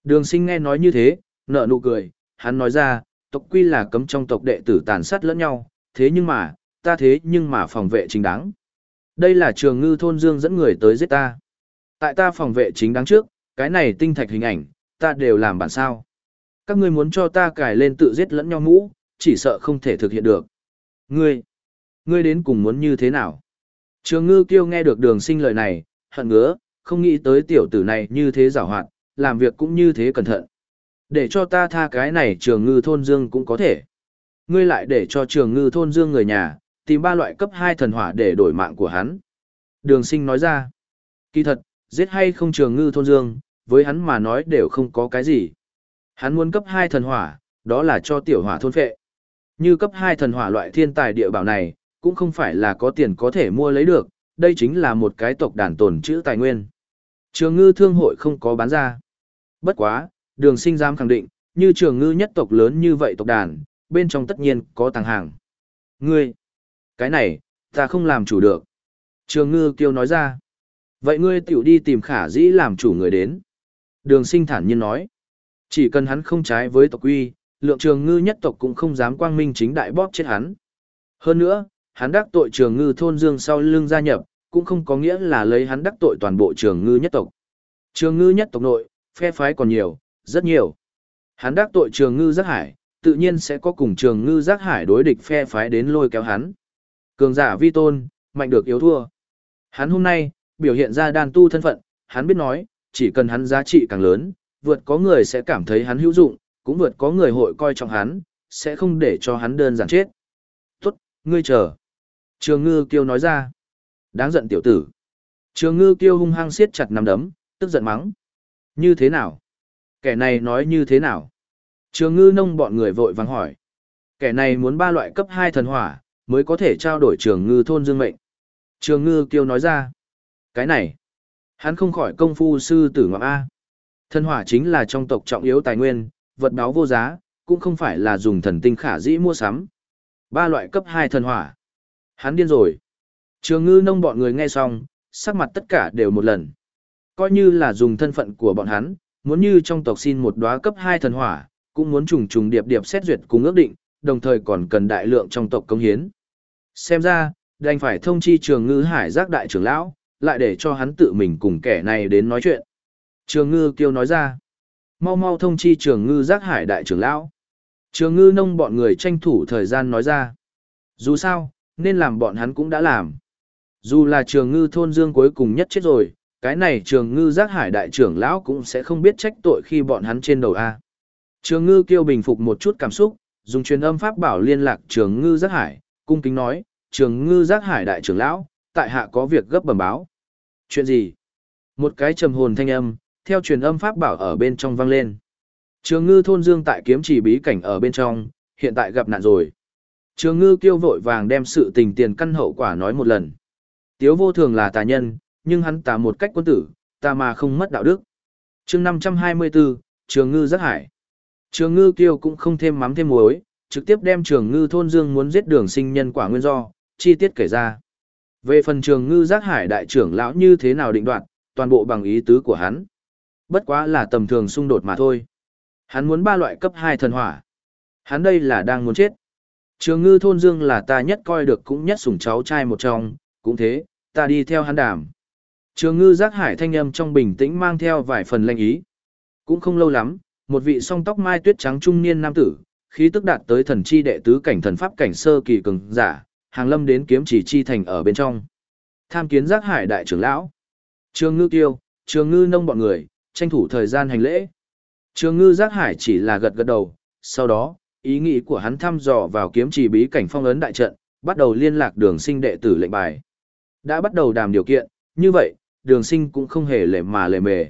Đường sinh nghe nói như thế, nở nụ cười, hắn nói ra, tộc quy là cấm trong tộc đệ tử tàn sát lẫn nhau, thế nhưng mà, ta thế nhưng mà phòng vệ chính đáng. Đây là trường ngư thôn dương dẫn người tới giết ta. Tại ta phòng vệ chính đáng trước, cái này tinh thạch hình ảnh, ta đều làm bản sao. Các ngươi muốn cho ta cài lên tự giết lẫn nhau mũ, chỉ sợ không thể thực hiện được. Ngươi, ngươi đến cùng muốn như thế nào? Trường ngư kêu nghe được đường sinh lời này, hận ngứa, không nghĩ tới tiểu tử này như thế giảo hoạt, làm việc cũng như thế cẩn thận. Để cho ta tha cái này trường ngư thôn dương cũng có thể. Ngươi lại để cho trường ngư thôn dương người nhà, tìm ba loại cấp 2 thần hỏa để đổi mạng của hắn. Đường sinh nói ra, kỳ thật, giết hay không trường ngư thôn dương, với hắn mà nói đều không có cái gì. Hắn muốn cấp 2 thần hỏa, đó là cho tiểu hỏa thôn phệ. Như cấp 2 thần hỏa loại thiên tài địa bảo này, cũng không phải là có tiền có thể mua lấy được, đây chính là một cái tộc đàn tồn trữ tài nguyên. Trường ngư thương hội không có bán ra. Bất quá, đường sinh giam khẳng định, như trường ngư nhất tộc lớn như vậy tộc đàn, bên trong tất nhiên có tàng hàng. Ngươi, cái này, ta không làm chủ được. Trường ngư kêu nói ra. Vậy ngươi tiểu đi tìm khả dĩ làm chủ người đến. Đường sinh thản nhiên nói. Chỉ cần hắn không trái với tộc quy, lượng trường ngư nhất tộc cũng không dám quang minh chính đại bóp chết hắn. Hơn nữa, hắn đắc tội trường ngư thôn dương sau lưng gia nhập, cũng không có nghĩa là lấy hắn đắc tội toàn bộ trường ngư nhất tộc. Trường ngư nhất tộc nội, phe phái còn nhiều, rất nhiều. Hắn đắc tội trường ngư giác hải, tự nhiên sẽ có cùng trường ngư giác hải đối địch phe phái đến lôi kéo hắn. Cường giả vi tôn, mạnh được yếu thua. Hắn hôm nay, biểu hiện ra đàn tu thân phận, hắn biết nói, chỉ cần hắn giá trị càng lớn, vượt có người sẽ cảm thấy hắn hữu dụng, cũng vượt có người hội coi trọng hắn, sẽ không để cho hắn đơn giản chết. Tốt, ngươi chờ. Trường ngư kiêu nói ra. Đáng giận tiểu tử. Trường ngư kiêu hung hăng siết chặt nắm đấm, tức giận mắng. Như thế nào? Kẻ này nói như thế nào? Trường ngư nông bọn người vội vàng hỏi. Kẻ này muốn ba loại cấp 2 thần hỏa, mới có thể trao đổi trường ngư thôn dương mệnh. Trường ngư kiêu nói ra. Cái này, hắn không khỏi công phu sư tử ngọc A. Thần hỏa chính là trong tộc trọng yếu tài nguyên, vật báo vô giá, cũng không phải là dùng thần tinh khả dĩ mua sắm. Ba loại cấp 2 thần hỏa. Hắn điên rồi. Trường ngư nông bọn người nghe xong, sắc mặt tất cả đều một lần. Coi như là dùng thân phận của bọn hắn, muốn như trong tộc xin một đóa cấp 2 thần hỏa, cũng muốn trùng trùng điệp điệp xét duyệt cùng ước định, đồng thời còn cần đại lượng trong tộc công hiến. Xem ra, đành phải thông chi trường ngư hải giác đại trưởng lão, lại để cho hắn tự mình cùng kẻ này đến nói chuyện. Trường ngư kêu nói ra, mau mau thông chi trường ngư giác hải đại trưởng lão. Trường ngư nông bọn người tranh thủ thời gian nói ra. Dù sao, nên làm bọn hắn cũng đã làm. Dù là trường ngư thôn dương cuối cùng nhất chết rồi, cái này trường ngư giác hải đại trưởng lão cũng sẽ không biết trách tội khi bọn hắn trên đầu A. Trường ngư kêu bình phục một chút cảm xúc, dùng truyền âm pháp bảo liên lạc trường ngư giác hải, cung kính nói, trường ngư giác hải đại trưởng lão, tại hạ có việc gấp bẩm báo. Chuyện gì? Một cái trầm hồn thanh âm, theo truyền âm pháp bảo ở bên trong vang lên. Trường ngư thôn dương tại kiếm chỉ bí cảnh ở bên trong, hiện tại gặp nạn rồi. Trường ngư kêu vội vàng đem sự tình tiền căn hậu quả nói một lần. Tiếu vô thường là tà nhân, nhưng hắn tà một cách quân tử, tà mà không mất đạo đức. chương 524, Trường ngư rất hải. Trường ngư kêu cũng không thêm mắm thêm muối, trực tiếp đem trường ngư thôn dương muốn giết đường sinh nhân quả nguyên do, chi tiết kể ra. Về phần trường ngư giác hải đại trưởng lão như thế nào định đoạt, toàn bộ bằng ý tứ của hắn. Bất quá là tầm thường xung đột mà thôi. Hắn muốn ba loại cấp 2 thần hỏa. Hắn đây là đang muốn chết. Trường ngư thôn dương là ta nhất coi được cũng nhất sủng cháu trai một trong, cũng thế, ta đi theo hắn đàm. Trường ngư giác hải thanh âm trong bình tĩnh mang theo vài phần lanh ý. Cũng không lâu lắm, một vị song tóc mai tuyết trắng trung niên nam tử, khí tức đạt tới thần chi đệ tứ cảnh thần pháp cảnh sơ kỳ cường giả, hàng lâm đến kiếm chỉ chi thành ở bên trong. Tham kiến giác hải đại trưởng lão. Trường ngư tiêu, trường ngư nông bọn người, tranh thủ thời gian hành lễ. Trường ngư giác hải chỉ là gật gật đầu, sau đó, ý nghĩ của hắn thăm dò vào kiếm trì bí cảnh phong ấn đại trận, bắt đầu liên lạc đường sinh đệ tử lệnh bài. Đã bắt đầu đàm điều kiện, như vậy, đường sinh cũng không hề lệ mà lệ mề.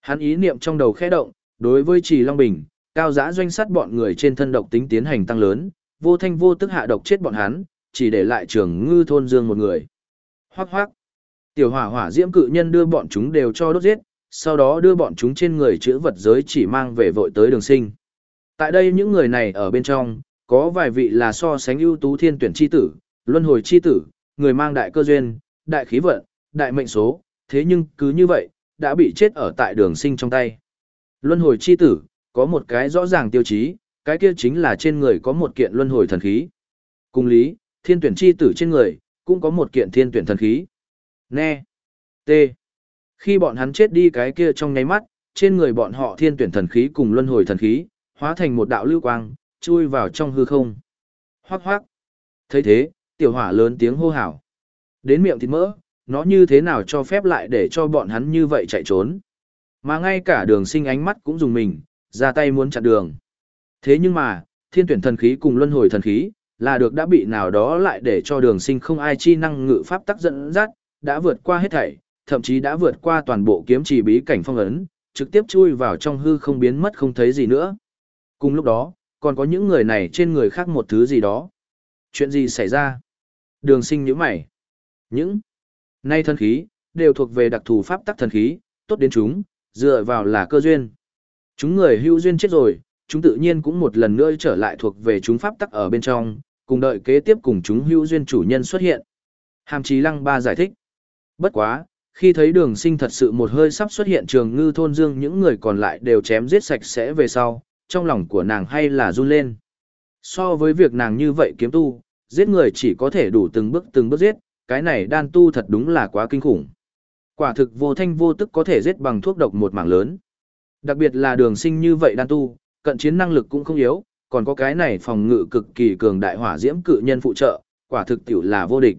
Hắn ý niệm trong đầu khẽ động, đối với Trì Long Bình, cao giã doanh sát bọn người trên thân độc tính tiến hành tăng lớn, vô thanh vô tức hạ độc chết bọn hắn, chỉ để lại trường ngư thôn dương một người. Hoác hoác. Tiểu hỏa hỏa diễm cự nhân đưa bọn chúng đều cho đốt giết, sau đó đưa bọn chúng trên người chữ vật giới chỉ mang về vội tới đường sinh. Tại đây những người này ở bên trong, có vài vị là so sánh ưu tú thiên tuyển chi tử, luân hồi chi tử, người mang đại cơ duyên, đại khí vận, đại mệnh số, thế nhưng cứ như vậy, đã bị chết ở tại đường sinh trong tay. Luân hồi chi tử, có một cái rõ ràng tiêu chí, cái kia chính là trên người có một kiện luân hồi thần khí. Cùng lý, thiên tuyển chi tử trên người, cũng có một kiện thiên tuyển thần khí. Nè. T. Khi bọn hắn chết đi cái kia trong nháy mắt, trên người bọn họ thiên tuyển thần khí cùng luân hồi thần khí, hóa thành một đạo lưu quang, chui vào trong hư không. Hoác hoác. thấy thế, tiểu hỏa lớn tiếng hô hào. Đến miệng thịt mỡ, nó như thế nào cho phép lại để cho bọn hắn như vậy chạy trốn. Mà ngay cả đường sinh ánh mắt cũng dùng mình, ra tay muốn chặn đường. Thế nhưng mà, thiên tuyển thần khí cùng luân hồi thần khí, là được đã bị nào đó lại để cho đường sinh không ai chi năng ngự pháp tắc dẫn dắt, đã vượt qua hết thảy, thậm chí đã vượt qua toàn bộ kiếm trì bí cảnh phong ấn, trực tiếp chui vào trong hư không biến mất không thấy gì nữa. Cùng lúc đó, còn có những người này trên người khác một thứ gì đó. Chuyện gì xảy ra? Đường sinh nhíu mày. Những nay thần khí, đều thuộc về đặc thù pháp tắc thần khí, tốt đến chúng, dựa vào là cơ duyên. Chúng người hữu duyên chết rồi, chúng tự nhiên cũng một lần nữa trở lại thuộc về chúng pháp tắc ở bên trong, cùng đợi kế tiếp cùng chúng hữu duyên chủ nhân xuất hiện. Hàm Chí Lăng Ba giải thích. Bất quá, khi thấy đường sinh thật sự một hơi sắp xuất hiện trường ngư thôn dương những người còn lại đều chém giết sạch sẽ về sau, trong lòng của nàng hay là run lên. So với việc nàng như vậy kiếm tu, giết người chỉ có thể đủ từng bước từng bước giết, cái này đan tu thật đúng là quá kinh khủng. Quả thực vô thanh vô tức có thể giết bằng thuốc độc một mảng lớn. Đặc biệt là đường sinh như vậy đan tu, cận chiến năng lực cũng không yếu, còn có cái này phòng ngự cực kỳ cường đại hỏa diễm cự nhân phụ trợ, quả thực tiểu là vô địch.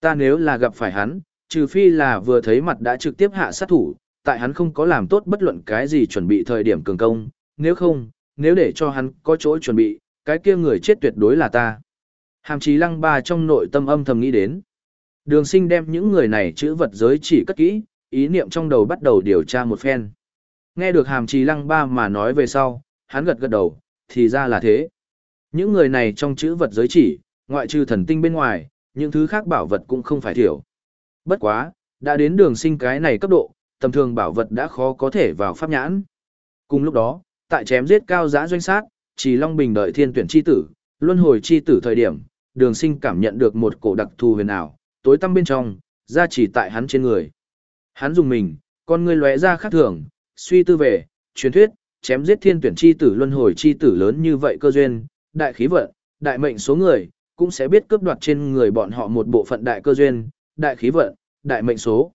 Ta nếu là gặp phải hắn, trừ phi là vừa thấy mặt đã trực tiếp hạ sát thủ, tại hắn không có làm tốt bất luận cái gì chuẩn bị thời điểm cường công, nếu không, nếu để cho hắn có chỗ chuẩn bị, cái kia người chết tuyệt đối là ta. Hàm chí lăng ba trong nội tâm âm thầm nghĩ đến. Đường sinh đem những người này chữ vật giới chỉ cất kỹ, ý niệm trong đầu bắt đầu điều tra một phen. Nghe được hàm Chí lăng ba mà nói về sau, hắn gật gật đầu, thì ra là thế. Những người này trong chữ vật giới chỉ, ngoại trừ thần tinh bên ngoài, những thứ khác bảo vật cũng không phải thiểu. Bất quá, đã đến đường sinh cái này cấp độ, tầm thường bảo vật đã khó có thể vào pháp nhãn. Cùng lúc đó, tại chém giết cao giã doanh sát, chỉ Long Bình đợi thiên tuyển chi tử, luân hồi chi tử thời điểm, đường sinh cảm nhận được một cổ đặc thù huyền ảo, tối tăm bên trong, ra chỉ tại hắn trên người. Hắn dùng mình, con người lóe ra khác thường, suy tư về, truyền thuyết, chém giết thiên tuyển chi tử luân hồi chi tử lớn như vậy cơ duyên, đại khí vận, đại mệnh số người, cũng sẽ biết cướp đoạt trên người bọn họ một bộ phận đại cơ duyên, đại khí vận, đại mệnh số.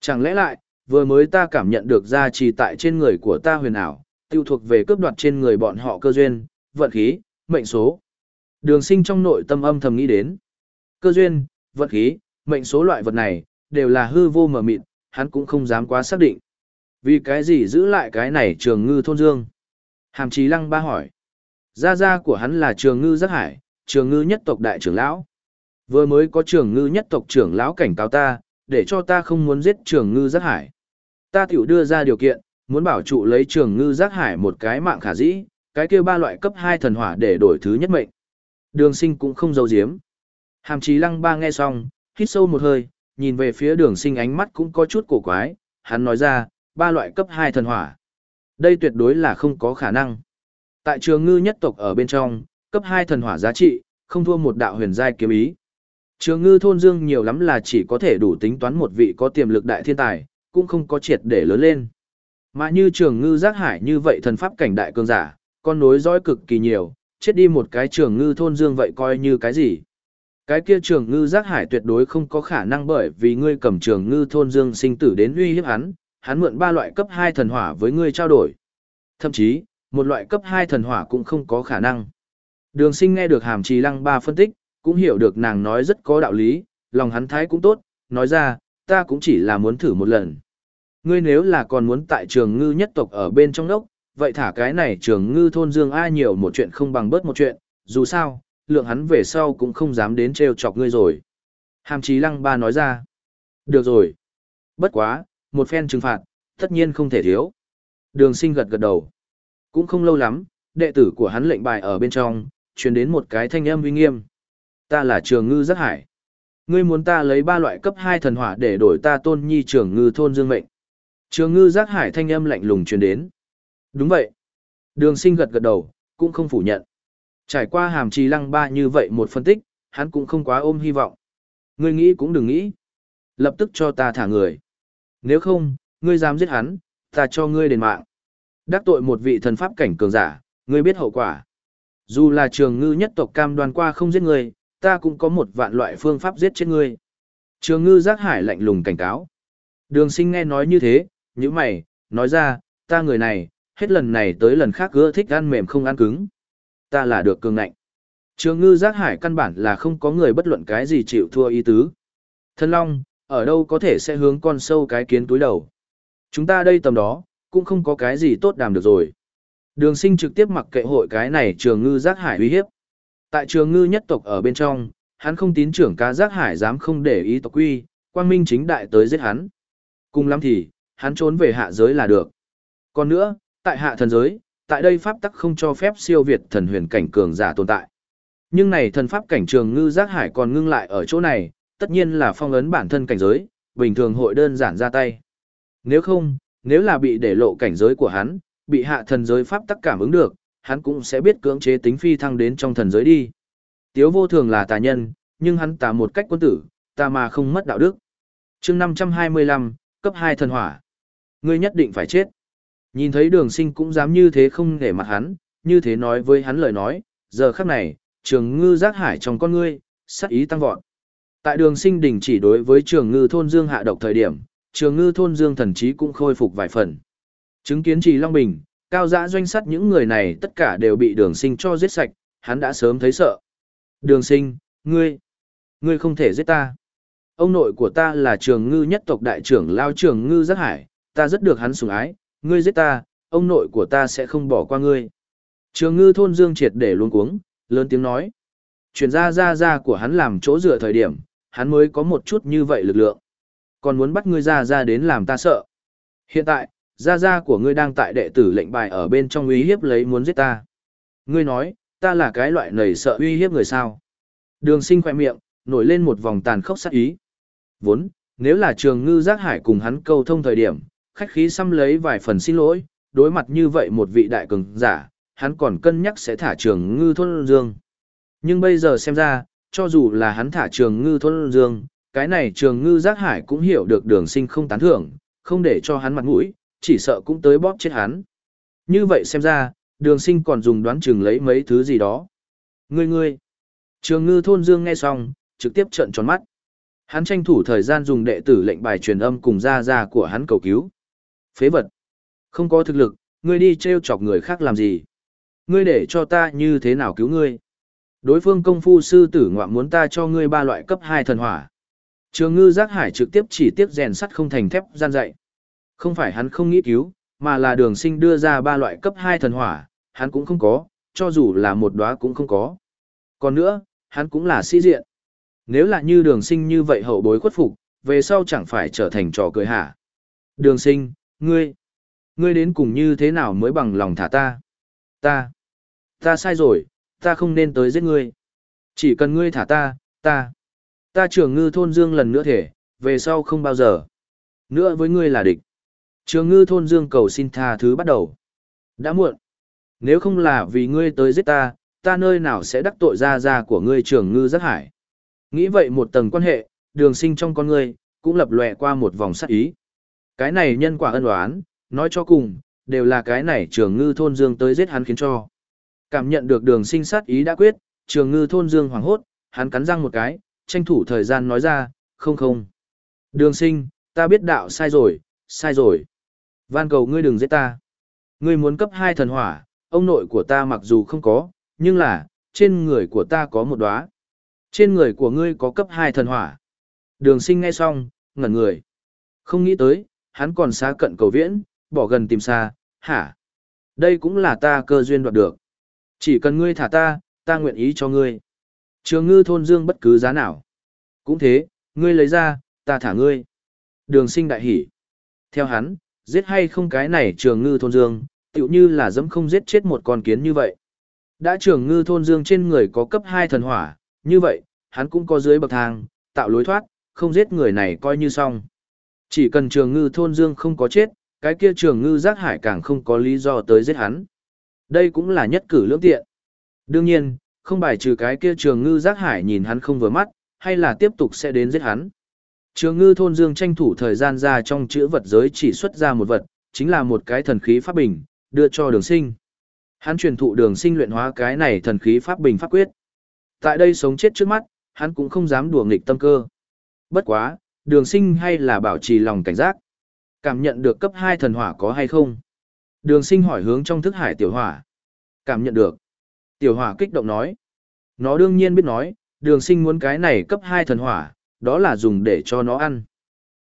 Chẳng lẽ lại, vừa mới ta cảm nhận được ra chỉ tại trên người của ta huyền ảo, tiêu thuộc về cướp đoạt trên người bọn họ cơ duyên, vận khí, mệnh số. Đường sinh trong nội tâm âm thầm nghĩ đến. Cơ duyên, vận khí, mệnh số loại vật này, đều là hư vô mở mịn, hắn cũng không dám quá xác định. Vì cái gì giữ lại cái này trường ngư thôn dương? Hàm Chí lăng ba hỏi. Gia gia của hắn là trường ngư giác hải, trường ngư nhất tộc đại trưởng lão. Vừa mới có trường ngư nhất tộc trưởng lão cảnh cáo ta, để cho ta không muốn giết trường ngư giác hải. Ta tiểu đưa ra điều kiện, muốn bảo trụ lấy trường ngư giác hải một cái mạng khả dĩ, cái kia ba loại cấp 2 thần hỏa để đổi thứ nhất mệnh. Đường sinh cũng không giấu giếm. Hàm chí lăng ba nghe xong, hít sâu một hơi, nhìn về phía đường sinh ánh mắt cũng có chút cổ quái, hắn nói ra, ba loại cấp 2 thần hỏa. Đây tuyệt đối là không có khả năng. Tại trường ngư nhất tộc ở bên trong, cấp 2 thần hỏa giá trị, không thua một đạo huyền giai kiếm ý. Trường ngư thôn dương nhiều lắm là chỉ có thể đủ tính toán một vị có tiềm lực đại thiên tài, cũng không có triệt để lớn lên. Mà như trường ngư giác hải như vậy thần pháp cảnh đại cường giả, con nối dõi cực kỳ nhiều, chết đi một cái trường ngư thôn dương vậy coi như cái gì. Cái kia trường ngư giác hải tuyệt đối không có khả năng bởi vì ngươi cầm trường ngư thôn dương sinh tử đến uy hiếp hắn, hắn mượn ba loại cấp 2 thần hỏa với ngươi trao đổi. Thậm chí, một loại cấp 2 thần hỏa cũng không có khả năng. Đường sinh nghe được hàm trì lăng ba phân tích, cũng hiểu được nàng nói rất có đạo lý, lòng hắn thái cũng tốt, nói ra, ta cũng chỉ là muốn thử một lần. Ngươi nếu là còn muốn tại trường ngư nhất tộc ở bên trong đốc, vậy thả cái này trường ngư thôn dương ai nhiều một chuyện không bằng bớt một chuyện, dù sao, lượng hắn về sau cũng không dám đến trêu chọc ngươi rồi. Hàm chí lăng ba nói ra. Được rồi. Bất quá, một phen trừng phạt, tất nhiên không thể thiếu. Đường sinh gật gật đầu. Cũng không lâu lắm, đệ tử của hắn lệnh bài ở bên trong, truyền đến một cái thanh âm uy nghiêm. Ta là trường ngư giác hải. Ngươi muốn ta lấy ba loại cấp 2 thần hỏa để đổi ta tôn nhi trường ngư thôn dương mệnh. Trường ngư giác hải thanh âm lạnh lùng truyền đến. Đúng vậy. Đường sinh gật gật đầu, cũng không phủ nhận. Trải qua hàm trì lăng ba như vậy một phân tích, hắn cũng không quá ôm hy vọng. Ngươi nghĩ cũng đừng nghĩ. Lập tức cho ta thả người. Nếu không, ngươi dám giết hắn, ta cho ngươi đền mạng. Đắc tội một vị thần pháp cảnh cường giả, ngươi biết hậu quả. Dù là trường ngư nhất tộc cam đoan qua không giết ngươi, ta cũng có một vạn loại phương pháp giết chết ngươi. Trường ngư giác hải lạnh lùng cảnh cáo. Đường sinh nghe nói như thế, như mày, nói ra, ta người này, hết lần này tới lần khác gỡ thích ăn mềm không ăn cứng. Ta là được cường ngạnh. Trường ngư giác hải căn bản là không có người bất luận cái gì chịu thua ý tứ. Thân Long, ở đâu có thể sẽ hướng con sâu cái kiến túi đầu. Chúng ta đây tầm đó, cũng không có cái gì tốt đàm được rồi. Đường sinh trực tiếp mặc kệ hội cái này trường ngư giác hải uy hiếp. Tại trường ngư nhất tộc ở bên trong, hắn không tín trưởng ca giác hải dám không để ý tộc quy, quang minh chính đại tới giết hắn. Cùng lắm thì, hắn trốn về hạ giới là được. Còn nữa, tại hạ thần giới, tại đây pháp tắc không cho phép siêu việt thần huyền cảnh cường giả tồn tại. Nhưng này thần pháp cảnh trường ngư giác hải còn ngưng lại ở chỗ này, tất nhiên là phong ấn bản thân cảnh giới, bình thường hội đơn giản ra tay. Nếu không, nếu là bị để lộ cảnh giới của hắn, bị hạ thần giới pháp tắc cảm ứng được, hắn cũng sẽ biết cưỡng chế tính phi thăng đến trong thần giới đi. Tiếu vô thường là tà nhân, nhưng hắn tà một cách quân tử, tà mà không mất đạo đức. chương 525, cấp 2 thần hỏa. Ngươi nhất định phải chết. Nhìn thấy đường sinh cũng dám như thế không để mặt hắn, như thế nói với hắn lời nói, giờ khắc này, trường ngư giác hải trong con ngươi, sắc ý tăng vọt. Tại đường sinh đình chỉ đối với trường ngư thôn dương hạ độc thời điểm, trường ngư thôn dương thần trí cũng khôi phục vài phần. Chứng kiến trì Long Bình, cao giã doanh sắt những người này tất cả đều bị đường sinh cho giết sạch, hắn đã sớm thấy sợ. Đường sinh, ngươi, ngươi không thể giết ta. Ông nội của ta là trường ngư nhất tộc đại trưởng lao trường ngư giác hải, ta rất được hắn sủng ái, ngươi giết ta, ông nội của ta sẽ không bỏ qua ngươi. Trường ngư thôn dương triệt để luôn cuống, lớn tiếng nói. Chuyển ra ra ra của hắn làm chỗ dựa thời điểm, hắn mới có một chút như vậy lực lượng. Còn muốn bắt ngươi ra ra đến làm ta sợ. Hiện tại, ra ra của ngươi đang tại đệ tử lệnh bài ở bên trong uy hiếp lấy muốn giết ta. Ngươi nói, ta là cái loại nầy sợ uy hiếp người sao. Đường sinh khỏe miệng, nổi lên một vòng tàn khốc sắc ý. Vốn, nếu là trường ngư giác hải cùng hắn câu thông thời điểm, khách khí xăm lấy vài phần xin lỗi, đối mặt như vậy một vị đại cường giả, hắn còn cân nhắc sẽ thả trường ngư thôn dương. Nhưng bây giờ xem ra, cho dù là hắn thả trường ngư thôn dương, cái này trường ngư giác hải cũng hiểu được đường sinh không tán thưởng, không để cho hắn mặt mũi, chỉ sợ cũng tới bóp chết hắn. Như vậy xem ra, đường sinh còn dùng đoán chừng lấy mấy thứ gì đó. Ngươi ngươi, trường ngư thôn dương nghe xong, trực tiếp trận tròn mắt. Hắn tranh thủ thời gian dùng đệ tử lệnh bài truyền âm cùng ra ra của hắn cầu cứu. Phế vật. Không có thực lực, ngươi đi treo chọc người khác làm gì? Ngươi để cho ta như thế nào cứu ngươi? Đối phương công phu sư tử ngoạm muốn ta cho ngươi ba loại cấp 2 thần hỏa. Trường ngư giác hải trực tiếp chỉ tiếp rèn sắt không thành thép gian dạy. Không phải hắn không nghĩ cứu, mà là đường sinh đưa ra ba loại cấp 2 thần hỏa, hắn cũng không có, cho dù là một đóa cũng không có. Còn nữa, hắn cũng là sĩ diện. Nếu là như đường sinh như vậy hậu bối khuất phục, về sau chẳng phải trở thành trò cười hả. Đường sinh, ngươi, ngươi đến cùng như thế nào mới bằng lòng thả ta? Ta, ta sai rồi, ta không nên tới giết ngươi. Chỉ cần ngươi thả ta, ta, ta trưởng ngư thôn dương lần nữa thể, về sau không bao giờ. Nữa với ngươi là địch. Trường ngư thôn dương cầu xin tha thứ bắt đầu. Đã muộn. Nếu không là vì ngươi tới giết ta, ta nơi nào sẽ đắc tội ra ra của ngươi trường ngư rất hải. Nghĩ vậy một tầng quan hệ, đường sinh trong con ngươi, cũng lập lòe qua một vòng sát ý. Cái này nhân quả ân oán, nói cho cùng, đều là cái này trường ngư thôn dương tới giết hắn khiến cho. Cảm nhận được đường sinh sát ý đã quyết, trường ngư thôn dương hoảng hốt, hắn cắn răng một cái, tranh thủ thời gian nói ra, không không. Đường sinh, ta biết đạo sai rồi, sai rồi. Van cầu ngươi đừng giết ta. Ngươi muốn cấp 2 thần hỏa, ông nội của ta mặc dù không có, nhưng là, trên người của ta có một đóa. Trên người của ngươi có cấp 2 thần hỏa. Đường sinh ngay xong, ngẩn người. Không nghĩ tới, hắn còn xa cận cầu viễn, bỏ gần tìm xa, hả? Đây cũng là ta cơ duyên đoạt được. Chỉ cần ngươi thả ta, ta nguyện ý cho ngươi. Trường ngư thôn dương bất cứ giá nào. Cũng thế, ngươi lấy ra, ta thả ngươi. Đường sinh đại hỉ. Theo hắn, giết hay không cái này trường ngư thôn dương, tựu như là dẫm không giết chết một con kiến như vậy. Đã trường ngư thôn dương trên người có cấp 2 thần hỏa, như vậy, hắn cũng có dưới bậc thang, tạo lối thoát, không giết người này coi như xong. Chỉ cần trường ngư thôn dương không có chết, cái kia trường ngư giác hải càng không có lý do tới giết hắn. Đây cũng là nhất cử lưỡng tiện. Đương nhiên, không bài trừ cái kia trường ngư giác hải nhìn hắn không vừa mắt, hay là tiếp tục sẽ đến giết hắn. Trường ngư thôn dương tranh thủ thời gian ra trong chữ vật giới chỉ xuất ra một vật, chính là một cái thần khí pháp bình, đưa cho đường sinh. Hắn truyền thụ đường sinh luyện hóa cái này thần khí pháp bình pháp quyết. Tại đây sống chết trước mắt, hắn cũng không dám đùa nghịch tâm cơ. Bất quá, đường sinh hay là bảo trì lòng cảnh giác. Cảm nhận được cấp 2 thần hỏa có hay không? Đường sinh hỏi hướng trong thức hải tiểu hỏa. Cảm nhận được. Tiểu hỏa kích động nói. Nó đương nhiên biết nói, đường sinh muốn cái này cấp 2 thần hỏa, đó là dùng để cho nó ăn.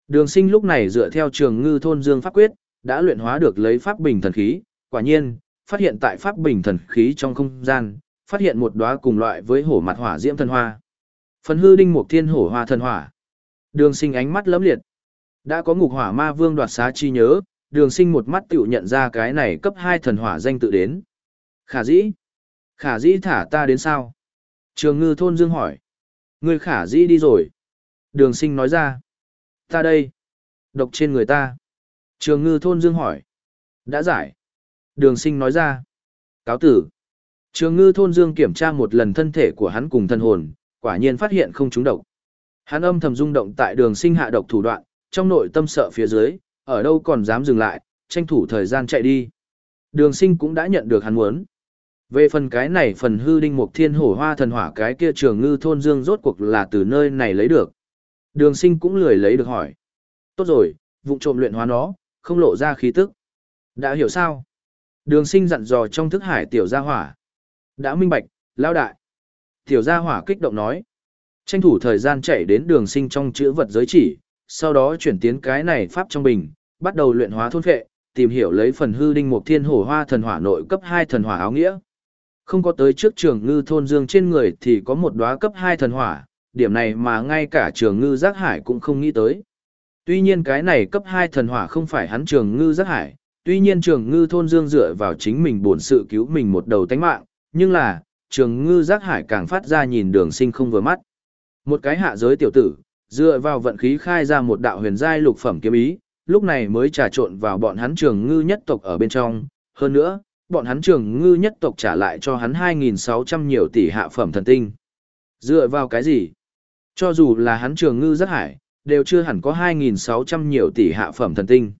Đường sinh lúc này dựa theo trường ngư thôn dương pháp quyết, đã luyện hóa được lấy pháp bình thần khí, quả nhiên, phát hiện tại pháp bình thần khí trong không gian, phát hiện một đóa cùng loại với hổ mặt hỏa diễm thần hoa. Phần hư đinh mục thiên hổ hoa thần hỏa. Đường sinh ánh mắt lẫm liệt. Đã có ngục hỏa ma vương đoạt xá chi nhớ, đường sinh một mắt tiểu nhận ra cái này cấp 2 thần hỏa danh tự đến. Khả dĩ. Khả dĩ thả ta đến sao? Trường ngư thôn dương hỏi. Người khả dĩ đi rồi. Đường sinh nói ra. Ta đây. Độc trên người ta. Trường ngư thôn dương hỏi. Đã giải. Đường sinh nói ra. Cáo tử. Trường ngư thôn dương kiểm tra một lần thân thể của hắn cùng thân hồn, quả nhiên phát hiện không trúng độc. Hắn âm thầm rung động tại đường sinh hạ độc thủ đoạn, trong nội tâm sợ phía dưới, ở đâu còn dám dừng lại, tranh thủ thời gian chạy đi. Đường sinh cũng đã nhận được hắn muốn. Về phần cái này phần hư đinh mục thiên hổ hoa thần hỏa cái kia trường ngư thôn dương rốt cuộc là từ nơi này lấy được. Đường sinh cũng lười lấy được hỏi. Tốt rồi, vụ trộm luyện hóa nó, không lộ ra khí tức. Đã hiểu sao? Đường sinh dặn dò trong thức hải tiểu gia hỏa. Đã minh bạch, lao đại. Tiểu gia hỏa kích động nói. Tranh thủ thời gian chạy đến đường sinh trong chữ vật giới chỉ, sau đó chuyển tiến cái này pháp trong bình, bắt đầu luyện hóa thôn phệ, tìm hiểu lấy phần hư đinh một thiên hổ hoa thần hỏa nội cấp 2 thần hỏa áo nghĩa. Không có tới trước trường ngư thôn dương trên người thì có một đóa cấp 2 thần hỏa, điểm này mà ngay cả trường ngư giác hải cũng không nghĩ tới. Tuy nhiên cái này cấp 2 thần hỏa không phải hắn trường ngư giác hải, tuy nhiên trường ngư thôn dương dựa vào chính mình buồn sự cứu mình một đầu tánh mạng, nhưng là, trường ngư giác hải càng phát ra nhìn đường sinh không vừa mắt. Một cái hạ giới tiểu tử, dựa vào vận khí khai ra một đạo huyền giai lục phẩm kiếm ý, lúc này mới trà trộn vào bọn hắn trường ngư nhất tộc ở bên trong. Hơn nữa, bọn hắn trường ngư nhất tộc trả lại cho hắn 2.600 nhiều tỷ hạ phẩm thần tinh. Dựa vào cái gì? Cho dù là hắn trường ngư rất hải, đều chưa hẳn có 2.600 nhiều tỷ hạ phẩm thần tinh.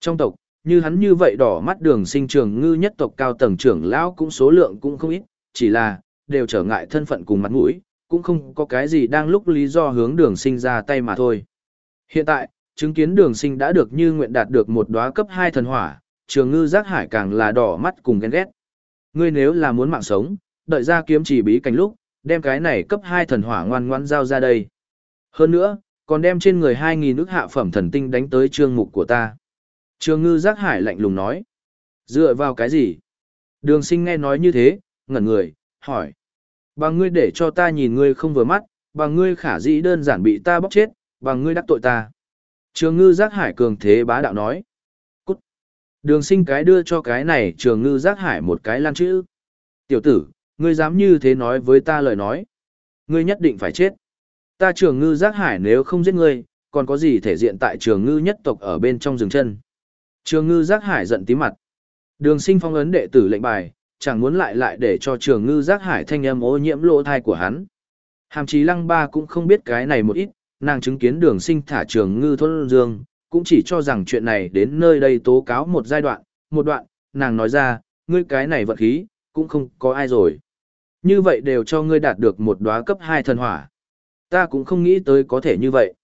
Trong tộc, như hắn như vậy đỏ mắt đường sinh trường ngư nhất tộc cao tầng trưởng lão cũng số lượng cũng không ít, chỉ là, đều trở ngại thân phận cùng mặt mũi, cũng không có cái gì đang lúc lý do hướng đường sinh ra tay mà thôi. Hiện tại, chứng kiến đường sinh đã được như nguyện đạt được một đóa cấp 2 thần hỏa, trường ngư giác hải càng là đỏ mắt cùng ghen ghét. Ngươi nếu là muốn mạng sống, đợi ra kiếm chỉ bí cảnh lúc, đem cái này cấp 2 thần hỏa ngoan ngoan giao ra đây. Hơn nữa, còn đem trên người 2.000 ức hạ phẩm thần tinh đánh tới trương mục của ta. Trường ngư giác hải lạnh lùng nói. Dựa vào cái gì? Đường sinh nghe nói như thế, ngẩn người, hỏi. Bằng ngươi để cho ta nhìn ngươi không vừa mắt, bằng ngươi khả dĩ đơn giản bị ta bóc chết, bằng ngươi đắc tội ta. Trường ngư giác hải cường thế bá đạo nói. Cút. Đường sinh cái đưa cho cái này trường ngư giác hải một cái lan chữ. Tiểu tử, ngươi dám như thế nói với ta lời nói. Ngươi nhất định phải chết. Ta trường ngư giác hải nếu không giết ngươi, còn có gì thể diện tại trường ngư nhất tộc ở bên trong rừng chân. Trường ngư giác hải giận tí mặt. Đường sinh phong ấn đệ tử lệnh bài, chẳng muốn lại lại để cho trường ngư giác hải thanh âm ô nhiễm lỗ thai của hắn. Hàm chí lăng ba cũng không biết cái này một ít, nàng chứng kiến đường sinh thả trường ngư thôn dương, cũng chỉ cho rằng chuyện này đến nơi đây tố cáo một giai đoạn, một đoạn, nàng nói ra, ngươi cái này vật khí, cũng không có ai rồi. Như vậy đều cho ngươi đạt được một đóa cấp 2 thần hỏa. Ta cũng không nghĩ tới có thể như vậy.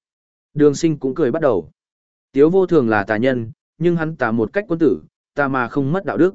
Đường sinh cũng cười bắt đầu. Tiếu vô thường là tà nhân, nhưng hắn tà một cách quân tử, ta mà không mất đạo đức.